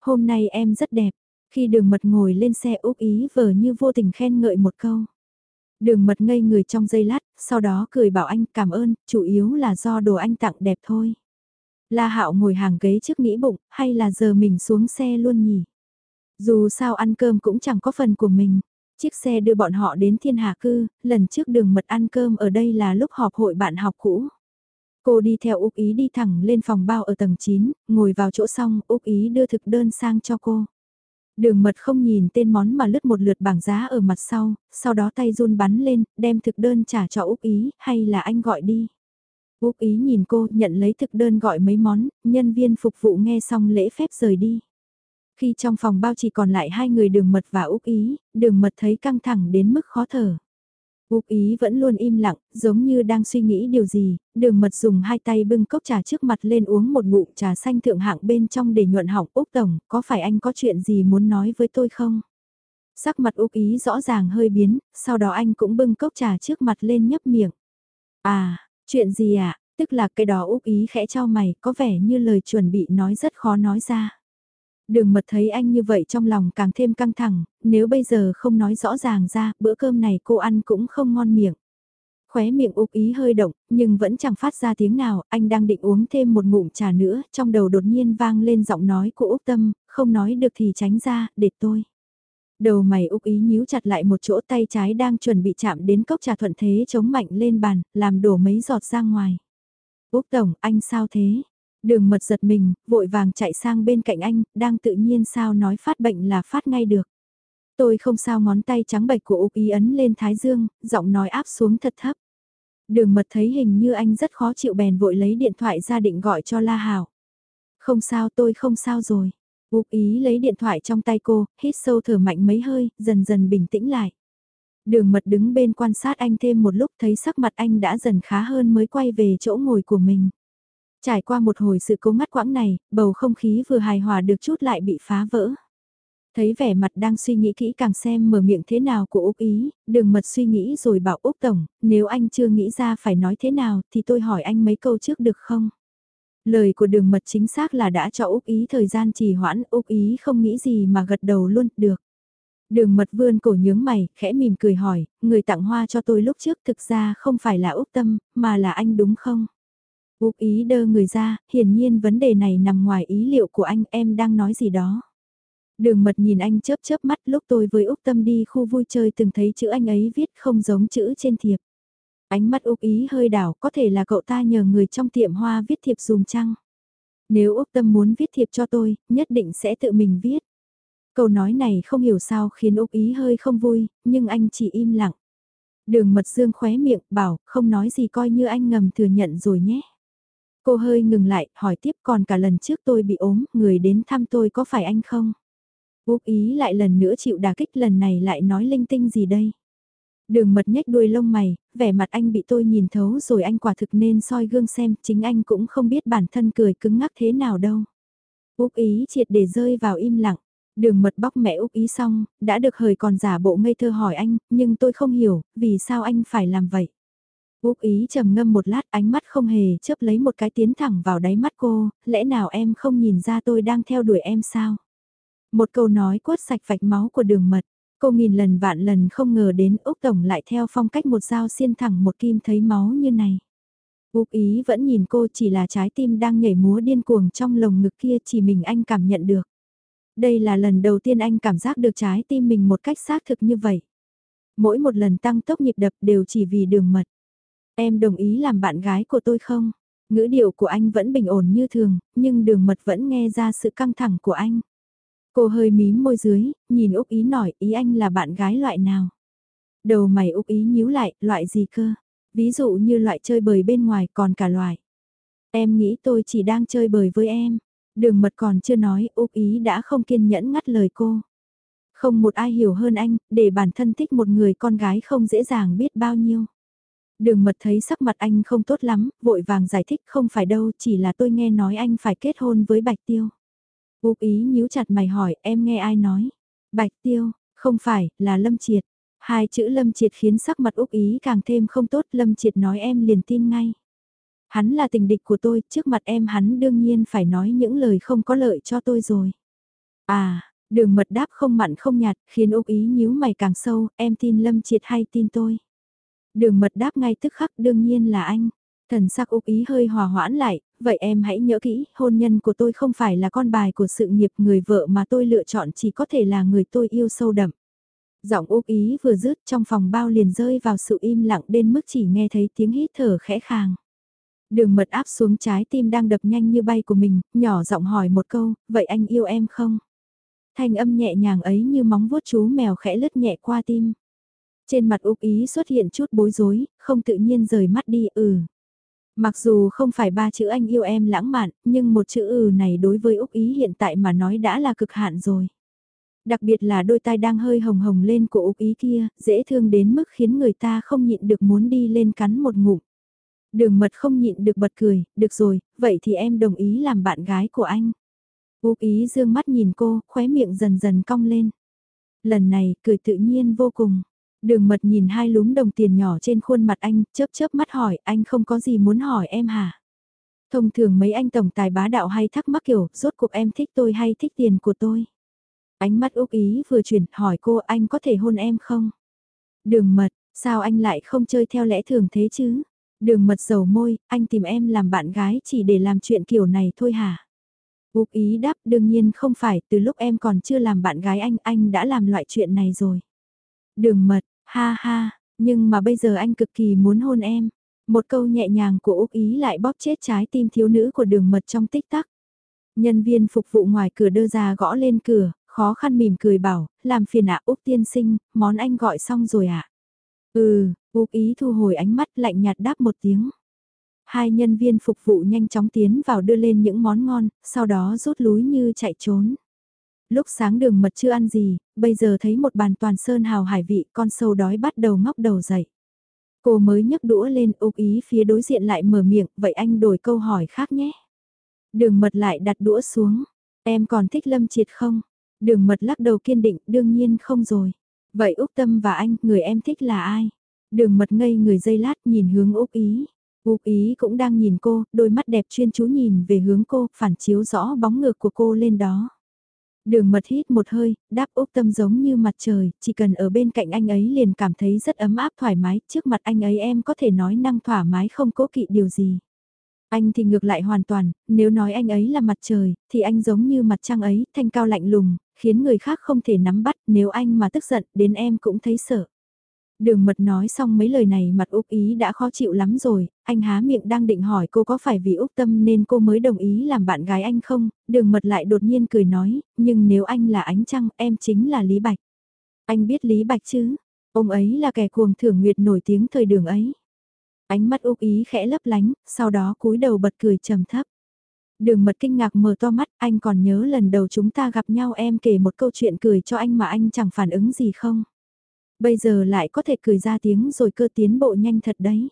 Hôm nay em rất đẹp, khi đường mật ngồi lên xe Úc Ý vờ như vô tình khen ngợi một câu. Đường mật ngây người trong giây lát, sau đó cười bảo anh cảm ơn, chủ yếu là do đồ anh tặng đẹp thôi. La Hạo ngồi hàng ghế trước nghĩ bụng, hay là giờ mình xuống xe luôn nhỉ? Dù sao ăn cơm cũng chẳng có phần của mình. Chiếc xe đưa bọn họ đến thiên hà cư, lần trước đường mật ăn cơm ở đây là lúc họp hội bạn học cũ. Cô đi theo Úc Ý đi thẳng lên phòng bao ở tầng 9, ngồi vào chỗ xong, Úc Ý đưa thực đơn sang cho cô. Đường mật không nhìn tên món mà lướt một lượt bảng giá ở mặt sau, sau đó tay run bắn lên, đem thực đơn trả cho Úc Ý, hay là anh gọi đi. Úc Ý nhìn cô, nhận lấy thực đơn gọi mấy món, nhân viên phục vụ nghe xong lễ phép rời đi. Khi trong phòng bao chỉ còn lại hai người đường mật và Úc Ý, đường mật thấy căng thẳng đến mức khó thở. Úc Ý vẫn luôn im lặng, giống như đang suy nghĩ điều gì, đường mật dùng hai tay bưng cốc trà trước mặt lên uống một ngụm trà xanh thượng hạng bên trong để nhuận hỏng Úc Tổng, có phải anh có chuyện gì muốn nói với tôi không? Sắc mặt Úc Ý rõ ràng hơi biến, sau đó anh cũng bưng cốc trà trước mặt lên nhấp miệng. À, chuyện gì ạ? À? Tức là cái đó Úc Ý khẽ cho mày, có vẻ như lời chuẩn bị nói rất khó nói ra. Đường mật thấy anh như vậy trong lòng càng thêm căng thẳng, nếu bây giờ không nói rõ ràng ra, bữa cơm này cô ăn cũng không ngon miệng. Khóe miệng ục ý hơi động, nhưng vẫn chẳng phát ra tiếng nào, anh đang định uống thêm một ngụm trà nữa, trong đầu đột nhiên vang lên giọng nói của Úc Tâm, không nói được thì tránh ra, để tôi. Đầu mày Úc ý nhíu chặt lại một chỗ tay trái đang chuẩn bị chạm đến cốc trà thuận thế chống mạnh lên bàn, làm đổ mấy giọt ra ngoài. Úc Tổng, anh sao thế? Đường mật giật mình, vội vàng chạy sang bên cạnh anh, đang tự nhiên sao nói phát bệnh là phát ngay được. Tôi không sao ngón tay trắng bệch của Úc Y ấn lên thái dương, giọng nói áp xuống thật thấp. Đường mật thấy hình như anh rất khó chịu bèn vội lấy điện thoại ra định gọi cho La Hảo. Không sao tôi không sao rồi. Úc Ý lấy điện thoại trong tay cô, hít sâu thở mạnh mấy hơi, dần dần bình tĩnh lại. Đường mật đứng bên quan sát anh thêm một lúc thấy sắc mặt anh đã dần khá hơn mới quay về chỗ ngồi của mình. Trải qua một hồi sự cố ngắt quãng này, bầu không khí vừa hài hòa được chút lại bị phá vỡ. Thấy vẻ mặt đang suy nghĩ kỹ càng xem mở miệng thế nào của Úc Ý, đường mật suy nghĩ rồi bảo Úc Tổng, nếu anh chưa nghĩ ra phải nói thế nào thì tôi hỏi anh mấy câu trước được không? Lời của đường mật chính xác là đã cho Úc Ý thời gian trì hoãn, Úc Ý không nghĩ gì mà gật đầu luôn, được. Đường mật vươn cổ nhướng mày, khẽ mỉm cười hỏi, người tặng hoa cho tôi lúc trước thực ra không phải là Úc Tâm, mà là anh đúng không? Úc ý đơ người ra, hiển nhiên vấn đề này nằm ngoài ý liệu của anh, em đang nói gì đó. Đường mật nhìn anh chớp chớp mắt lúc tôi với Úc Tâm đi khu vui chơi từng thấy chữ anh ấy viết không giống chữ trên thiệp. Ánh mắt Úc ý hơi đảo, có thể là cậu ta nhờ người trong tiệm hoa viết thiệp dùm chăng? Nếu Úc Tâm muốn viết thiệp cho tôi, nhất định sẽ tự mình viết. Câu nói này không hiểu sao khiến Úc ý hơi không vui, nhưng anh chỉ im lặng. Đường mật dương khóe miệng, bảo, không nói gì coi như anh ngầm thừa nhận rồi nhé. Cô hơi ngừng lại, hỏi tiếp còn cả lần trước tôi bị ốm, người đến thăm tôi có phải anh không? Úc ý lại lần nữa chịu đả kích lần này lại nói linh tinh gì đây? Đường mật nhếch đuôi lông mày, vẻ mặt anh bị tôi nhìn thấu rồi anh quả thực nên soi gương xem, chính anh cũng không biết bản thân cười cứng ngắc thế nào đâu. Úc ý triệt để rơi vào im lặng. Đường mật bóc mẹ Úc ý xong, đã được hời còn giả bộ ngây thơ hỏi anh, nhưng tôi không hiểu, vì sao anh phải làm vậy? Úc ý trầm ngâm một lát ánh mắt không hề chớp lấy một cái tiến thẳng vào đáy mắt cô, lẽ nào em không nhìn ra tôi đang theo đuổi em sao? Một câu nói quất sạch vạch máu của đường mật, cô nghìn lần vạn lần không ngờ đến Úc Tổng lại theo phong cách một dao xiên thẳng một kim thấy máu như này. Úc ý vẫn nhìn cô chỉ là trái tim đang nhảy múa điên cuồng trong lồng ngực kia chỉ mình anh cảm nhận được. Đây là lần đầu tiên anh cảm giác được trái tim mình một cách xác thực như vậy. Mỗi một lần tăng tốc nhịp đập đều chỉ vì đường mật. Em đồng ý làm bạn gái của tôi không? Ngữ điệu của anh vẫn bình ổn như thường, nhưng đường mật vẫn nghe ra sự căng thẳng của anh. Cô hơi mím môi dưới, nhìn Úc Ý nói ý anh là bạn gái loại nào? Đầu mày Úc Ý nhíu lại, loại gì cơ? Ví dụ như loại chơi bời bên ngoài còn cả loại. Em nghĩ tôi chỉ đang chơi bời với em. Đường mật còn chưa nói, Úc Ý đã không kiên nhẫn ngắt lời cô. Không một ai hiểu hơn anh, để bản thân thích một người con gái không dễ dàng biết bao nhiêu. Đường mật thấy sắc mặt anh không tốt lắm, vội vàng giải thích không phải đâu, chỉ là tôi nghe nói anh phải kết hôn với Bạch Tiêu. Úc ý nhíu chặt mày hỏi, em nghe ai nói? Bạch Tiêu, không phải, là Lâm Triệt. Hai chữ Lâm Triệt khiến sắc mặt Úc ý càng thêm không tốt, Lâm Triệt nói em liền tin ngay. Hắn là tình địch của tôi, trước mặt em hắn đương nhiên phải nói những lời không có lợi cho tôi rồi. À, đường mật đáp không mặn không nhạt, khiến Úc ý nhíu mày càng sâu, em tin Lâm Triệt hay tin tôi? Đường mật đáp ngay tức khắc đương nhiên là anh. Thần sắc Úc ý hơi hòa hoãn lại, vậy em hãy nhớ kỹ, hôn nhân của tôi không phải là con bài của sự nghiệp người vợ mà tôi lựa chọn chỉ có thể là người tôi yêu sâu đậm. Giọng Úc ý vừa dứt trong phòng bao liền rơi vào sự im lặng đến mức chỉ nghe thấy tiếng hít thở khẽ khàng. Đường mật áp xuống trái tim đang đập nhanh như bay của mình, nhỏ giọng hỏi một câu, vậy anh yêu em không? Thanh âm nhẹ nhàng ấy như móng vuốt chú mèo khẽ lướt nhẹ qua tim. Trên mặt Úc Ý xuất hiện chút bối rối, không tự nhiên rời mắt đi ừ. Mặc dù không phải ba chữ anh yêu em lãng mạn, nhưng một chữ ừ này đối với Úc Ý hiện tại mà nói đã là cực hạn rồi. Đặc biệt là đôi tai đang hơi hồng hồng lên của Úc Ý kia, dễ thương đến mức khiến người ta không nhịn được muốn đi lên cắn một ngụm. Đường mật không nhịn được bật cười, được rồi, vậy thì em đồng ý làm bạn gái của anh. Úc Ý dương mắt nhìn cô, khóe miệng dần dần cong lên. Lần này, cười tự nhiên vô cùng. Đường mật nhìn hai lúm đồng tiền nhỏ trên khuôn mặt anh, chớp chớp mắt hỏi, anh không có gì muốn hỏi em hả? Thông thường mấy anh tổng tài bá đạo hay thắc mắc kiểu, rốt cuộc em thích tôi hay thích tiền của tôi? Ánh mắt Úc Ý vừa chuyển, hỏi cô anh có thể hôn em không? Đường mật, sao anh lại không chơi theo lẽ thường thế chứ? Đường mật dầu môi, anh tìm em làm bạn gái chỉ để làm chuyện kiểu này thôi hả? Úc Ý đáp đương nhiên không phải, từ lúc em còn chưa làm bạn gái anh, anh đã làm loại chuyện này rồi. Đường mật, Ha ha, nhưng mà bây giờ anh cực kỳ muốn hôn em. Một câu nhẹ nhàng của Úc Ý lại bóp chết trái tim thiếu nữ của đường mật trong tích tắc. Nhân viên phục vụ ngoài cửa đưa ra gõ lên cửa, khó khăn mỉm cười bảo, làm phiền ạ Úc tiên sinh, món anh gọi xong rồi ạ. Ừ, Úc Ý thu hồi ánh mắt lạnh nhạt đáp một tiếng. Hai nhân viên phục vụ nhanh chóng tiến vào đưa lên những món ngon, sau đó rút lúi như chạy trốn. Lúc sáng đường mật chưa ăn gì, bây giờ thấy một bàn toàn sơn hào hải vị con sâu đói bắt đầu ngóc đầu dậy. Cô mới nhấc đũa lên ục ý phía đối diện lại mở miệng, vậy anh đổi câu hỏi khác nhé. Đường mật lại đặt đũa xuống, em còn thích lâm triệt không? Đường mật lắc đầu kiên định, đương nhiên không rồi. Vậy Úc Tâm và anh, người em thích là ai? Đường mật ngây người dây lát nhìn hướng Úc Ý. Úc Ý cũng đang nhìn cô, đôi mắt đẹp chuyên chú nhìn về hướng cô, phản chiếu rõ bóng ngược của cô lên đó. Đường mật hít một hơi, đáp Úc Tâm giống như mặt trời, chỉ cần ở bên cạnh anh ấy liền cảm thấy rất ấm áp thoải mái, trước mặt anh ấy em có thể nói năng thoải mái không cố kỵ điều gì. Anh thì ngược lại hoàn toàn, nếu nói anh ấy là mặt trời, thì anh giống như mặt trăng ấy, thanh cao lạnh lùng, khiến người khác không thể nắm bắt, nếu anh mà tức giận, đến em cũng thấy sợ. Đường mật nói xong mấy lời này mặt Úc Ý đã khó chịu lắm rồi, anh há miệng đang định hỏi cô có phải vì Úc Tâm nên cô mới đồng ý làm bạn gái anh không, đường mật lại đột nhiên cười nói, nhưng nếu anh là ánh trăng em chính là Lý Bạch. Anh biết Lý Bạch chứ, ông ấy là kẻ cuồng thưởng nguyệt nổi tiếng thời đường ấy. Ánh mắt Úc Ý khẽ lấp lánh, sau đó cúi đầu bật cười trầm thấp. Đường mật kinh ngạc mở to mắt, anh còn nhớ lần đầu chúng ta gặp nhau em kể một câu chuyện cười cho anh mà anh chẳng phản ứng gì không? Bây giờ lại có thể cười ra tiếng rồi cơ tiến bộ nhanh thật đấy.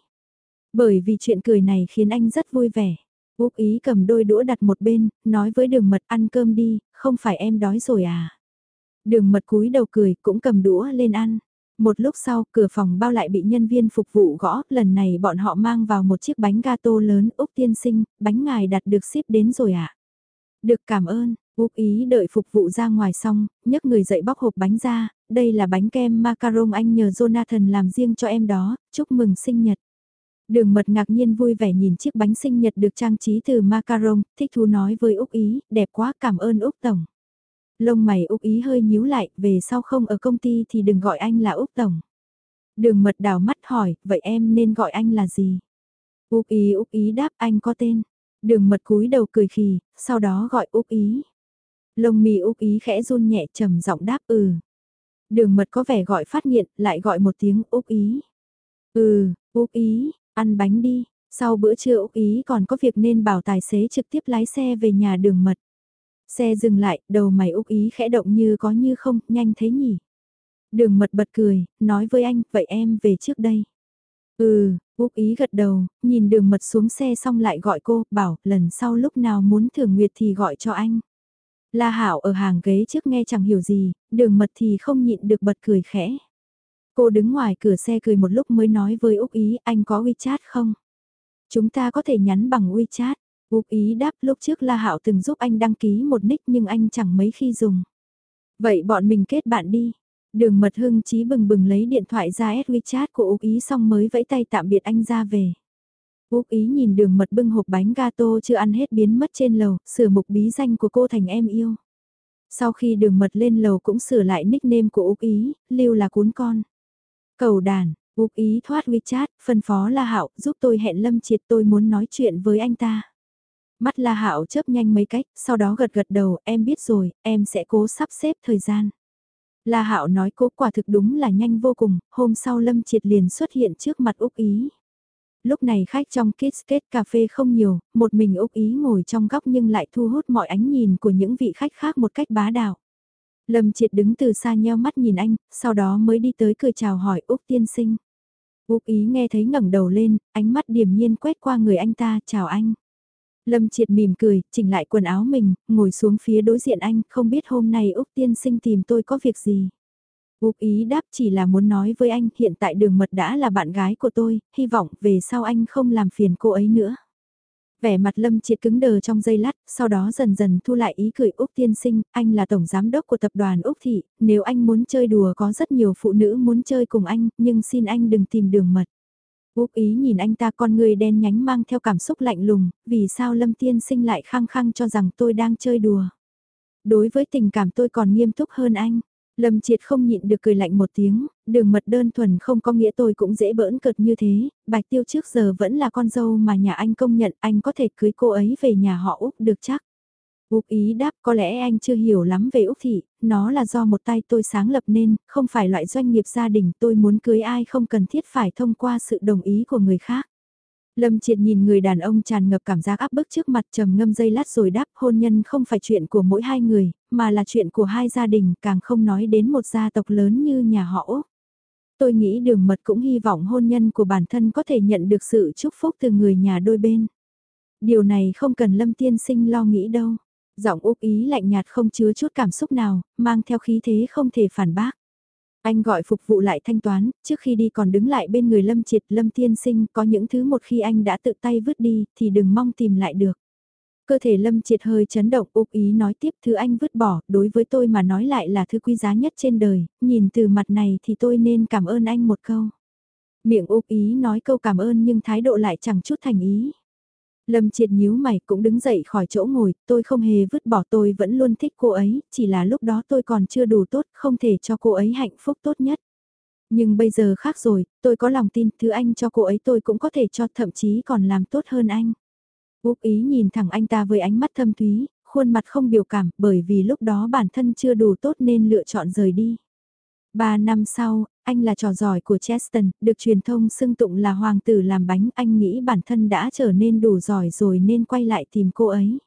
Bởi vì chuyện cười này khiến anh rất vui vẻ. Úc ý cầm đôi đũa đặt một bên, nói với đường mật ăn cơm đi, không phải em đói rồi à. Đường mật cúi đầu cười cũng cầm đũa lên ăn. Một lúc sau, cửa phòng bao lại bị nhân viên phục vụ gõ, lần này bọn họ mang vào một chiếc bánh gato lớn, Úc tiên sinh, bánh ngài đặt được ship đến rồi ạ. À? Được cảm ơn, Úc ý đợi phục vụ ra ngoài xong, nhấc người dậy bóc hộp bánh ra, đây là bánh kem macaron anh nhờ Jonathan làm riêng cho em đó, chúc mừng sinh nhật. Đường mật ngạc nhiên vui vẻ nhìn chiếc bánh sinh nhật được trang trí từ macaron, thích thú nói với Úc Ý, đẹp quá cảm ơn Úc Tổng. Lông mày Úc Ý hơi nhíu lại, về sau không ở công ty thì đừng gọi anh là Úc Tổng. Đường mật đào mắt hỏi, vậy em nên gọi anh là gì? Úc Ý Úc Ý đáp anh có tên. Đường mật cúi đầu cười khì, sau đó gọi Úc Ý. Lông mi Úc Ý khẽ run nhẹ trầm giọng đáp ừ. Đường mật có vẻ gọi phát nghiện, lại gọi một tiếng Úc Ý. Ừ, Úc Ý, ăn bánh đi, sau bữa trưa Úc Ý còn có việc nên bảo tài xế trực tiếp lái xe về nhà đường mật. Xe dừng lại, đầu mày Úc Ý khẽ động như có như không, nhanh thế nhỉ. Đường mật bật cười, nói với anh, vậy em về trước đây. Ừ, Úc Ý gật đầu, nhìn đường mật xuống xe xong lại gọi cô, bảo, lần sau lúc nào muốn thưởng nguyệt thì gọi cho anh. La Hảo ở hàng ghế trước nghe chẳng hiểu gì, đường mật thì không nhịn được bật cười khẽ. Cô đứng ngoài cửa xe cười một lúc mới nói với Úc Ý anh có WeChat không? Chúng ta có thể nhắn bằng WeChat. Úc Ý đáp lúc trước La Hảo từng giúp anh đăng ký một nick nhưng anh chẳng mấy khi dùng. Vậy bọn mình kết bạn đi. Đường mật hưng trí bừng bừng lấy điện thoại ra add WeChat của Úc Ý xong mới vẫy tay tạm biệt anh ra về. Úc Ý nhìn đường mật bưng hộp bánh gato chưa ăn hết biến mất trên lầu, sửa mục bí danh của cô thành em yêu. Sau khi đường mật lên lầu cũng sửa lại nickname của Úc Ý, lưu là cuốn con. Cầu đàn, Úc Ý thoát WeChat, phân phó La Hạo giúp tôi hẹn Lâm Triệt tôi muốn nói chuyện với anh ta. Mắt La Hạo chớp nhanh mấy cách, sau đó gật gật đầu, em biết rồi, em sẽ cố sắp xếp thời gian. La Hạo nói cố quả thực đúng là nhanh vô cùng, hôm sau Lâm Triệt liền xuất hiện trước mặt Úc Ý. Lúc này khách trong Kids Kết cà phê không nhiều, một mình Úc Ý ngồi trong góc nhưng lại thu hút mọi ánh nhìn của những vị khách khác một cách bá đạo. Lâm Triệt đứng từ xa nheo mắt nhìn anh, sau đó mới đi tới cười chào hỏi Úc tiên sinh. Úc Ý nghe thấy ngẩng đầu lên, ánh mắt điềm nhiên quét qua người anh ta, chào anh. Lâm Triệt mỉm cười, chỉnh lại quần áo mình, ngồi xuống phía đối diện anh, không biết hôm nay Úc tiên sinh tìm tôi có việc gì. Úc ý đáp chỉ là muốn nói với anh hiện tại đường mật đã là bạn gái của tôi, hy vọng về sau anh không làm phiền cô ấy nữa. Vẻ mặt Lâm Triệt cứng đờ trong giây lát, sau đó dần dần thu lại ý cười Úc tiên sinh, anh là tổng giám đốc của tập đoàn Úc Thị, nếu anh muốn chơi đùa có rất nhiều phụ nữ muốn chơi cùng anh, nhưng xin anh đừng tìm đường mật. Úc ý nhìn anh ta con người đen nhánh mang theo cảm xúc lạnh lùng, vì sao Lâm tiên sinh lại khăng khăng cho rằng tôi đang chơi đùa. Đối với tình cảm tôi còn nghiêm túc hơn anh. Lâm Triệt không nhịn được cười lạnh một tiếng, đường mật đơn thuần không có nghĩa tôi cũng dễ bỡn cợt như thế, bạch tiêu trước giờ vẫn là con dâu mà nhà anh công nhận anh có thể cưới cô ấy về nhà họ Úc được chắc. Úc ý đáp có lẽ anh chưa hiểu lắm về Úc Thị, nó là do một tay tôi sáng lập nên, không phải loại doanh nghiệp gia đình tôi muốn cưới ai không cần thiết phải thông qua sự đồng ý của người khác. Lâm Triệt nhìn người đàn ông tràn ngập cảm giác áp bức trước mặt trầm ngâm dây lát rồi đáp hôn nhân không phải chuyện của mỗi hai người, mà là chuyện của hai gia đình, càng không nói đến một gia tộc lớn như nhà họ Úc. Tôi nghĩ đường mật cũng hy vọng hôn nhân của bản thân có thể nhận được sự chúc phúc từ người nhà đôi bên. Điều này không cần Lâm Tiên Sinh lo nghĩ đâu. Giọng Úc ý lạnh nhạt không chứa chút cảm xúc nào, mang theo khí thế không thể phản bác. Anh gọi phục vụ lại thanh toán, trước khi đi còn đứng lại bên người Lâm Triệt, Lâm Tiên Sinh, có những thứ một khi anh đã tự tay vứt đi, thì đừng mong tìm lại được. Cơ thể Lâm Triệt hơi chấn động, Úc ý nói tiếp thứ anh vứt bỏ, đối với tôi mà nói lại là thứ quý giá nhất trên đời, nhìn từ mặt này thì tôi nên cảm ơn anh một câu. Miệng Úc ý nói câu cảm ơn nhưng thái độ lại chẳng chút thành ý. Lâm triệt nhíu mày cũng đứng dậy khỏi chỗ ngồi, tôi không hề vứt bỏ tôi vẫn luôn thích cô ấy, chỉ là lúc đó tôi còn chưa đủ tốt, không thể cho cô ấy hạnh phúc tốt nhất. Nhưng bây giờ khác rồi, tôi có lòng tin thứ anh cho cô ấy tôi cũng có thể cho thậm chí còn làm tốt hơn anh. Úc ý nhìn thẳng anh ta với ánh mắt thâm thúy, khuôn mặt không biểu cảm bởi vì lúc đó bản thân chưa đủ tốt nên lựa chọn rời đi. Ba năm sau, anh là trò giỏi của Cheston, được truyền thông xưng tụng là hoàng tử làm bánh, anh nghĩ bản thân đã trở nên đủ giỏi rồi nên quay lại tìm cô ấy.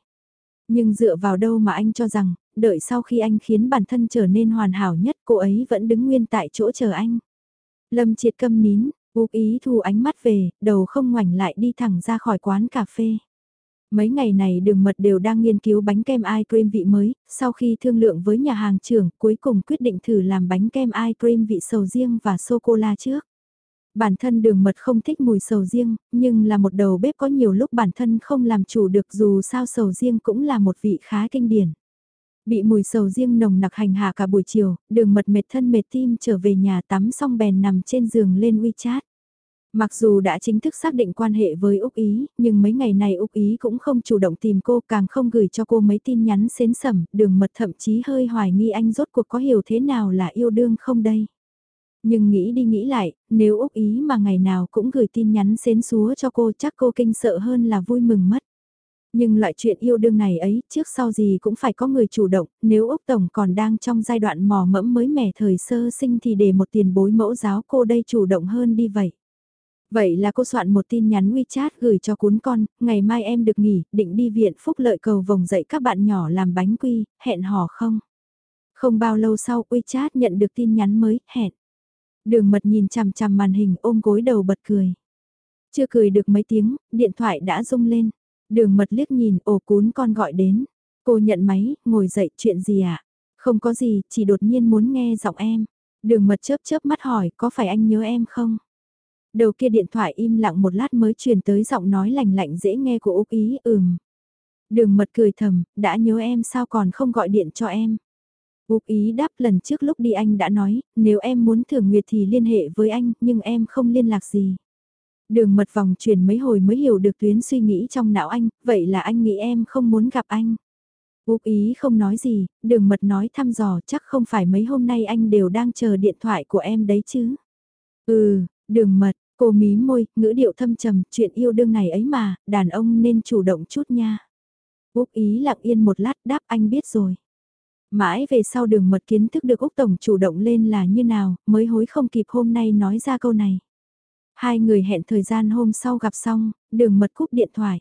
Nhưng dựa vào đâu mà anh cho rằng, đợi sau khi anh khiến bản thân trở nên hoàn hảo nhất cô ấy vẫn đứng nguyên tại chỗ chờ anh. Lâm triệt câm nín, úp ý thu ánh mắt về, đầu không ngoảnh lại đi thẳng ra khỏi quán cà phê. Mấy ngày này đường mật đều đang nghiên cứu bánh kem ice cream vị mới, sau khi thương lượng với nhà hàng trưởng cuối cùng quyết định thử làm bánh kem ice cream vị sầu riêng và sô-cô-la trước. Bản thân đường mật không thích mùi sầu riêng, nhưng là một đầu bếp có nhiều lúc bản thân không làm chủ được dù sao sầu riêng cũng là một vị khá kinh điển. Bị mùi sầu riêng nồng nặc hành hạ cả buổi chiều, đường mật mệt thân mệt tim trở về nhà tắm xong bèn nằm trên giường lên WeChat. Mặc dù đã chính thức xác định quan hệ với Úc Ý, nhưng mấy ngày này Úc Ý cũng không chủ động tìm cô càng không gửi cho cô mấy tin nhắn xến sẩm, đường mật thậm chí hơi hoài nghi anh rốt cuộc có hiểu thế nào là yêu đương không đây. Nhưng nghĩ đi nghĩ lại, nếu Úc Ý mà ngày nào cũng gửi tin nhắn xến xúa cho cô chắc cô kinh sợ hơn là vui mừng mất. Nhưng loại chuyện yêu đương này ấy, trước sau gì cũng phải có người chủ động, nếu Úc Tổng còn đang trong giai đoạn mò mẫm mới mẻ thời sơ sinh thì để một tiền bối mẫu giáo cô đây chủ động hơn đi vậy. Vậy là cô soạn một tin nhắn WeChat gửi cho cuốn con, ngày mai em được nghỉ, định đi viện phúc lợi cầu vòng dạy các bạn nhỏ làm bánh quy, hẹn hò không? Không bao lâu sau WeChat nhận được tin nhắn mới, hẹn. Đường mật nhìn chằm chằm màn hình ôm gối đầu bật cười. Chưa cười được mấy tiếng, điện thoại đã rung lên. Đường mật liếc nhìn, ổ cún con gọi đến. Cô nhận máy, ngồi dậy, chuyện gì ạ? À? Không có gì, chỉ đột nhiên muốn nghe giọng em. Đường mật chớp chớp mắt hỏi, có phải anh nhớ em không? Đầu kia điện thoại im lặng một lát mới truyền tới giọng nói lành lạnh dễ nghe của Úc Ý, ừm. Đường mật cười thầm, đã nhớ em sao còn không gọi điện cho em. Úc Ý đáp lần trước lúc đi anh đã nói, nếu em muốn thưởng nguyệt thì liên hệ với anh, nhưng em không liên lạc gì. Đường mật vòng truyền mấy hồi mới hiểu được tuyến suy nghĩ trong não anh, vậy là anh nghĩ em không muốn gặp anh. Úc Ý không nói gì, đường mật nói thăm dò chắc không phải mấy hôm nay anh đều đang chờ điện thoại của em đấy chứ. Ừ, đường mật, Cô mí môi, ngữ điệu thâm trầm, chuyện yêu đương này ấy mà, đàn ông nên chủ động chút nha. Úc ý lặng yên một lát đáp anh biết rồi. Mãi về sau đường mật kiến thức được Úc Tổng chủ động lên là như nào, mới hối không kịp hôm nay nói ra câu này. Hai người hẹn thời gian hôm sau gặp xong, đường mật cúp điện thoại.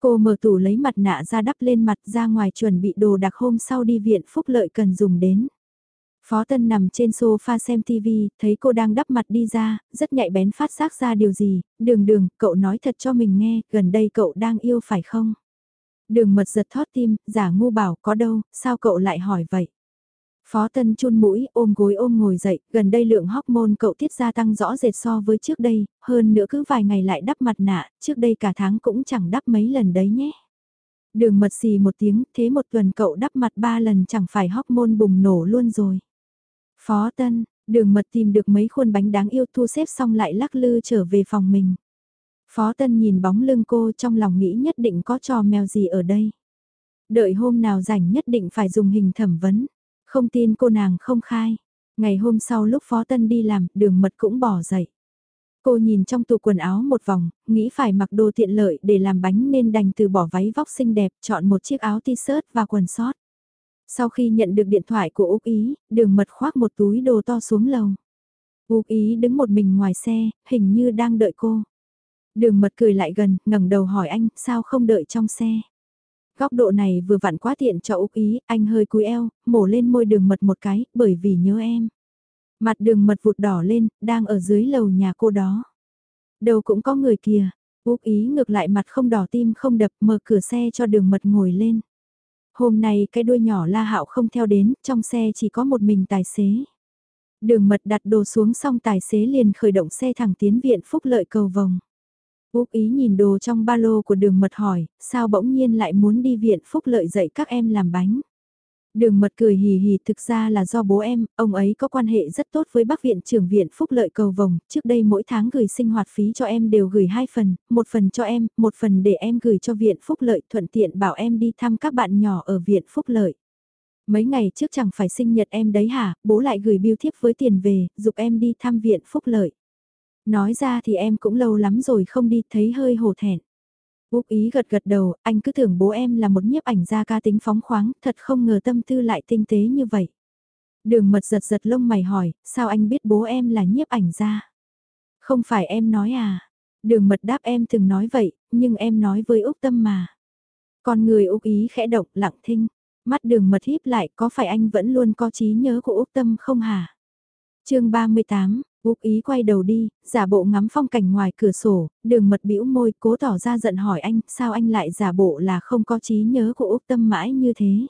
Cô mở tủ lấy mặt nạ ra đắp lên mặt ra ngoài chuẩn bị đồ đặc hôm sau đi viện phúc lợi cần dùng đến. Phó Tân nằm trên sofa xem TV, thấy cô đang đắp mặt đi ra, rất nhạy bén phát giác ra điều gì, đường đường, cậu nói thật cho mình nghe, gần đây cậu đang yêu phải không? Đường mật giật thót tim, giả ngu bảo có đâu, sao cậu lại hỏi vậy? Phó Tân chun mũi, ôm gối ôm ngồi dậy, gần đây lượng hormone cậu tiết ra tăng rõ rệt so với trước đây, hơn nữa cứ vài ngày lại đắp mặt nạ, trước đây cả tháng cũng chẳng đắp mấy lần đấy nhé. Đường mật xì một tiếng, thế một tuần cậu đắp mặt ba lần chẳng phải hormone bùng nổ luôn rồi. Phó Tân, đường mật tìm được mấy khuôn bánh đáng yêu thu xếp xong lại lắc lư trở về phòng mình. Phó Tân nhìn bóng lưng cô trong lòng nghĩ nhất định có trò mèo gì ở đây. Đợi hôm nào rảnh nhất định phải dùng hình thẩm vấn. Không tin cô nàng không khai. Ngày hôm sau lúc Phó Tân đi làm, đường mật cũng bỏ dậy. Cô nhìn trong tủ quần áo một vòng, nghĩ phải mặc đồ tiện lợi để làm bánh nên đành từ bỏ váy vóc xinh đẹp, chọn một chiếc áo t-shirt và quần sót. Sau khi nhận được điện thoại của Úc Ý, đường mật khoác một túi đồ to xuống lầu. Úc Ý đứng một mình ngoài xe, hình như đang đợi cô. Đường mật cười lại gần, ngẩng đầu hỏi anh, sao không đợi trong xe? Góc độ này vừa vặn quá tiện cho Úc Ý, anh hơi cúi eo, mổ lên môi đường mật một cái, bởi vì nhớ em. Mặt đường mật vụt đỏ lên, đang ở dưới lầu nhà cô đó. Đâu cũng có người kìa, Úc Ý ngược lại mặt không đỏ tim không đập mở cửa xe cho đường mật ngồi lên. Hôm nay cái đuôi nhỏ la hạo không theo đến, trong xe chỉ có một mình tài xế. Đường mật đặt đồ xuống xong tài xế liền khởi động xe thẳng tiến viện phúc lợi cầu vòng. Úc ý nhìn đồ trong ba lô của đường mật hỏi, sao bỗng nhiên lại muốn đi viện phúc lợi dạy các em làm bánh. Đường mật cười hì hì thực ra là do bố em, ông ấy có quan hệ rất tốt với bác viện trưởng viện Phúc Lợi Cầu Vồng, trước đây mỗi tháng gửi sinh hoạt phí cho em đều gửi hai phần, một phần cho em, một phần để em gửi cho viện Phúc Lợi thuận tiện bảo em đi thăm các bạn nhỏ ở viện Phúc Lợi. Mấy ngày trước chẳng phải sinh nhật em đấy hả, bố lại gửi biêu thiếp với tiền về, dục em đi thăm viện Phúc Lợi. Nói ra thì em cũng lâu lắm rồi không đi thấy hơi hổ thẹn. Úc ý gật gật đầu, anh cứ tưởng bố em là một nhiếp ảnh gia ca tính phóng khoáng, thật không ngờ tâm tư lại tinh tế như vậy. Đường mật giật giật lông mày hỏi, sao anh biết bố em là nhiếp ảnh gia? Không phải em nói à? Đường mật đáp em từng nói vậy, nhưng em nói với Úc Tâm mà. Con người Úc ý khẽ động lặng thinh, mắt đường mật híp lại có phải anh vẫn luôn có trí nhớ của Úc Tâm không hả? chương 38, Úc ý quay đầu đi, giả bộ ngắm phong cảnh ngoài cửa sổ, đường mật bĩu môi cố tỏ ra giận hỏi anh, sao anh lại giả bộ là không có trí nhớ của Úc tâm mãi như thế.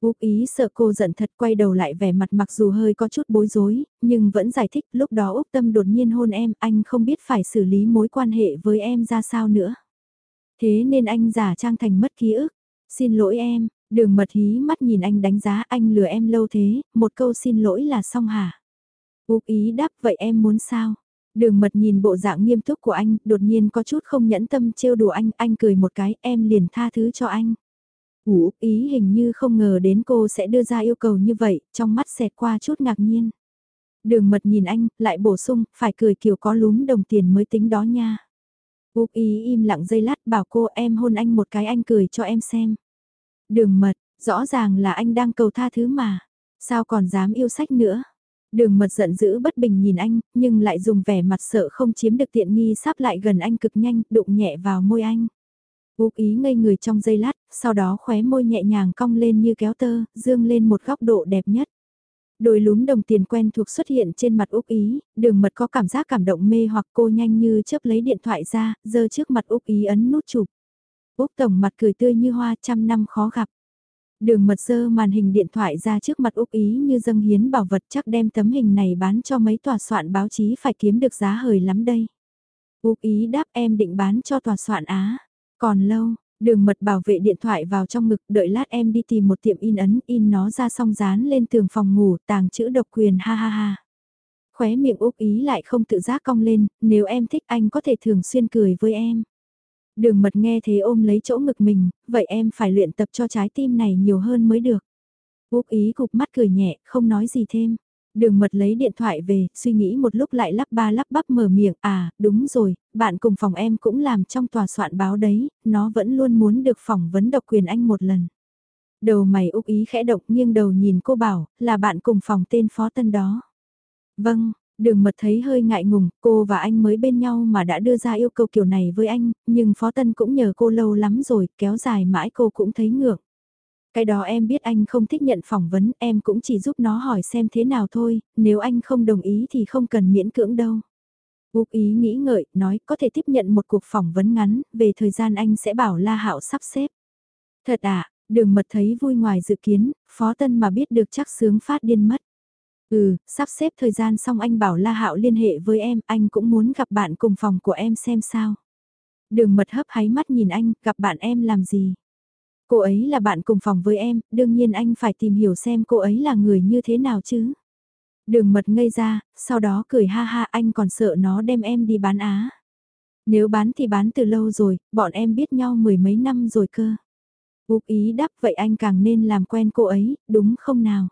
Úc ý sợ cô giận thật quay đầu lại vẻ mặt mặc dù hơi có chút bối rối, nhưng vẫn giải thích lúc đó Úc tâm đột nhiên hôn em, anh không biết phải xử lý mối quan hệ với em ra sao nữa. Thế nên anh giả trang thành mất ký ức. Xin lỗi em, đường mật hí mắt nhìn anh đánh giá anh lừa em lâu thế, một câu xin lỗi là xong hả? Úc ý đáp vậy em muốn sao? Đường mật nhìn bộ dạng nghiêm túc của anh, đột nhiên có chút không nhẫn tâm trêu đùa anh, anh cười một cái, em liền tha thứ cho anh. Úc ý hình như không ngờ đến cô sẽ đưa ra yêu cầu như vậy, trong mắt xẹt qua chút ngạc nhiên. Đường mật nhìn anh, lại bổ sung, phải cười kiểu có lúm đồng tiền mới tính đó nha. Úc ý im lặng dây lát bảo cô em hôn anh một cái anh cười cho em xem. Đường mật, rõ ràng là anh đang cầu tha thứ mà. Sao còn dám yêu sách nữa? Đường mật giận dữ bất bình nhìn anh, nhưng lại dùng vẻ mặt sợ không chiếm được tiện nghi sắp lại gần anh cực nhanh, đụng nhẹ vào môi anh. Úc ý ngây người trong giây lát, sau đó khóe môi nhẹ nhàng cong lên như kéo tơ, dương lên một góc độ đẹp nhất. Đôi lúm đồng tiền quen thuộc xuất hiện trên mặt Úc Ý, đường mật có cảm giác cảm động mê hoặc cô nhanh như chớp lấy điện thoại ra, giơ trước mặt Úc Ý ấn nút chụp. Úc Tổng mặt cười tươi như hoa trăm năm khó gặp. Đường mật dơ màn hình điện thoại ra trước mặt Úc Ý như dâng hiến bảo vật chắc đem tấm hình này bán cho mấy tòa soạn báo chí phải kiếm được giá hời lắm đây. Úc Ý đáp em định bán cho tòa soạn Á. Còn lâu, đường mật bảo vệ điện thoại vào trong ngực đợi lát em đi tìm một tiệm in ấn in nó ra xong dán lên tường phòng ngủ tàng chữ độc quyền ha ha ha. Khóe miệng Úc Ý lại không tự giác cong lên, nếu em thích anh có thể thường xuyên cười với em. Đường mật nghe thế ôm lấy chỗ ngực mình, vậy em phải luyện tập cho trái tim này nhiều hơn mới được. Úc ý cục mắt cười nhẹ, không nói gì thêm. Đường mật lấy điện thoại về, suy nghĩ một lúc lại lắp ba lắp bắp mở miệng, à, đúng rồi, bạn cùng phòng em cũng làm trong tòa soạn báo đấy, nó vẫn luôn muốn được phỏng vấn độc quyền anh một lần. Đầu mày Úc ý khẽ động nghiêng đầu nhìn cô bảo, là bạn cùng phòng tên Phó Tân đó. Vâng, Đường mật thấy hơi ngại ngùng, cô và anh mới bên nhau mà đã đưa ra yêu cầu kiểu này với anh, nhưng Phó Tân cũng nhờ cô lâu lắm rồi, kéo dài mãi cô cũng thấy ngược. Cái đó em biết anh không thích nhận phỏng vấn, em cũng chỉ giúp nó hỏi xem thế nào thôi, nếu anh không đồng ý thì không cần miễn cưỡng đâu. Úc ý nghĩ ngợi, nói có thể tiếp nhận một cuộc phỏng vấn ngắn, về thời gian anh sẽ bảo La Hạo sắp xếp. Thật à, đường mật thấy vui ngoài dự kiến, Phó Tân mà biết được chắc sướng phát điên mất. Ừ, sắp xếp thời gian xong anh bảo La Hạo liên hệ với em, anh cũng muốn gặp bạn cùng phòng của em xem sao. Đường mật hấp háy mắt nhìn anh, gặp bạn em làm gì? Cô ấy là bạn cùng phòng với em, đương nhiên anh phải tìm hiểu xem cô ấy là người như thế nào chứ. Đường mật ngây ra, sau đó cười ha ha anh còn sợ nó đem em đi bán á. Nếu bán thì bán từ lâu rồi, bọn em biết nhau mười mấy năm rồi cơ. Úc ý đáp vậy anh càng nên làm quen cô ấy, đúng không nào?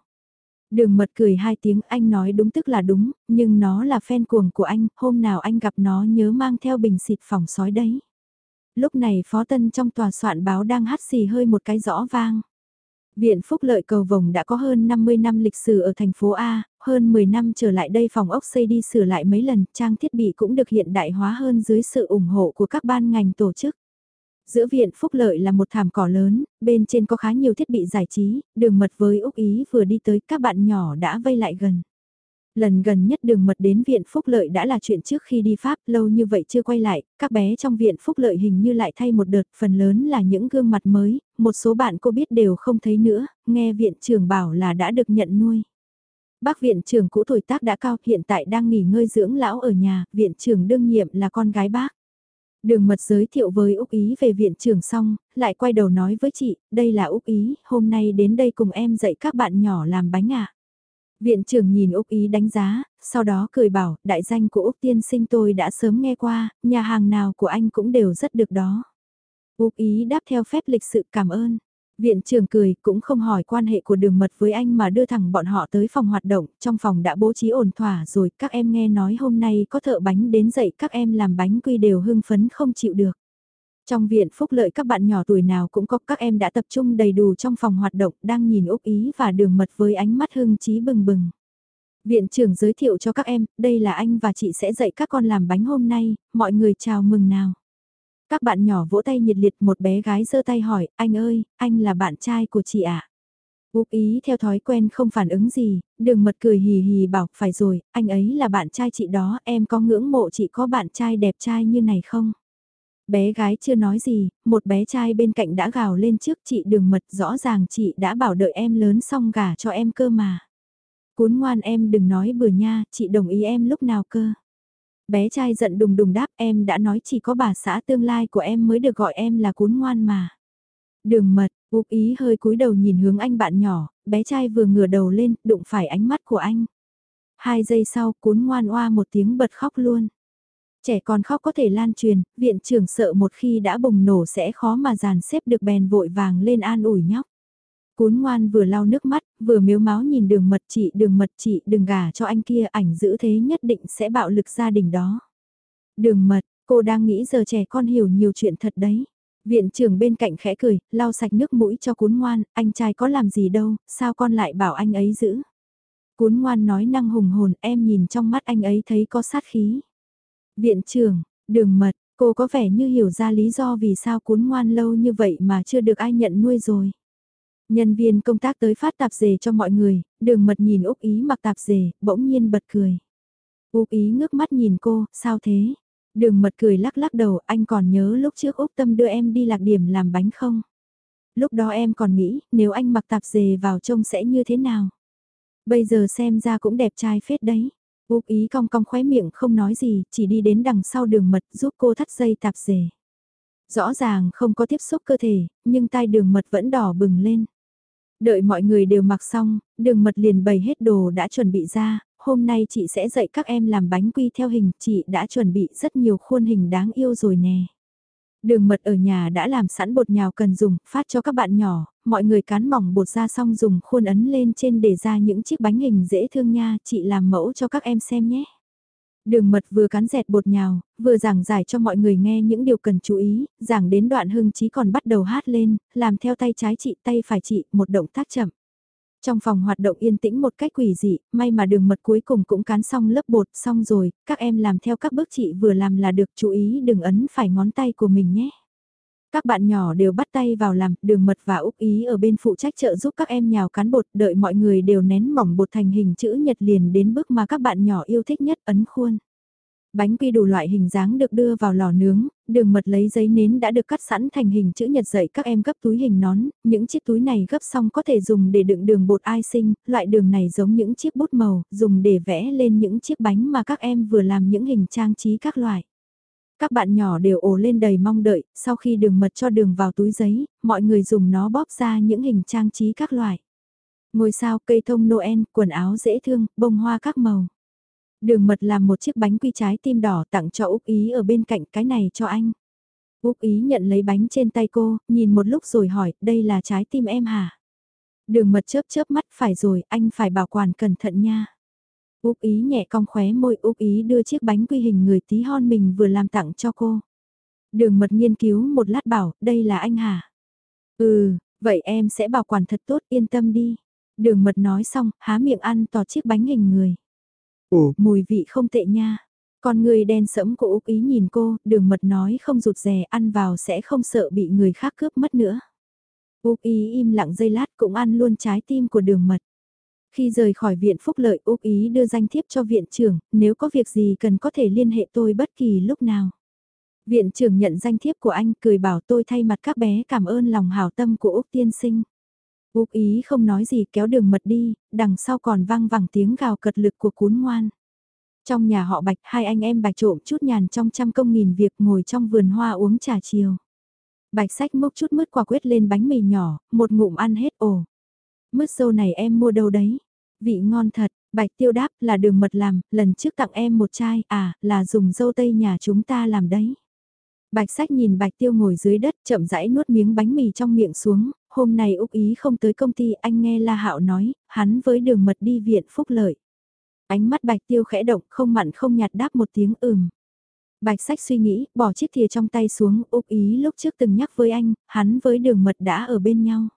Đường mật cười hai tiếng anh nói đúng tức là đúng, nhưng nó là fan cuồng của anh, hôm nào anh gặp nó nhớ mang theo bình xịt phòng sói đấy. Lúc này Phó Tân trong tòa soạn báo đang hát xì hơi một cái rõ vang. Viện Phúc Lợi Cầu Vồng đã có hơn 50 năm lịch sử ở thành phố A, hơn 10 năm trở lại đây phòng ốc xây đi sửa lại mấy lần, trang thiết bị cũng được hiện đại hóa hơn dưới sự ủng hộ của các ban ngành tổ chức. Giữa viện Phúc Lợi là một thảm cỏ lớn, bên trên có khá nhiều thiết bị giải trí, đường mật với Úc Ý vừa đi tới các bạn nhỏ đã vây lại gần. Lần gần nhất đường mật đến viện Phúc Lợi đã là chuyện trước khi đi Pháp, lâu như vậy chưa quay lại, các bé trong viện Phúc Lợi hình như lại thay một đợt, phần lớn là những gương mặt mới, một số bạn cô biết đều không thấy nữa, nghe viện trưởng bảo là đã được nhận nuôi. Bác viện trưởng cũ tuổi tác đã cao, hiện tại đang nghỉ ngơi dưỡng lão ở nhà, viện trưởng đương nhiệm là con gái bác. Đường mật giới thiệu với Úc Ý về viện trưởng xong, lại quay đầu nói với chị, đây là Úc Ý, hôm nay đến đây cùng em dạy các bạn nhỏ làm bánh ạ. Viện trưởng nhìn Úc Ý đánh giá, sau đó cười bảo, đại danh của Úc tiên sinh tôi đã sớm nghe qua, nhà hàng nào của anh cũng đều rất được đó. Úc Ý đáp theo phép lịch sự cảm ơn. Viện trưởng cười cũng không hỏi quan hệ của đường mật với anh mà đưa thẳng bọn họ tới phòng hoạt động, trong phòng đã bố trí ổn thỏa rồi, các em nghe nói hôm nay có thợ bánh đến dậy các em làm bánh quy đều hưng phấn không chịu được. Trong viện phúc lợi các bạn nhỏ tuổi nào cũng có các em đã tập trung đầy đủ trong phòng hoạt động đang nhìn Úc Ý và đường mật với ánh mắt hưng trí bừng bừng. Viện trưởng giới thiệu cho các em, đây là anh và chị sẽ dạy các con làm bánh hôm nay, mọi người chào mừng nào. Các bạn nhỏ vỗ tay nhiệt liệt một bé gái giơ tay hỏi, anh ơi, anh là bạn trai của chị ạ. À? Úc ý theo thói quen không phản ứng gì, đường mật cười hì hì bảo, phải rồi, anh ấy là bạn trai chị đó, em có ngưỡng mộ chị có bạn trai đẹp trai như này không? Bé gái chưa nói gì, một bé trai bên cạnh đã gào lên trước chị đường mật rõ ràng chị đã bảo đợi em lớn xong gả cho em cơ mà. Cuốn ngoan em đừng nói bừa nha, chị đồng ý em lúc nào cơ. Bé trai giận đùng đùng đáp em đã nói chỉ có bà xã tương lai của em mới được gọi em là cuốn ngoan mà. Đường mật, úp ý hơi cúi đầu nhìn hướng anh bạn nhỏ, bé trai vừa ngửa đầu lên, đụng phải ánh mắt của anh. Hai giây sau, cuốn ngoan oa một tiếng bật khóc luôn. Trẻ con khóc có thể lan truyền, viện trưởng sợ một khi đã bùng nổ sẽ khó mà dàn xếp được bèn vội vàng lên an ủi nhóc. Cún ngoan vừa lau nước mắt, vừa miếu máu nhìn đường mật chị đường mật chị đừng gả cho anh kia ảnh giữ thế nhất định sẽ bạo lực gia đình đó. Đường mật, cô đang nghĩ giờ trẻ con hiểu nhiều chuyện thật đấy. Viện trưởng bên cạnh khẽ cười, lau sạch nước mũi cho cún ngoan, anh trai có làm gì đâu, sao con lại bảo anh ấy giữ. Cún ngoan nói năng hùng hồn, em nhìn trong mắt anh ấy thấy có sát khí. Viện trưởng, đường mật, cô có vẻ như hiểu ra lý do vì sao cún ngoan lâu như vậy mà chưa được ai nhận nuôi rồi. Nhân viên công tác tới phát tạp dề cho mọi người, đường mật nhìn Úc Ý mặc tạp dề, bỗng nhiên bật cười. Úc Ý ngước mắt nhìn cô, sao thế? Đường mật cười lắc lắc đầu, anh còn nhớ lúc trước Úc Tâm đưa em đi lạc điểm làm bánh không? Lúc đó em còn nghĩ, nếu anh mặc tạp dề vào trông sẽ như thế nào? Bây giờ xem ra cũng đẹp trai phết đấy. Úc Ý cong cong khóe miệng không nói gì, chỉ đi đến đằng sau đường mật giúp cô thắt dây tạp dề. Rõ ràng không có tiếp xúc cơ thể, nhưng tai đường mật vẫn đỏ bừng lên. Đợi mọi người đều mặc xong, đường mật liền bày hết đồ đã chuẩn bị ra, hôm nay chị sẽ dạy các em làm bánh quy theo hình, chị đã chuẩn bị rất nhiều khuôn hình đáng yêu rồi nè. Đường mật ở nhà đã làm sẵn bột nhào cần dùng, phát cho các bạn nhỏ, mọi người cán mỏng bột ra xong dùng khuôn ấn lên trên để ra những chiếc bánh hình dễ thương nha, chị làm mẫu cho các em xem nhé. Đường mật vừa cắn dẹt bột nhào, vừa giảng giải cho mọi người nghe những điều cần chú ý, giảng đến đoạn hưng chí còn bắt đầu hát lên, làm theo tay trái chị tay phải chị, một động tác chậm. Trong phòng hoạt động yên tĩnh một cách quỷ dị, may mà đường mật cuối cùng cũng cán xong lớp bột xong rồi, các em làm theo các bước chị vừa làm là được chú ý đừng ấn phải ngón tay của mình nhé. Các bạn nhỏ đều bắt tay vào làm, đường mật và Úc Ý ở bên phụ trách trợ giúp các em nhào cán bột, đợi mọi người đều nén mỏng bột thành hình chữ nhật liền đến bước mà các bạn nhỏ yêu thích nhất ấn khuôn. Bánh quy đủ loại hình dáng được đưa vào lò nướng, đường mật lấy giấy nến đã được cắt sẵn thành hình chữ nhật dạy các em gấp túi hình nón, những chiếc túi này gấp xong có thể dùng để đựng đường bột icing, loại đường này giống những chiếc bút màu, dùng để vẽ lên những chiếc bánh mà các em vừa làm những hình trang trí các loại. Các bạn nhỏ đều ồ lên đầy mong đợi, sau khi đường mật cho đường vào túi giấy, mọi người dùng nó bóp ra những hình trang trí các loại. Ngôi sao, cây thông Noel, quần áo dễ thương, bông hoa các màu. Đường mật làm một chiếc bánh quy trái tim đỏ tặng cho Úc Ý ở bên cạnh cái này cho anh. Úc Ý nhận lấy bánh trên tay cô, nhìn một lúc rồi hỏi, đây là trái tim em hả? Đường mật chớp chớp mắt, phải rồi, anh phải bảo quản cẩn thận nha. Úc Ý nhẹ cong khóe môi Úc Ý đưa chiếc bánh quy hình người tí hon mình vừa làm tặng cho cô. Đường mật nghiên cứu một lát bảo, đây là anh hả? Ừ, vậy em sẽ bảo quản thật tốt, yên tâm đi. Đường mật nói xong, há miệng ăn tọt chiếc bánh hình người. Ồ, Mùi vị không tệ nha. Con người đen sẫm của Úc Ý nhìn cô, đường mật nói không rụt rè ăn vào sẽ không sợ bị người khác cướp mất nữa. Úc Ý im lặng giây lát cũng ăn luôn trái tim của đường mật. Khi rời khỏi viện phúc lợi Úc Ý đưa danh thiếp cho viện trưởng, nếu có việc gì cần có thể liên hệ tôi bất kỳ lúc nào. Viện trưởng nhận danh thiếp của anh cười bảo tôi thay mặt các bé cảm ơn lòng hảo tâm của Úc tiên sinh. Úc Ý không nói gì kéo đường mật đi, đằng sau còn vang vẳng tiếng gào cật lực của cún ngoan. Trong nhà họ Bạch, hai anh em Bạch trộm chút nhàn trong trăm công nghìn việc ngồi trong vườn hoa uống trà chiều. Bạch sách mốc chút mứt quả quyết lên bánh mì nhỏ, một ngụm ăn hết ồ. Mứt sâu này em mua đâu đấy? Vị ngon thật, Bạch tiêu đáp là đường mật làm, lần trước tặng em một chai, à, là dùng dâu tây nhà chúng ta làm đấy. Bạch sách nhìn bạch tiêu ngồi dưới đất chậm rãi nuốt miếng bánh mì trong miệng xuống, hôm nay Úc Ý không tới công ty anh nghe La Hạo nói, hắn với đường mật đi viện phúc lợi. Ánh mắt bạch tiêu khẽ động không mặn không nhạt đáp một tiếng ừm. Bạch sách suy nghĩ, bỏ chiếc thìa trong tay xuống, Úc Ý lúc trước từng nhắc với anh, hắn với đường mật đã ở bên nhau.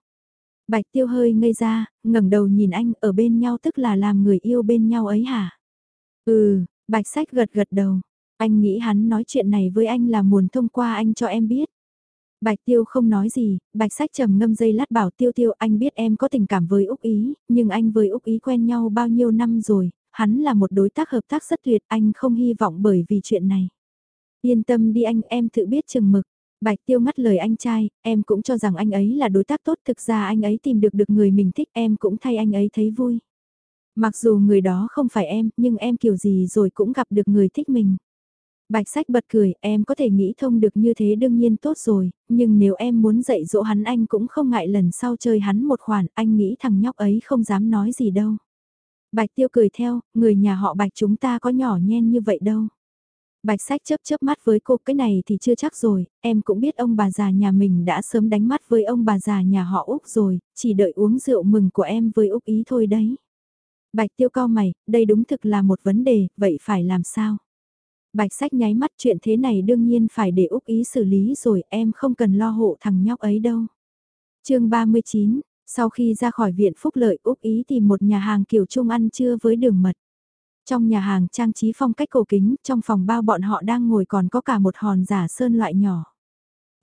Bạch tiêu hơi ngây ra, ngẩng đầu nhìn anh ở bên nhau tức là làm người yêu bên nhau ấy hả? Ừ, bạch sách gật gật đầu. Anh nghĩ hắn nói chuyện này với anh là muốn thông qua anh cho em biết. Bạch Tiêu không nói gì, Bạch Sách trầm ngâm dây lát bảo Tiêu Tiêu anh biết em có tình cảm với Úc Ý, nhưng anh với Úc Ý quen nhau bao nhiêu năm rồi, hắn là một đối tác hợp tác rất tuyệt, anh không hy vọng bởi vì chuyện này. Yên tâm đi anh, em tự biết chừng mực. Bạch Tiêu ngắt lời anh trai, em cũng cho rằng anh ấy là đối tác tốt, thực ra anh ấy tìm được được người mình thích, em cũng thay anh ấy thấy vui. Mặc dù người đó không phải em, nhưng em kiểu gì rồi cũng gặp được người thích mình. Bạch sách bật cười, em có thể nghĩ thông được như thế đương nhiên tốt rồi, nhưng nếu em muốn dạy dỗ hắn anh cũng không ngại lần sau chơi hắn một khoản, anh nghĩ thằng nhóc ấy không dám nói gì đâu. Bạch tiêu cười theo, người nhà họ bạch chúng ta có nhỏ nhen như vậy đâu. Bạch sách chớp chớp mắt với cô cái này thì chưa chắc rồi, em cũng biết ông bà già nhà mình đã sớm đánh mắt với ông bà già nhà họ Úc rồi, chỉ đợi uống rượu mừng của em với Úc ý thôi đấy. Bạch tiêu cao mày, đây đúng thực là một vấn đề, vậy phải làm sao? Bạch sách nháy mắt chuyện thế này đương nhiên phải để Úc ý xử lý rồi em không cần lo hộ thằng nhóc ấy đâu. chương 39, sau khi ra khỏi viện phúc lợi Úc ý tìm một nhà hàng kiểu chung ăn trưa với đường mật. Trong nhà hàng trang trí phong cách cổ kính, trong phòng bao bọn họ đang ngồi còn có cả một hòn giả sơn loại nhỏ.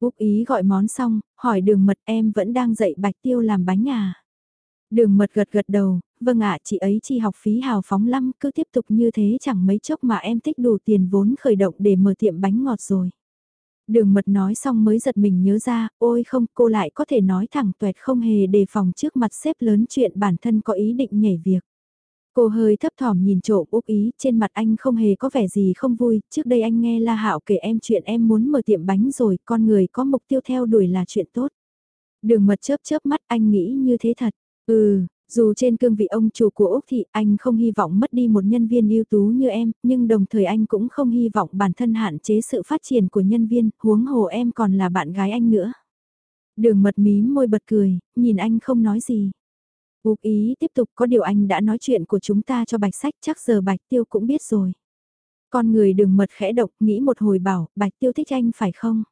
Úc ý gọi món xong, hỏi đường mật em vẫn đang dạy bạch tiêu làm bánh à. Đường mật gật gật đầu, vâng ạ chị ấy chi học phí hào phóng lắm, cứ tiếp tục như thế chẳng mấy chốc mà em tích đủ tiền vốn khởi động để mở tiệm bánh ngọt rồi. Đường mật nói xong mới giật mình nhớ ra, ôi không, cô lại có thể nói thẳng tuẹt không hề đề phòng trước mặt xếp lớn chuyện bản thân có ý định nhảy việc. Cô hơi thấp thỏm nhìn trộm Úc Ý, trên mặt anh không hề có vẻ gì không vui, trước đây anh nghe La Hạo kể em chuyện em muốn mở tiệm bánh rồi, con người có mục tiêu theo đuổi là chuyện tốt. Đường mật chớp chớp mắt anh nghĩ như thế thật. Ừ, dù trên cương vị ông chủ của Úc thì anh không hy vọng mất đi một nhân viên ưu tú như em, nhưng đồng thời anh cũng không hy vọng bản thân hạn chế sự phát triển của nhân viên, huống hồ em còn là bạn gái anh nữa. Đường mật mí môi bật cười, nhìn anh không nói gì. Úc ý tiếp tục có điều anh đã nói chuyện của chúng ta cho bạch sách chắc giờ bạch tiêu cũng biết rồi. Con người đường mật khẽ độc nghĩ một hồi bảo bạch tiêu thích anh phải không?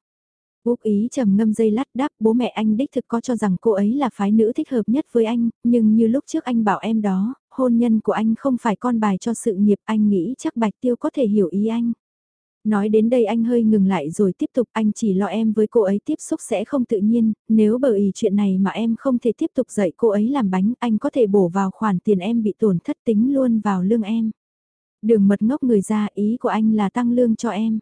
Úc ý trầm ngâm dây lát đáp bố mẹ anh đích thực có cho rằng cô ấy là phái nữ thích hợp nhất với anh, nhưng như lúc trước anh bảo em đó, hôn nhân của anh không phải con bài cho sự nghiệp anh nghĩ chắc Bạch Tiêu có thể hiểu ý anh. Nói đến đây anh hơi ngừng lại rồi tiếp tục anh chỉ lo em với cô ấy tiếp xúc sẽ không tự nhiên, nếu bởi ý chuyện này mà em không thể tiếp tục dạy cô ấy làm bánh anh có thể bổ vào khoản tiền em bị tổn thất tính luôn vào lương em. Đường mật ngốc người ra ý của anh là tăng lương cho em.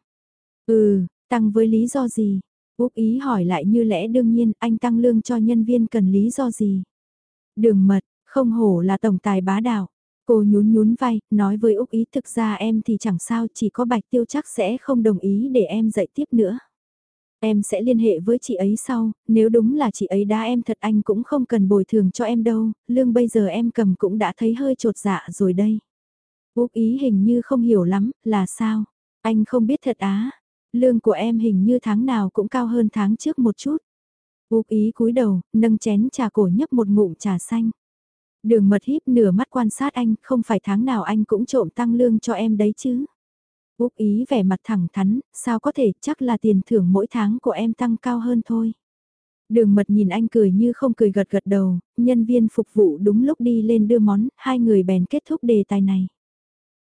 Ừ, tăng với lý do gì? Úc ý hỏi lại như lẽ đương nhiên anh tăng lương cho nhân viên cần lý do gì? Đường mật, không hổ là tổng tài bá đạo. Cô nhún nhún vai, nói với Úc ý thực ra em thì chẳng sao chỉ có bạch tiêu chắc sẽ không đồng ý để em dạy tiếp nữa. Em sẽ liên hệ với chị ấy sau, nếu đúng là chị ấy đá em thật anh cũng không cần bồi thường cho em đâu, lương bây giờ em cầm cũng đã thấy hơi trột dạ rồi đây. Úc ý hình như không hiểu lắm, là sao? Anh không biết thật á. Lương của em hình như tháng nào cũng cao hơn tháng trước một chút. Úc ý cúi đầu, nâng chén trà cổ nhấp một ngụm trà xanh. Đường mật híp nửa mắt quan sát anh, không phải tháng nào anh cũng trộm tăng lương cho em đấy chứ. Úc ý vẻ mặt thẳng thắn, sao có thể, chắc là tiền thưởng mỗi tháng của em tăng cao hơn thôi. Đường mật nhìn anh cười như không cười gật gật đầu, nhân viên phục vụ đúng lúc đi lên đưa món, hai người bèn kết thúc đề tài này.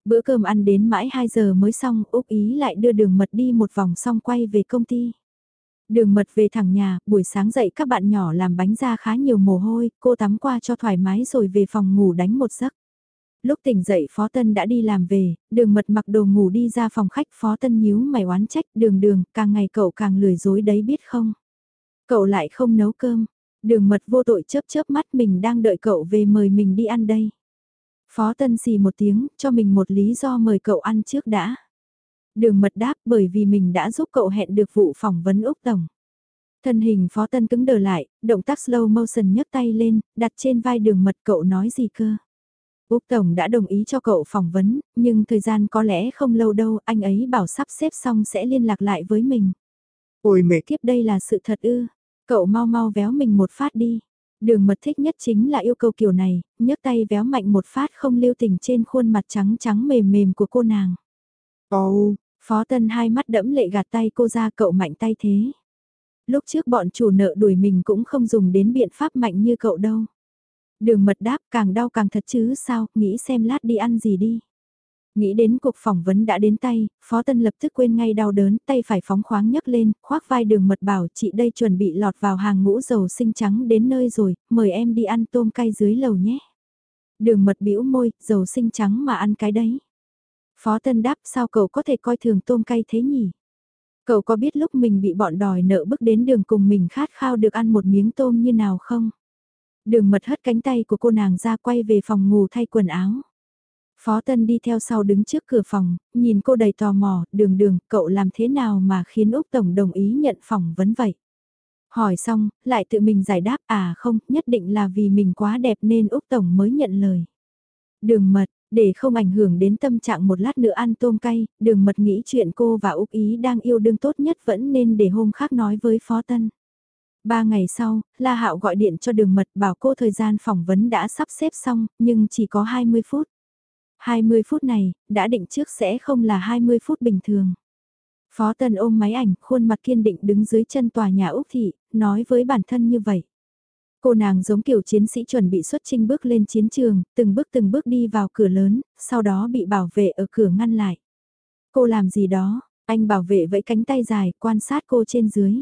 Bữa cơm ăn đến mãi 2 giờ mới xong, Úc Ý lại đưa đường mật đi một vòng xong quay về công ty. Đường mật về thẳng nhà, buổi sáng dậy các bạn nhỏ làm bánh ra khá nhiều mồ hôi, cô tắm qua cho thoải mái rồi về phòng ngủ đánh một giấc. Lúc tỉnh dậy Phó Tân đã đi làm về, đường mật mặc đồ ngủ đi ra phòng khách Phó Tân nhíu mày oán trách đường đường, càng ngày cậu càng lười dối đấy biết không. Cậu lại không nấu cơm, đường mật vô tội chớp chớp mắt mình đang đợi cậu về mời mình đi ăn đây. Phó Tân xì một tiếng, cho mình một lý do mời cậu ăn trước đã. Đường mật đáp bởi vì mình đã giúp cậu hẹn được vụ phỏng vấn Úc Tổng. Thân hình Phó Tân cứng đờ lại, động tác slow motion nhấc tay lên, đặt trên vai đường mật cậu nói gì cơ. Úc Tổng đã đồng ý cho cậu phỏng vấn, nhưng thời gian có lẽ không lâu đâu, anh ấy bảo sắp xếp xong sẽ liên lạc lại với mình. Ôi mẹ kiếp đây là sự thật ư, cậu mau mau véo mình một phát đi. Đường mật thích nhất chính là yêu cầu kiểu này, nhấc tay véo mạnh một phát không lưu tình trên khuôn mặt trắng trắng mềm mềm của cô nàng. Ồ, Phó Tân hai mắt đẫm lệ gạt tay cô ra cậu mạnh tay thế. Lúc trước bọn chủ nợ đuổi mình cũng không dùng đến biện pháp mạnh như cậu đâu. Đường mật đáp càng đau càng thật chứ sao, nghĩ xem lát đi ăn gì đi. Nghĩ đến cuộc phỏng vấn đã đến tay, Phó Tân lập tức quên ngay đau đớn, tay phải phóng khoáng nhấc lên, khoác vai đường mật bảo chị đây chuẩn bị lọt vào hàng ngũ dầu sinh trắng đến nơi rồi, mời em đi ăn tôm cay dưới lầu nhé. Đường mật bĩu môi, dầu sinh trắng mà ăn cái đấy. Phó Tân đáp sao cậu có thể coi thường tôm cay thế nhỉ? Cậu có biết lúc mình bị bọn đòi nợ bước đến đường cùng mình khát khao được ăn một miếng tôm như nào không? Đường mật hất cánh tay của cô nàng ra quay về phòng ngủ thay quần áo. Phó Tân đi theo sau đứng trước cửa phòng, nhìn cô đầy tò mò, đường đường, cậu làm thế nào mà khiến Úc Tổng đồng ý nhận phỏng vấn vậy? Hỏi xong, lại tự mình giải đáp à không, nhất định là vì mình quá đẹp nên Úc Tổng mới nhận lời. Đường mật, để không ảnh hưởng đến tâm trạng một lát nữa ăn tôm cay, đường mật nghĩ chuyện cô và Úc Ý đang yêu đương tốt nhất vẫn nên để hôm khác nói với Phó Tân. Ba ngày sau, La Hạo gọi điện cho đường mật bảo cô thời gian phỏng vấn đã sắp xếp xong, nhưng chỉ có 20 phút. 20 phút này, đã định trước sẽ không là 20 phút bình thường. Phó Tân ôm máy ảnh, khuôn mặt kiên định đứng dưới chân tòa nhà Úc Thị, nói với bản thân như vậy. Cô nàng giống kiểu chiến sĩ chuẩn bị xuất chinh bước lên chiến trường, từng bước từng bước đi vào cửa lớn, sau đó bị bảo vệ ở cửa ngăn lại. Cô làm gì đó, anh bảo vệ vẫy cánh tay dài, quan sát cô trên dưới.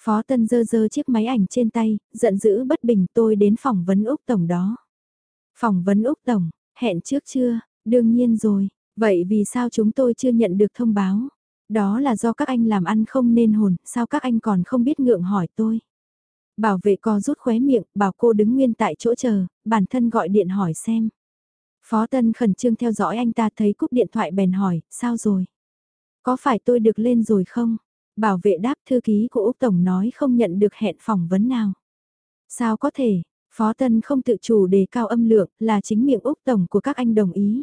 Phó Tân dơ dơ chiếc máy ảnh trên tay, giận dữ bất bình tôi đến phỏng vấn Úc Tổng đó. Phỏng vấn Úc Tổng, hẹn trước chưa, đương nhiên rồi, vậy vì sao chúng tôi chưa nhận được thông báo? Đó là do các anh làm ăn không nên hồn, sao các anh còn không biết ngượng hỏi tôi? Bảo vệ co rút khóe miệng, bảo cô đứng nguyên tại chỗ chờ, bản thân gọi điện hỏi xem. Phó Tân khẩn trương theo dõi anh ta thấy cúp điện thoại bèn hỏi, sao rồi? Có phải tôi được lên rồi không? Bảo vệ đáp thư ký của Úc Tổng nói không nhận được hẹn phỏng vấn nào. Sao có thể, Phó Tân không tự chủ đề cao âm lượng là chính miệng Úc Tổng của các anh đồng ý.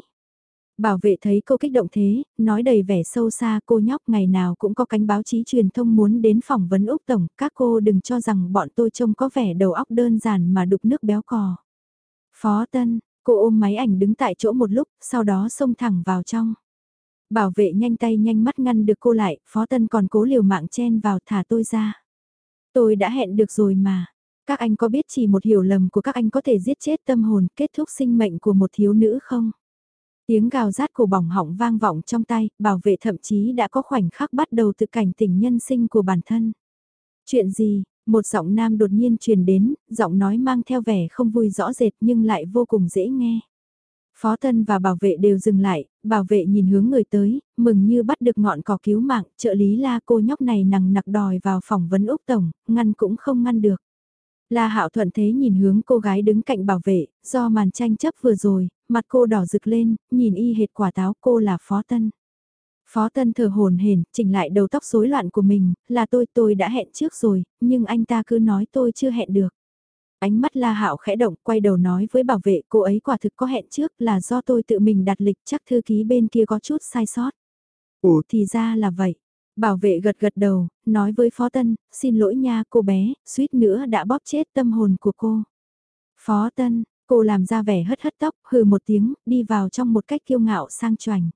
Bảo vệ thấy cô kích động thế, nói đầy vẻ sâu xa cô nhóc ngày nào cũng có cánh báo chí truyền thông muốn đến phỏng vấn Úc Tổng, các cô đừng cho rằng bọn tôi trông có vẻ đầu óc đơn giản mà đục nước béo cò. Phó Tân, cô ôm máy ảnh đứng tại chỗ một lúc, sau đó xông thẳng vào trong. Bảo vệ nhanh tay nhanh mắt ngăn được cô lại, Phó Tân còn cố liều mạng chen vào thả tôi ra. Tôi đã hẹn được rồi mà. Các anh có biết chỉ một hiểu lầm của các anh có thể giết chết tâm hồn kết thúc sinh mệnh của một thiếu nữ không? Tiếng gào rát của bỏng họng vang vọng trong tay, bảo vệ thậm chí đã có khoảnh khắc bắt đầu từ cảnh tình nhân sinh của bản thân. Chuyện gì, một giọng nam đột nhiên truyền đến, giọng nói mang theo vẻ không vui rõ rệt nhưng lại vô cùng dễ nghe. Phó Tân và bảo vệ đều dừng lại, bảo vệ nhìn hướng người tới, mừng như bắt được ngọn cỏ cứu mạng, trợ lý la cô nhóc này nằng nặc đòi vào phỏng vấn Úc Tổng, ngăn cũng không ngăn được. La Hạo thuận thế nhìn hướng cô gái đứng cạnh bảo vệ, do màn tranh chấp vừa rồi, mặt cô đỏ rực lên, nhìn y hệt quả táo cô là Phó Tân. Phó Tân thở hồn hển, chỉnh lại đầu tóc rối loạn của mình, là tôi tôi đã hẹn trước rồi, nhưng anh ta cứ nói tôi chưa hẹn được. Ánh mắt La Hạo khẽ động, quay đầu nói với bảo vệ cô ấy quả thực có hẹn trước là do tôi tự mình đặt lịch chắc thư ký bên kia có chút sai sót. Ủa thì ra là vậy. Bảo vệ gật gật đầu, nói với Phó Tân, xin lỗi nha cô bé, suýt nữa đã bóp chết tâm hồn của cô. Phó Tân, cô làm ra vẻ hất hất tóc, hừ một tiếng, đi vào trong một cách kiêu ngạo sang choành.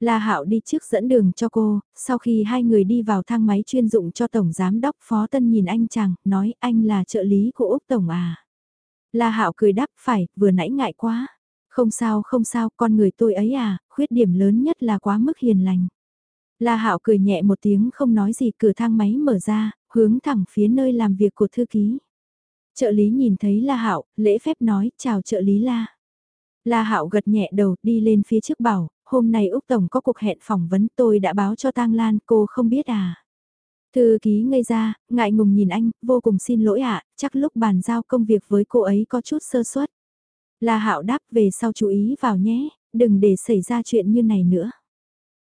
La Hạo đi trước dẫn đường cho cô, sau khi hai người đi vào thang máy chuyên dụng cho Tổng Giám đốc Phó Tân nhìn anh chàng, nói anh là trợ lý của Úc Tổng à. La Hạo cười đáp phải, vừa nãy ngại quá. Không sao không sao, con người tôi ấy à, khuyết điểm lớn nhất là quá mức hiền lành. La Hạo cười nhẹ một tiếng không nói gì cửa thang máy mở ra, hướng thẳng phía nơi làm việc của thư ký. Trợ lý nhìn thấy La Hạo, lễ phép nói, chào trợ lý La. La Hạo gật nhẹ đầu, đi lên phía trước bảo, hôm nay Úc Tổng có cuộc hẹn phỏng vấn tôi đã báo cho Tang Lan, cô không biết à. Thư ký ngây ra, ngại ngùng nhìn anh, vô cùng xin lỗi ạ, chắc lúc bàn giao công việc với cô ấy có chút sơ suất. La Hạo đáp về sau chú ý vào nhé, đừng để xảy ra chuyện như này nữa.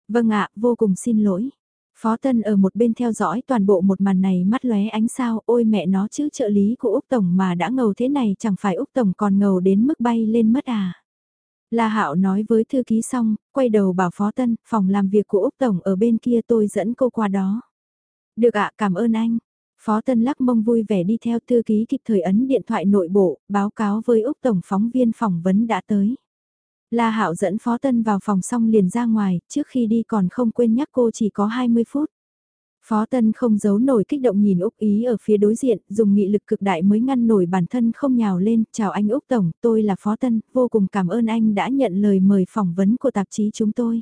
Vâng ạ, vô cùng xin lỗi. Phó Tân ở một bên theo dõi toàn bộ một màn này mắt lóe ánh sao, ôi mẹ nó chứ trợ lý của Úc Tổng mà đã ngầu thế này chẳng phải Úc Tổng còn ngầu đến mức bay lên mất à. La Hạo nói với thư ký xong, quay đầu bảo Phó Tân, phòng làm việc của Úc Tổng ở bên kia tôi dẫn cô qua đó. Được ạ, cảm ơn anh. Phó Tân lắc mông vui vẻ đi theo thư ký kịp thời ấn điện thoại nội bộ, báo cáo với Úc Tổng phóng viên phỏng vấn đã tới. La Hạo dẫn Phó Tân vào phòng xong liền ra ngoài, trước khi đi còn không quên nhắc cô chỉ có 20 phút. Phó Tân không giấu nổi kích động nhìn Úc Ý ở phía đối diện, dùng nghị lực cực đại mới ngăn nổi bản thân không nhào lên, chào anh Úc Tổng, tôi là Phó Tân, vô cùng cảm ơn anh đã nhận lời mời phỏng vấn của tạp chí chúng tôi.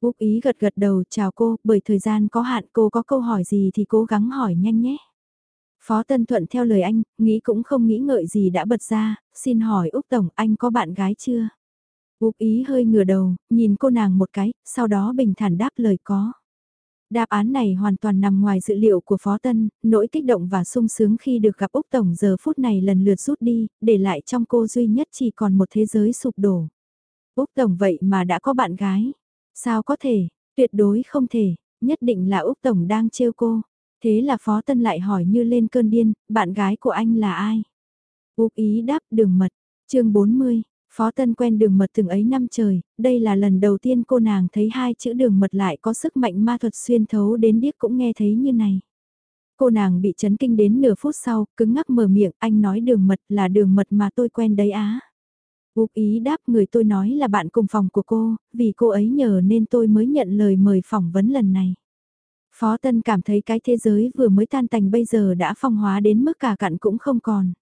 Úc Ý gật gật đầu chào cô, bởi thời gian có hạn cô có câu hỏi gì thì cố gắng hỏi nhanh nhé. Phó Tân thuận theo lời anh, nghĩ cũng không nghĩ ngợi gì đã bật ra, xin hỏi Úc Tổng anh có bạn gái chưa? Úc Ý hơi ngửa đầu, nhìn cô nàng một cái, sau đó bình thản đáp lời có. Đáp án này hoàn toàn nằm ngoài dự liệu của Phó Tân, nỗi kích động và sung sướng khi được gặp Úc Tổng giờ phút này lần lượt rút đi, để lại trong cô duy nhất chỉ còn một thế giới sụp đổ. Úc Tổng vậy mà đã có bạn gái. Sao có thể, tuyệt đối không thể, nhất định là Úc Tổng đang trêu cô. Thế là Phó Tân lại hỏi như lên cơn điên, bạn gái của anh là ai? Úc ý đáp đường mật, chương 40, Phó Tân quen đường mật từng ấy năm trời, đây là lần đầu tiên cô nàng thấy hai chữ đường mật lại có sức mạnh ma thuật xuyên thấu đến điếc cũng nghe thấy như này. Cô nàng bị chấn kinh đến nửa phút sau, cứng ngắc mở miệng, anh nói đường mật là đường mật mà tôi quen đấy á. Úc ý đáp người tôi nói là bạn cùng phòng của cô, vì cô ấy nhờ nên tôi mới nhận lời mời phỏng vấn lần này. Phó Tân cảm thấy cái thế giới vừa mới tan tành bây giờ đã phong hóa đến mức cả cặn cũng không còn.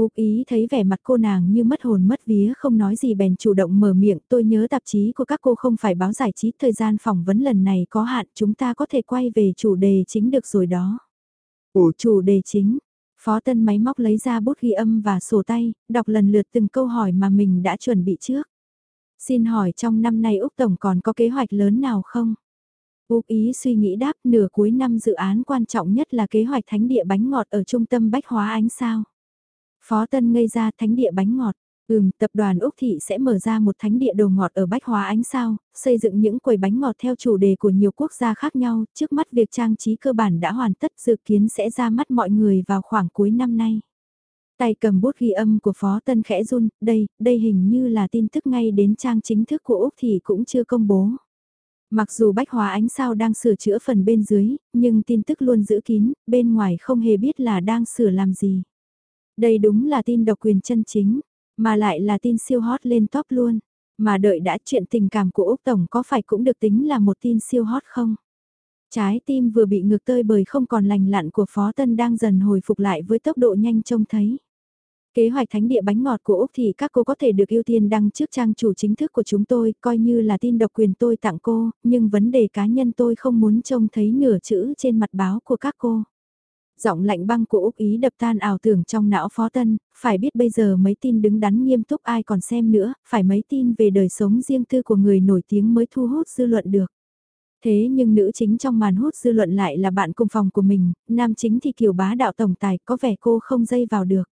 Úc ý thấy vẻ mặt cô nàng như mất hồn mất vía không nói gì bèn chủ động mở miệng tôi nhớ tạp chí của các cô không phải báo giải trí thời gian phỏng vấn lần này có hạn chúng ta có thể quay về chủ đề chính được rồi đó. Ủa chủ đề chính, Phó Tân máy móc lấy ra bút ghi âm và sổ tay, đọc lần lượt từng câu hỏi mà mình đã chuẩn bị trước. Xin hỏi trong năm nay Úc Tổng còn có kế hoạch lớn nào không? Úc ý suy nghĩ đáp nửa cuối năm dự án quan trọng nhất là kế hoạch thánh địa bánh ngọt ở trung tâm bách hóa ánh sao. Phó Tân ngây ra thánh địa bánh ngọt. Ừm, tập đoàn Úc Thị sẽ mở ra một thánh địa đồ ngọt ở Bách Hóa Ánh Sao, xây dựng những quầy bánh ngọt theo chủ đề của nhiều quốc gia khác nhau, trước mắt việc trang trí cơ bản đã hoàn tất dự kiến sẽ ra mắt mọi người vào khoảng cuối năm nay. Tay cầm bút ghi âm của Phó Tân khẽ run, đây, đây hình như là tin tức ngay đến trang chính thức của Úc Thị cũng chưa công bố. Mặc dù Bách Hóa Ánh Sao đang sửa chữa phần bên dưới, nhưng tin tức luôn giữ kín, bên ngoài không hề biết là đang sửa làm gì. Đây đúng là tin độc quyền chân chính, mà lại là tin siêu hot lên top luôn. Mà đợi đã chuyện tình cảm của Úc Tổng có phải cũng được tính là một tin siêu hot không? Trái tim vừa bị ngược tơi bởi không còn lành lặn của Phó Tân đang dần hồi phục lại với tốc độ nhanh trông thấy. Kế hoạch thánh địa bánh ngọt của Úc thì các cô có thể được ưu tiên đăng trước trang chủ chính thức của chúng tôi, coi như là tin độc quyền tôi tặng cô, nhưng vấn đề cá nhân tôi không muốn trông thấy nửa chữ trên mặt báo của các cô. Giọng lạnh băng của Úc Ý đập tan ảo tưởng trong não Phó Tân, phải biết bây giờ mấy tin đứng đắn nghiêm túc ai còn xem nữa, phải mấy tin về đời sống riêng tư của người nổi tiếng mới thu hút dư luận được. Thế nhưng nữ chính trong màn hút dư luận lại là bạn cùng phòng của mình, nam chính thì kiểu bá đạo tổng tài có vẻ cô không dây vào được.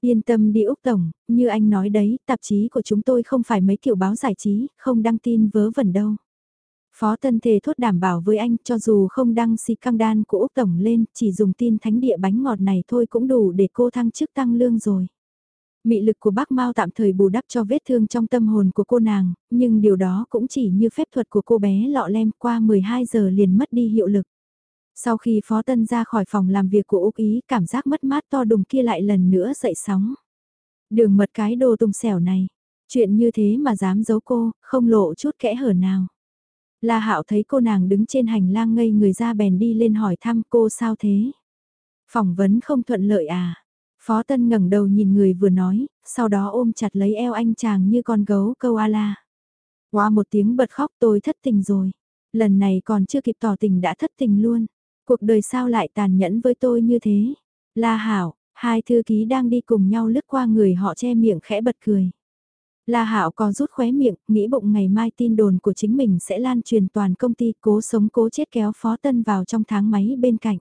Yên tâm đi Úc Tổng, như anh nói đấy, tạp chí của chúng tôi không phải mấy kiểu báo giải trí, không đăng tin vớ vẩn đâu. Phó Tân Thề thốt đảm bảo với anh cho dù không đăng si căng đan của Úc Tổng lên, chỉ dùng tin thánh địa bánh ngọt này thôi cũng đủ để cô thăng chức tăng lương rồi. Mị lực của bác Mao tạm thời bù đắp cho vết thương trong tâm hồn của cô nàng, nhưng điều đó cũng chỉ như phép thuật của cô bé lọ lem qua 12 giờ liền mất đi hiệu lực. Sau khi Phó Tân ra khỏi phòng làm việc của Úc Ý, cảm giác mất mát to đùng kia lại lần nữa dậy sóng. Đường mật cái đồ tung xẻo này, chuyện như thế mà dám giấu cô, không lộ chút kẽ hở nào. La Hạo thấy cô nàng đứng trên hành lang ngây người ra bèn đi lên hỏi thăm cô sao thế. Phỏng vấn không thuận lợi à? Phó Tân ngẩng đầu nhìn người vừa nói, sau đó ôm chặt lấy eo anh chàng như con gấu câu a la. Qua một tiếng bật khóc tôi thất tình rồi. Lần này còn chưa kịp tỏ tình đã thất tình luôn. Cuộc đời sao lại tàn nhẫn với tôi như thế? La Hảo, hai thư ký đang đi cùng nhau lướt qua người họ che miệng khẽ bật cười. La Hạo co rút khóe miệng, nghĩ bụng ngày mai tin đồn của chính mình sẽ lan truyền toàn công ty cố sống cố chết kéo Phó Tân vào trong tháng máy bên cạnh.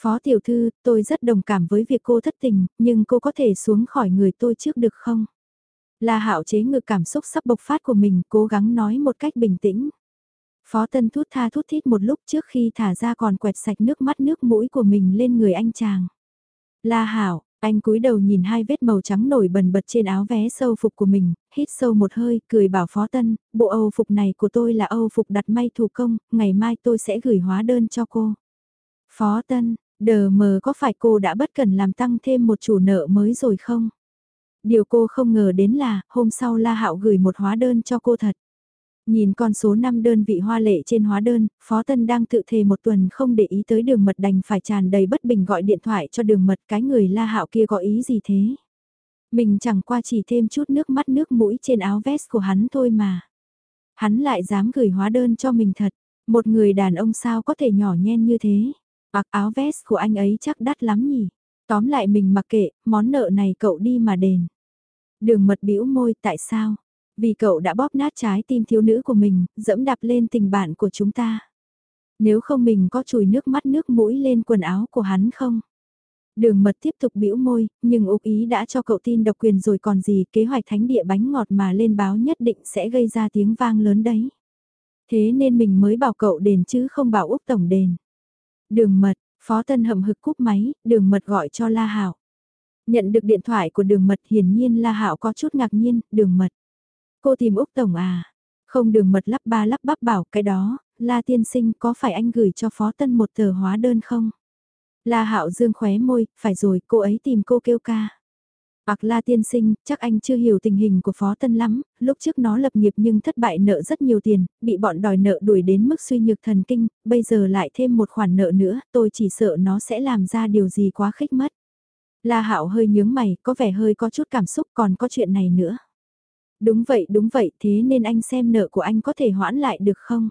Phó tiểu thư, tôi rất đồng cảm với việc cô thất tình, nhưng cô có thể xuống khỏi người tôi trước được không? La Hạo chế ngự cảm xúc sắp bộc phát của mình, cố gắng nói một cách bình tĩnh. Phó Tân thút tha thút thít một lúc trước khi thả ra còn quẹt sạch nước mắt nước mũi của mình lên người anh chàng. La Hạo anh cúi đầu nhìn hai vết màu trắng nổi bần bật trên áo vé sâu phục của mình, hít sâu một hơi, cười bảo Phó Tân, bộ Âu phục này của tôi là Âu phục đặt may thủ công, ngày mai tôi sẽ gửi hóa đơn cho cô. Phó Tân, đờ mờ có phải cô đã bất cần làm tăng thêm một chủ nợ mới rồi không? Điều cô không ngờ đến là, hôm sau La Hạo gửi một hóa đơn cho cô thật. Nhìn con số 5 đơn vị hoa lệ trên hóa đơn, Phó Tân đang tự thề một tuần không để ý tới đường mật đành phải tràn đầy bất bình gọi điện thoại cho đường mật cái người la hạo kia có ý gì thế. Mình chẳng qua chỉ thêm chút nước mắt nước mũi trên áo vest của hắn thôi mà. Hắn lại dám gửi hóa đơn cho mình thật, một người đàn ông sao có thể nhỏ nhen như thế. Mặc áo vest của anh ấy chắc đắt lắm nhỉ. Tóm lại mình mặc kệ, món nợ này cậu đi mà đền. Đường mật bĩu môi tại sao? Vì cậu đã bóp nát trái tim thiếu nữ của mình, dẫm đạp lên tình bạn của chúng ta. Nếu không mình có chùi nước mắt nước mũi lên quần áo của hắn không? Đường mật tiếp tục bĩu môi, nhưng Úc Ý đã cho cậu tin độc quyền rồi còn gì kế hoạch thánh địa bánh ngọt mà lên báo nhất định sẽ gây ra tiếng vang lớn đấy. Thế nên mình mới bảo cậu đền chứ không bảo Úc Tổng đền. Đường mật, Phó Tân hậm hực cúp máy, đường mật gọi cho La Hảo. Nhận được điện thoại của đường mật hiển nhiên La Hảo có chút ngạc nhiên, đường mật. Cô tìm Úc Tổng à? Không đường mật lắp ba lắp bắp bảo cái đó, La Tiên Sinh có phải anh gửi cho Phó Tân một tờ hóa đơn không? La Hạo Dương khóe môi, phải rồi, cô ấy tìm cô kêu ca. Bạc La Tiên Sinh, chắc anh chưa hiểu tình hình của Phó Tân lắm, lúc trước nó lập nghiệp nhưng thất bại nợ rất nhiều tiền, bị bọn đòi nợ đuổi đến mức suy nhược thần kinh, bây giờ lại thêm một khoản nợ nữa, tôi chỉ sợ nó sẽ làm ra điều gì quá khích mất. La Hạo hơi nhướng mày, có vẻ hơi có chút cảm xúc còn có chuyện này nữa. Đúng vậy đúng vậy thế nên anh xem nợ của anh có thể hoãn lại được không?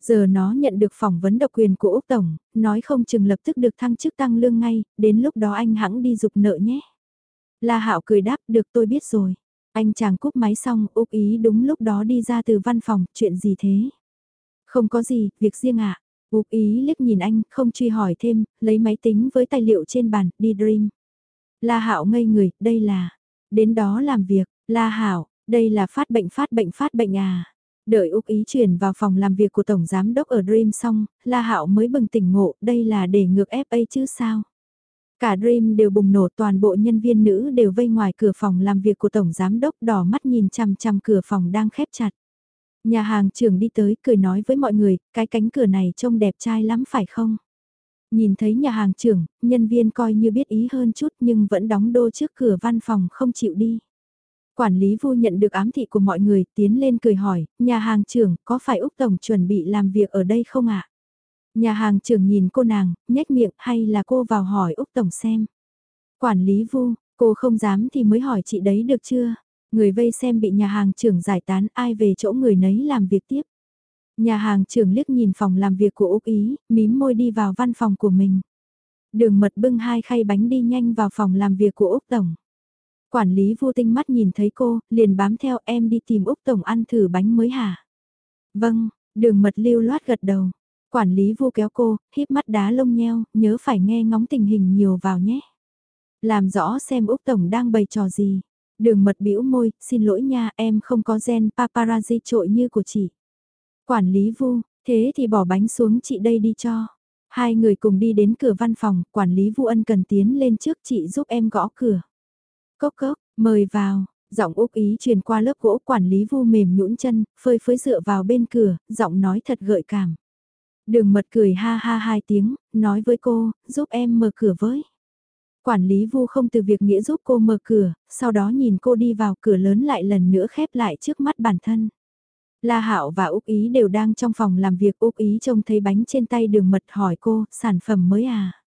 Giờ nó nhận được phỏng vấn độc quyền của Úc Tổng, nói không chừng lập tức được thăng chức tăng lương ngay, đến lúc đó anh hãng đi dục nợ nhé. La Hạo cười đáp được tôi biết rồi. Anh chàng cúp máy xong Úc Ý đúng lúc đó đi ra từ văn phòng, chuyện gì thế? Không có gì, việc riêng ạ. À? Úc Ý liếc nhìn anh, không truy hỏi thêm, lấy máy tính với tài liệu trên bàn, đi Dream. La Hạo ngây người, đây là... Đến đó làm việc, La Hạo, đây là phát bệnh phát bệnh phát bệnh à. Đợi Úc Ý chuyển vào phòng làm việc của Tổng Giám Đốc ở Dream xong, La Hạo mới bừng tỉnh ngộ, đây là để ngược FA chứ sao. Cả Dream đều bùng nổ toàn bộ nhân viên nữ đều vây ngoài cửa phòng làm việc của Tổng Giám Đốc đỏ mắt nhìn chằm chằm cửa phòng đang khép chặt. Nhà hàng trưởng đi tới cười nói với mọi người, cái cánh cửa này trông đẹp trai lắm phải không? Nhìn thấy nhà hàng trưởng, nhân viên coi như biết ý hơn chút nhưng vẫn đóng đô trước cửa văn phòng không chịu đi. Quản lý vu nhận được ám thị của mọi người, tiến lên cười hỏi, nhà hàng trưởng, có phải Úc Tổng chuẩn bị làm việc ở đây không ạ? Nhà hàng trưởng nhìn cô nàng, nhếch miệng hay là cô vào hỏi Úc Tổng xem. Quản lý vu, cô không dám thì mới hỏi chị đấy được chưa? Người vây xem bị nhà hàng trưởng giải tán ai về chỗ người nấy làm việc tiếp. Nhà hàng trưởng liếc nhìn phòng làm việc của Úc Ý, mím môi đi vào văn phòng của mình. Đường mật bưng hai khay bánh đi nhanh vào phòng làm việc của Úc Tổng. Quản lý vô tinh mắt nhìn thấy cô, liền bám theo em đi tìm Úc Tổng ăn thử bánh mới hả? Vâng, đường mật lưu loát gật đầu. Quản lý vô kéo cô, híp mắt đá lông nheo, nhớ phải nghe ngóng tình hình nhiều vào nhé. Làm rõ xem Úc Tổng đang bày trò gì. Đường mật bĩu môi, xin lỗi nha, em không có gen paparazzi trội như của chị. Quản lý vu, thế thì bỏ bánh xuống chị đây đi cho. Hai người cùng đi đến cửa văn phòng, quản lý vu ân cần tiến lên trước chị giúp em gõ cửa. Cốc cốc, mời vào, giọng Úc ý truyền qua lớp gỗ quản lý vu mềm nhũn chân, phơi phới dựa vào bên cửa, giọng nói thật gợi cảm. Đường mật cười ha ha hai tiếng, nói với cô, giúp em mở cửa với. Quản lý vu không từ việc nghĩa giúp cô mở cửa, sau đó nhìn cô đi vào cửa lớn lại lần nữa khép lại trước mắt bản thân. La Hạo và Úc Ý đều đang trong phòng làm việc Úc Ý trông thấy bánh trên tay đường mật hỏi cô, sản phẩm mới à?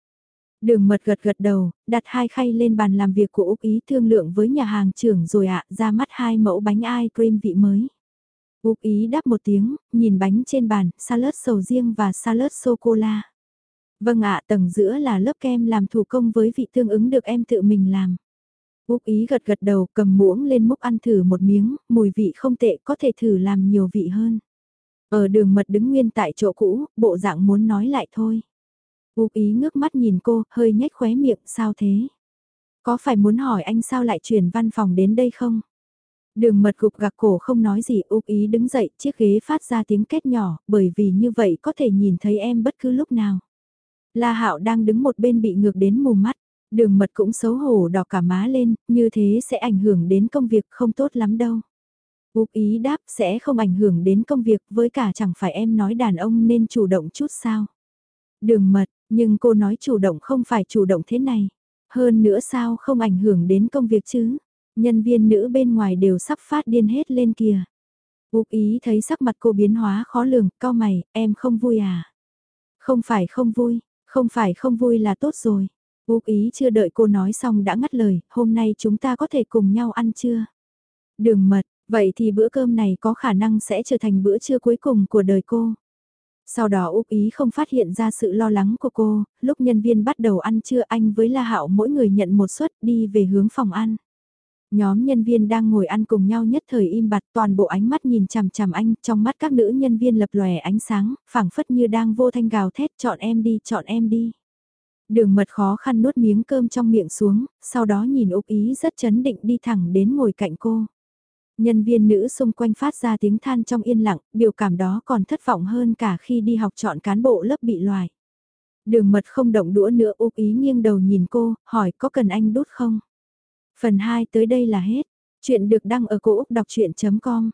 Đường mật gật gật đầu, đặt hai khay lên bàn làm việc của Úc Ý thương lượng với nhà hàng trưởng rồi ạ, ra mắt hai mẫu bánh ice cream vị mới. Úc Ý đáp một tiếng, nhìn bánh trên bàn, salad sầu riêng và salad sô-cô-la. Vâng ạ, tầng giữa là lớp kem làm thủ công với vị tương ứng được em tự mình làm. Úc Ý gật gật đầu cầm muỗng lên múc ăn thử một miếng, mùi vị không tệ có thể thử làm nhiều vị hơn. Ở đường mật đứng nguyên tại chỗ cũ, bộ dạng muốn nói lại thôi. Úc Ý ngước mắt nhìn cô, hơi nhếch khóe miệng, sao thế? Có phải muốn hỏi anh sao lại chuyển văn phòng đến đây không? Đường mật gục gạc cổ không nói gì Úc Ý đứng dậy, chiếc ghế phát ra tiếng két nhỏ, bởi vì như vậy có thể nhìn thấy em bất cứ lúc nào. La Hạo đang đứng một bên bị ngược đến mù mắt. Đường mật cũng xấu hổ đỏ cả má lên, như thế sẽ ảnh hưởng đến công việc không tốt lắm đâu. Úc ý đáp sẽ không ảnh hưởng đến công việc với cả chẳng phải em nói đàn ông nên chủ động chút sao. Đường mật, nhưng cô nói chủ động không phải chủ động thế này. Hơn nữa sao không ảnh hưởng đến công việc chứ. Nhân viên nữ bên ngoài đều sắp phát điên hết lên kìa. Úc ý thấy sắc mặt cô biến hóa khó lường, cao mày, em không vui à? Không phải không vui, không phải không vui là tốt rồi. Úc ý chưa đợi cô nói xong đã ngắt lời, hôm nay chúng ta có thể cùng nhau ăn chưa? Đường mật, vậy thì bữa cơm này có khả năng sẽ trở thành bữa trưa cuối cùng của đời cô. Sau đó Úc Ý không phát hiện ra sự lo lắng của cô, lúc nhân viên bắt đầu ăn trưa anh với La Hạo mỗi người nhận một suất đi về hướng phòng ăn. Nhóm nhân viên đang ngồi ăn cùng nhau nhất thời im bặt toàn bộ ánh mắt nhìn chằm chằm anh, trong mắt các nữ nhân viên lập lòe ánh sáng, phảng phất như đang vô thanh gào thét chọn em đi, chọn em đi. Đường mật khó khăn nuốt miếng cơm trong miệng xuống, sau đó nhìn Úc Ý rất chấn định đi thẳng đến ngồi cạnh cô. Nhân viên nữ xung quanh phát ra tiếng than trong yên lặng, biểu cảm đó còn thất vọng hơn cả khi đi học chọn cán bộ lớp bị loài. Đường mật không động đũa nữa úp Ý nghiêng đầu nhìn cô, hỏi có cần anh đút không? Phần 2 tới đây là hết. Chuyện được đăng ở cổ Úc đọc chuyện.com